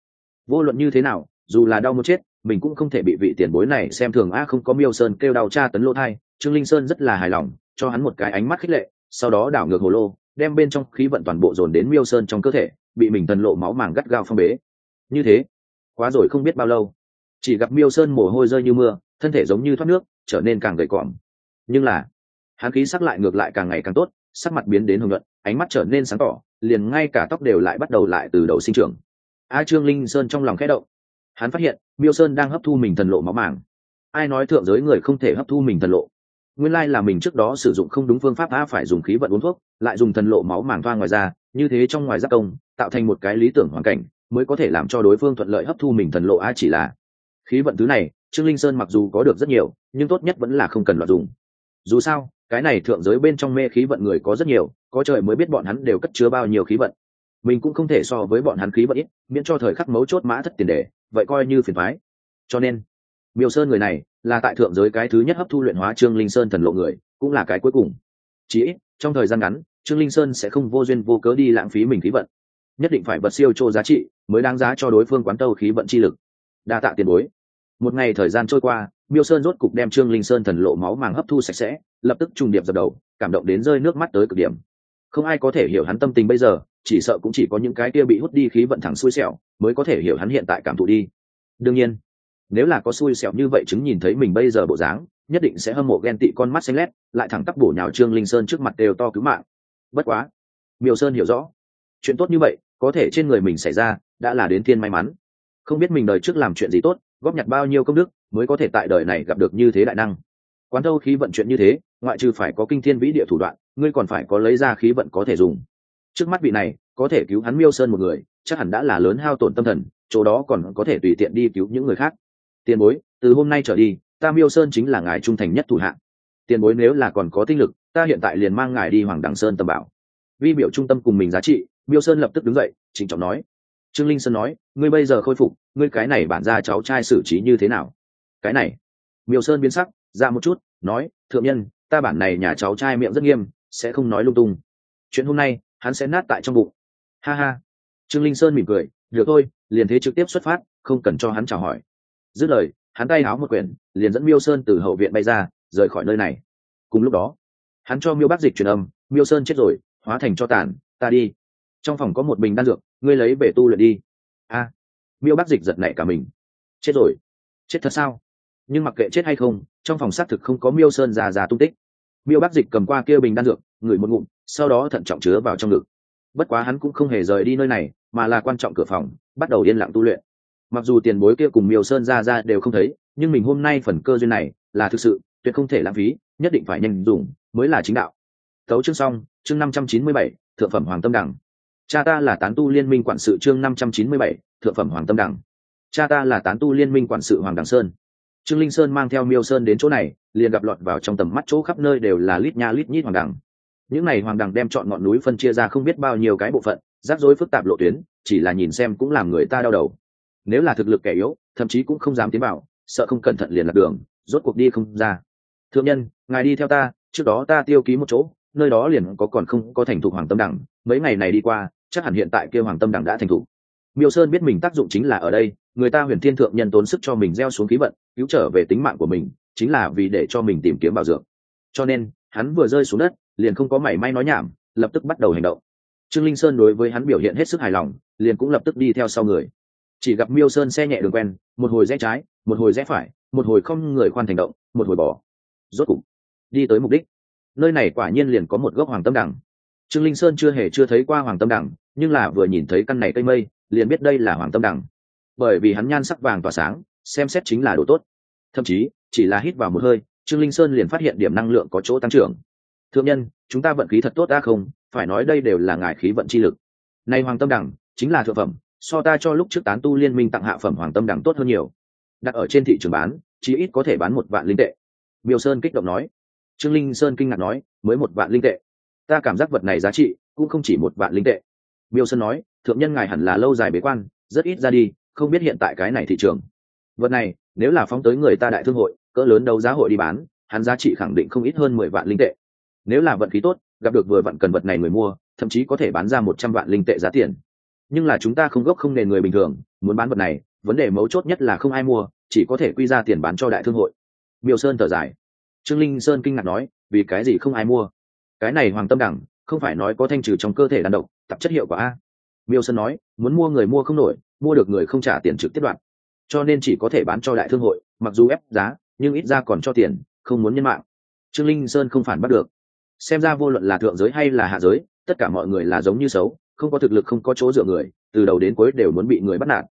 vô luận như thế nào, dù là đau muốn chết, mình cũng không thể bị vị tiền bối này xem thường a không có miêu sơn kêu đau cha tấn lô thai. Trương linh sơn rất là hài lòng, cho hắn một cái ánh mắt khích lệ, sau đó đảo ngược hồ lô, đem bên trong khí vận toàn bộ dồn đến miêu sơn trong cơ thể, bị mình thần lộ máu màng gắt gao phong bế. Như thế, quá rồi không biết bao lâu. Chỉ gặp miêu sơn mồ hôi rơi như mưa, thân thể giống như thoát nước, trở nên càng gầy còm. Nhưng là, hắn khí sắc lại ngược lại càng ngày càng tốt, sắc mặt biến đến hồng nhuận, ánh mắt trở nên sáng tỏ liền ngay cả tóc đều lại bắt đầu lại từ đầu sinh trưởng. A trương linh sơn trong lòng khẽ động. Hắn phát hiện, miêu sơn đang hấp thu mình thần lộ máu màng. Ai nói thượng giới người không thể hấp thu mình thần lộ? Nguyên lai là mình trước đó sử dụng không đúng phương pháp a phải dùng khí vận uống thuốc, lại dùng thần lộ máu màng thoa ngoài ra như thế trong ngoài giác công, tạo thành một cái lý tưởng hoàn cảnh, mới có thể làm cho đối phương thuận lợi hấp thu mình thần lộ a chỉ là. Khí vận thứ này, trương linh sơn mặc dù có được rất nhiều, nhưng tốt nhất vẫn là không cần loạt dùng. Dù sao, cái này thượng giới bên trong mê khí vận người có rất nhiều có trời mới biết bọn hắn đều cất chứa bao nhiêu khí vận. Mình cũng không thể so với bọn hắn khí vận ít, miễn cho thời khắc mấu chốt mã thất tiền đề, vậy coi như phiền thoái cho nên, miêu sơn người này là tại thượng giới cái thứ nhất hấp thu luyện hóa trương linh sơn thần lộ người, cũng là cái cuối cùng. Chỉ ít, trong thời gian ngắn, trương linh sơn sẽ không vô duyên vô cớ đi lãng phí mình khí vận. Nhất định phải vật siêu trô giá trị, mới đáng giá cho đối phương quán tâu khí vận chi lực. Đa tạ tiền bối. Một ngày thời gian trôi qua, miêu sơn rốt cục đem trương linh sơn thần lộ máu màng hấp thu sạch sẽ, lập tức trùng điệp dập đầu, cảm động đến rơi nước mắt tới cực điểm không ai có thể hiểu hắn tâm tình bây giờ, chỉ sợ cũng chỉ có những cái kia bị hút đi khí vận thẳng xui xẻo mới có thể hiểu hắn hiện tại cảm thụ đi. Đương nhiên, nếu là có xui xẻo như vậy chứng nhìn thấy mình bây giờ bộ dáng, nhất định sẽ hâm mộ ghen tị con mắt xanh lét, lại thẳng tắp bổ nhào trương linh sơn trước mặt đều to cứu mạng. Bất quá, miêu sơn hiểu rõ, chuyện tốt như vậy, có thể trên người mình xảy ra, đã là đến thiên may mắn. Không biết mình đời trước làm chuyện gì tốt, góp nhặt bao nhiêu công đức, mới có thể tại đời này gặp được như thế đại năng. Quán thâu khí vận chuyện như thế ngoại trừ phải có kinh thiên vĩ địa thủ đoạn, ngươi còn phải có lấy ra khí vận có thể dùng. Trước mắt vị này, có thể cứu hắn miêu sơn một người, chắc hẳn đã là lớn hao tổn tâm thần, chỗ đó còn có thể tùy tiện đi cứu những người khác. Tiền bối, từ hôm nay trở đi, ta miêu sơn chính là ngài trung thành nhất thủ hạng tiền bối nếu là còn có tinh lực, ta hiện tại liền mang ngài đi hoàng đằng sơn tầm bảo. Vi biểu trung tâm cùng mình giá trị, miêu sơn lập tức đứng dậy, trịnh trọng nói. Trương linh sơn nói, ngươi bây giờ khôi phục, ngươi cái này bản ra cháu trai xử trí như thế nào? Cái này. Miêu sơn biến sắc, ra một chút, nói, thượng nhân ta bản này nhà cháu trai miệng rất nghiêm, sẽ không nói lung tung. Chuyện hôm nay, hắn sẽ nát tại trong bụng. Ha ha. Trương linh sơn mỉm cười, được thôi, liền thế trực tiếp xuất phát, không cần cho hắn chào hỏi. Dứt lời, hắn tay háo một quyển, liền dẫn miêu sơn từ hậu viện bay ra, rời khỏi nơi này. Cùng lúc đó, hắn cho miêu bác dịch truyền âm, miêu sơn chết rồi, hóa thành cho tàn, ta đi. Trong phòng có một bình đan dược, ngươi lấy về tu luyện đi. A. Miêu bác dịch giật nảy cả mình. Chết rồi. Chết thật sao? Nhưng mặc kệ chết hay không, trong phòng xác thực không có miêu sơn già già tung tích. Miêu bác dịch cầm qua kia bình đan dược, ngửi một ngụm, sau đó thận trọng chứa vào trong ngực. Bất quá hắn cũng không hề rời đi nơi này, mà là quan trọng cửa phòng, bắt đầu yên lặng tu luyện. Mặc dù tiền bối kia cùng miêu sơn ra ra đều không thấy, nhưng mình hôm nay phần cơ duyên này là thực sự, tuyệt không thể lãng phí, nhất định phải nhanh dùng, mới là chính đạo. Tấu chương xong, chương năm trăm chín mươi bảy, thượng phẩm hoàng tâm đẳng. Cha ta là tán tu liên minh quản sự chương năm trăm chín mươi bảy, thượng phẩm hoàng tâm đẳng. Cha ta là tán tu liên minh quản sự hoàng đẳng sơn trương linh sơn mang theo miêu sơn đến chỗ này, liền gặp lọt vào trong tầm mắt chỗ khắp nơi đều là lít nha lít nhít hoàng Đằng. những n à y hoàng Đằng đem chọn ngọn núi phân chia ra không biết bao nhiêu cái bộ phận, rắc rối phức tạp lộ tuyến, chỉ là nhìn xem cũng làm người ta đau đầu. Nếu là thực lực kẻ yếu, thậm chí cũng không dám tiến vào, sợ không cẩn thận liền lạc đường, rốt cuộc đi không ra. Thượng nhân, ngài đi theo ta, trước đó ta tiêu ký một chỗ, nơi đó liền có còn không có thành thục hoàng tâm đẳng, mấy ngày này đi qua, chắc hẳn hiện tại kêu hoàng tâm đẳng đã thành thục miêu sơn biết mình tác dụng chính là ở đây người ta huyền thiên thượng nhân tốn sức cho mình gieo xuống khí vận cứu trở về tính mạng của mình chính là vì để cho mình tìm kiếm bảo dưỡng. Cho nên hắn vừa rơi xuống đất liền không có mảy may nói nhảm lập tức bắt đầu hành động. Trương linh sơn đối với hắn biểu hiện hết sức hài lòng liền cũng lập tức đi theo sau người. Chỉ gặp miêu sơn xe nhẹ đường quen một hồi rẽ trái một hồi rẽ phải một hồi không người khoan thành động một hồi bỏ. Rốt cục đi tới mục đích. Nơi này quả nhiên liền có một gốc hoàng tâm Đẳng. trương linh sơn chưa hề chưa thấy qua hoàng tâm Đẳng, nhưng là vừa nhìn thấy căn này cây mây liền biết đây là hoàng tâm đằng bởi vì hắn nhan sắc vàng tỏa sáng, xem xét chính là đồ tốt. Thậm chí, chỉ là hít vào một hơi, trương linh sơn liền phát hiện điểm năng lượng có chỗ tăng trưởng. Thượng nhân, chúng ta vận khí thật tốt đã không? Phải nói đây đều là ngài khí vận chi lực. Nay hoàng tâm đẳng, chính là thượng phẩm, so ta cho lúc trước tán tu liên minh tặng hạ phẩm hoàng tâm đẳng tốt hơn nhiều. Đặt ở trên thị trường bán, chí ít có thể bán một vạn linh tệ. Miêu sơn kích động nói. Trương linh sơn kinh ngạc nói, mới một vạn linh tệ? Ta cảm giác vật này giá trị cũng không chỉ một vạn linh tệ. Miêu sơn nói thượng nhân ngài hẳn là lâu dài bế quan, rất ít ra đi, không biết hiện tại cái này thị trường. Vật này, nếu là phóng tới người ta đại thương hội, cỡ lớn đấu giá hội đi bán, hắn giá trị khẳng định không ít hơn mười vạn linh tệ. Nếu là vận khí tốt, gặp được vừa vặn cần vật này người mua, thậm chí có thể bán ra một trăm vạn linh tệ giá tiền. Nhưng là chúng ta không gốc không nền người bình thường, muốn bán vật này, vấn đề mấu chốt nhất là không ai mua, chỉ có thể quy ra tiền bán cho đại thương hội. Miêu sơn thở dài. Trương linh sơn kinh ngạc nói, vì cái gì không ai mua? Cái này hoàng tâm đẳng, không phải nói có thanh trừ trong cơ thể đàn độc, tạp chất hiệu quả a miêu sơn nói, muốn mua người mua không nổi, mua được người không trả tiền trực tiếp đoạn cho nên chỉ có thể bán cho đại thương hội, mặc dù ép giá, nhưng ít ra còn cho tiền, không muốn nhân mạng. Trương linh sơn không phản bắt được. Xem ra vô luận là thượng giới hay là hạ giới, tất cả mọi người là giống như xấu, không có thực lực, không có chỗ dựa người, từ đầu đến cuối đều muốn bị người bắt nạt.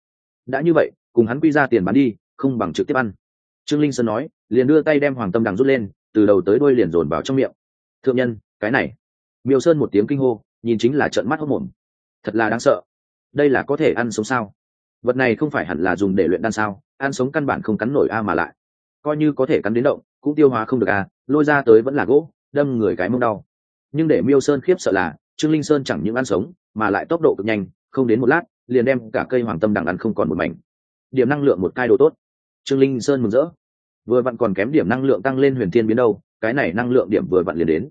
Đã như vậy, cùng hắn quy ra tiền bán đi, không bằng trực tiếp ăn. Trương linh sơn nói, liền đưa tay đem hoàng tâm đằng rút lên, từ đầu tới đuôi liền dồn vào trong miệng. Thượng nhân, cái này. Miêu sơn một tiếng kinh hô, nhìn chính là trận mắt hốc mồm thật là đáng sợ. Đây là có thể ăn sống sao? Vật này không phải hẳn là dùng để luyện đan sao? Ăn sống căn bản không cắn nổi a mà lại. Coi như có thể cắn đến động, cũng tiêu hóa không được a, lôi ra tới vẫn là gỗ, đâm người cái mông đau. Nhưng để miêu sơn khiếp sợ là, trương linh sơn chẳng những ăn sống, mà lại tốc độ cực nhanh, không đến một lát, liền đem cả cây hoàng tâm đằng ăn không còn một mảnh. Điểm năng lượng một cai đồ tốt. Trương linh sơn mừng rỡ. Vừa vặn còn kém điểm năng lượng tăng lên huyền thiên biến đâu, cái này năng lượng điểm vừa vặn liền đến.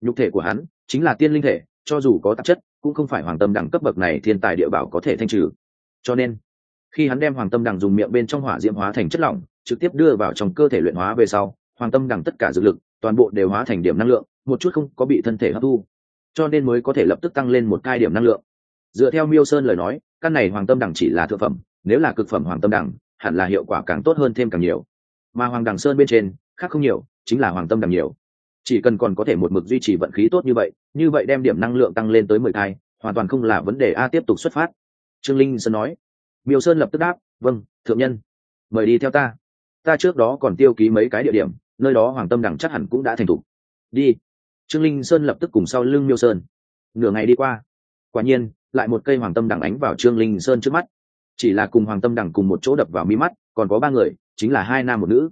Nhục thể của hắn chính là tiên linh thể, cho dù có tạp chất cũng không phải hoàng tâm đẳng cấp bậc này thiên tài địa bảo có thể thanh trừ. Cho nên, khi hắn đem hoàng tâm đẳng dùng miệng bên trong hỏa diễm hóa thành chất lỏng, trực tiếp đưa vào trong cơ thể luyện hóa về sau, hoàng tâm đẳng tất cả dược lực, toàn bộ đều hóa thành điểm năng lượng, một chút không có bị thân thể hấp thu. Cho nên mới có thể lập tức tăng lên một cai điểm năng lượng. Dựa theo miêu sơn lời nói, căn này hoàng tâm đẳng chỉ là thượng phẩm, nếu là cực phẩm hoàng tâm đẳng, hẳn là hiệu quả càng tốt hơn thêm càng nhiều. Mà hoàng đẳng sơn bên trên, khác không nhiều, chính là hoàng tâm đẳng nhiều chỉ cần còn có thể một mực duy trì vận khí tốt như vậy như vậy đem điểm năng lượng tăng lên tới mười thai hoàn toàn không là vấn đề a tiếp tục xuất phát. Trương linh sơn nói. Miêu sơn lập tức đáp vâng thượng nhân, mời đi theo ta. Ta trước đó còn tiêu ký mấy cái địa điểm, nơi đó hoàng tâm đẳng chắc hẳn cũng đã thành thục đi. Trương linh sơn lập tức cùng sau lưng miêu sơn. Nửa ngày đi qua. Quả nhiên, lại một cây hoàng tâm đẳng ánh vào trương linh sơn trước mắt. Chỉ là cùng hoàng tâm đẳng cùng một chỗ đập vào mi mắt, còn có ba người, chính là hai nam một nữ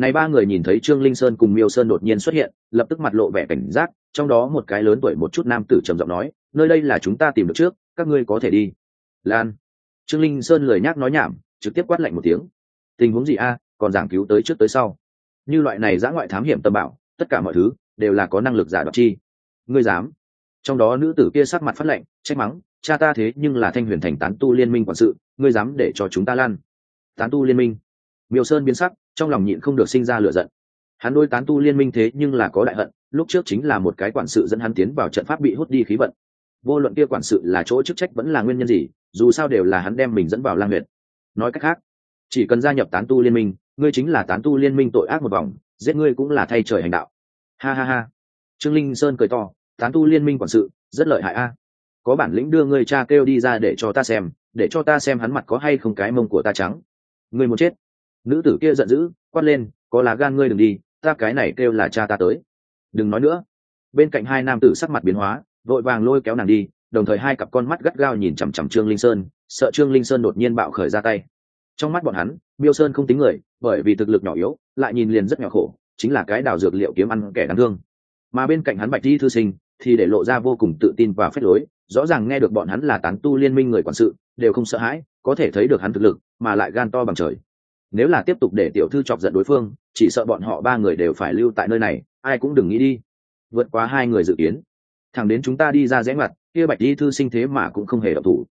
này ba người nhìn thấy trương linh sơn cùng miêu sơn đột nhiên xuất hiện, lập tức mặt lộ vẻ cảnh giác, trong đó một cái lớn tuổi một chút nam tử trầm giọng nói, nơi đây là chúng ta tìm được trước, các ngươi có thể đi. Lan. Trương linh sơn lời nhắc nói nhảm, trực tiếp quát lạnh một tiếng. Tình huống gì a, còn giảng cứu tới trước tới sau? Như loại này giã ngoại thám hiểm tâm bảo tất cả mọi thứ đều là có năng lực giả đoạt chi. Ngươi dám? Trong đó nữ tử kia sắc mặt phát lệnh trách mắng, cha ta thế nhưng là thanh huyền thành tán tu liên minh quản sự, ngươi dám để cho chúng ta lan? Tán tu liên minh? Miêu sơn biến sắc trong lòng nhịn không được sinh ra lửa giận. Hắn đôi tán tu liên minh thế nhưng là có đại hận, lúc trước chính là một cái quản sự dẫn hắn tiến vào trận pháp bị hút đi khí vận. Vô luận kia quản sự là chỗ chức trách vẫn là nguyên nhân gì, dù sao đều là hắn đem mình dẫn vào lang huyệt nói cách khác, chỉ cần gia nhập tán tu liên minh, ngươi chính là tán tu liên minh tội ác một vòng, giết ngươi cũng là thay trời hành đạo. Ha ha ha. Trương linh sơn cười to, tán tu liên minh quản sự, rất lợi hại a. Có bản lĩnh đưa ngươi cha kêu đi ra để cho ta xem, để cho ta xem hắn mặt có hay không cái mông của ta trắng. Ngươi muốn chết nữ tử kia giận dữ, quát lên, có lá gan ngươi đừng đi, ta cái này kêu là cha ta tới. Đừng nói nữa. Bên cạnh hai nam tử sắc mặt biến hóa, vội vàng lôi kéo nàng đi, đồng thời hai cặp con mắt gắt gao nhìn chằm chằm trương linh sơn, sợ trương linh sơn đột nhiên bạo khởi ra tay. Trong mắt bọn hắn, miêu sơn không tính người, bởi vì thực lực nhỏ yếu, lại nhìn liền rất nhỏ khổ, chính là cái đào dược liệu kiếm ăn kẻ đáng thương. Mà bên cạnh hắn bạch thi thư sinh, thì để lộ ra vô cùng tự tin và phép lối, rõ ràng nghe được bọn hắn là tán tu liên minh người quản sự, đều không sợ hãi, có thể thấy được hắn thực lực, mà lại gan to bằng trời nếu là tiếp tục để tiểu thư chọc giận đối phương, chỉ sợ bọn họ ba người đều phải lưu tại nơi này, ai cũng đừng nghĩ đi. Vượt quá hai người dự kiến. Thẳng đến chúng ta đi ra rẽ ngoặt, kia bạch di thư sinh thế mà cũng không hề độc thủ.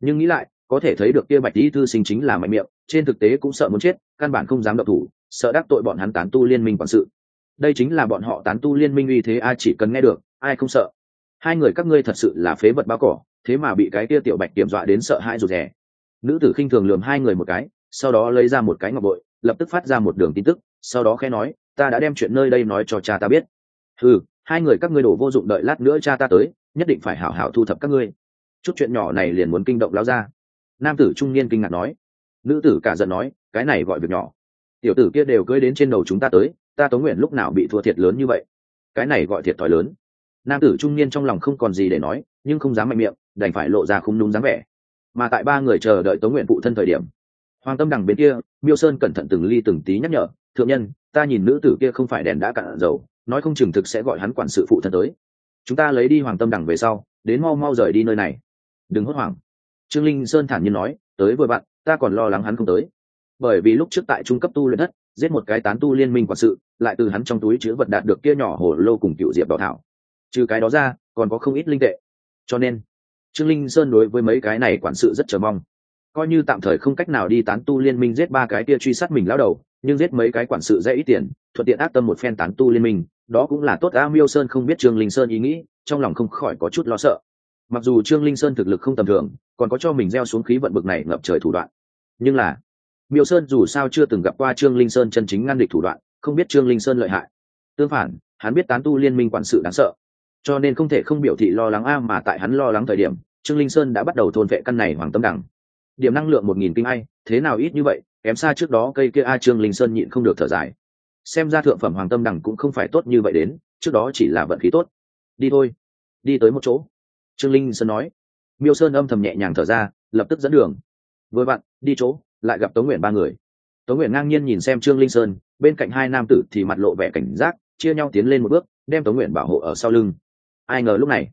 Nhưng nghĩ lại, có thể thấy được kia bạch di thư sinh chính là mạnh miệng, trên thực tế cũng sợ muốn chết, căn bản không dám độc thủ, sợ đắc tội bọn hắn tán tu liên minh quản sự. Đây chính là bọn họ tán tu liên minh uy thế ai chỉ cần nghe được, ai không sợ. Hai người các ngươi thật sự là phế vật bao cỏ, thế mà bị cái kia tiểu bạch kiểm dọa đến sợ hãi rụt rè. Nữ tử khinh thường lườm hai người một cái sau đó lấy ra một cái ngọc bội, lập tức phát ra một đường tin tức, sau đó khẽ nói, ta đã đem chuyện nơi đây nói cho cha ta biết. Ừ hai người các ngươi đổ vô dụng đợi lát nữa cha ta tới, nhất định phải hảo hảo thu thập các ngươi. Chút chuyện nhỏ này liền muốn kinh động lao ra nam tử trung niên kinh ngạc nói. Nữ tử cả giận nói, cái này gọi việc nhỏ. Tiểu tử kia đều cưới đến trên đầu chúng ta tới, ta tống nguyện lúc nào bị thua thiệt lớn như vậy? Cái này gọi thiệt thòi lớn. Nam tử trung niên trong lòng không còn gì để nói, nhưng không dám mạnh miệng, đành phải lộ ra không đúng dáng vẻ. Mà tại ba người chờ đợi tống nguyện phụ thân thời điểm hoàng tâm đằng bên kia, miêu sơn cẩn thận từng ly từng tí nhắc nhở, thượng nhân, ta nhìn nữ tử kia không phải đèn đã cạn dầu, nói không chừng thực sẽ gọi hắn quản sự phụ thân tới. Chúng ta lấy đi hoàng tâm đằng về sau, đến mau mau rời đi nơi này. Đừng hốt hoảng. Trương linh sơn thản nhiên nói, tới vừa bạn, ta còn lo lắng hắn không tới. Bởi vì lúc trước tại trung cấp tu luyện thất giết một cái tán tu liên minh quản sự, lại từ hắn trong túi chứa vật đạt được kia nhỏ hồ lô cùng cựu diệp đỏ thảo. Trừ cái đó ra, còn có không ít linh tệ. Cho nên, trương linh sơn đối với mấy cái này quản sự rất chờ mong coi như tạm thời không cách nào đi tán tu liên minh giết ba cái kia truy sát mình lao đầu, nhưng giết mấy cái quản sự dễ ít tiền, thuận tiện ác tâm một phen tán tu liên minh, đó cũng là tốt. A miêu sơn không biết trương linh sơn ý nghĩ, trong lòng không khỏi có chút lo sợ. Mặc dù trương linh sơn thực lực không tầm thường, còn có cho mình gieo xuống khí vận bực này ngập trời thủ đoạn. Nhưng là, miêu sơn dù sao chưa từng gặp qua trương linh sơn chân chính ngăn địch thủ đoạn, không biết trương linh sơn lợi hại. Tương phản, hắn biết tán tu liên minh quản sự đáng sợ. Cho nên không thể không biểu thị lo lắng a mà tại hắn lo lắng thời điểm, trương linh sơn đã bắt đầu thôn vệ căn này hoàng tâm đẳng điểm năng lượng một nghìn kinh ai, thế nào ít như vậy, kém xa trước đó cây kia a trương linh sơn nhịn không được thở dài. Xem ra thượng phẩm hoàng tâm đẳng cũng không phải tốt như vậy đến, trước đó chỉ là vận khí tốt. Đi thôi. Đi tới một chỗ. Trương linh sơn nói. Miêu sơn âm thầm nhẹ nhàng thở ra, lập tức dẫn đường. Vừa vặn, đi chỗ, lại gặp tống nguyện ba người. Tống nguyện ngang nhiên nhìn xem trương linh sơn, bên cạnh hai nam tử thì mặt lộ vẻ cảnh giác, chia nhau tiến lên một bước, đem tống nguyện bảo hộ ở sau lưng. Ai ngờ lúc này,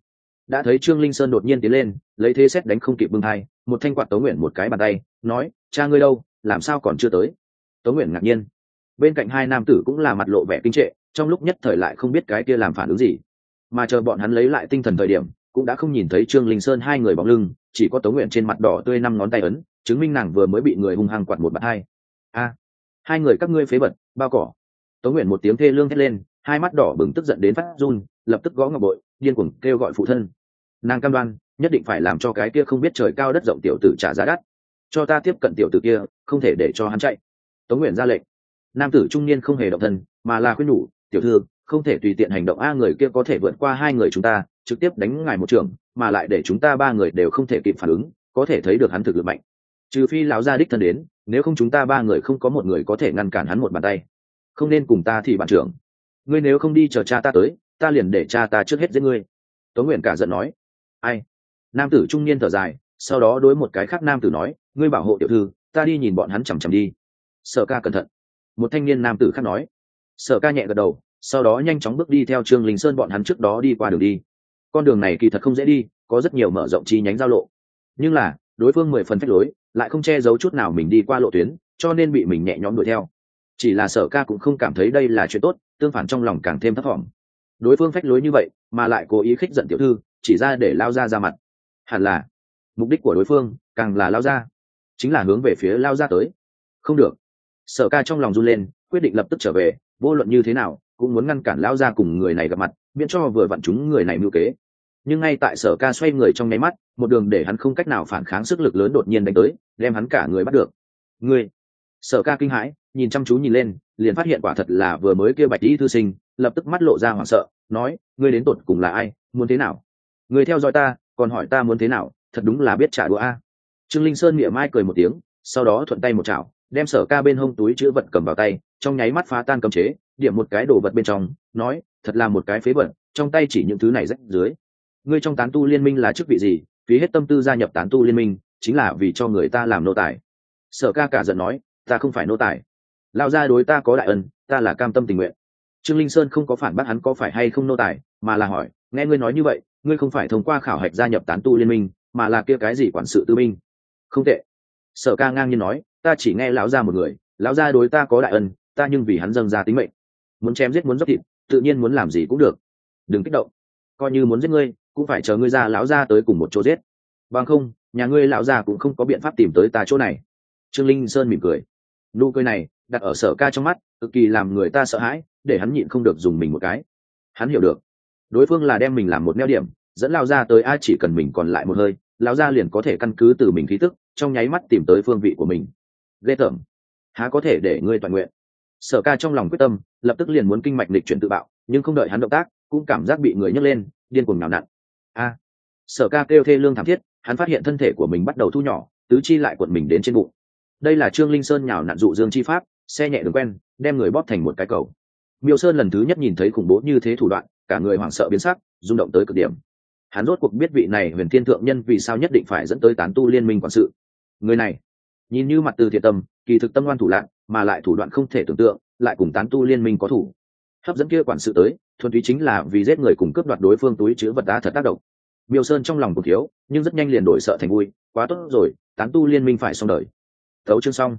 đã thấy trương linh sơn đột nhiên tiến lên, lấy thế xét đánh không kịp bưng hai một thanh quạt tấu nguyện một cái bàn tay, nói, cha ngươi đâu, làm sao còn chưa tới? Tấu nguyện ngạc nhiên. Bên cạnh hai nam tử cũng là mặt lộ vẻ kinh trệ, trong lúc nhất thời lại không biết cái kia làm phản ứng gì. Mà chờ bọn hắn lấy lại tinh thần thời điểm, cũng đã không nhìn thấy trương linh sơn hai người bóng lưng, chỉ có tấu nguyện trên mặt đỏ tươi năm ngón tay ấn, chứng minh nàng vừa mới bị người hung hăng quạt một bạt hai. A, hai người các ngươi phế vật, bao cỏ. Tấu nguyện một tiếng thê lương thét lên, hai mắt đỏ bừng tức giận đến phát run, lập tức gõ ngọc bội, điên cuồng kêu gọi phụ thân. Nàng cam đoan nhất định phải làm cho cái kia không biết trời cao đất rộng tiểu tử trả giá đắt. Cho ta tiếp cận tiểu tử kia, không thể để cho hắn chạy. Tống nguyện ra lệnh. Nam tử trung niên không hề động thân, mà là khuyên nhủ, tiểu thư, không thể tùy tiện hành động, a người kia có thể vượt qua hai người chúng ta, trực tiếp đánh ngài một trường, mà lại để chúng ta ba người đều không thể kịp phản ứng, có thể thấy được hắn thực lực mạnh. Trừ phi lão gia đích thân đến, nếu không chúng ta ba người không có một người có thể ngăn cản hắn một bàn tay. Không nên cùng ta thì bạn trưởng. Ngươi nếu không đi chờ cha ta tới, ta liền để cha ta trước hết giết ngươi. Tống nguyện cả giận nói. Ai nam tử trung niên thở dài, sau đó đối một cái khác nam tử nói, ngươi bảo hộ tiểu thư, ta đi nhìn bọn hắn chằm chằm đi. Sở ca cẩn thận. Một thanh niên nam tử khác nói. Sở ca nhẹ gật đầu, sau đó nhanh chóng bước đi theo trương linh sơn bọn hắn trước đó đi qua đường đi. Con đường này kỳ thật không dễ đi, có rất nhiều mở rộng chi nhánh giao lộ. Nhưng là, đối phương mười phần phách lối, lại không che giấu chút nào mình đi qua lộ tuyến, cho nên bị mình nhẹ nhõm đuổi theo. Chỉ là sở ca cũng không cảm thấy đây là chuyện tốt, tương phản trong lòng càng thêm thất vọng đối phương phách lối như vậy, mà lại cố ý khích giận tiểu thư, chỉ ra để lao ra ra mặt hẳn là mục đích của đối phương càng là lao ra, chính là hướng về phía lao ra tới. Không được. Sở ca trong lòng run lên, quyết định lập tức trở về, vô luận như thế nào, cũng muốn ngăn cản lao ra cùng người này gặp mặt, miễn cho vừa vặn chúng người này mưu kế. Nhưng ngay tại sở ca xoay người trong nháy mắt, một đường để hắn không cách nào phản kháng sức lực lớn đột nhiên đánh tới, đem hắn cả người bắt được. Ngươi! Sở ca kinh hãi, nhìn chăm chú nhìn lên, liền phát hiện quả thật là vừa mới kêu bạch y thư sinh, lập tức mắt lộ ra hoảng sợ, nói, ngươi đến tột cùng là ai? Muốn thế nào? Người theo dõi ta còn hỏi ta muốn thế nào, thật đúng là biết trả đũa a. Trương linh sơn miệng mai cười một tiếng, sau đó thuận tay một chảo, đem sở ca bên hông túi chữ vật cầm vào tay, trong nháy mắt phá tan cầm chế, điểm một cái đồ vật bên trong, nói, thật là một cái phế vật, trong tay chỉ những thứ này rách dưới. Ngươi trong tán tu liên minh là chức vị gì? Phí hết tâm tư gia nhập tán tu liên minh, chính là vì cho người ta làm nô tài. Sở ca cả giận nói, ta không phải nô tài. Lao ra đối ta có đại ân, ta là cam tâm tình nguyện. Trương linh sơn không có phản bác hắn có phải hay không nô tài, mà là hỏi, nghe ngươi nói như vậy ngươi không phải thông qua khảo hạch gia nhập tán tu liên minh, mà là kia cái gì quản sự tư minh không tệ. Sở ca ngang nhiên nói, ta chỉ nghe lão gia một người, lão gia đối ta có đại ân, ta nhưng vì hắn dâng ra tính mệnh. Muốn chém giết muốn dốc thịt, tự nhiên muốn làm gì cũng được. Đừng kích động. Coi như muốn giết ngươi, cũng phải chờ ngươi ra lão gia tới cùng một chỗ giết. Bằng không, nhà ngươi lão gia cũng không có biện pháp tìm tới ta chỗ này. Trương linh sơn mỉm cười. Nụ cười này, đặt ở sở ca trong mắt, cực kỳ làm người ta sợ hãi, để hắn nhịn không được dùng mình một cái. Hắn hiểu được đối phương là đem mình làm một neo điểm, dẫn lao ra tới, a, chỉ cần mình còn lại một hơi, lao ra liền có thể căn cứ từ mình khí tức, trong nháy mắt tìm tới phương vị của mình. Ghê tởm. Há có thể để ngươi toàn nguyện? Sở ca trong lòng quyết tâm, lập tức liền muốn kinh mạch lịch chuyển tự bạo, nhưng không đợi hắn động tác, cũng cảm giác bị người nhấc lên, điên cuồng nào nặn. A. Sở ca kêu thê lương thảm thiết, hắn phát hiện thân thể của mình bắt đầu thu nhỏ, tứ chi lại cuộn mình đến trên bụng. Đây là trương linh sơn nhào nặn dụ dương chi pháp, xe nhẹ đường quen, đem người bóp thành một cái cầu miêu sơn lần thứ nhất nhìn thấy khủng bố như thế thủ đoạn, cả người hoảng sợ biến sắc, rung động tới cực điểm. Hắn rốt cuộc biết vị này huyền thiên thượng nhân vì sao nhất định phải dẫn tới tán tu liên minh quản sự. Người này, nhìn như mặt từ thiệt tâm, kỳ thực tâm ngoan thủ lạc mà lại thủ đoạn không thể tưởng tượng, lại cùng tán tu liên minh có thủ. Hấp dẫn kia quản sự tới, thuần túy chính là vì giết người cùng cướp đoạt đối phương túi chứa vật đá thật tác động. Miêu sơn trong lòng cũng thiếu, nhưng rất nhanh liền đổi sợ thành vui, quá tốt rồi, tán tu liên minh phải xong đời. Thấu chương xong.